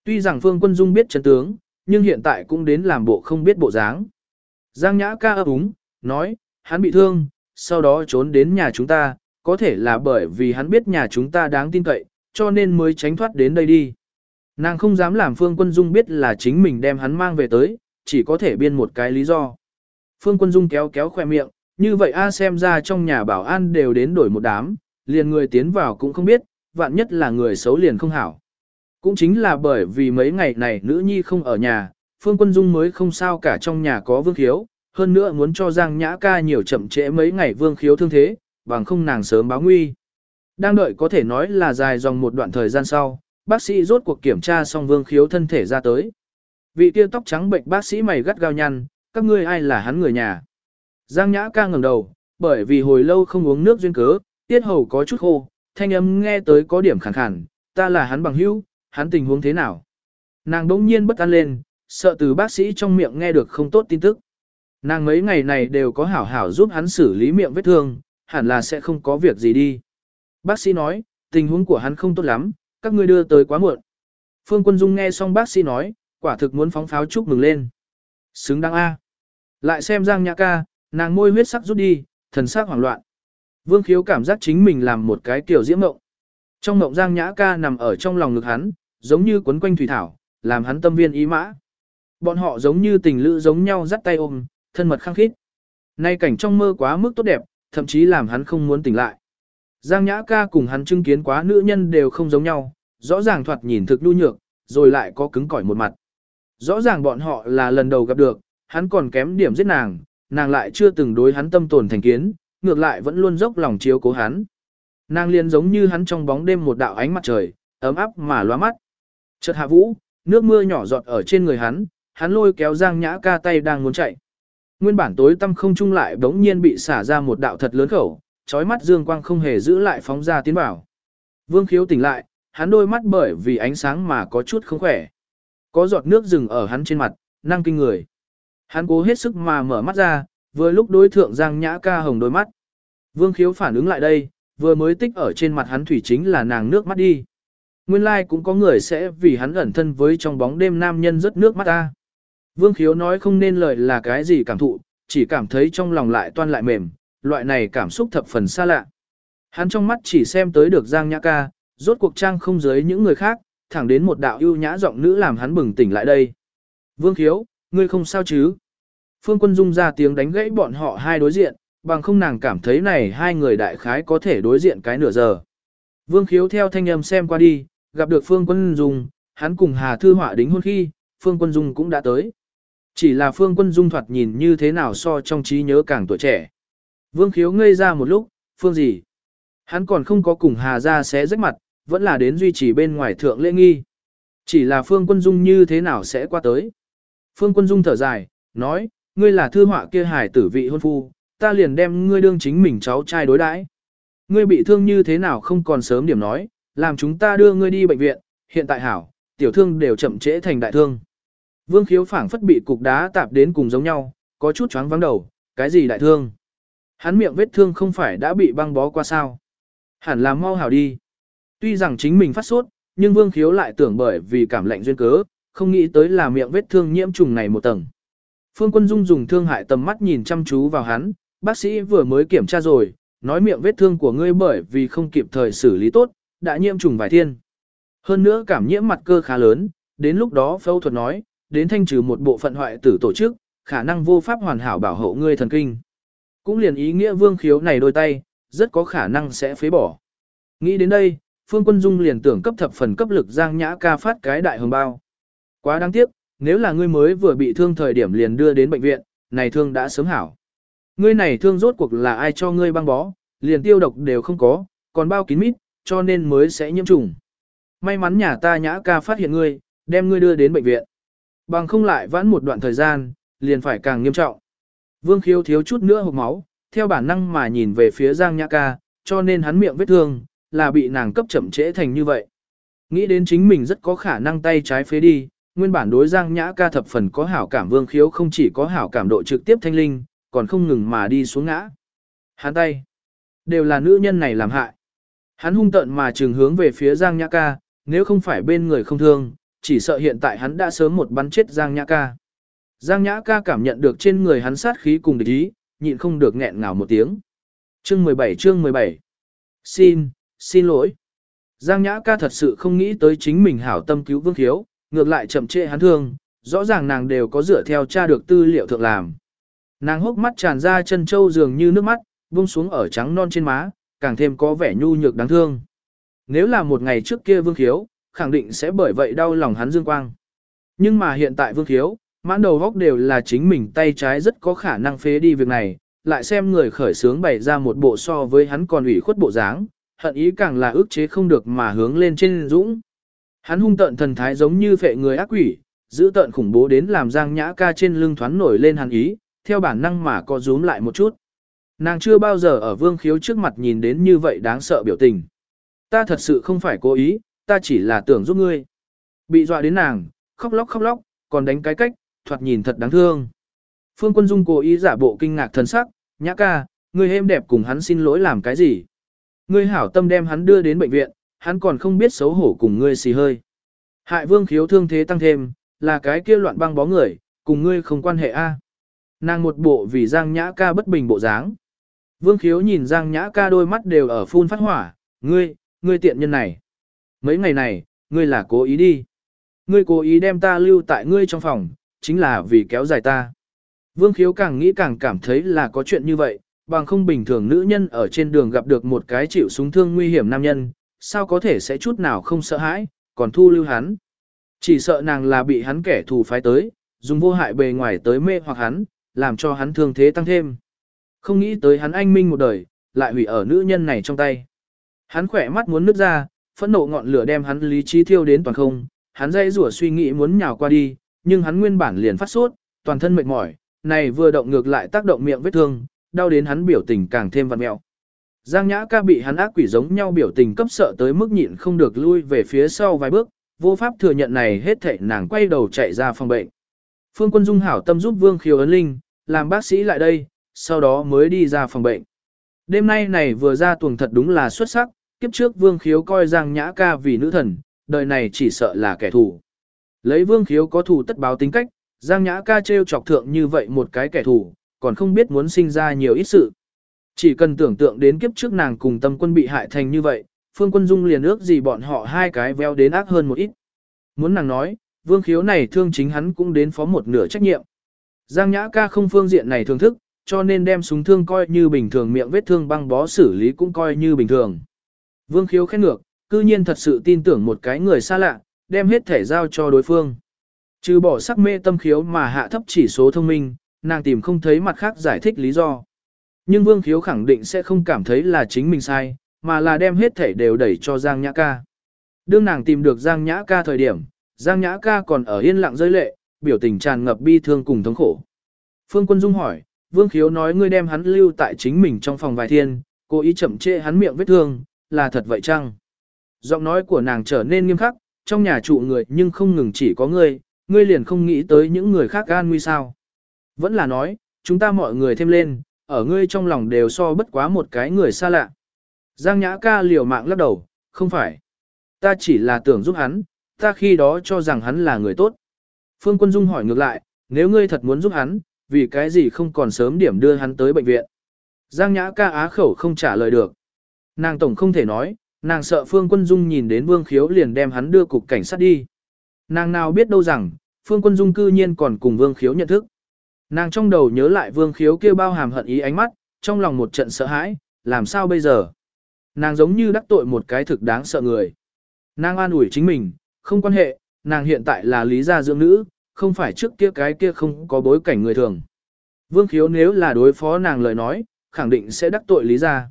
Tuy rằng Phương Quân Dung biết chân tướng, nhưng hiện tại cũng đến làm bộ không biết bộ dáng. Giang Nhã ca ấp úng, nói, hắn bị thương, sau đó trốn đến nhà chúng ta, có thể là bởi vì hắn biết nhà chúng ta đáng tin cậy, cho nên mới tránh thoát đến đây đi. Nàng không dám làm Phương Quân Dung biết là chính mình đem hắn mang về tới, chỉ có thể biên một cái lý do. Phương Quân Dung kéo kéo khoe miệng, như vậy a xem ra trong nhà bảo an đều đến đổi một đám, liền người tiến vào cũng không biết, vạn nhất là người xấu liền không hảo. Cũng chính là bởi vì mấy ngày này nữ nhi không ở nhà, Phương Quân Dung mới không sao cả trong nhà có vương khiếu, hơn nữa muốn cho Giang Nhã ca nhiều chậm trễ mấy ngày vương khiếu thương thế, bằng không nàng sớm báo nguy. Đang đợi có thể nói là dài dòng một đoạn thời gian sau, bác sĩ rốt cuộc kiểm tra xong vương khiếu thân thể ra tới. Vị tiêu tóc trắng bệnh bác sĩ mày gắt gao nhăn, các ngươi ai là hắn người nhà. Giang Nhã ca ngẩng đầu, bởi vì hồi lâu không uống nước duyên cớ, tiết hầu có chút khô, thanh âm nghe tới có điểm khàn khàn, ta là hắn bằng hữu, hắn tình huống thế nào. Nàng đỗng nhiên bất an lên, sợ từ bác sĩ trong miệng nghe được không tốt tin tức. Nàng mấy ngày này đều có hảo hảo giúp hắn xử lý miệng vết thương, hẳn là sẽ không có việc gì đi. Bác sĩ nói, tình huống của hắn không tốt lắm, các ngươi đưa tới quá muộn. Phương Quân Dung nghe xong bác sĩ nói, quả thực muốn phóng pháo chúc mừng lên. Xứng đáng A. Lại xem Giang Nhã ca, nàng môi huyết sắc rút đi, thần sắc hoảng loạn. Vương Khiếu cảm giác chính mình làm một cái kiểu diễm mộng. Trong mộng Giang Nhã ca nằm ở trong lòng ngực hắn, giống như quấn quanh thủy thảo, làm hắn tâm viên ý mã. Bọn họ giống như tình lữ giống nhau dắt tay ôm, thân mật khăng khít. Nay cảnh trong mơ quá mức tốt đẹp, thậm chí làm hắn không muốn tỉnh lại. Giang Nhã ca cùng hắn chứng kiến quá nữ nhân đều không giống nhau, rõ ràng thoạt nhìn thực nhu nhược, rồi lại có cứng cỏi một mặt. Rõ ràng bọn họ là lần đầu gặp được, hắn còn kém điểm giết nàng, nàng lại chưa từng đối hắn tâm tồn thành kiến, ngược lại vẫn luôn dốc lòng chiếu cố hắn. Nàng liền giống như hắn trong bóng đêm một đạo ánh mặt trời, ấm áp mà loa mắt. Chợt hạ vũ, nước mưa nhỏ giọt ở trên người hắn, hắn lôi kéo Giang Nhã ca tay đang muốn chạy. Nguyên bản tối tâm không trung lại bỗng nhiên bị xả ra một đạo thật lớn khẩu, chói mắt dương quang không hề giữ lại phóng ra tiến vào. Vương khiếu tỉnh lại, hắn đôi mắt bởi vì ánh sáng mà có chút không khỏe. Có giọt nước rừng ở hắn trên mặt, năng kinh người. Hắn cố hết sức mà mở mắt ra, vừa lúc đối thượng Giang Nhã ca hồng đôi mắt. Vương khiếu phản ứng lại đây, vừa mới tích ở trên mặt hắn thủy chính là nàng nước mắt đi. Nguyên lai like cũng có người sẽ vì hắn ẩn thân với trong bóng đêm nam nhân rất nước mắt ta. Vương khiếu nói không nên lời là cái gì cảm thụ, chỉ cảm thấy trong lòng lại toan lại mềm, loại này cảm xúc thập phần xa lạ. Hắn trong mắt chỉ xem tới được Giang Nhã ca, rốt cuộc trang không giới những người khác, thẳng đến một đạo ưu nhã giọng nữ làm hắn bừng tỉnh lại đây. Vương khiếu, ngươi không sao chứ? Phương Quân Dung ra tiếng đánh gãy bọn họ hai đối diện, bằng không nàng cảm thấy này hai người đại khái có thể đối diện cái nửa giờ. Vương khiếu theo thanh âm xem qua đi, gặp được Phương Quân Dung, hắn cùng Hà Thư Họa đính hôn khi, Phương Quân Dung cũng đã tới. Chỉ là Phương Quân Dung thoạt nhìn như thế nào so trong trí nhớ càng tuổi trẻ. Vương khiếu ngây ra một lúc, Phương gì? Hắn còn không có cùng Hà ra xé rách mặt, vẫn là đến duy trì bên ngoài thượng lễ nghi. Chỉ là Phương Quân Dung như thế nào sẽ qua tới. Phương Quân Dung thở dài, nói, ngươi là thư họa kia hải tử vị hôn phu, ta liền đem ngươi đương chính mình cháu trai đối đãi. Ngươi bị thương như thế nào không còn sớm điểm nói, làm chúng ta đưa ngươi đi bệnh viện, hiện tại hảo, tiểu thương đều chậm trễ thành đại thương. Vương khiếu phảng phất bị cục đá tạp đến cùng giống nhau, có chút choáng vắng đầu, cái gì đại thương? Hắn miệng vết thương không phải đã bị băng bó qua sao? Hẳn là mau hảo đi. Tuy rằng chính mình phát sốt, nhưng vương khiếu lại tưởng bởi vì cảm lạnh duyên cớ, không nghĩ tới là miệng vết thương nhiễm trùng này một tầng. Phương Quân Dung dùng thương hại tầm mắt nhìn chăm chú vào hắn, bác sĩ vừa mới kiểm tra rồi, nói miệng vết thương của ngươi bởi vì không kịp thời xử lý tốt, đã nhiễm trùng vài thiên. Hơn nữa cảm nhiễm mặt cơ khá lớn, đến lúc đó phẫu thuật nói, đến thanh trừ một bộ phận hoại tử tổ chức, khả năng vô pháp hoàn hảo bảo hộ ngươi thần kinh. Cũng liền ý nghĩa vương khiếu này đôi tay, rất có khả năng sẽ phế bỏ. Nghĩ đến đây, Phương Quân Dung liền tưởng cấp thập phần cấp lực Giang Nhã ca phát cái đại hồng bao. Quá đáng tiếc, nếu là ngươi mới vừa bị thương thời điểm liền đưa đến bệnh viện, này thương đã sớm hảo. Ngươi này thương rốt cuộc là ai cho ngươi băng bó, liền tiêu độc đều không có, còn bao kín mít, cho nên mới sẽ nhiễm trùng. May mắn nhà ta nhã ca phát hiện ngươi, đem ngươi đưa đến bệnh viện. Bằng không lại vãn một đoạn thời gian, liền phải càng nghiêm trọng. Vương khiêu thiếu chút nữa hộp máu, theo bản năng mà nhìn về phía Giang Nhã ca, cho nên hắn miệng vết thương, là bị nàng cấp chậm trễ thành như vậy. Nghĩ đến chính mình rất có khả năng tay trái phế đi, nguyên bản đối Giang Nhã ca thập phần có hảo cảm vương khiếu không chỉ có hảo cảm độ trực tiếp thanh linh, còn không ngừng mà đi xuống ngã. Hắn tay, đều là nữ nhân này làm hại. Hắn hung tận mà trường hướng về phía Giang Nhã ca, nếu không phải bên người không thương, chỉ sợ hiện tại hắn đã sớm một bắn chết Giang Nhã ca. Giang Nhã ca cảm nhận được trên người hắn sát khí cùng địch ý, nhịn không được nghẹn ngào một tiếng. Chương 17 chương 17 Xin, xin lỗi. Giang Nhã ca thật sự không nghĩ tới chính mình hảo tâm cứu Vương Khiếu, ngược lại chậm trễ hắn thương, rõ ràng nàng đều có dựa theo tra được tư liệu thượng làm. Nàng hốc mắt tràn ra chân châu dường như nước mắt, buông xuống ở trắng non trên má, càng thêm có vẻ nhu nhược đáng thương. Nếu là một ngày trước kia Vương Khiếu, khẳng định sẽ bởi vậy đau lòng hắn dương quang. Nhưng mà hiện tại Vương Khiếu, mãn đầu góc đều là chính mình tay trái rất có khả năng phế đi việc này, lại xem người khởi sướng bày ra một bộ so với hắn còn ủy khuất bộ dáng, hận ý càng là ức chế không được mà hướng lên trên dũng. Hắn hung tợn thần thái giống như phệ người ác quỷ, giữ tợn khủng bố đến làm Giang Nhã ca trên lưng thoáng nổi lên hàn ý, theo bản năng mà co rúm lại một chút. Nàng chưa bao giờ ở vương khiếu trước mặt nhìn đến như vậy đáng sợ biểu tình. Ta thật sự không phải cố ý, ta chỉ là tưởng giúp ngươi. Bị dọa đến nàng, khóc lóc khóc lóc, còn đánh cái cách, thoạt nhìn thật đáng thương. Phương Quân Dung cố ý giả bộ kinh ngạc thần sắc, nhã ca, ngươi êm đẹp cùng hắn xin lỗi làm cái gì? Ngươi hảo tâm đem hắn đưa đến bệnh viện, hắn còn không biết xấu hổ cùng ngươi xì hơi. Hại vương khiếu thương thế tăng thêm, là cái kia loạn băng bó người, cùng ngươi không quan hệ a. Nàng một bộ vì Giang Nhã ca bất bình bộ dáng. Vương khiếu nhìn Giang Nhã ca đôi mắt đều ở phun phát hỏa, ngươi, ngươi tiện nhân này. Mấy ngày này, ngươi là cố ý đi. Ngươi cố ý đem ta lưu tại ngươi trong phòng, chính là vì kéo dài ta. Vương khiếu càng nghĩ càng cảm thấy là có chuyện như vậy, bằng không bình thường nữ nhân ở trên đường gặp được một cái chịu súng thương nguy hiểm nam nhân, sao có thể sẽ chút nào không sợ hãi, còn thu lưu hắn. Chỉ sợ nàng là bị hắn kẻ thù phái tới, dùng vô hại bề ngoài tới mê hoặc hắn, làm cho hắn thương thế tăng thêm. Không nghĩ tới hắn anh minh một đời, lại hủy ở nữ nhân này trong tay. Hắn khỏe mắt muốn nứt ra, phẫn nộ ngọn lửa đem hắn lý trí thiêu đến toàn không, hắn dây rủa suy nghĩ muốn nhào qua đi, nhưng hắn nguyên bản liền phát sốt, toàn thân mệt mỏi, này vừa động ngược lại tác động miệng vết thương, đau đến hắn biểu tình càng thêm vặn mẹo. Giang Nhã ca bị hắn ác quỷ giống nhau biểu tình cấp sợ tới mức nhịn không được lui về phía sau vài bước, vô pháp thừa nhận này hết thảy nàng quay đầu chạy ra phòng bệnh. Phương Quân Dung hảo tâm giúp Vương Khiếu ấn linh, làm bác sĩ lại đây, sau đó mới đi ra phòng bệnh. Đêm nay này vừa ra tuồng thật đúng là xuất sắc, kiếp trước Vương Khiếu coi Giang Nhã ca vì nữ thần, đời này chỉ sợ là kẻ thù. Lấy Vương Khiếu có thù tất báo tính cách, Giang Nhã ca trêu chọc thượng như vậy một cái kẻ thù, còn không biết muốn sinh ra nhiều ít sự. Chỉ cần tưởng tượng đến kiếp trước nàng cùng tâm quân bị hại thành như vậy, Phương Quân Dung liền ước gì bọn họ hai cái veo đến ác hơn một ít. Muốn nàng nói, Vương Khiếu này thương chính hắn cũng đến phó một nửa trách nhiệm. Giang Nhã ca không phương diện này thưởng thức, cho nên đem súng thương coi như bình thường miệng vết thương băng bó xử lý cũng coi như bình thường. Vương khiếu khét ngược, cư nhiên thật sự tin tưởng một cái người xa lạ, đem hết thể giao cho đối phương. Trừ bỏ sắc mê tâm khiếu mà hạ thấp chỉ số thông minh, nàng tìm không thấy mặt khác giải thích lý do. Nhưng Vương khiếu khẳng định sẽ không cảm thấy là chính mình sai, mà là đem hết thể đều đẩy cho Giang Nhã ca. Đương nàng tìm được Giang Nhã ca thời điểm, Giang Nhã ca còn ở yên lặng rơi lệ, biểu tình tràn ngập bi thương cùng thống khổ. Phương Quân Dung hỏi, Vương Khiếu nói ngươi đem hắn lưu tại chính mình trong phòng vài thiên, cố ý chậm trễ hắn miệng vết thương, là thật vậy chăng? Giọng nói của nàng trở nên nghiêm khắc, trong nhà trụ người nhưng không ngừng chỉ có ngươi, ngươi liền không nghĩ tới những người khác gan nguy sao. Vẫn là nói, chúng ta mọi người thêm lên, ở ngươi trong lòng đều so bất quá một cái người xa lạ. Giang Nhã ca liều mạng lắc đầu, không phải. Ta chỉ là tưởng giúp hắn, ta khi đó cho rằng hắn là người tốt. Phương Quân Dung hỏi ngược lại, nếu ngươi thật muốn giúp hắn, vì cái gì không còn sớm điểm đưa hắn tới bệnh viện. Giang Nhã ca á khẩu không trả lời được. Nàng tổng không thể nói, nàng sợ Phương Quân Dung nhìn đến Vương Khiếu liền đem hắn đưa cục cảnh sát đi. Nàng nào biết đâu rằng, Phương Quân Dung cư nhiên còn cùng Vương Khiếu nhận thức. Nàng trong đầu nhớ lại Vương Khiếu kia bao hàm hận ý ánh mắt, trong lòng một trận sợ hãi, làm sao bây giờ? Nàng giống như đắc tội một cái thực đáng sợ người. Nàng an ủi chính mình, không quan hệ, nàng hiện tại là lý gia dưỡng nữ, không phải trước kia cái kia không có bối cảnh người thường. Vương khiếu nếu là đối phó nàng lời nói, khẳng định sẽ đắc tội lý gia.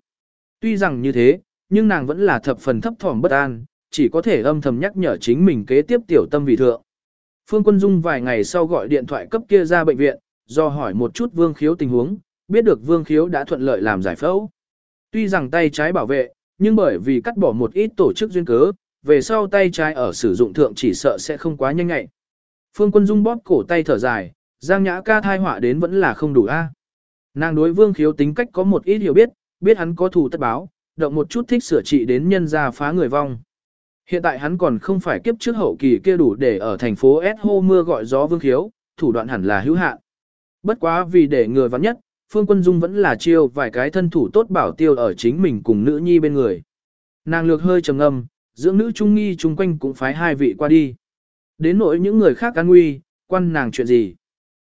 Tuy rằng như thế, nhưng nàng vẫn là thập phần thấp thỏm bất an, chỉ có thể âm thầm nhắc nhở chính mình kế tiếp tiểu tâm vị thượng. Phương Quân Dung vài ngày sau gọi điện thoại cấp kia ra bệnh viện, do hỏi một chút Vương Khiếu tình huống, biết được Vương Khiếu đã thuận lợi làm giải phẫu. Tuy rằng tay trái bảo vệ, nhưng bởi vì cắt bỏ một ít tổ chức duyên cớ, về sau tay trái ở sử dụng thượng chỉ sợ sẽ không quá nhanh ngại. Phương Quân Dung bóp cổ tay thở dài, Giang Nhã ca thai họa đến vẫn là không đủ a. Nàng đối Vương Khiếu tính cách có một ít hiểu biết, biết hắn có thù tất báo, động một chút thích sửa trị đến nhân ra phá người vong. Hiện tại hắn còn không phải kiếp trước hậu kỳ kia đủ để ở thành phố S hô mưa gọi gió vương khiếu, thủ đoạn hẳn là hữu hạn. Bất quá vì để người vắng nhất, Phương Quân Dung vẫn là chiêu vài cái thân thủ tốt bảo tiêu ở chính mình cùng nữ nhi bên người. Nàng lược hơi trầm ngâm, dưỡng nữ trung nghi chung quanh cũng phái hai vị qua đi. Đến nỗi những người khác an nguy, quan nàng chuyện gì.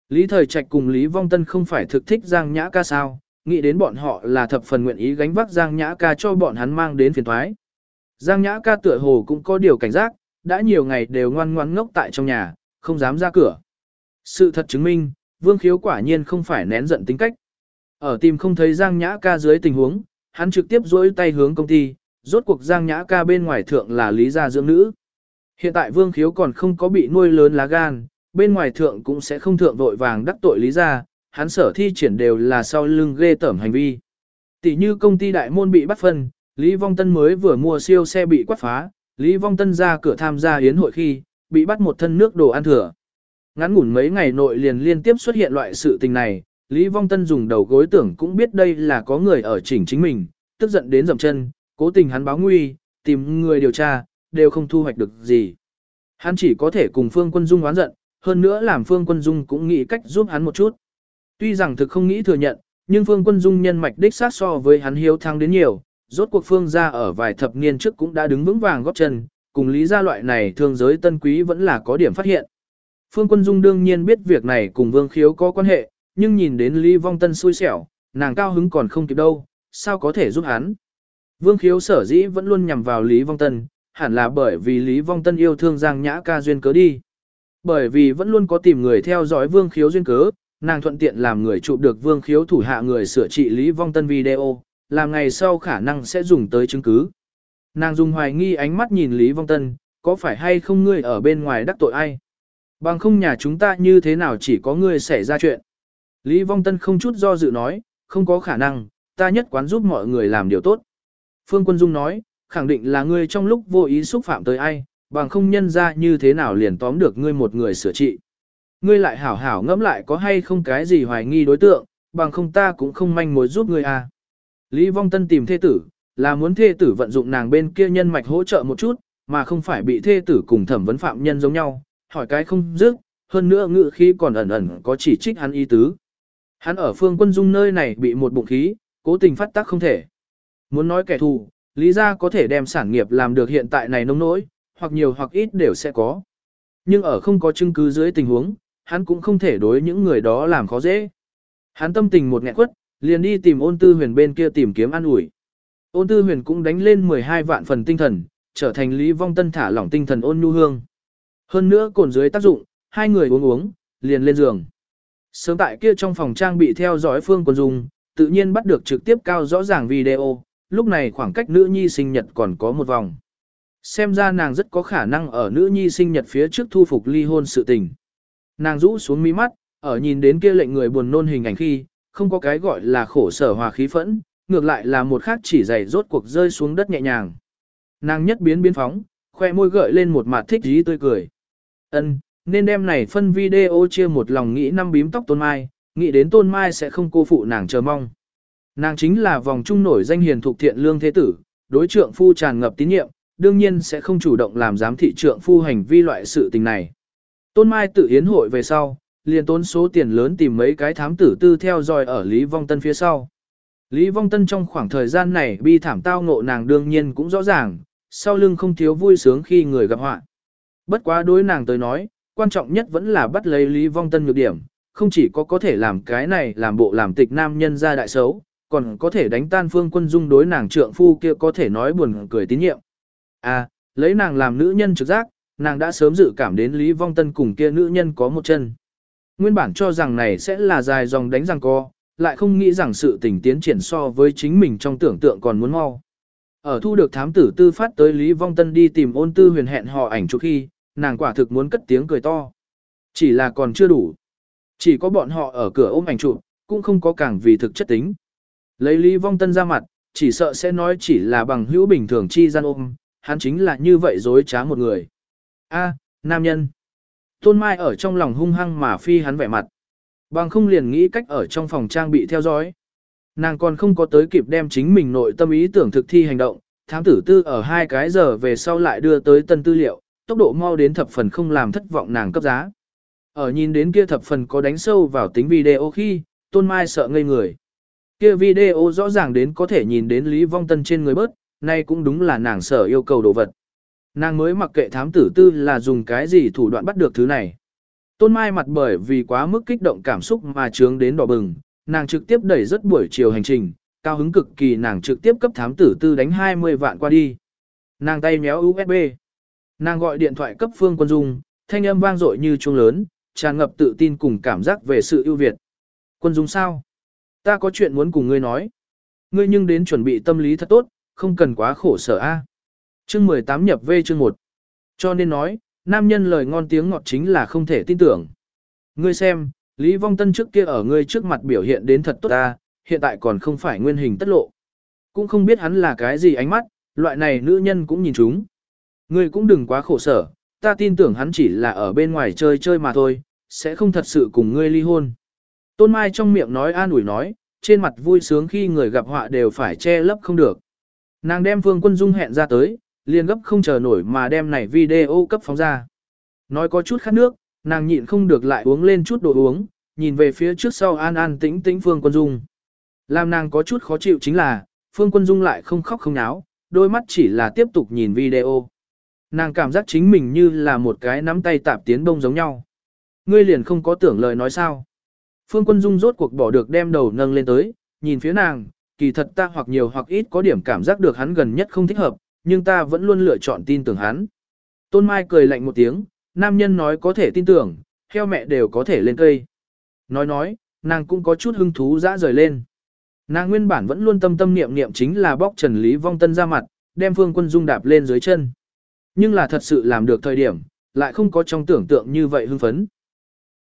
Lý Thời Trạch cùng Lý Vong Tân không phải thực thích Giang Nhã ca sao, nghĩ đến bọn họ là thập phần nguyện ý gánh vác Giang Nhã ca cho bọn hắn mang đến phiền thoái. Giang Nhã ca tựa hồ cũng có điều cảnh giác, đã nhiều ngày đều ngoan ngoan ngốc tại trong nhà, không dám ra cửa. Sự thật chứng minh, Vương Khiếu quả nhiên không phải nén giận tính cách. Ở tìm không thấy Giang Nhã ca dưới tình huống, hắn trực tiếp dối tay hướng công ty, rốt cuộc Giang Nhã ca bên ngoài thượng là lý gia dưỡng nữ. Hiện tại Vương Khiếu còn không có bị nuôi lớn lá gan, bên ngoài thượng cũng sẽ không thượng vội vàng đắc tội lý gia, hắn sở thi triển đều là sau lưng ghê tởm hành vi. Tỷ như công ty đại môn bị bắt phân, Lý Vong Tân mới vừa mua siêu xe bị quát phá, Lý Vong Tân ra cửa tham gia yến hội khi, bị bắt một thân nước đồ ăn thừa. Ngắn ngủn mấy ngày nội liền liên tiếp xuất hiện loại sự tình này, Lý Vong Tân dùng đầu gối tưởng cũng biết đây là có người ở chỉnh chính mình, tức giận đến dầm chân, cố tình hắn báo nguy, tìm người điều tra, đều không thu hoạch được gì. Hắn chỉ có thể cùng Phương Quân Dung oán giận, hơn nữa làm Phương Quân Dung cũng nghĩ cách giúp hắn một chút. Tuy rằng thực không nghĩ thừa nhận, nhưng Phương Quân Dung nhân mạch đích sát so với hắn hiếu thắng đến nhiều, rốt cuộc Phương gia ở vài thập niên trước cũng đã đứng vững vàng góp chân, cùng lý gia loại này thương giới tân quý vẫn là có điểm phát hiện. Phương Quân Dung đương nhiên biết việc này cùng Vương Khiếu có quan hệ, nhưng nhìn đến Lý Vong Tân xui xẻo, nàng cao hứng còn không kịp đâu, sao có thể giúp hắn. Vương Khiếu sở dĩ vẫn luôn nhằm vào Lý Vong Tân, hẳn là bởi vì Lý Vong Tân yêu thương Giang Nhã ca duyên cớ đi. Bởi vì vẫn luôn có tìm người theo dõi Vương Khiếu duyên cớ, nàng thuận tiện làm người chụp được Vương Khiếu thủ hạ người sửa trị Lý Vong Tân video, làm ngày sau khả năng sẽ dùng tới chứng cứ. Nàng dùng hoài nghi ánh mắt nhìn Lý Vong Tân, có phải hay không ngươi ở bên ngoài đắc tội ai? Bằng không nhà chúng ta như thế nào chỉ có ngươi xảy ra chuyện. Lý Vong Tân không chút do dự nói, không có khả năng, ta nhất quán giúp mọi người làm điều tốt. Phương Quân Dung nói, khẳng định là ngươi trong lúc vô ý xúc phạm tới ai, bằng không nhân ra như thế nào liền tóm được ngươi một người sửa trị. Ngươi lại hảo hảo ngẫm lại có hay không cái gì hoài nghi đối tượng, bằng không ta cũng không manh mối giúp ngươi à. Lý Vong Tân tìm thê tử, là muốn thê tử vận dụng nàng bên kia nhân mạch hỗ trợ một chút, mà không phải bị thê tử cùng thẩm vấn phạm nhân giống nhau, hỏi cái không dứt, hơn nữa ngự khí còn ẩn ẩn có chỉ trích hắn ý tứ. Hắn ở phương quân dung nơi này bị một bụng khí, cố tình phát tác không thể. Muốn nói kẻ thù, lý ra có thể đem sản nghiệp làm được hiện tại này nông nỗi, hoặc nhiều hoặc ít đều sẽ có. Nhưng ở không có chứng cứ dưới tình huống, hắn cũng không thể đối những người đó làm khó dễ. Hắn tâm tình một nghẹn quất, liền đi tìm ôn tư huyền bên kia tìm kiếm an ủi. Ôn tư huyền cũng đánh lên 12 vạn phần tinh thần, trở thành Lý Vong Tân thả lỏng tinh thần ôn nhu hương. Hơn nữa cồn dưới tác dụng, hai người uống uống, liền lên giường. Sớm tại kia trong phòng trang bị theo dõi phương quân dùng, tự nhiên bắt được trực tiếp cao rõ ràng video, lúc này khoảng cách nữ nhi sinh nhật còn có một vòng. Xem ra nàng rất có khả năng ở nữ nhi sinh nhật phía trước thu phục ly hôn sự tình. Nàng rũ xuống mi mắt, ở nhìn đến kia lệnh người buồn nôn hình ảnh khi, không có cái gọi là khổ sở hòa khí phẫn, ngược lại là một khác chỉ dày rốt cuộc rơi xuống đất nhẹ nhàng. Nàng nhất biến biến phóng, khoe môi gợi lên một mặt thích dí tươi cười. Ân, nên đem này phân video chia một lòng nghĩ năm bím tóc tôn mai, nghĩ đến tôn mai sẽ không cô phụ nàng chờ mong. Nàng chính là vòng trung nổi danh hiền thuộc thiện lương thế tử, đối trượng phu tràn ngập tín nhiệm, đương nhiên sẽ không chủ động làm giám thị trượng phu hành vi loại sự tình này. Tôn Mai tự yến hội về sau, liền tốn số tiền lớn tìm mấy cái thám tử tư theo dõi ở Lý Vong Tân phía sau. Lý Vong Tân trong khoảng thời gian này bi thảm tao ngộ nàng đương nhiên cũng rõ ràng, sau lưng không thiếu vui sướng khi người gặp họa. Bất quá đối nàng tới nói, quan trọng nhất vẫn là bắt lấy Lý Vong Tân nhược điểm, không chỉ có có thể làm cái này làm bộ làm tịch nam nhân ra đại xấu, còn có thể đánh tan phương quân dung đối nàng trượng phu kia có thể nói buồn cười tín nhiệm. À, lấy nàng làm nữ nhân trực giác, nàng đã sớm dự cảm đến Lý Vong Tân cùng kia nữ nhân có một chân. Nguyên bản cho rằng này sẽ là dài dòng đánh răng co, lại không nghĩ rằng sự tình tiến triển so với chính mình trong tưởng tượng còn muốn mau. Ở thu được thám tử tư phát tới Lý Vong Tân đi tìm ôn tư huyền hẹn hò ảnh chụp khi, nàng quả thực muốn cất tiếng cười to. Chỉ là còn chưa đủ. Chỉ có bọn họ ở cửa ôm ảnh chụp, cũng không có càng vì thực chất tính. Lấy Lý Vong Tân ra mặt, chỉ sợ sẽ nói chỉ là bằng hữu bình thường chi gian ôm, hắn chính là như vậy dối trá một người. A, nam nhân. Tôn Mai ở trong lòng hung hăng mà phi hắn vẻ mặt. Bằng không liền nghĩ cách ở trong phòng trang bị theo dõi. Nàng còn không có tới kịp đem chính mình nội tâm ý tưởng thực thi hành động, thám tử tư ở hai cái giờ về sau lại đưa tới tân tư liệu, tốc độ mau đến thập phần không làm thất vọng nàng cấp giá. Ở nhìn đến kia thập phần có đánh sâu vào tính video khi, Tôn Mai sợ ngây người. Kia video rõ ràng đến có thể nhìn đến Lý Vong Tân trên người bớt, nay cũng đúng là nàng sở yêu cầu đồ vật. Nàng mới mặc kệ thám tử tư là dùng cái gì thủ đoạn bắt được thứ này. Tôn Mai mặt bởi vì quá mức kích động cảm xúc mà trướng đến đỏ bừng, nàng trực tiếp đẩy rất buổi chiều hành trình, cao hứng cực kỳ nàng trực tiếp cấp thám tử tư đánh 20 vạn qua đi. Nàng tay méo USB. Nàng gọi điện thoại cấp Phương Quân Dung, thanh âm vang dội như chuông lớn, tràn ngập tự tin cùng cảm giác về sự ưu việt. Quân Dung sao? Ta có chuyện muốn cùng ngươi nói. Ngươi nhưng đến chuẩn bị tâm lý thật tốt, không cần quá khổ sở a. Chương 18 nhập V chương 1. Cho nên nói, nam nhân lời ngon tiếng ngọt chính là không thể tin tưởng. Ngươi xem, Lý Vong Tân trước kia ở ngươi trước mặt biểu hiện đến thật tốt ta, hiện tại còn không phải nguyên hình tất lộ. Cũng không biết hắn là cái gì ánh mắt, loại này nữ nhân cũng nhìn chúng. Ngươi cũng đừng quá khổ sở, ta tin tưởng hắn chỉ là ở bên ngoài chơi chơi mà thôi, sẽ không thật sự cùng ngươi ly hôn. Tôn Mai trong miệng nói an ủi nói, trên mặt vui sướng khi người gặp họa đều phải che lấp không được. Nàng đem Phương Quân Dung hẹn ra tới, liền gấp không chờ nổi mà đem này video cấp phóng ra. Nói có chút khát nước, nàng nhịn không được lại uống lên chút đồ uống, nhìn về phía trước sau an an tĩnh tĩnh Phương Quân Dung. Làm nàng có chút khó chịu chính là, Phương Quân Dung lại không khóc không náo, đôi mắt chỉ là tiếp tục nhìn video. Nàng cảm giác chính mình như là một cái nắm tay tạp tiến bông giống nhau. Ngươi liền không có tưởng lời nói sao. Phương Quân Dung rốt cuộc bỏ được đem đầu nâng lên tới, nhìn phía nàng, kỳ thật ta hoặc nhiều hoặc ít có điểm cảm giác được hắn gần nhất không thích hợp, nhưng ta vẫn luôn lựa chọn tin tưởng hắn. Tôn Mai cười lạnh một tiếng, nam nhân nói có thể tin tưởng, heo mẹ đều có thể lên cây. Nói nói, nàng cũng có chút hứng thú dã rời lên. Nàng nguyên bản vẫn luôn tâm tâm niệm niệm chính là bóc Trần Lý Vong Tân ra mặt, đem Phương Quân Dung đạp lên dưới chân. Nhưng là thật sự làm được thời điểm, lại không có trong tưởng tượng như vậy hưng phấn.